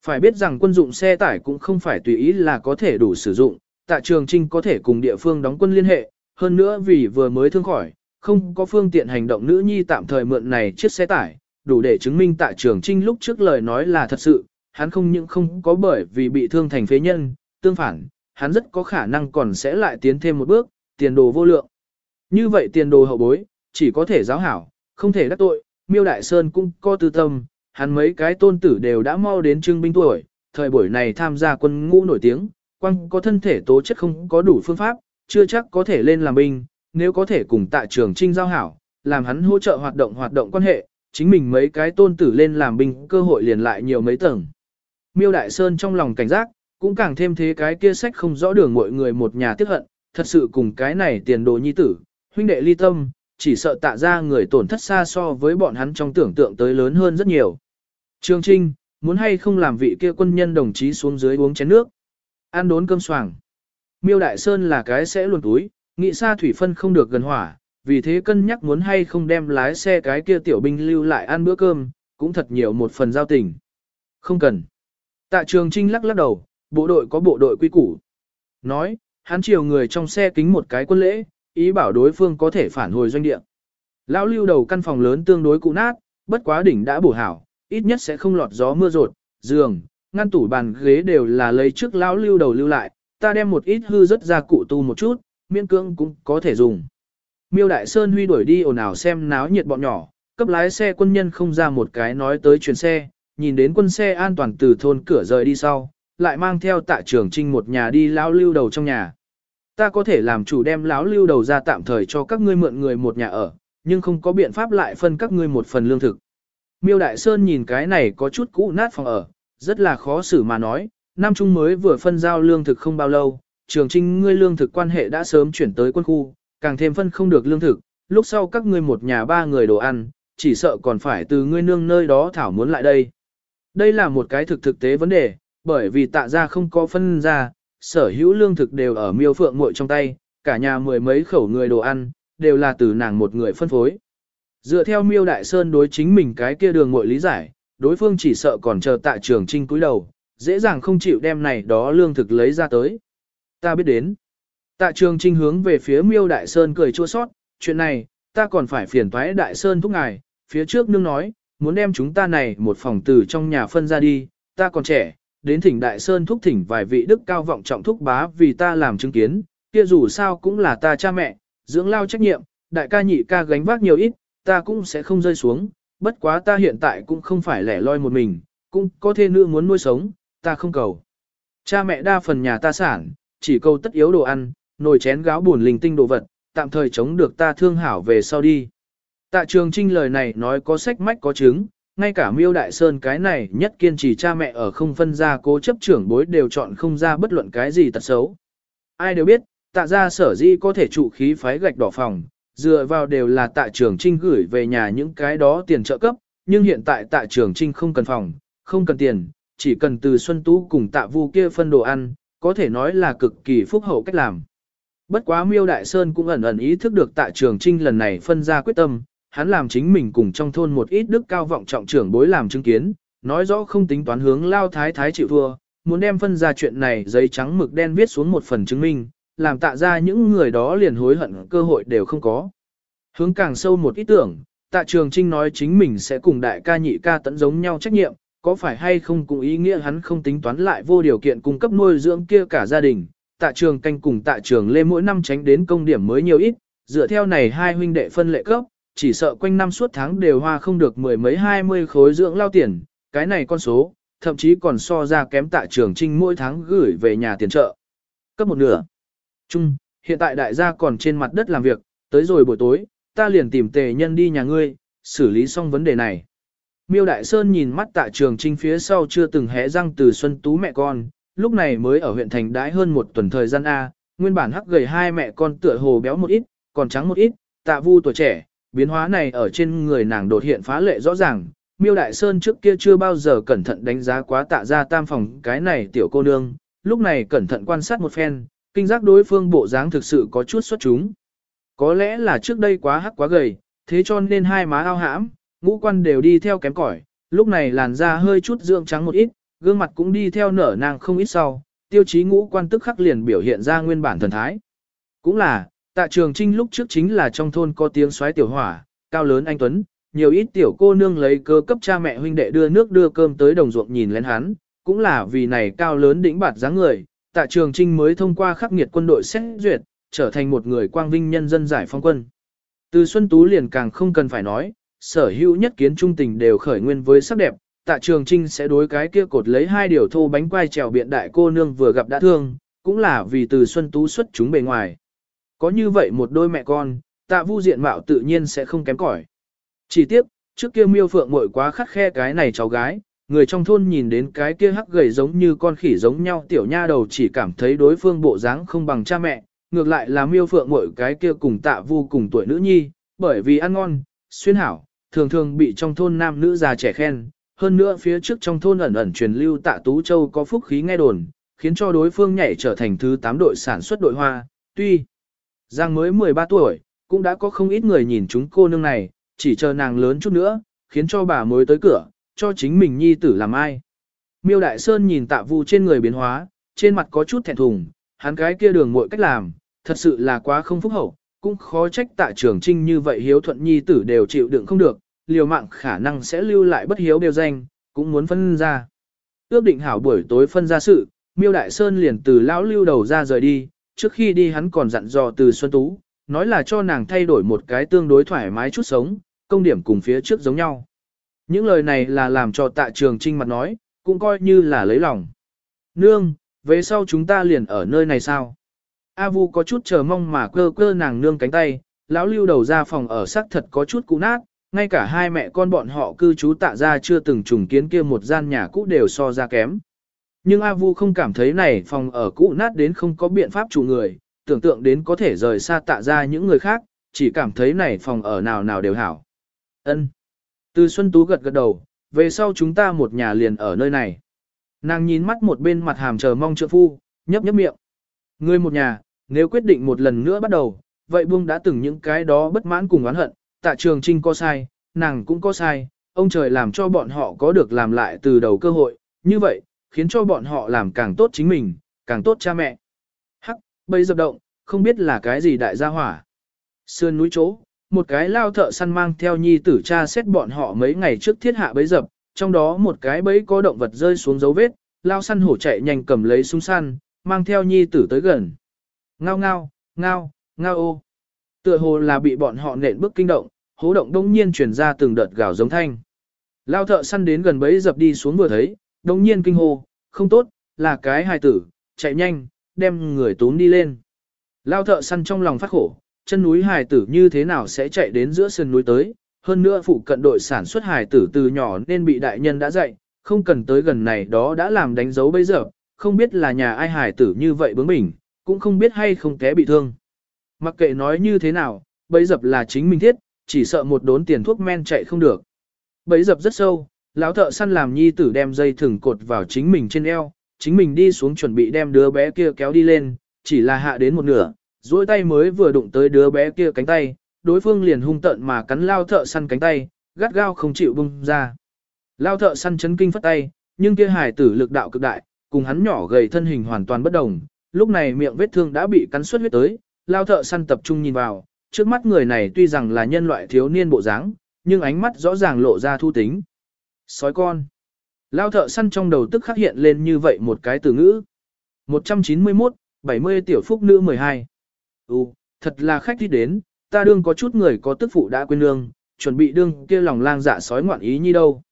Phải biết rằng quân dụng xe tải cũng không phải tùy ý là có thể đủ sử dụng, tạ trường trinh có thể cùng địa phương đóng quân liên hệ, hơn nữa vì vừa mới thương khỏi, không có phương tiện hành động nữ nhi tạm thời mượn này chiếc xe tải, đủ để chứng minh tạ trường trinh lúc trước lời nói là thật sự, hắn không những không có bởi vì bị thương thành phế nhân, tương phản, hắn rất có khả năng còn sẽ lại tiến thêm một bước, tiền đồ vô lượng. Như vậy tiền đồ hậu bối, chỉ có thể giáo hảo, không thể đắc tội, miêu đại sơn cũng có tư tâm, hắn mấy cái tôn tử đều đã mau đến trưng binh tuổi, thời buổi này tham gia quân ngũ nổi tiếng, quăng có thân thể tố chất không có đủ phương pháp, chưa chắc có thể lên làm binh, nếu có thể cùng tạ trường trinh giao hảo, làm hắn hỗ trợ hoạt động hoạt động quan hệ, chính mình mấy cái tôn tử lên làm binh cơ hội liền lại nhiều mấy tầng. Miêu Đại Sơn trong lòng cảnh giác, cũng càng thêm thế cái kia sách không rõ đường mọi người một nhà tiếc hận, thật sự cùng cái này tiền đồ nhi tử, huynh đệ ly tâm, chỉ sợ tạ ra người tổn thất xa so với bọn hắn trong tưởng tượng tới lớn hơn rất nhiều. Trương Trinh, muốn hay không làm vị kia quân nhân đồng chí xuống dưới uống chén nước, ăn đốn cơm xoàng. Miêu Đại Sơn là cái sẽ luồn túi, nghĩ xa thủy phân không được gần hỏa, vì thế cân nhắc muốn hay không đem lái xe cái kia tiểu binh lưu lại ăn bữa cơm, cũng thật nhiều một phần giao tình. Không cần. Tạ trường trinh lắc lắc đầu, bộ đội có bộ đội quy củ. Nói, hắn chiều người trong xe kính một cái quân lễ, ý bảo đối phương có thể phản hồi doanh địa. Lão lưu đầu căn phòng lớn tương đối cũ nát, bất quá đỉnh đã bổ hảo, ít nhất sẽ không lọt gió mưa rột, giường, ngăn tủ bàn ghế đều là lấy trước lão lưu đầu lưu lại, ta đem một ít hư rất ra cụ tu một chút, miễn cưỡng cũng có thể dùng. Miêu Đại Sơn huy đuổi đi ồn ào xem náo nhiệt bọn nhỏ, cấp lái xe quân nhân không ra một cái nói tới chuyến xe, nhìn đến quân xe an toàn từ thôn cửa rời đi sau, lại mang theo tạ Trường trinh một nhà đi lão lưu đầu trong nhà. Ta có thể làm chủ đem lão lưu đầu ra tạm thời cho các ngươi mượn người một nhà ở, nhưng không có biện pháp lại phân các ngươi một phần lương thực. Miêu Đại Sơn nhìn cái này có chút cũ nát phòng ở, rất là khó xử mà nói, Nam Trung mới vừa phân giao lương thực không bao lâu, trường trinh ngươi lương thực quan hệ đã sớm chuyển tới quân khu, càng thêm phân không được lương thực, lúc sau các ngươi một nhà ba người đồ ăn, chỉ sợ còn phải từ ngươi nương nơi đó thảo muốn lại đây. Đây là một cái thực thực tế vấn đề, bởi vì tạ ra không có phân ra, sở hữu lương thực đều ở miêu phượng muội trong tay, cả nhà mười mấy khẩu người đồ ăn, đều là từ nàng một người phân phối. Dựa theo miêu đại sơn đối chính mình cái kia đường muội lý giải, đối phương chỉ sợ còn chờ tạ trường trinh cúi đầu, dễ dàng không chịu đem này đó lương thực lấy ra tới. Ta biết đến. Tạ trường trinh hướng về phía miêu đại sơn cười chua sót, chuyện này, ta còn phải phiền toái đại sơn thúc ngài, phía trước nương nói, muốn đem chúng ta này một phòng từ trong nhà phân ra đi, ta còn trẻ, đến thỉnh đại sơn thúc thỉnh vài vị đức cao vọng trọng thúc bá vì ta làm chứng kiến, kia dù sao cũng là ta cha mẹ, dưỡng lao trách nhiệm, đại ca nhị ca gánh vác nhiều ít, ta cũng sẽ không rơi xuống, bất quá ta hiện tại cũng không phải lẻ loi một mình, cũng có thê nữ muốn nuôi sống, ta không cầu. Cha mẹ đa phần nhà ta sản, chỉ cầu tất yếu đồ ăn, nồi chén gáo buồn linh tinh đồ vật, tạm thời chống được ta thương hảo về sau đi. Tạ trường trinh lời này nói có sách mách có chứng, ngay cả miêu đại sơn cái này nhất kiên trì cha mẹ ở không phân ra cố chấp trưởng bối đều chọn không ra bất luận cái gì tật xấu. Ai đều biết, tạ ra sở di có thể trụ khí phái gạch đỏ phòng, dựa vào đều là tạ trường trinh gửi về nhà những cái đó tiền trợ cấp, nhưng hiện tại tạ trường trinh không cần phòng, không cần tiền, chỉ cần từ Xuân Tú cùng tạ vu kia phân đồ ăn, có thể nói là cực kỳ phúc hậu cách làm. Bất quá miêu đại sơn cũng ẩn ẩn ý thức được tạ trường trinh lần này phân ra quyết tâm, hắn làm chính mình cùng trong thôn một ít đức cao vọng trọng trưởng bối làm chứng kiến, nói rõ không tính toán hướng lao thái thái chịu thua, muốn đem phân ra chuyện này giấy trắng mực đen viết xuống một phần chứng minh, làm tạ ra những người đó liền hối hận cơ hội đều không có. Hướng càng sâu một ý tưởng, tạ trường trinh nói chính mình sẽ cùng đại ca nhị ca tận giống nhau trách nhiệm, có phải hay không cùng ý nghĩa hắn không tính toán lại vô điều kiện cung cấp nuôi dưỡng kia cả gia đình, tạ trường canh cùng tạ trường lê mỗi năm tránh đến công điểm mới nhiều ít, dựa theo này hai huynh đệ phân lệ cấp, chỉ sợ quanh năm suốt tháng đều hoa không được mười mấy hai mươi khối dưỡng lao tiền, cái này con số, thậm chí còn so ra kém tạ trường trinh mỗi tháng gửi về nhà tiền trợ. Cấp một nửa. Chung, hiện tại đại gia còn trên mặt đất làm việc, tới rồi buổi tối, ta liền tìm tề nhân đi nhà ngươi, xử lý xong vấn đề này. Miêu Đại Sơn nhìn mắt tạ trường trinh phía sau chưa từng hé răng từ Xuân Tú mẹ con, lúc này mới ở huyện thành đãi hơn một tuần thời gian A, nguyên bản hắc gầy hai mẹ con tựa hồ béo một ít, còn trắng một ít, tạ vu tuổi trẻ, biến hóa này ở trên người nàng đột hiện phá lệ rõ ràng. Miêu Đại Sơn trước kia chưa bao giờ cẩn thận đánh giá quá tạ ra tam phòng cái này tiểu cô nương, lúc này cẩn thận quan sát một phen, kinh giác đối phương bộ dáng thực sự có chút xuất chúng. Có lẽ là trước đây quá hắc quá gầy, thế cho nên hai má ao hãm, ngũ quan đều đi theo kém cỏi, lúc này làn da hơi chút dưỡng trắng một ít, gương mặt cũng đi theo nở nàng không ít sau, tiêu chí ngũ quan tức khắc liền biểu hiện ra nguyên bản thần thái. Cũng là, tạ trường trinh lúc trước chính là trong thôn có tiếng xoáy tiểu hỏa, cao lớn anh Tuấn, nhiều ít tiểu cô nương lấy cơ cấp cha mẹ huynh đệ đưa nước đưa cơm tới đồng ruộng nhìn lên hắn, cũng là vì này cao lớn đỉnh bạt dáng người, tạ trường trinh mới thông qua khắc nghiệt quân đội xét duyệt, trở thành một người quang vinh nhân dân giải phong quân. Từ Xuân Tú liền càng không cần phải nói, sở hữu nhất kiến trung tình đều khởi nguyên với sắc đẹp, tạ trường trinh sẽ đối cái kia cột lấy hai điều thô bánh quai trèo biện đại cô nương vừa gặp đã thương, cũng là vì từ Xuân Tú xuất chúng bề ngoài. Có như vậy một đôi mẹ con, tạ vu diện mạo tự nhiên sẽ không kém cỏi. Chỉ tiếp, trước kia miêu phượng muội quá khắc khe cái này cháu gái, người trong thôn nhìn đến cái kia hắc gầy giống như con khỉ giống nhau tiểu nha đầu chỉ cảm thấy đối phương bộ dáng không bằng cha mẹ, ngược lại là miêu phượng muội cái kia cùng tạ vu cùng tuổi nữ nhi, bởi vì ăn ngon, xuyên hảo, thường thường bị trong thôn nam nữ già trẻ khen, hơn nữa phía trước trong thôn ẩn ẩn truyền lưu tạ Tú Châu có phúc khí nghe đồn, khiến cho đối phương nhảy trở thành thứ 8 đội sản xuất đội hoa, tuy Giang mới 13 tuổi, cũng đã có không ít người nhìn chúng cô nương này, chỉ chờ nàng lớn chút nữa, khiến cho bà mới tới cửa, cho chính mình nhi tử làm ai. Miêu Đại Sơn nhìn tạ vu trên người biến hóa, trên mặt có chút thẹn thùng, hắn cái kia đường muội cách làm, thật sự là quá không phúc hậu, cũng khó trách tạ trường trinh như vậy hiếu thuận nhi tử đều chịu đựng không được, liều mạng khả năng sẽ lưu lại bất hiếu đều danh, cũng muốn phân ra. Ước định hảo buổi tối phân ra sự, miêu đại sơn liền từ lão lưu đầu ra rời đi, trước khi đi hắn còn dặn dò từ Xuân Tú, nói là cho nàng thay đổi một cái tương đối thoải mái chút sống, công điểm cùng phía trước giống nhau. Những lời này là làm cho tạ trường trinh mặt nói, cũng coi như là lấy lòng. Nương, về sau chúng ta liền ở nơi này sao? A Vu có chút chờ mong mà cơ cơ nàng nương cánh tay, lão lưu đầu ra phòng ở xác thật có chút cũ nát, ngay cả hai mẹ con bọn họ cư trú tạ ra chưa từng trùng kiến kia một gian nhà cũ đều so ra kém. Nhưng A Vu không cảm thấy này phòng ở cũ nát đến không có biện pháp chủ người, tưởng tượng đến có thể rời xa tạ ra những người khác, chỉ cảm thấy này phòng ở nào nào đều hảo. Ân. Từ Xuân Tú gật gật đầu, về sau chúng ta một nhà liền ở nơi này. Nàng nhìn mắt một bên mặt hàm chờ mong trợ phu, nhấp nhấp miệng. Người một nhà, nếu quyết định một lần nữa bắt đầu, vậy buông đã từng những cái đó bất mãn cùng oán hận, tạ trường trinh có sai, nàng cũng có sai, ông trời làm cho bọn họ có được làm lại từ đầu cơ hội, như vậy, khiến cho bọn họ làm càng tốt chính mình, càng tốt cha mẹ. Hắc, bây dập động, không biết là cái gì đại gia hỏa. Sườn núi chỗ, một cái lao thợ săn mang theo nhi tử cha xét bọn họ mấy ngày trước thiết hạ bấy dập, trong đó một cái bẫy có động vật rơi xuống dấu vết, lao săn hổ chạy nhanh cầm lấy súng săn, mang theo nhi tử tới gần. Ngao ngao, ngao, ngao ô. Tựa hồ là bị bọn họ nện bước kinh động, hố động đông nhiên truyền ra từng đợt gào giống thanh. Lao thợ săn đến gần bẫy dập đi xuống vừa thấy, đồng nhiên kinh hô, không tốt, là cái hài tử, chạy nhanh, đem người tốn đi lên. Lao thợ săn trong lòng phát khổ, chân núi hài tử như thế nào sẽ chạy đến giữa sườn núi tới, hơn nữa phụ cận đội sản xuất hài tử từ nhỏ nên bị đại nhân đã dạy, không cần tới gần này đó đã làm đánh dấu bây giờ, không biết là nhà ai hài tử như vậy bướng bỉnh, cũng không biết hay không té bị thương. Mặc kệ nói như thế nào, bấy dập là chính mình thiết, chỉ sợ một đốn tiền thuốc men chạy không được. Bấy dập rất sâu, lão thợ săn làm nhi tử đem dây thừng cột vào chính mình trên eo, chính mình đi xuống chuẩn bị đem đứa bé kia kéo đi lên, chỉ là hạ đến một nửa, duỗi tay mới vừa đụng tới đứa bé kia cánh tay, đối phương liền hung tận mà cắn lao thợ săn cánh tay, gắt gao không chịu bung ra. Lao thợ săn chấn kinh phất tay, nhưng kia hải tử lực đạo cực đại, cùng hắn nhỏ gầy thân hình hoàn toàn bất đồng, lúc này miệng vết thương đã bị cắn xuất huyết tới, lao thợ săn tập trung nhìn vào, trước mắt người này tuy rằng là nhân loại thiếu niên bộ dáng, nhưng ánh mắt rõ ràng lộ ra thu tính. Sói con. Lao thợ săn trong đầu tức khắc hiện lên như vậy một cái từ ngữ. 191, 70 tiểu phúc nữ 12. Ừ, thật là khách đi đến, ta đương có chút người có tức phụ đã quên nương, chuẩn bị đương kia lòng lang dạ sói ngoạn ý như đâu.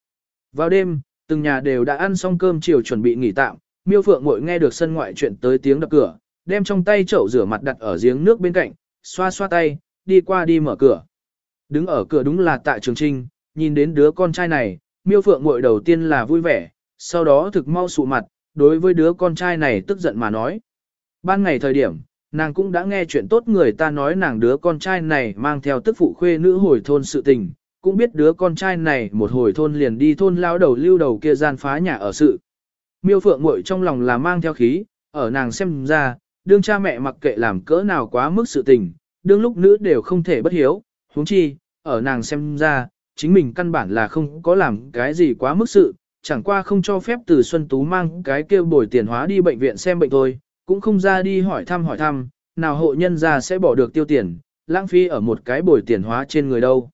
Vào đêm, từng nhà đều đã ăn xong cơm chiều chuẩn bị nghỉ tạm, miêu phượng ngồi nghe được sân ngoại chuyện tới tiếng đập cửa, đem trong tay chậu rửa mặt đặt ở giếng nước bên cạnh, xoa xoa tay, đi qua đi mở cửa. Đứng ở cửa đúng là tạ trường trinh, nhìn đến đứa con trai này, miêu phượng ngồi đầu tiên là vui vẻ, sau đó thực mau sụ mặt, đối với đứa con trai này tức giận mà nói. Ban ngày thời điểm, nàng cũng đã nghe chuyện tốt người ta nói nàng đứa con trai này mang theo tức phụ khuê nữ hồi thôn sự tình, cũng biết đứa con trai này một hồi thôn liền đi thôn lao đầu lưu đầu kia gian phá nhà ở sự. Miêu phượng muội trong lòng là mang theo khí, ở nàng xem ra, đương cha mẹ mặc kệ làm cỡ nào quá mức sự tình, đương lúc nữ đều không thể bất hiếu, huống chi, ở nàng xem ra, chính mình căn bản là không có làm cái gì quá mức sự, chẳng qua không cho phép từ Xuân Tú mang cái kêu bồi tiền hóa đi bệnh viện xem bệnh thôi, cũng không ra đi hỏi thăm hỏi thăm, nào hộ nhân ra sẽ bỏ được tiêu tiền, lãng phí ở một cái bồi tiền hóa trên người đâu.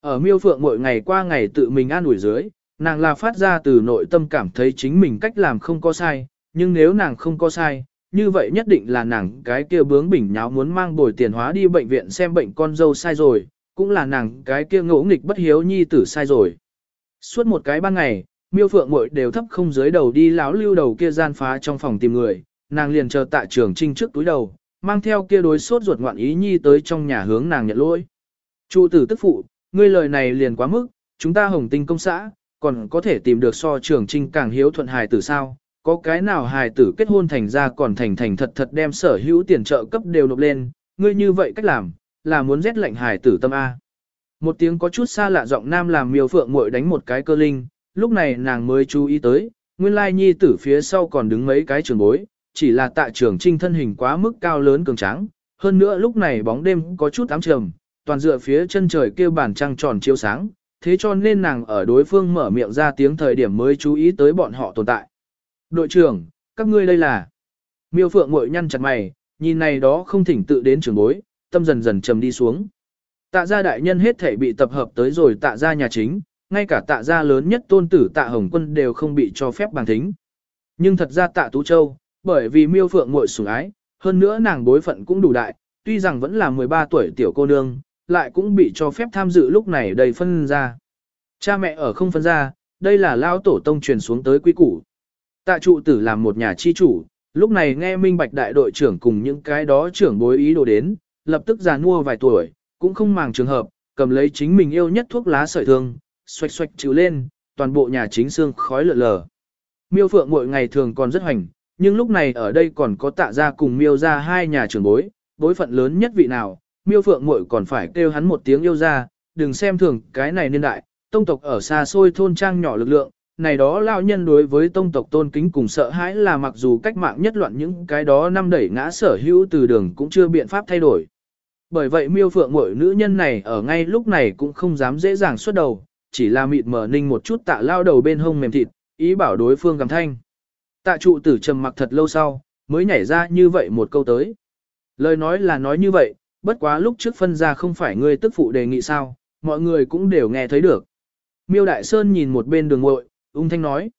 Ở miêu phượng mỗi ngày qua ngày tự mình an ủi dưới, nàng là phát ra từ nội tâm cảm thấy chính mình cách làm không có sai, nhưng nếu nàng không có sai, như vậy nhất định là nàng cái kia bướng bỉnh nháo muốn mang bồi tiền hóa đi bệnh viện xem bệnh con dâu sai rồi, cũng là nàng cái kia ngỗ nghịch bất hiếu nhi tử sai rồi. Suốt một cái ban ngày, miêu phượng muội đều thấp không dưới đầu đi láo lưu đầu kia gian phá trong phòng tìm người, nàng liền chờ tại trường trinh trước túi đầu, mang theo kia đối sốt ruột ngoạn ý nhi tới trong nhà hướng nàng nhận lỗi. Chủ tử tức phụ, ngươi lời này liền quá mức, chúng ta hồng tinh công xã, còn có thể tìm được so trường trinh càng hiếu thuận hài tử sao, có cái nào hài tử kết hôn thành ra còn thành thành thật thật đem sở hữu tiền trợ cấp đều nộp lên, ngươi như vậy cách làm, là muốn rét lạnh hài tử tâm A. Một tiếng có chút xa lạ giọng nam làm miêu phượng muội đánh một cái cơ linh, lúc này nàng mới chú ý tới, nguyên lai nhi tử phía sau còn đứng mấy cái trường bối, chỉ là tạ trường trinh thân hình quá mức cao lớn cường tráng, hơn nữa lúc này bóng đêm có chút ám trầm, toàn dựa phía chân trời kêu bản trăng tròn chiếu sáng, thế cho nên nàng ở đối phương mở miệng ra tiếng thời điểm mới chú ý tới bọn họ tồn tại. Đội trưởng, các ngươi đây là... Miêu Phượng muội nhăn chặt mày, nhìn này đó không thỉnh tự đến trường bối, tâm dần dần trầm đi xuống. Tạ gia đại nhân hết thể bị tập hợp tới rồi tạ gia nhà chính, ngay cả tạ gia lớn nhất tôn tử tạ Hồng Quân đều không bị cho phép bằng thính. Nhưng thật ra tạ Tú Châu, bởi vì miêu phượng muội sủng ái, hơn nữa nàng bối phận cũng đủ đại, tuy rằng vẫn là 13 tuổi tiểu cô nương, lại cũng bị cho phép tham dự lúc này đầy phân ra. Cha mẹ ở không phân ra, đây là lao tổ tông truyền xuống tới quy củ. Tạ trụ tử làm một nhà chi chủ, lúc này nghe minh bạch đại đội trưởng cùng những cái đó trưởng bối ý đồ đến, lập tức già mua vài tuổi, cũng không màng trường hợp, cầm lấy chính mình yêu nhất thuốc lá sợi thương, xoạch xoạch chịu lên, toàn bộ nhà chính xương khói lượn lờ. Miêu Phượng mỗi ngày thường còn rất hoành, nhưng lúc này ở đây còn có tạ ra cùng miêu ra hai nhà trưởng bối, bối phận lớn nhất vị nào, miêu phượng muội còn phải kêu hắn một tiếng yêu ra, đừng xem thường cái này niên đại, tông tộc ở xa xôi thôn trang nhỏ lực lượng, này đó lao nhân đối với tông tộc tôn kính cùng sợ hãi là mặc dù cách mạng nhất loạn những cái đó năm đẩy ngã sở hữu từ đường cũng chưa biện pháp thay đổi. Bởi vậy miêu phượng mỗi nữ nhân này ở ngay lúc này cũng không dám dễ dàng xuất đầu, chỉ là mịt mở ninh một chút tạ lao đầu bên hông mềm thịt, ý bảo đối phương gầm thanh. Tạ trụ tử trầm mặc thật lâu sau, mới nhảy ra như vậy một câu tới. Lời nói là nói như vậy, bất quá lúc trước phân ra không phải ngươi tức phụ đề nghị sao, mọi người cũng đều nghe thấy được. Miêu Đại Sơn nhìn một bên đường muội ung thanh nói.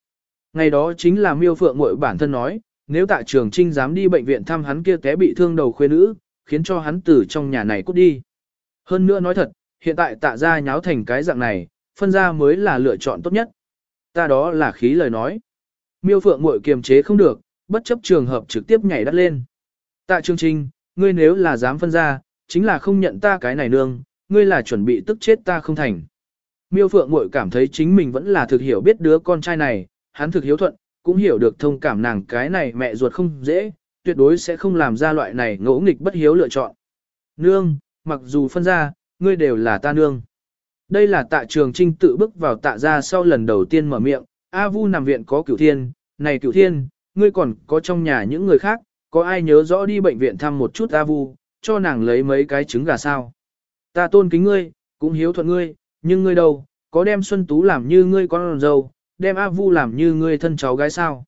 Ngày đó chính là miêu phượng muội bản thân nói, nếu tạ trường trinh dám đi bệnh viện thăm hắn kia té bị thương đầu khuê nữ, khiến cho hắn từ trong nhà này cút đi. Hơn nữa nói thật, hiện tại tạ ra nháo thành cái dạng này, phân ra mới là lựa chọn tốt nhất. Ta đó là khí lời nói. Miêu phượng muội kiềm chế không được, bất chấp trường hợp trực tiếp nhảy đắt lên. Tạ trường trinh, ngươi nếu là dám phân ra, chính là không nhận ta cái này nương, ngươi là chuẩn bị tức chết ta không thành. Miêu Phượng Muội cảm thấy chính mình vẫn là thực hiểu biết đứa con trai này, hắn thực hiếu thuận, cũng hiểu được thông cảm nàng cái này mẹ ruột không dễ, tuyệt đối sẽ không làm ra loại này ngỗ nghịch bất hiếu lựa chọn. Nương, mặc dù phân ra, ngươi đều là ta nương. Đây là tạ trường trinh tự bước vào tạ ra sau lần đầu tiên mở miệng, A Vu nằm viện có cửu thiên, này cửu thiên, ngươi còn có trong nhà những người khác, có ai nhớ rõ đi bệnh viện thăm một chút A Vu, cho nàng lấy mấy cái trứng gà sao. Ta tôn kính ngươi, cũng hiếu thuận ngươi, nhưng ngươi đâu, có đem Xuân Tú làm như ngươi con dâu, đem A Vu làm như ngươi thân cháu gái sao.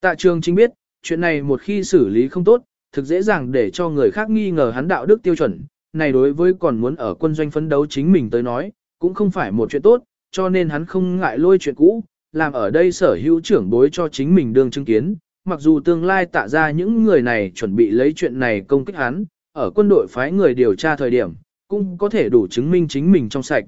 Tạ trường chính biết, chuyện này một khi xử lý không tốt, thực dễ dàng để cho người khác nghi ngờ hắn đạo đức tiêu chuẩn, này đối với còn muốn ở quân doanh phấn đấu chính mình tới nói, cũng không phải một chuyện tốt, cho nên hắn không ngại lôi chuyện cũ, làm ở đây sở hữu trưởng bối cho chính mình đương chứng kiến, mặc dù tương lai tạ ra những người này chuẩn bị lấy chuyện này công kích hắn, ở quân đội phái người điều tra thời điểm, cũng có thể đủ chứng minh chính mình trong sạch.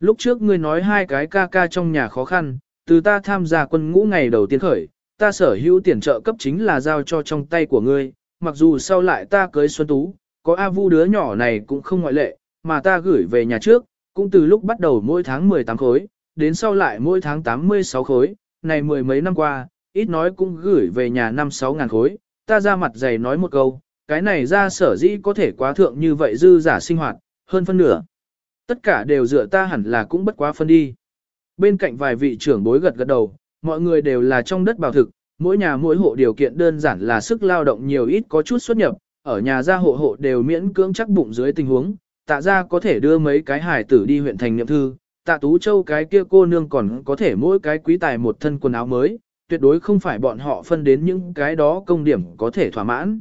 Lúc trước ngươi nói hai cái ca ca trong nhà khó khăn, từ ta tham gia quân ngũ ngày đầu tiên khởi, ta sở hữu tiền trợ cấp chính là giao cho trong tay của ngươi, mặc dù sau lại ta cưới Xuân Tú, có A Vu đứa nhỏ này cũng không ngoại lệ, mà ta gửi về nhà trước, cũng từ lúc bắt đầu mỗi tháng 18 khối, đến sau lại mỗi tháng 86 khối, này mười mấy năm qua, ít nói cũng gửi về nhà 5-6 ngàn khối, ta ra mặt dày nói một câu, cái này ra sở dĩ có thể quá thượng như vậy dư giả sinh hoạt, hơn phân nửa. Tất cả đều dựa ta hẳn là cũng bất quá phân đi. Bên cạnh vài vị trưởng bối gật gật đầu, mọi người đều là trong đất bảo thực, mỗi nhà mỗi hộ điều kiện đơn giản là sức lao động nhiều ít có chút xuất nhập, ở nhà gia hộ hộ đều miễn cưỡng chắc bụng dưới tình huống, tạ ra có thể đưa mấy cái hải tử đi huyện thành niệm thư, tạ tú châu cái kia cô nương còn có thể mỗi cái quý tài một thân quần áo mới, tuyệt đối không phải bọn họ phân đến những cái đó công điểm có thể thỏa mãn.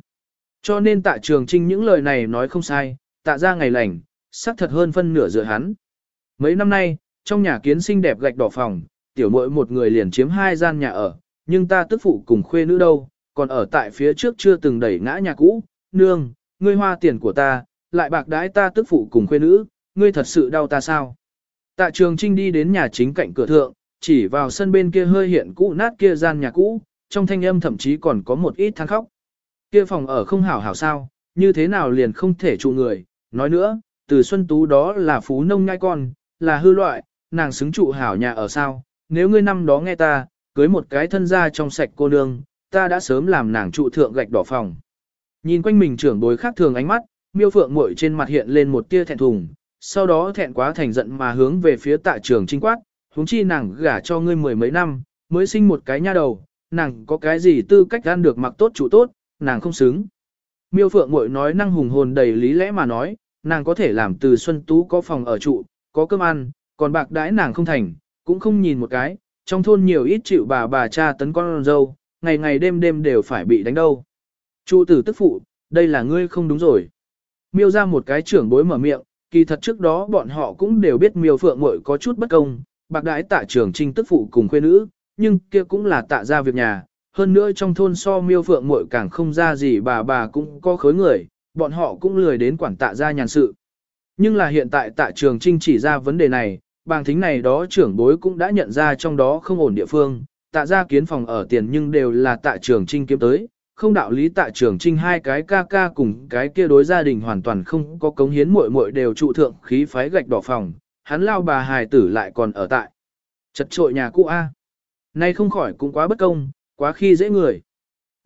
Cho nên tạ trường trinh những lời này nói không sai, tạ ra ngày lành, sắc thật hơn phân nửa dựa hắn. Mấy năm nay, trong nhà kiến xinh đẹp gạch đỏ phòng, tiểu muội một người liền chiếm hai gian nhà ở, nhưng ta tức phụ cùng khuê nữ đâu, còn ở tại phía trước chưa từng đẩy ngã nhà cũ, nương, ngươi hoa tiền của ta, lại bạc đãi ta tức phụ cùng khuê nữ, ngươi thật sự đau ta sao? Tạ trường trinh đi đến nhà chính cạnh cửa thượng, chỉ vào sân bên kia hơi hiện cũ nát kia gian nhà cũ, trong thanh âm thậm chí còn có một ít than khóc. Kia phòng ở không hảo hảo sao, như thế nào liền không thể trụ người, nói nữa, từ Xuân Tú đó là phú nông nhai con, là hư loại, nàng xứng trụ hảo nhà ở sao, nếu ngươi năm đó nghe ta, cưới một cái thân gia trong sạch cô nương, ta đã sớm làm nàng trụ thượng gạch đỏ phòng. Nhìn quanh mình trưởng bối khác thường ánh mắt, miêu phượng muội trên mặt hiện lên một tia thẹn thùng, sau đó thẹn quá thành giận mà hướng về phía tạ trường trinh quát, huống chi nàng gả cho ngươi mười mấy năm, mới sinh một cái nha đầu, nàng có cái gì tư cách ăn được mặc tốt chủ tốt, nàng không xứng. Miêu Phượng muội nói năng hùng hồn đầy lý lẽ mà nói, nàng có thể làm từ Xuân Tú có phòng ở trụ, có cơm ăn, còn bạc đãi nàng không thành, cũng không nhìn một cái, trong thôn nhiều ít chịu bà bà cha tấn con dâu, ngày ngày đêm đêm đều phải bị đánh đâu. Chu tử tức phụ, đây là ngươi không đúng rồi. Miêu ra một cái trưởng bối mở miệng, kỳ thật trước đó bọn họ cũng đều biết miêu phượng muội có chút bất công, bạc đãi tạ trưởng trinh tức phụ cùng khuê nữ, nhưng kia cũng là tạ ra việc nhà, hơn nữa trong thôn so miêu phượng muội càng không ra gì bà bà cũng có khối người, bọn họ cũng lười đến quản tạ ra nhàn sự. Nhưng là hiện tại tạ trường trinh chỉ ra vấn đề này, bàng thính này đó trưởng bối cũng đã nhận ra trong đó không ổn địa phương, tạ ra kiến phòng ở tiền nhưng đều là tạ trường trinh kiếm tới, không đạo lý tạ trường trinh hai cái ca ca cùng cái kia đối gia đình hoàn toàn không có cống hiến muội muội đều trụ thượng khí phái gạch đỏ phòng, hắn lao bà hài tử lại còn ở tại. Chật trội nhà cũ A. Nay không khỏi cũng quá bất công, quá khi dễ người.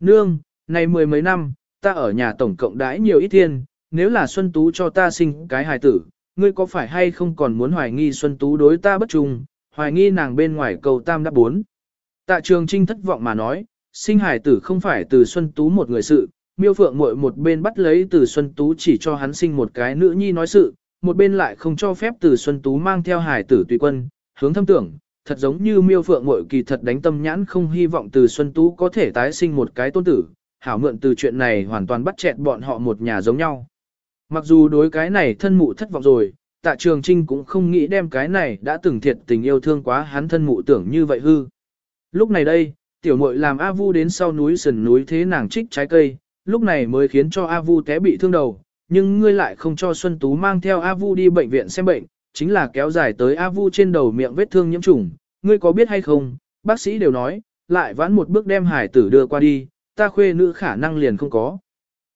Nương, này mười mấy năm, ta ở nhà tổng cộng đãi nhiều ít thiên, nếu là Xuân Tú cho ta sinh cái hài tử, ngươi có phải hay không còn muốn hoài nghi Xuân Tú đối ta bất trung, hoài nghi nàng bên ngoài cầu tam đáp bốn. Tạ trường trinh thất vọng mà nói, sinh hải tử không phải từ Xuân Tú một người sự, miêu phượng muội một bên bắt lấy từ Xuân Tú chỉ cho hắn sinh một cái nữ nhi nói sự, một bên lại không cho phép từ Xuân Tú mang theo Hải tử tùy quân, hướng thâm tưởng, thật giống như miêu phượng muội kỳ thật đánh tâm nhãn không hy vọng từ Xuân Tú có thể tái sinh một cái tôn tử, hảo mượn từ chuyện này hoàn toàn bắt chẹt bọn họ một nhà giống nhau. Mặc dù đối cái này thân mụ thất vọng rồi, tạ trường trinh cũng không nghĩ đem cái này đã từng thiệt tình yêu thương quá hắn thân mụ tưởng như vậy hư. Lúc này đây, tiểu muội làm A Vu đến sau núi sườn núi thế nàng trích trái cây, lúc này mới khiến cho A Vu té bị thương đầu, nhưng ngươi lại không cho Xuân Tú mang theo A Vu đi bệnh viện xem bệnh, chính là kéo dài tới A Vu trên đầu miệng vết thương nhiễm trùng, ngươi có biết hay không, bác sĩ đều nói, lại vãn một bước đem hải tử đưa qua đi, ta khuê nữ khả năng liền không có.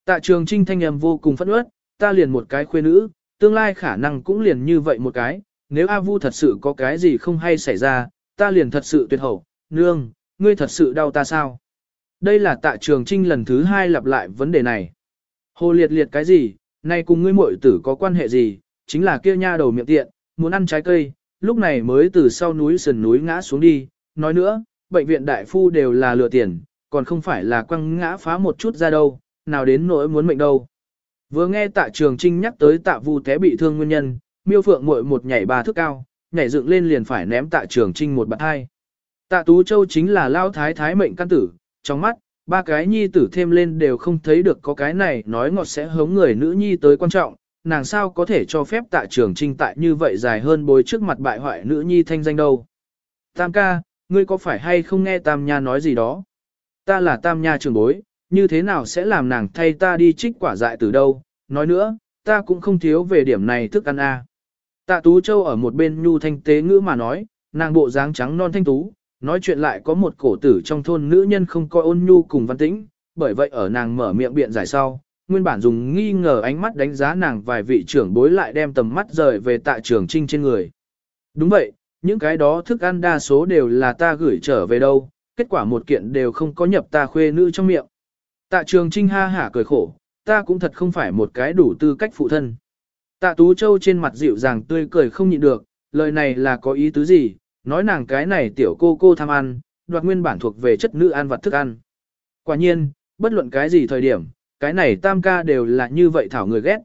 Tạ trường trinh thanh âm vô cùng phẫn uất, ta liền một cái khuê nữ, tương lai khả năng cũng liền như vậy một cái, nếu A Vu thật sự có cái gì không hay xảy ra, ta liền thật sự tuyệt hậu, nương, ngươi thật sự đau ta sao? Đây là tạ trường trinh lần thứ hai lặp lại vấn đề này. Hồ liệt liệt cái gì, Nay cùng ngươi muội tử có quan hệ gì, chính là kia nha đầu miệng tiện, muốn ăn trái cây, lúc này mới từ sau núi sườn núi ngã xuống đi, nói nữa, bệnh viện đại phu đều là lừa tiền, còn không phải là quăng ngã phá một chút ra đâu, nào đến nỗi muốn mệnh đâu. Vừa nghe tạ trường trinh nhắc tới tạ vu té bị thương nguyên nhân, miêu phượng muội một nhảy ba thước cao, nhảy dựng lên liền phải ném tạ trường trinh một bạt hai. Tạ Tú Châu chính là lao thái thái mệnh căn tử, trong mắt, ba cái nhi tử thêm lên đều không thấy được có cái này nói ngọt sẽ hống người nữ nhi tới quan trọng, nàng sao có thể cho phép tạ trường trinh tại như vậy dài hơn bối trước mặt bại hoại nữ nhi thanh danh đâu. Tam ca, ngươi có phải hay không nghe Tam Nha nói gì đó? Ta là Tam Nha trường bối, như thế nào sẽ làm nàng thay ta đi trích quả dại từ đâu? Nói nữa, ta cũng không thiếu về điểm này thức ăn a. Tạ Tú Châu ở một bên nhu thanh tế ngữ mà nói, nàng bộ dáng trắng non thanh tú, nói chuyện lại có một cổ tử trong thôn nữ nhân không coi ôn nhu cùng văn tĩnh, bởi vậy ở nàng mở miệng biện giải sau, nguyên bản dùng nghi ngờ ánh mắt đánh giá nàng vài vị trưởng bối lại đem tầm mắt rời về tạ trường trinh trên người. Đúng vậy, những cái đó thức ăn đa số đều là ta gửi trở về đâu, kết quả một kiện đều không có nhập ta khuê nữ trong miệng. Tạ trường trinh ha hả cười khổ, ta cũng thật không phải một cái đủ tư cách phụ thân. Tạ Tú Châu trên mặt dịu dàng tươi cười không nhịn được, lời này là có ý tứ gì, nói nàng cái này tiểu cô cô tham ăn, đoạt nguyên bản thuộc về chất nữ ăn vật thức ăn. Quả nhiên, bất luận cái gì thời điểm, cái này tam ca đều là như vậy thảo người ghét.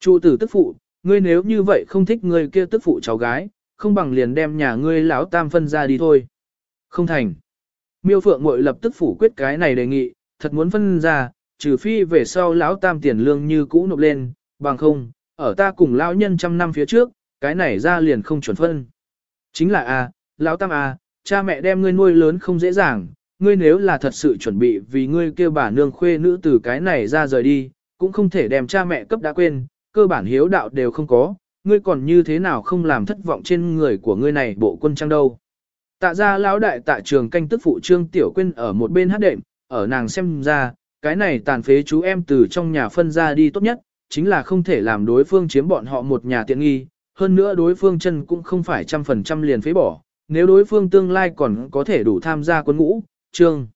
Chu tử tức phụ, ngươi nếu như vậy không thích ngươi kia tức phụ cháu gái, không bằng liền đem nhà ngươi lão tam phân ra đi thôi. Không thành. Miêu Phượng Ngội lập tức phủ quyết cái này đề nghị, thật muốn phân ra, trừ phi về sau lão tam tiền lương như cũ nộp lên, bằng không, ở ta cùng lão nhân trăm năm phía trước, cái này ra liền không chuẩn phân. Chính là a, lão tam a, cha mẹ đem ngươi nuôi lớn không dễ dàng, ngươi nếu là thật sự chuẩn bị vì ngươi kêu bà nương khuê nữ từ cái này ra rời đi, cũng không thể đem cha mẹ cấp đã quên, cơ bản hiếu đạo đều không có, ngươi còn như thế nào không làm thất vọng trên người của ngươi này bộ quân trang đâu. Tạ ra lão đại tạ trường canh tức phụ trương tiểu quên ở một bên hát đệm, ở nàng xem ra, cái này tàn phế chú em từ trong nhà phân ra đi tốt nhất, chính là không thể làm đối phương chiếm bọn họ một nhà tiện nghi, hơn nữa đối phương chân cũng không phải trăm phần trăm liền phế bỏ, nếu đối phương tương lai còn có thể đủ tham gia quân ngũ, trương.